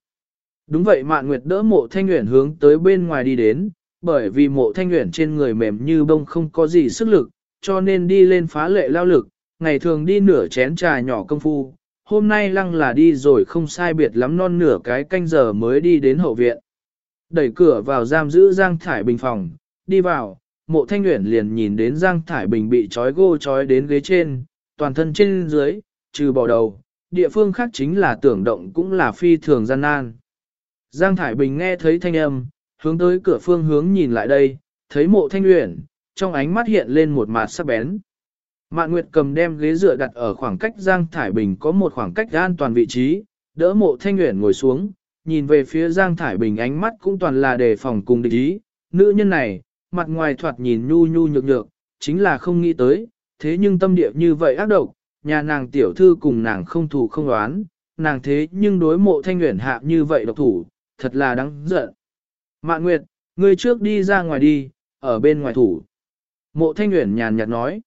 Đúng vậy mạn nguyệt đỡ mộ thanh nguyện hướng tới bên ngoài đi đến, bởi vì mộ thanh nguyện trên người mềm như bông không có gì sức lực, cho nên đi lên phá lệ lao lực, ngày thường đi nửa chén trà nhỏ công phu, hôm nay lăng là đi rồi không sai biệt lắm non nửa cái canh giờ mới đi đến hậu viện. Đẩy cửa vào giam giữ Giang Thải Bình phòng, đi vào, mộ thanh nguyện liền nhìn đến Giang Thải Bình bị trói gô trói đến ghế trên, toàn thân trên dưới, trừ bỏ đầu, địa phương khác chính là tưởng động cũng là phi thường gian nan. Giang Thải Bình nghe thấy thanh âm, hướng tới cửa phương hướng nhìn lại đây, thấy mộ thanh uyển, trong ánh mắt hiện lên một mặt sắc bén. Mạn Nguyệt cầm đem ghế dựa đặt ở khoảng cách Giang Thải Bình có một khoảng cách an toàn vị trí, đỡ mộ thanh uyển ngồi xuống, nhìn về phía Giang Thải Bình ánh mắt cũng toàn là đề phòng cùng địch ý. Nữ nhân này, mặt ngoài thoạt nhìn nhu nhu nhược nhược, chính là không nghĩ tới, thế nhưng tâm địa như vậy ác độc, nhà nàng tiểu thư cùng nàng không thù không đoán, nàng thế nhưng đối mộ thanh nguyện hạ như vậy độc thủ, thật là đáng giận. Mạn Nguyệt, ngươi trước đi ra ngoài đi, ở bên ngoài thủ. Mộ thanh Uyển nhàn nhạt nói.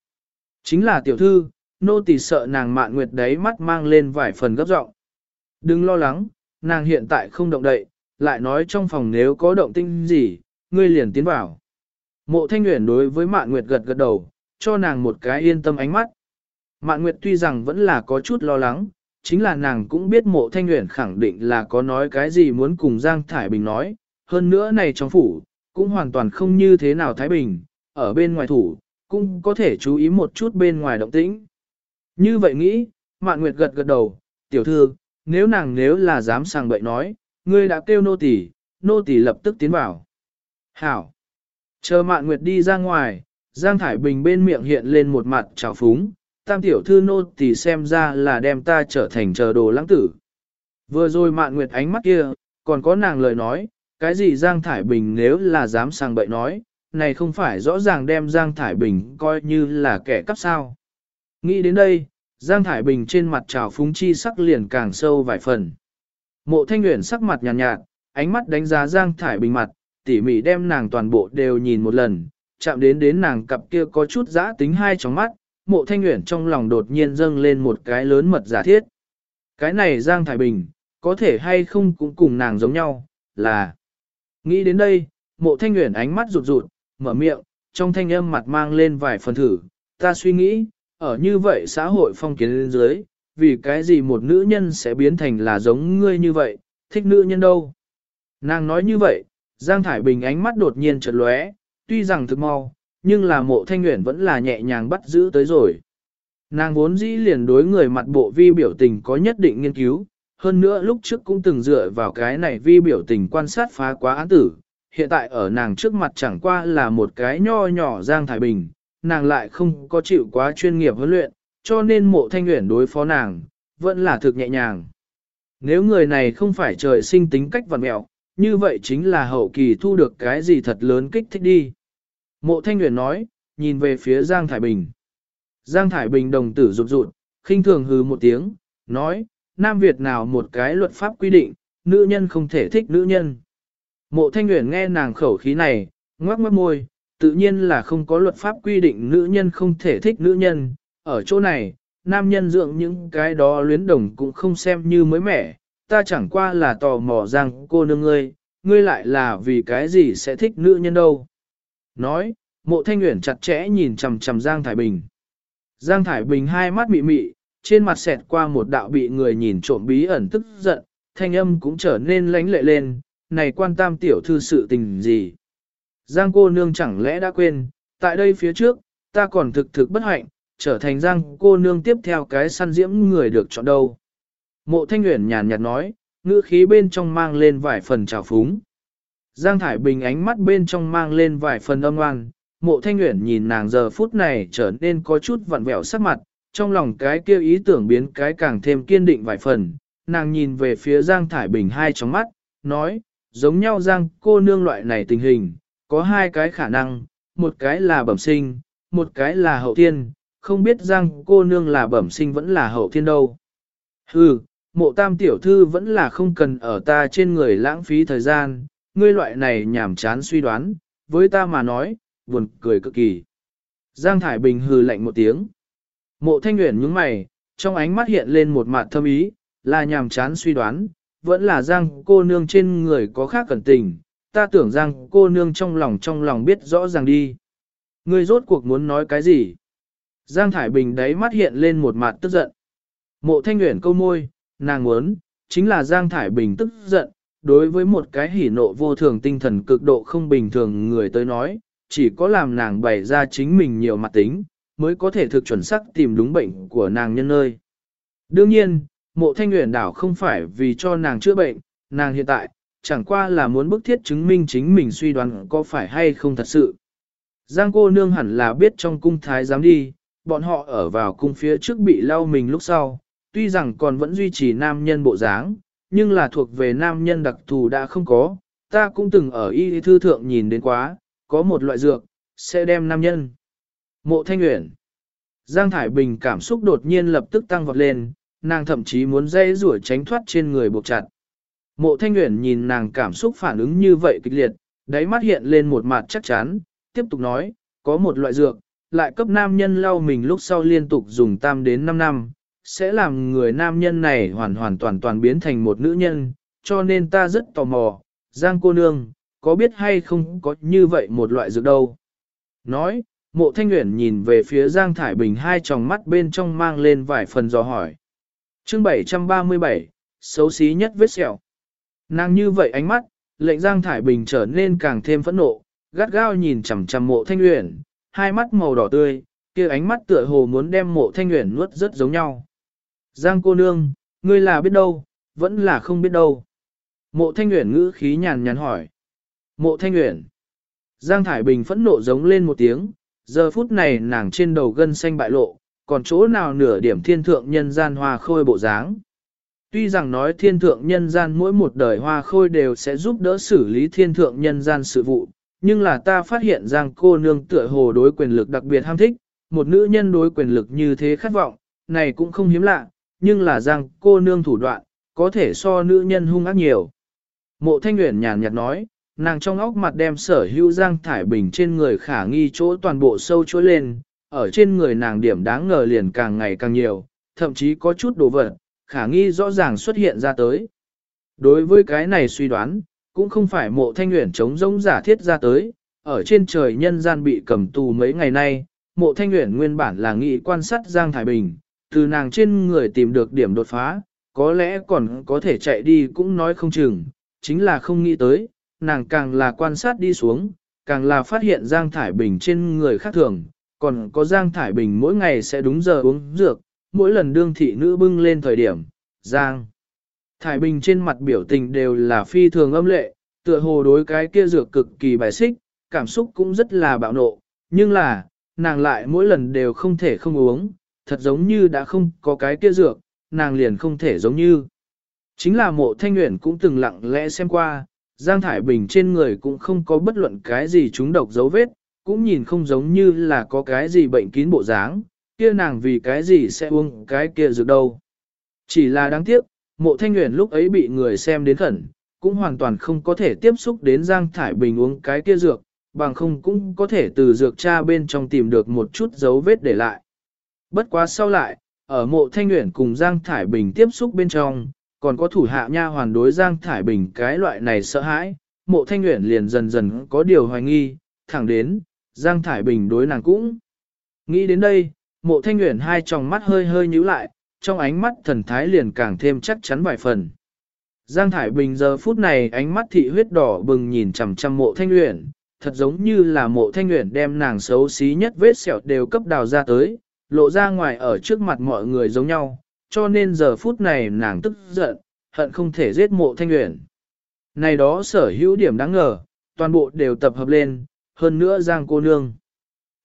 Chính là tiểu thư, nô tỳ sợ nàng Mạn Nguyệt đấy mắt mang lên vài phần gấp giọng. Đừng lo lắng, nàng hiện tại không động đậy, lại nói trong phòng nếu có động tinh gì, ngươi liền tiến vào. Mộ thanh Uyển đối với Mạn Nguyệt gật gật đầu, cho nàng một cái yên tâm ánh mắt. Mạn Nguyệt tuy rằng vẫn là có chút lo lắng, chính là nàng cũng biết mộ thanh Uyển khẳng định là có nói cái gì muốn cùng Giang Thải Bình nói, hơn nữa này trong phủ, cũng hoàn toàn không như thế nào Thái Bình, ở bên ngoài thủ, cũng có thể chú ý một chút bên ngoài động tĩnh. Như vậy nghĩ, Mạn Nguyệt gật gật đầu, tiểu thư, nếu nàng nếu là dám sang bậy nói, ngươi đã kêu nô tỳ, nô tỳ lập tức tiến vào. Hảo! Chờ Mạn Nguyệt đi ra ngoài, Giang Thải Bình bên miệng hiện lên một mặt trào phúng, tam tiểu thư nô tỳ xem ra là đem ta trở thành chờ đồ lãng tử. Vừa rồi Mạn Nguyệt ánh mắt kia, còn có nàng lời nói, cái gì Giang Thải Bình nếu là dám sang bậy nói, này không phải rõ ràng đem Giang Thải Bình coi như là kẻ cắp sao. Nghĩ đến đây, Giang Thải Bình trên mặt trào phúng chi sắc liền càng sâu vài phần. Mộ Thanh Nguyễn sắc mặt nhàn nhạt, nhạt, ánh mắt đánh giá Giang Thải Bình mặt, tỉ mỉ đem nàng toàn bộ đều nhìn một lần, chạm đến đến nàng cặp kia có chút giã tính hai trong mắt, mộ Thanh Nguyễn trong lòng đột nhiên dâng lên một cái lớn mật giả thiết. Cái này Giang Thải Bình, có thể hay không cũng cùng nàng giống nhau, là... Nghĩ đến đây, mộ Thanh nguyện ánh mắt rụt rụt, mở miệng, trong thanh âm mặt mang lên vài phần thử, ta suy nghĩ, ở như vậy xã hội phong kiến lên dưới, vì cái gì một nữ nhân sẽ biến thành là giống ngươi như vậy, thích nữ nhân đâu. Nàng nói như vậy, Giang Thải Bình ánh mắt đột nhiên chợt lóe, tuy rằng thực mau, nhưng là mộ thanh nguyện vẫn là nhẹ nhàng bắt giữ tới rồi. Nàng vốn dĩ liền đối người mặt bộ vi biểu tình có nhất định nghiên cứu, hơn nữa lúc trước cũng từng dựa vào cái này vi biểu tình quan sát phá quá án tử, hiện tại ở nàng trước mặt chẳng qua là một cái nho nhỏ Giang Thải Bình, nàng lại không có chịu quá chuyên nghiệp huấn luyện, cho nên mộ thanh nguyện đối phó nàng, vẫn là thực nhẹ nhàng. Nếu người này không phải trời sinh tính cách vật mẹo, như vậy chính là hậu kỳ thu được cái gì thật lớn kích thích đi. Mộ thanh nguyện nói, nhìn về phía Giang Thải Bình. Giang Thải Bình đồng tử rụt rụt, khinh thường hừ một tiếng, nói, Nam Việt nào một cái luật pháp quy định, nữ nhân không thể thích nữ nhân. Mộ thanh Uyển nghe nàng khẩu khí này, ngoác mất môi, tự nhiên là không có luật pháp quy định nữ nhân không thể thích nữ nhân. Ở chỗ này, nam nhân dưỡng những cái đó luyến đồng cũng không xem như mới mẻ, ta chẳng qua là tò mò rằng cô nương ngươi, ngươi lại là vì cái gì sẽ thích nữ nhân đâu. Nói, mộ thanh nguyện chặt chẽ nhìn chằm chằm Giang Thải Bình. Giang Thải Bình hai mắt mị mị, trên mặt xẹt qua một đạo bị người nhìn trộm bí ẩn tức giận, thanh âm cũng trở nên lánh lệ lên, này quan tam tiểu thư sự tình gì. Giang cô nương chẳng lẽ đã quên, tại đây phía trước, ta còn thực thực bất hạnh, trở thành Giang cô nương tiếp theo cái săn diễm người được chọn đâu. Mộ thanh nguyện nhàn nhạt nói, ngữ khí bên trong mang lên vài phần trào phúng. Giang Thải Bình ánh mắt bên trong mang lên vài phần âm oan, mộ thanh nguyện nhìn nàng giờ phút này trở nên có chút vặn vẹo sắc mặt, trong lòng cái kia ý tưởng biến cái càng thêm kiên định vài phần, nàng nhìn về phía Giang Thải Bình hai trong mắt, nói, giống nhau Giang cô nương loại này tình hình, có hai cái khả năng, một cái là bẩm sinh, một cái là hậu thiên, không biết Giang cô nương là bẩm sinh vẫn là hậu thiên đâu. Hừ, mộ tam tiểu thư vẫn là không cần ở ta trên người lãng phí thời gian, ngươi loại này nhảm chán suy đoán, với ta mà nói, buồn cười cực kỳ. Giang Thải Bình hừ lạnh một tiếng. Mộ thanh nguyện nhướng mày, trong ánh mắt hiện lên một mặt thâm ý, là nhàm chán suy đoán, vẫn là Giang cô nương trên người có khác cẩn tình, ta tưởng Giang cô nương trong lòng trong lòng biết rõ ràng đi. Ngươi rốt cuộc muốn nói cái gì? Giang Thải Bình đáy mắt hiện lên một mặt tức giận. Mộ thanh nguyện câu môi, nàng muốn, chính là Giang Thải Bình tức giận, đối với một cái hỉ nộ vô thường tinh thần cực độ không bình thường người tới nói, chỉ có làm nàng bày ra chính mình nhiều mặt tính, mới có thể thực chuẩn xác tìm đúng bệnh của nàng nhân nơi. Đương nhiên, mộ thanh nguyện đảo không phải vì cho nàng chữa bệnh, nàng hiện tại, chẳng qua là muốn bức thiết chứng minh chính mình suy đoán có phải hay không thật sự. Giang cô nương hẳn là biết trong cung thái giám đi, bọn họ ở vào cung phía trước bị lau mình lúc sau, tuy rằng còn vẫn duy trì nam nhân bộ dáng, nhưng là thuộc về nam nhân đặc thù đã không có, ta cũng từng ở y thư thượng nhìn đến quá, có một loại dược, sẽ đem nam nhân. Mộ Thanh Uyển Giang Thải Bình cảm xúc đột nhiên lập tức tăng vọt lên, nàng thậm chí muốn dây rủa tránh thoát trên người buộc chặt. Mộ Thanh Uyển nhìn nàng cảm xúc phản ứng như vậy kịch liệt, đáy mắt hiện lên một mặt chắc chắn, tiếp tục nói, có một loại dược, lại cấp nam nhân lau mình lúc sau liên tục dùng tam đến 5 năm, sẽ làm người nam nhân này hoàn hoàn toàn toàn biến thành một nữ nhân, cho nên ta rất tò mò, Giang cô nương, có biết hay không có như vậy một loại dược đâu. Nói, mộ thanh nguyện nhìn về phía Giang Thải Bình hai tròng mắt bên trong mang lên vài phần dò hỏi. chương 737, xấu xí nhất vết sẹo. Nàng như vậy ánh mắt, lệnh Giang Thải Bình trở nên càng thêm phẫn nộ, gắt gao nhìn chằm chằm mộ thanh nguyện, hai mắt màu đỏ tươi, kia ánh mắt tựa hồ muốn đem mộ thanh nguyện nuốt rất giống nhau. Giang cô nương, ngươi là biết đâu, vẫn là không biết đâu. Mộ thanh nguyện ngữ khí nhàn nhàn hỏi. Mộ thanh nguyện. Giang Thải Bình phẫn nộ giống lên một tiếng, giờ phút này nàng trên đầu gân xanh bại lộ, còn chỗ nào nửa điểm thiên thượng nhân gian hoa khôi bộ dáng. Tuy rằng nói thiên thượng nhân gian mỗi một đời hoa khôi đều sẽ giúp đỡ xử lý thiên thượng nhân gian sự vụ, nhưng là ta phát hiện rằng cô nương tựa hồ đối quyền lực đặc biệt ham thích, một nữ nhân đối quyền lực như thế khát vọng, này cũng không hiếm lạ, nhưng là rằng cô nương thủ đoạn, có thể so nữ nhân hung ác nhiều. Mộ thanh Nguyễn nhàn nhạt nói, nàng trong óc mặt đem sở hữu giang thải bình trên người khả nghi chỗ toàn bộ sâu chối lên, ở trên người nàng điểm đáng ngờ liền càng ngày càng nhiều, thậm chí có chút đồ vật, khả nghi rõ ràng xuất hiện ra tới. Đối với cái này suy đoán, cũng không phải mộ thanh nguyện chống giống giả thiết ra tới, ở trên trời nhân gian bị cầm tù mấy ngày nay, mộ thanh nguyện nguyên bản là nghị quan sát Giang thải Bình, từ nàng trên người tìm được điểm đột phá, có lẽ còn có thể chạy đi cũng nói không chừng, chính là không nghĩ tới, nàng càng là quan sát đi xuống, càng là phát hiện Giang Thải Bình trên người khác thường, còn có Giang Thải Bình mỗi ngày sẽ đúng giờ uống dược, mỗi lần đương thị nữ bưng lên thời điểm, Giang. Thải Bình trên mặt biểu tình đều là phi thường âm lệ, tựa hồ đối cái kia dược cực kỳ bài xích, cảm xúc cũng rất là bạo nộ, nhưng là, nàng lại mỗi lần đều không thể không uống, thật giống như đã không có cái kia dược, nàng liền không thể giống như. Chính là mộ thanh nguyện cũng từng lặng lẽ xem qua, Giang Thải Bình trên người cũng không có bất luận cái gì trúng độc dấu vết, cũng nhìn không giống như là có cái gì bệnh kín bộ dáng, kia nàng vì cái gì sẽ uống cái kia dược đâu. Chỉ là đáng tiếc, mộ thanh nguyện lúc ấy bị người xem đến khẩn, cũng hoàn toàn không có thể tiếp xúc đến Giang Thải Bình uống cái kia dược, bằng không cũng có thể từ dược cha bên trong tìm được một chút dấu vết để lại. Bất quá sau lại, ở mộ thanh nguyện cùng Giang Thải Bình tiếp xúc bên trong, còn có thủ hạ nha hoàn đối Giang Thải Bình cái loại này sợ hãi, mộ thanh nguyện liền dần dần có điều hoài nghi, thẳng đến, Giang Thải Bình đối nàng cũng. Nghĩ đến đây, mộ thanh nguyện hai tròng mắt hơi hơi nhíu lại, trong ánh mắt thần thái liền càng thêm chắc chắn vài phần. Giang Thải Bình giờ phút này ánh mắt thị huyết đỏ bừng nhìn chằm chằm mộ thanh nguyện, thật giống như là mộ thanh nguyện đem nàng xấu xí nhất vết sẹo đều cấp đào ra tới, lộ ra ngoài ở trước mặt mọi người giống nhau, cho nên giờ phút này nàng tức giận, hận không thể giết mộ thanh nguyện. Này đó sở hữu điểm đáng ngờ, toàn bộ đều tập hợp lên, hơn nữa giang cô nương.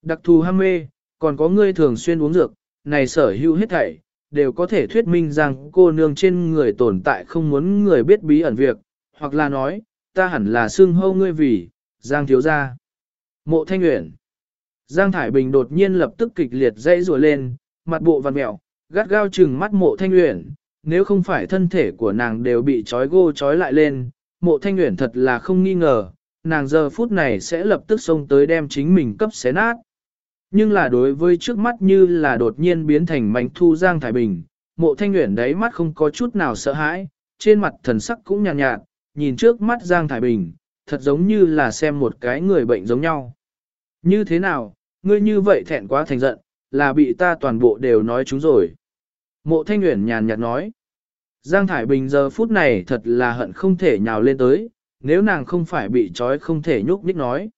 Đặc thù ham mê, còn có người thường xuyên uống dược, này sở hữu hết thảy, đều có thể thuyết minh rằng cô nương trên người tồn tại không muốn người biết bí ẩn việc, hoặc là nói, ta hẳn là xưng hâu ngươi vì, Giang thiếu gia. Mộ thanh nguyện. Giang Thải Bình đột nhiên lập tức kịch liệt dãy rùa lên, mặt bộ vằn mẹo, gắt gao chừng mắt mộ thanh uyển, nếu không phải thân thể của nàng đều bị trói gô trói lại lên, mộ thanh uyển thật là không nghi ngờ, nàng giờ phút này sẽ lập tức xông tới đem chính mình cấp xé nát. Nhưng là đối với trước mắt như là đột nhiên biến thành mảnh thu Giang Thái Bình, mộ thanh uyển đáy mắt không có chút nào sợ hãi, trên mặt thần sắc cũng nhàn nhạt, nhạt, nhìn trước mắt Giang Thái Bình, thật giống như là xem một cái người bệnh giống nhau. Như thế nào, ngươi như vậy thẹn quá thành giận, là bị ta toàn bộ đều nói chúng rồi. Mộ Thanh Nguyễn nhàn nhạt nói. Giang Thải Bình giờ phút này thật là hận không thể nhào lên tới, nếu nàng không phải bị trói không thể nhúc nhích nói.